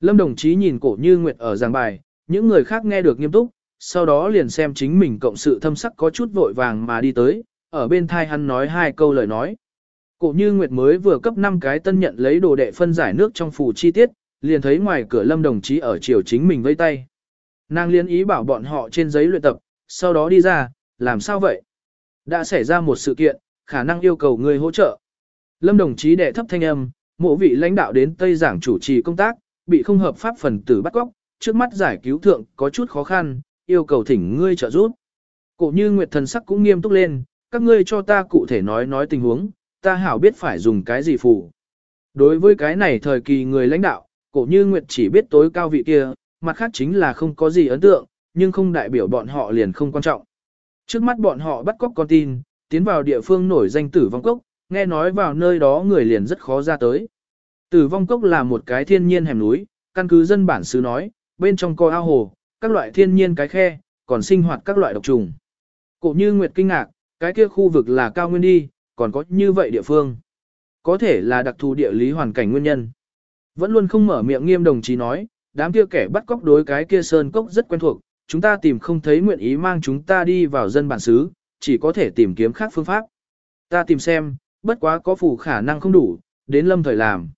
Lâm đồng chí nhìn cổ như Nguyệt ở giảng bài, những người khác nghe được nghiêm túc, sau đó liền xem chính mình cộng sự thâm sắc có chút vội vàng mà đi tới, ở bên thai hắn nói hai câu lời nói. Cổ như Nguyệt mới vừa cấp 5 cái tân nhận lấy đồ đệ phân giải nước trong phủ chi tiết, liền thấy ngoài cửa lâm đồng chí ở chiều chính mình vây tay. Nàng liên ý bảo bọn họ trên giấy luyện tập, sau đó đi ra, làm sao vậy? Đã xảy ra một sự kiện, khả năng yêu cầu người hỗ trợ. Lâm đồng chí đệ thấp thanh âm, mộ vị lãnh đạo đến Tây Giảng chủ trì công tác, bị không hợp pháp phần tử bắt cóc, trước mắt giải cứu thượng có chút khó khăn, yêu cầu thỉnh ngươi trợ giúp. Cổ như Nguyệt thần sắc cũng nghiêm túc lên, các ngươi cho ta cụ thể nói nói tình huống, ta hảo biết phải dùng cái gì phù. Đối với cái này thời kỳ người lãnh đạo, cổ như Nguyệt chỉ biết tối cao vị kia, mặt khác chính là không có gì ấn tượng, nhưng không đại biểu bọn họ liền không quan trọng. Trước mắt bọn họ bắt cóc con tin, tiến vào địa phương nổi danh tử vong cốc, nghe nói vào nơi đó người liền rất khó ra tới. Tử vong cốc là một cái thiên nhiên hẻm núi, căn cứ dân bản xứ nói, bên trong có ao hồ, các loại thiên nhiên cái khe, còn sinh hoạt các loại độc trùng. Cổ như Nguyệt kinh ngạc, cái kia khu vực là cao nguyên đi, còn có như vậy địa phương. Có thể là đặc thù địa lý hoàn cảnh nguyên nhân. Vẫn luôn không mở miệng nghiêm đồng chí nói, đám kia kẻ bắt cóc đối cái kia sơn cốc rất quen thuộc, chúng ta tìm không thấy nguyện ý mang chúng ta đi vào dân bản xứ, chỉ có thể tìm kiếm khác phương pháp. Ta tìm xem, bất quá có phủ khả năng không đủ, đến lâm thời làm.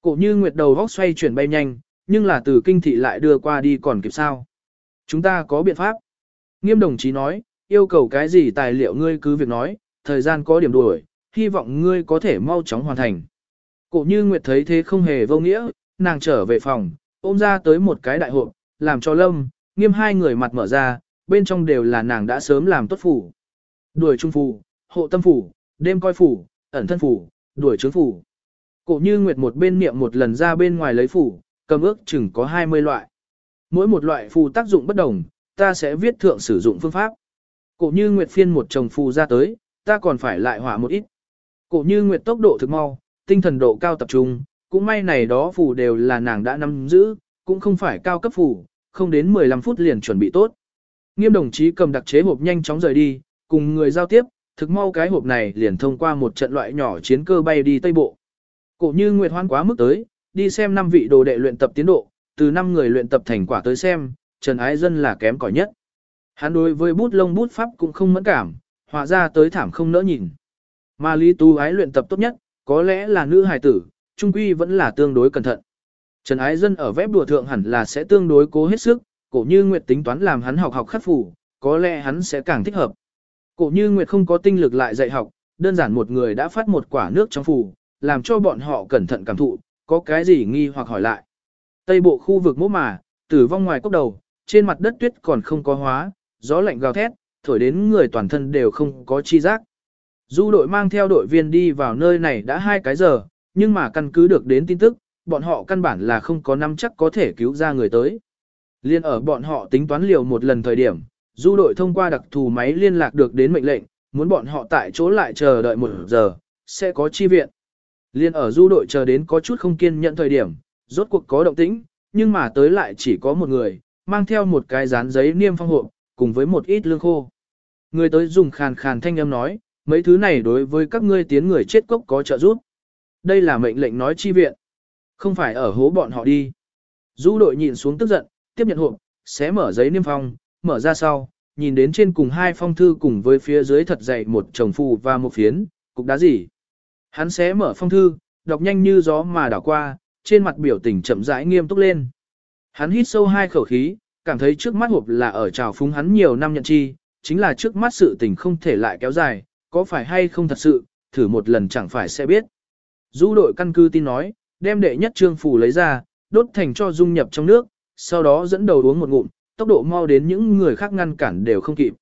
Cổ như nguyệt đầu vóc xoay chuyển bay nhanh, nhưng là từ kinh thị lại đưa qua đi còn kịp sao. Chúng ta có biện pháp. Nghiêm đồng chí nói, yêu cầu cái gì tài liệu ngươi cứ việc nói, thời gian có điểm đuổi, hy vọng ngươi có thể mau chóng hoàn thành. Cổ như Nguyệt thấy thế không hề vô nghĩa, nàng trở về phòng, ôm ra tới một cái đại hộp, làm cho lâm, nghiêm hai người mặt mở ra, bên trong đều là nàng đã sớm làm tốt phủ. Đuổi trung phủ, hộ tâm phủ, đêm coi phủ, ẩn thân phủ, đuổi trướng phủ. Cổ như Nguyệt một bên niệm một lần ra bên ngoài lấy phủ, cầm ước chừng có 20 loại. Mỗi một loại phù tác dụng bất đồng, ta sẽ viết thượng sử dụng phương pháp. Cổ như Nguyệt phiên một chồng phù ra tới, ta còn phải lại hỏa một ít. Cổ như Nguyệt tốc độ thực mau, tinh thần độ cao tập trung, cũng may này đó phù đều là nàng đã nắm giữ, cũng không phải cao cấp phù, không đến 15 phút liền chuẩn bị tốt. Nghiêm đồng chí cầm đặc chế hộp nhanh chóng rời đi, cùng người giao tiếp, thực mau cái hộp này liền thông qua một trận loại nhỏ chiến cơ bay đi Tây Bộ. Cổ như Nguyệt hoan quá mức tới, đi xem năm vị đồ đệ luyện tập tiến độ, từ năm người luyện tập thành quả tới xem, Trần Ái Dân là kém cỏi nhất. Hắn đối với bút lông bút pháp cũng không mẫn cảm, họa ra tới thảm không nỡ nhìn. Mà Lý Tú Ái luyện tập tốt nhất, có lẽ là nữ hài tử, trung quy vẫn là tương đối cẩn thận. Trần Ái Dân ở vép đùa thượng hẳn là sẽ tương đối cố hết sức, cổ như Nguyệt tính toán làm hắn học học khắc phủ, có lẽ hắn sẽ càng thích hợp. Cổ như Nguyệt không có tinh lực lại dạy học, đơn giản một người đã phát một quả nước trong phủ, làm cho bọn họ cẩn thận cảm thụ, có cái gì nghi hoặc hỏi lại. Tây bộ khu vực mốt mà, tử vong ngoài cốc đầu, trên mặt đất tuyết còn không có hóa, gió lạnh gào thét, thổi đến người toàn thân đều không có chi giác. Du đội mang theo đội viên đi vào nơi này đã hai cái giờ, nhưng mà căn cứ được đến tin tức, bọn họ căn bản là không có năm chắc có thể cứu ra người tới. Liên ở bọn họ tính toán liều một lần thời điểm, du đội thông qua đặc thù máy liên lạc được đến mệnh lệnh, muốn bọn họ tại chỗ lại chờ đợi một giờ, sẽ có chi viện. Liên ở du đội chờ đến có chút không kiên nhẫn thời điểm, rốt cuộc có động tĩnh, nhưng mà tới lại chỉ có một người, mang theo một cái dán giấy niêm phong hộp, cùng với một ít lương khô. Người tới dùng khàn khàn thanh âm nói, mấy thứ này đối với các ngươi tiến người chết cốc có trợ giúp. Đây là mệnh lệnh nói chi viện. Không phải ở hố bọn họ đi. Du đội nhìn xuống tức giận, tiếp nhận hộp, xé mở giấy niêm phong, mở ra sau, nhìn đến trên cùng hai phong thư cùng với phía dưới thật dày một chồng phù và một phiến, cục đá gì. Hắn xé mở phong thư, đọc nhanh như gió mà đảo qua, trên mặt biểu tình chậm rãi nghiêm túc lên. Hắn hít sâu hai khẩu khí, cảm thấy trước mắt hộp là ở trào phúng hắn nhiều năm nhận chi, chính là trước mắt sự tình không thể lại kéo dài, có phải hay không thật sự, thử một lần chẳng phải sẽ biết. Du đội căn cứ tin nói, đem đệ nhất trương phù lấy ra, đốt thành cho dung nhập trong nước, sau đó dẫn đầu uống một ngụm, tốc độ mau đến những người khác ngăn cản đều không kịp.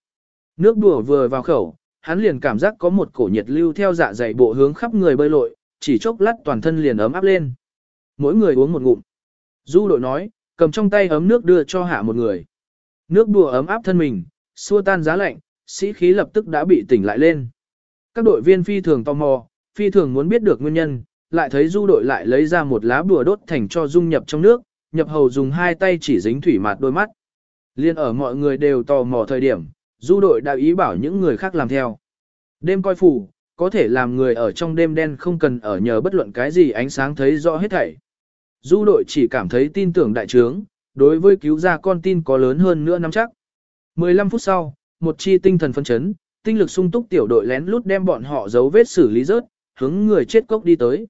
Nước đùa vừa vào khẩu, hắn liền cảm giác có một cổ nhiệt lưu theo dạ dày bộ hướng khắp người bơi lội, chỉ chốc lát toàn thân liền ấm áp lên. Mỗi người uống một ngụm. Du đội nói, cầm trong tay ấm nước đưa cho hạ một người. Nước đùa ấm áp thân mình, xua tan giá lạnh, sĩ khí lập tức đã bị tỉnh lại lên. Các đội viên phi thường tò mò, phi thường muốn biết được nguyên nhân, lại thấy du đội lại lấy ra một lá bùa đốt thành cho dung nhập trong nước, nhập hầu dùng hai tay chỉ dính thủy mặt đôi mắt. Liên ở mọi người đều tò mò thời điểm, du đội đã ý bảo những người khác làm theo. Đêm coi phủ, có thể làm người ở trong đêm đen không cần ở nhờ bất luận cái gì ánh sáng thấy rõ hết thảy. Du đội chỉ cảm thấy tin tưởng đại trướng, đối với cứu ra con tin có lớn hơn nữa nắm chắc. 15 phút sau, một chi tinh thần phân chấn, tinh lực sung túc tiểu đội lén lút đem bọn họ giấu vết xử lý rớt, hướng người chết cốc đi tới.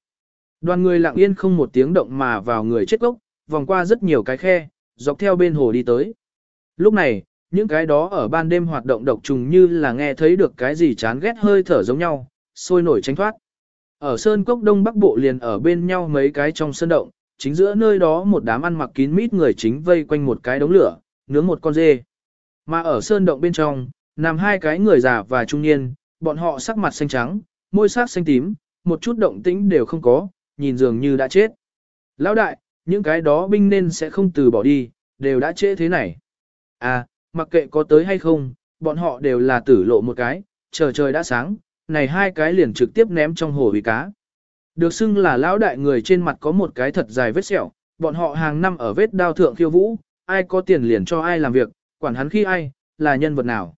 Đoàn người lặng yên không một tiếng động mà vào người chết cốc, vòng qua rất nhiều cái khe, dọc theo bên hồ đi tới. Lúc này, những cái đó ở ban đêm hoạt động độc trùng như là nghe thấy được cái gì chán ghét hơi thở giống nhau, sôi nổi tránh thoát. Ở sơn cốc đông bắc bộ liền ở bên nhau mấy cái trong sơn động, chính giữa nơi đó một đám ăn mặc kín mít người chính vây quanh một cái đống lửa, nướng một con dê. Mà ở sơn động bên trong, nằm hai cái người già và trung niên, bọn họ sắc mặt xanh trắng, môi sắc xanh tím, một chút động tĩnh đều không có, nhìn dường như đã chết. Lão đại, những cái đó binh nên sẽ không từ bỏ đi, đều đã chết thế này. À, mặc kệ có tới hay không, bọn họ đều là tử lộ một cái, chờ trời đã sáng, này hai cái liền trực tiếp ném trong hồ hủy cá. Được xưng là lão đại người trên mặt có một cái thật dài vết sẹo, bọn họ hàng năm ở vết đao thượng khiêu vũ, ai có tiền liền cho ai làm việc, quản hắn khi ai, là nhân vật nào.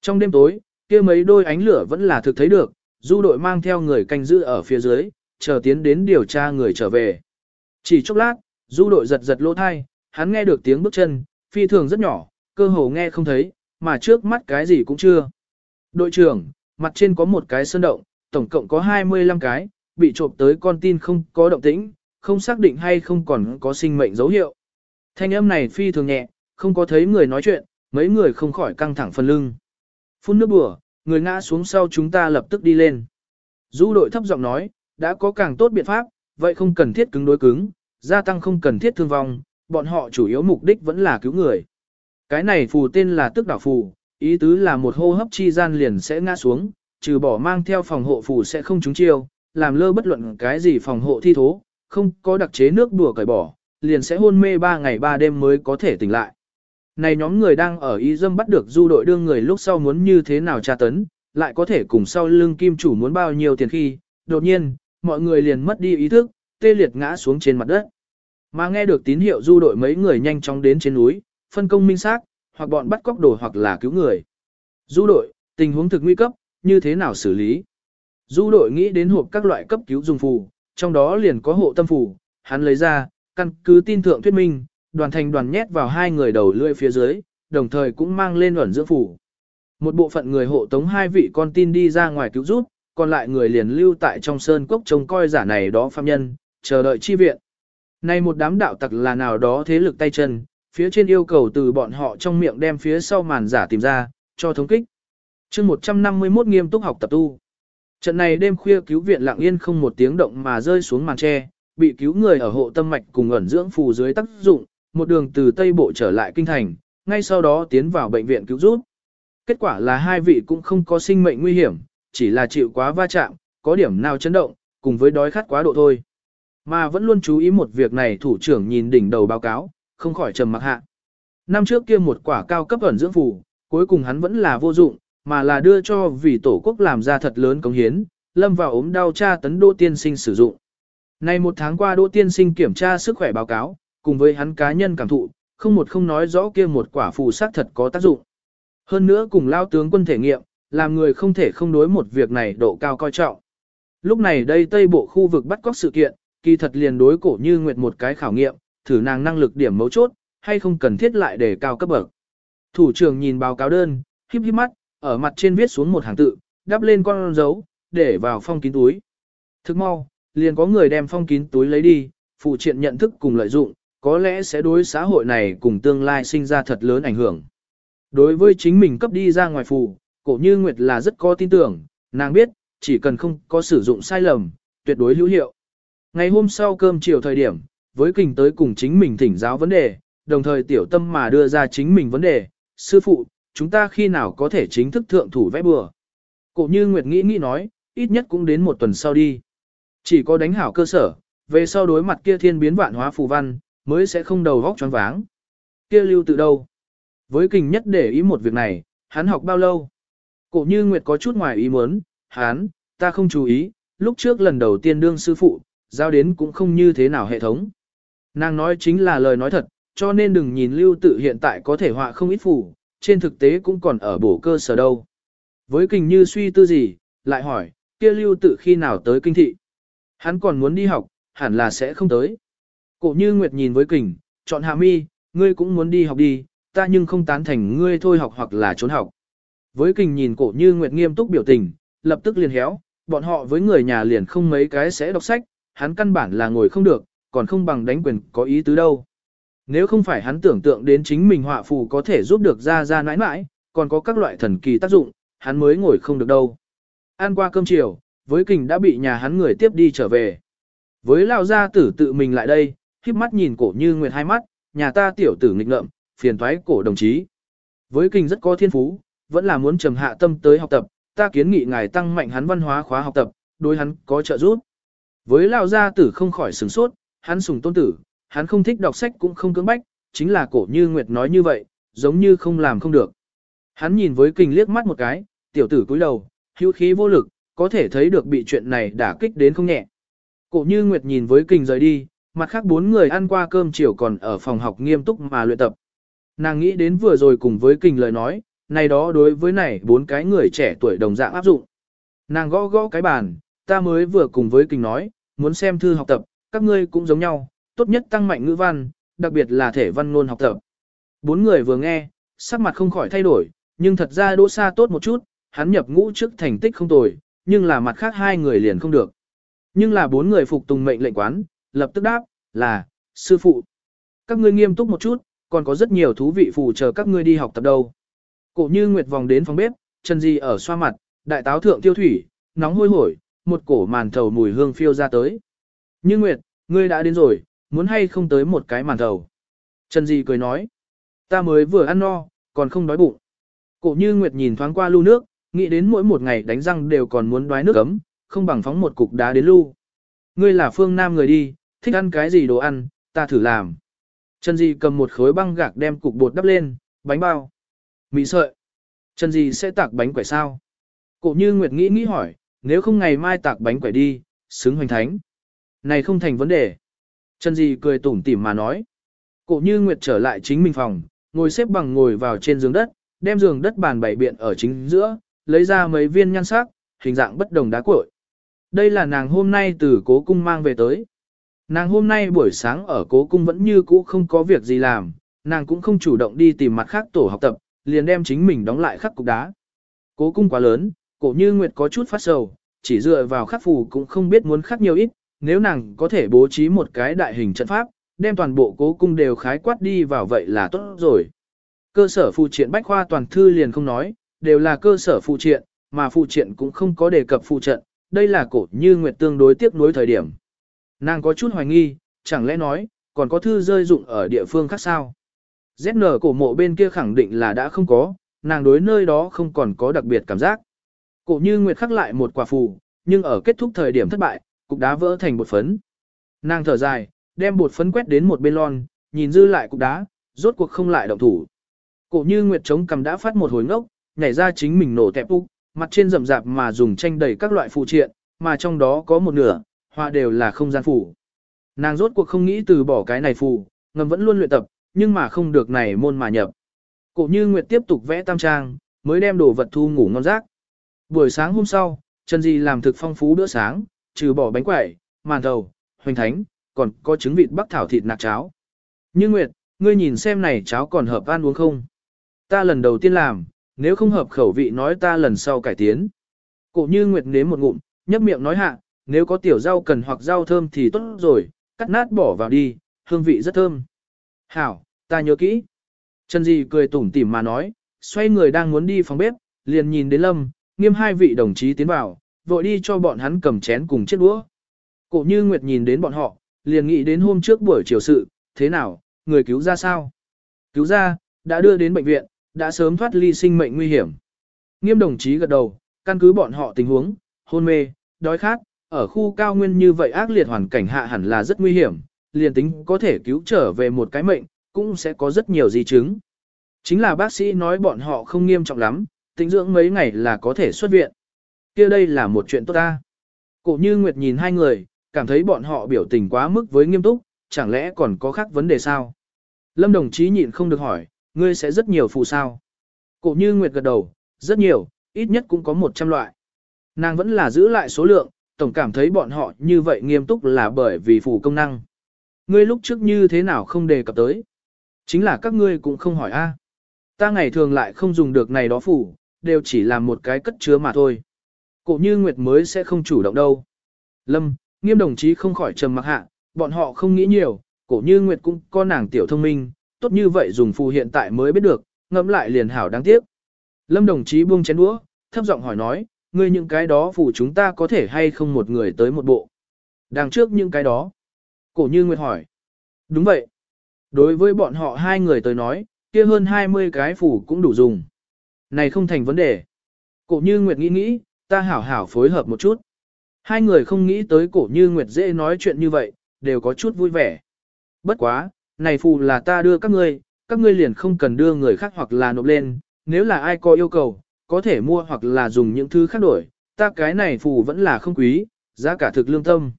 Trong đêm tối, kia mấy đôi ánh lửa vẫn là thực thấy được, du đội mang theo người canh giữ ở phía dưới, chờ tiến đến điều tra người trở về. Chỉ chốc lát, du đội giật giật lỗ thai, hắn nghe được tiếng bước chân, phi thường rất nhỏ, cơ hồ nghe không thấy, mà trước mắt cái gì cũng chưa. Đội trưởng, mặt trên có một cái sơn động, tổng cộng có 25 cái, bị trộm tới con tin không có động tĩnh, không xác định hay không còn có sinh mệnh dấu hiệu. Thanh âm này phi thường nhẹ, không có thấy người nói chuyện, mấy người không khỏi căng thẳng phần lưng. Phun nước bùa, người ngã xuống sau chúng ta lập tức đi lên. Du đội thấp giọng nói, đã có càng tốt biện pháp, vậy không cần thiết cứng đối cứng, gia tăng không cần thiết thương vong, bọn họ chủ yếu mục đích vẫn là cứu người. Cái này phù tên là tức đảo phù, ý tứ là một hô hấp chi gian liền sẽ ngã xuống, trừ bỏ mang theo phòng hộ phù sẽ không trúng chiêu, làm lơ bất luận cái gì phòng hộ thi thố, không có đặc chế nước đùa cởi bỏ, liền sẽ hôn mê 3 ngày 3 đêm mới có thể tỉnh lại. Này nhóm người đang ở Y dâm bắt được du đội đương người lúc sau muốn như thế nào tra tấn, lại có thể cùng sau lưng kim chủ muốn bao nhiêu tiền khi, đột nhiên, mọi người liền mất đi ý thức, tê liệt ngã xuống trên mặt đất. Mà nghe được tín hiệu du đội mấy người nhanh chóng đến trên núi, phân công minh xác, hoặc bọn bắt cóc đồ hoặc là cứu người. Du đội, tình huống thực nguy cấp, như thế nào xử lý? Du đội nghĩ đến hộp các loại cấp cứu dùng phù, trong đó liền có hộ tâm phù, hắn lấy ra, căn cứ tin thượng thuyết minh, đoàn thành đoàn nhét vào hai người đầu lưỡi phía dưới, đồng thời cũng mang lên ẩn dưỡng phù. Một bộ phận người hộ tống hai vị con tin đi ra ngoài cứu giúp, còn lại người liền lưu tại trong sơn cốc trông coi giả này đó phạm nhân, chờ đợi chi viện. Này một đám đạo tặc là nào đó thế lực tay chân, phía trên yêu cầu từ bọn họ trong miệng đem phía sau màn giả tìm ra, cho thống kích. chương 151 nghiêm túc học tập tu. Trận này đêm khuya cứu viện lặng yên không một tiếng động mà rơi xuống màn tre, bị cứu người ở hộ tâm mạch cùng ẩn dưỡng phù dưới tác dụng, một đường từ Tây Bộ trở lại kinh thành, ngay sau đó tiến vào bệnh viện cứu giúp. Kết quả là hai vị cũng không có sinh mệnh nguy hiểm, chỉ là chịu quá va chạm, có điểm nào chấn động, cùng với đói khát quá độ thôi. Mà vẫn luôn chú ý một việc này thủ trưởng nhìn đỉnh đầu báo cáo, không khỏi trầm mặc hạ. Năm trước kia một quả cao cấp ẩn dưỡng phù, cuối cùng hắn vẫn là vô dụng, mà là đưa cho vì tổ quốc làm ra thật lớn công hiến, lâm vào ốm đau tra tấn Đỗ Tiên Sinh sử dụng. Nay một tháng qua Đỗ Tiên Sinh kiểm tra sức khỏe báo cáo, cùng với hắn cá nhân cảm thụ, không một không nói rõ kia một quả phù sắc thật có tác dụng. Hơn nữa cùng lao tướng quân thể nghiệm, làm người không thể không đối một việc này độ cao coi trọng. Lúc này đây Tây Bộ khu vực bắt cóc sự kiện, kỳ thật liền đối cổ như nguyệt một cái khảo nghiệm, thử nàng năng lực điểm mấu chốt, hay không cần thiết lại để cao cấp bậc. Thủ trưởng nhìn báo cáo đơn, híp híp mắt, ở mặt trên viết xuống một hàng tự, đắp lên con dấu, để vào phong kín túi. Thức mau, liền có người đem phong kín túi lấy đi, phụ triện nhận thức cùng lợi dụng, có lẽ sẽ đối xã hội này cùng tương lai sinh ra thật lớn ảnh hưởng. Đối với chính mình cấp đi ra ngoài phù, cổ như Nguyệt là rất có tin tưởng, nàng biết, chỉ cần không có sử dụng sai lầm, tuyệt đối hữu hiệu. Ngày hôm sau cơm chiều thời điểm, với kình tới cùng chính mình thỉnh giáo vấn đề, đồng thời tiểu tâm mà đưa ra chính mình vấn đề, sư phụ, chúng ta khi nào có thể chính thức thượng thủ vẽ bừa. Cổ như Nguyệt nghĩ nghĩ nói, ít nhất cũng đến một tuần sau đi. Chỉ có đánh hảo cơ sở, về sau đối mặt kia thiên biến vạn hóa phù văn, mới sẽ không đầu vóc choáng váng. Kia lưu tự đâu? Với kình nhất để ý một việc này, hắn học bao lâu? Cổ như Nguyệt có chút ngoài ý muốn, hắn, ta không chú ý, lúc trước lần đầu tiên đương sư phụ, giao đến cũng không như thế nào hệ thống. Nàng nói chính là lời nói thật, cho nên đừng nhìn lưu tự hiện tại có thể họa không ít phủ, trên thực tế cũng còn ở bổ cơ sở đâu. Với kình như suy tư gì, lại hỏi, kia lưu tự khi nào tới kinh thị. Hắn còn muốn đi học, hẳn là sẽ không tới. Cổ như Nguyệt nhìn với kình, chọn hạ mi, ngươi cũng muốn đi học đi, ta nhưng không tán thành ngươi thôi học hoặc là trốn học. Với kình nhìn cổ như Nguyệt nghiêm túc biểu tình, lập tức liền héo, bọn họ với người nhà liền không mấy cái sẽ đọc sách, hắn căn bản là ngồi không được, còn không bằng đánh quyền có ý tứ đâu. Nếu không phải hắn tưởng tượng đến chính mình họa phù có thể giúp được ra ra nãi nãi, còn có các loại thần kỳ tác dụng, hắn mới ngồi không được đâu. Ăn qua cơm chiều, với kình đã bị nhà hắn người tiếp đi trở về. Với lao gia tử tự mình lại đây, khiếp mắt nhìn cổ như nguyệt hai mắt, nhà ta tiểu tử nghịch ngợm, phiền thoái cổ đồng chí. Với kình rất có thiên phú, vẫn là muốn trầm hạ tâm tới học tập, ta kiến nghị ngài tăng mạnh hắn văn hóa khóa học tập, đối hắn có trợ giúp. Với lao gia tử không khỏi sửng sốt, hắn sùng tôn tử, hắn không thích đọc sách cũng không cưỡng bách, chính là cổ như Nguyệt nói như vậy, giống như không làm không được. Hắn nhìn với kình liếc mắt một cái, tiểu tử cúi đầu, hữu khí vô lực, có thể thấy được bị chuyện này đả kích đến không nhẹ. Cổ như Nguyệt nhìn với kình rời đi, mặt khác bốn người ăn qua cơm chiều còn ở phòng học nghiêm túc mà luyện tập. Nàng nghĩ đến vừa rồi cùng với kình lời nói, này đó đối với này bốn cái người trẻ tuổi đồng dạng áp dụng. Nàng gõ gõ cái bàn, ta mới vừa cùng với kình nói, muốn xem thư học tập, các ngươi cũng giống nhau, tốt nhất tăng mạnh ngữ văn, đặc biệt là thể văn ngôn học tập. Bốn người vừa nghe, sắc mặt không khỏi thay đổi, nhưng thật ra đỗ Sa tốt một chút, hắn nhập ngũ trước thành tích không tồi, nhưng là mặt khác hai người liền không được. Nhưng là bốn người phục tùng mệnh lệnh quán, lập tức đáp, là, sư phụ. Các ngươi nghiêm túc một chút, còn có rất nhiều thú vị phù chờ các ngươi đi học tập đâu. Cổ như Nguyệt vòng đến phòng bếp, chân di ở xoa mặt, đại táo thượng tiêu thủy, nóng hôi hổi, một cổ màn thầu mùi hương phiêu ra tới. Như Nguyệt, ngươi đã đến rồi, muốn hay không tới một cái màn thầu. Trần Di cười nói, ta mới vừa ăn no, còn không đói bụng. Cổ như Nguyệt nhìn thoáng qua lưu nước, nghĩ đến mỗi một ngày đánh răng đều còn muốn đoái nước ấm, không bằng phóng một cục đá đến lưu. Ngươi là phương nam người đi, thích ăn cái gì đồ ăn, ta thử làm. Trần Di cầm một khối băng gạc đem cục bột đắp lên, bánh bao. Mì sợi. Trần Di sẽ tạc bánh quẩy sao? Cổ như Nguyệt nghĩ nghĩ hỏi, nếu không ngày mai tạc bánh quẩy đi, xứng hoành thánh. Này không thành vấn đề. Trần Di cười tủm tỉm mà nói. Cổ như Nguyệt trở lại chính mình phòng, ngồi xếp bằng ngồi vào trên giường đất, đem giường đất bàn bày biện ở chính giữa, lấy ra mấy viên nhan sắc, hình dạng bất đồng đá cuội. Đây là nàng hôm nay từ cố cung mang về tới. Nàng hôm nay buổi sáng ở cố cung vẫn như cũ không có việc gì làm, nàng cũng không chủ động đi tìm mặt khác tổ học tập, liền đem chính mình đóng lại khắc cục đá. Cố cung quá lớn, cổ như Nguyệt có chút phát sầu, chỉ dựa vào khắc phù cũng không biết muốn khắc nhiều ít, nếu nàng có thể bố trí một cái đại hình trận pháp, đem toàn bộ cố cung đều khái quát đi vào vậy là tốt rồi. Cơ sở phụ triện bách khoa toàn thư liền không nói, đều là cơ sở phụ triện, mà phụ triện cũng không có đề cập phụ trận, đây là cổ như nguyệt tương đối tiếp nối thời điểm. Nàng có chút hoài nghi, chẳng lẽ nói, còn có thư rơi dụng ở địa phương khác sao? ZN cổ mộ bên kia khẳng định là đã không có, nàng đối nơi đó không còn có đặc biệt cảm giác. Cổ như nguyệt khắc lại một quả phù, nhưng ở kết thúc thời điểm thất bại, cục đá vỡ thành bột phấn. Nàng thở dài, đem bột phấn quét đến một bên lon, nhìn dư lại cục đá, rốt cuộc không lại động thủ. Cổ như Nguyệt chống cầm đã phát một hồi ngốc, nhảy ra chính mình nổ tẹp úc, mặt trên rậm rạp mà dùng tranh đầy các loại phụ triện, mà trong đó có một nửa, họa đều là không gian phủ. Nàng rốt cuộc không nghĩ từ bỏ cái này phù, ngầm vẫn luôn luyện tập, nhưng mà không được này môn mà nhập. Cổ như Nguyệt tiếp tục vẽ tam trang, mới đem đồ vật thu ngủ ngon giấc. Buổi sáng hôm sau, Trần Di làm thực phong phú bữa sáng, trừ bỏ bánh quẩy, màn thầu, hoành thánh, còn có trứng vịt bắc thảo thịt nạc cháo. Như Nguyệt, ngươi nhìn xem này cháo còn hợp ăn uống không? Ta lần đầu tiên làm, nếu không hợp khẩu vị nói ta lần sau cải tiến. Cổ như Nguyệt nếm một ngụm, nhấp miệng nói hạ, nếu có tiểu rau cần hoặc rau thơm thì tốt rồi, cắt nát bỏ vào đi, hương vị rất thơm. Hảo, ta nhớ kỹ. Trần Di cười tủm tỉm mà nói, xoay người đang muốn đi phòng bếp, liền nhìn đến Lâm, nghiêm hai vị đồng chí tiến vào, vội đi cho bọn hắn cầm chén cùng chiếc đũa. Cổ như Nguyệt nhìn đến bọn họ, liền nghĩ đến hôm trước buổi chiều sự, thế nào, người cứu ra sao? Cứu ra, đã đưa đến bệnh viện, đã sớm thoát ly sinh mệnh nguy hiểm. Nghiêm đồng chí gật đầu, căn cứ bọn họ tình huống, hôn mê, đói khát, ở khu cao nguyên như vậy ác liệt hoàn cảnh hạ hẳn là rất nguy hiểm, liền tính có thể cứu trở về một cái mệnh, cũng sẽ có rất nhiều di chứng. Chính là bác sĩ nói bọn họ không nghiêm trọng lắm, tính dưỡng mấy ngày là có thể xuất viện kia đây là một chuyện tốt ta. Cổ như Nguyệt nhìn hai người, cảm thấy bọn họ biểu tình quá mức với nghiêm túc, chẳng lẽ còn có khác vấn đề sao? Lâm đồng chí nhịn không được hỏi, ngươi sẽ rất nhiều phụ sao? Cổ như Nguyệt gật đầu, rất nhiều, ít nhất cũng có 100 loại. Nàng vẫn là giữ lại số lượng, tổng cảm thấy bọn họ như vậy nghiêm túc là bởi vì phủ công năng. Ngươi lúc trước như thế nào không đề cập tới? Chính là các ngươi cũng không hỏi a. Ta ngày thường lại không dùng được này đó phủ, đều chỉ là một cái cất chứa mà thôi. Cổ như Nguyệt mới sẽ không chủ động đâu. Lâm, nghiêm đồng chí không khỏi trầm mặc hạ, bọn họ không nghĩ nhiều, cổ như Nguyệt cũng có nàng tiểu thông minh, tốt như vậy dùng phù hiện tại mới biết được, ngẫm lại liền hảo đáng tiếc. Lâm đồng chí buông chén đũa, thấp giọng hỏi nói, ngươi những cái đó phù chúng ta có thể hay không một người tới một bộ. Đằng trước những cái đó. Cổ như Nguyệt hỏi. Đúng vậy. Đối với bọn họ hai người tới nói, kia hơn 20 cái phù cũng đủ dùng. Này không thành vấn đề. Cổ như Nguyệt nghĩ nghĩ, ta hảo hảo phối hợp một chút. Hai người không nghĩ tới cổ như Nguyệt dễ nói chuyện như vậy, đều có chút vui vẻ. Bất quá, này phù là ta đưa các ngươi, các ngươi liền không cần đưa người khác hoặc là nộp lên, nếu là ai có yêu cầu, có thể mua hoặc là dùng những thứ khác đổi, ta cái này phù vẫn là không quý, giá cả thực lương tâm.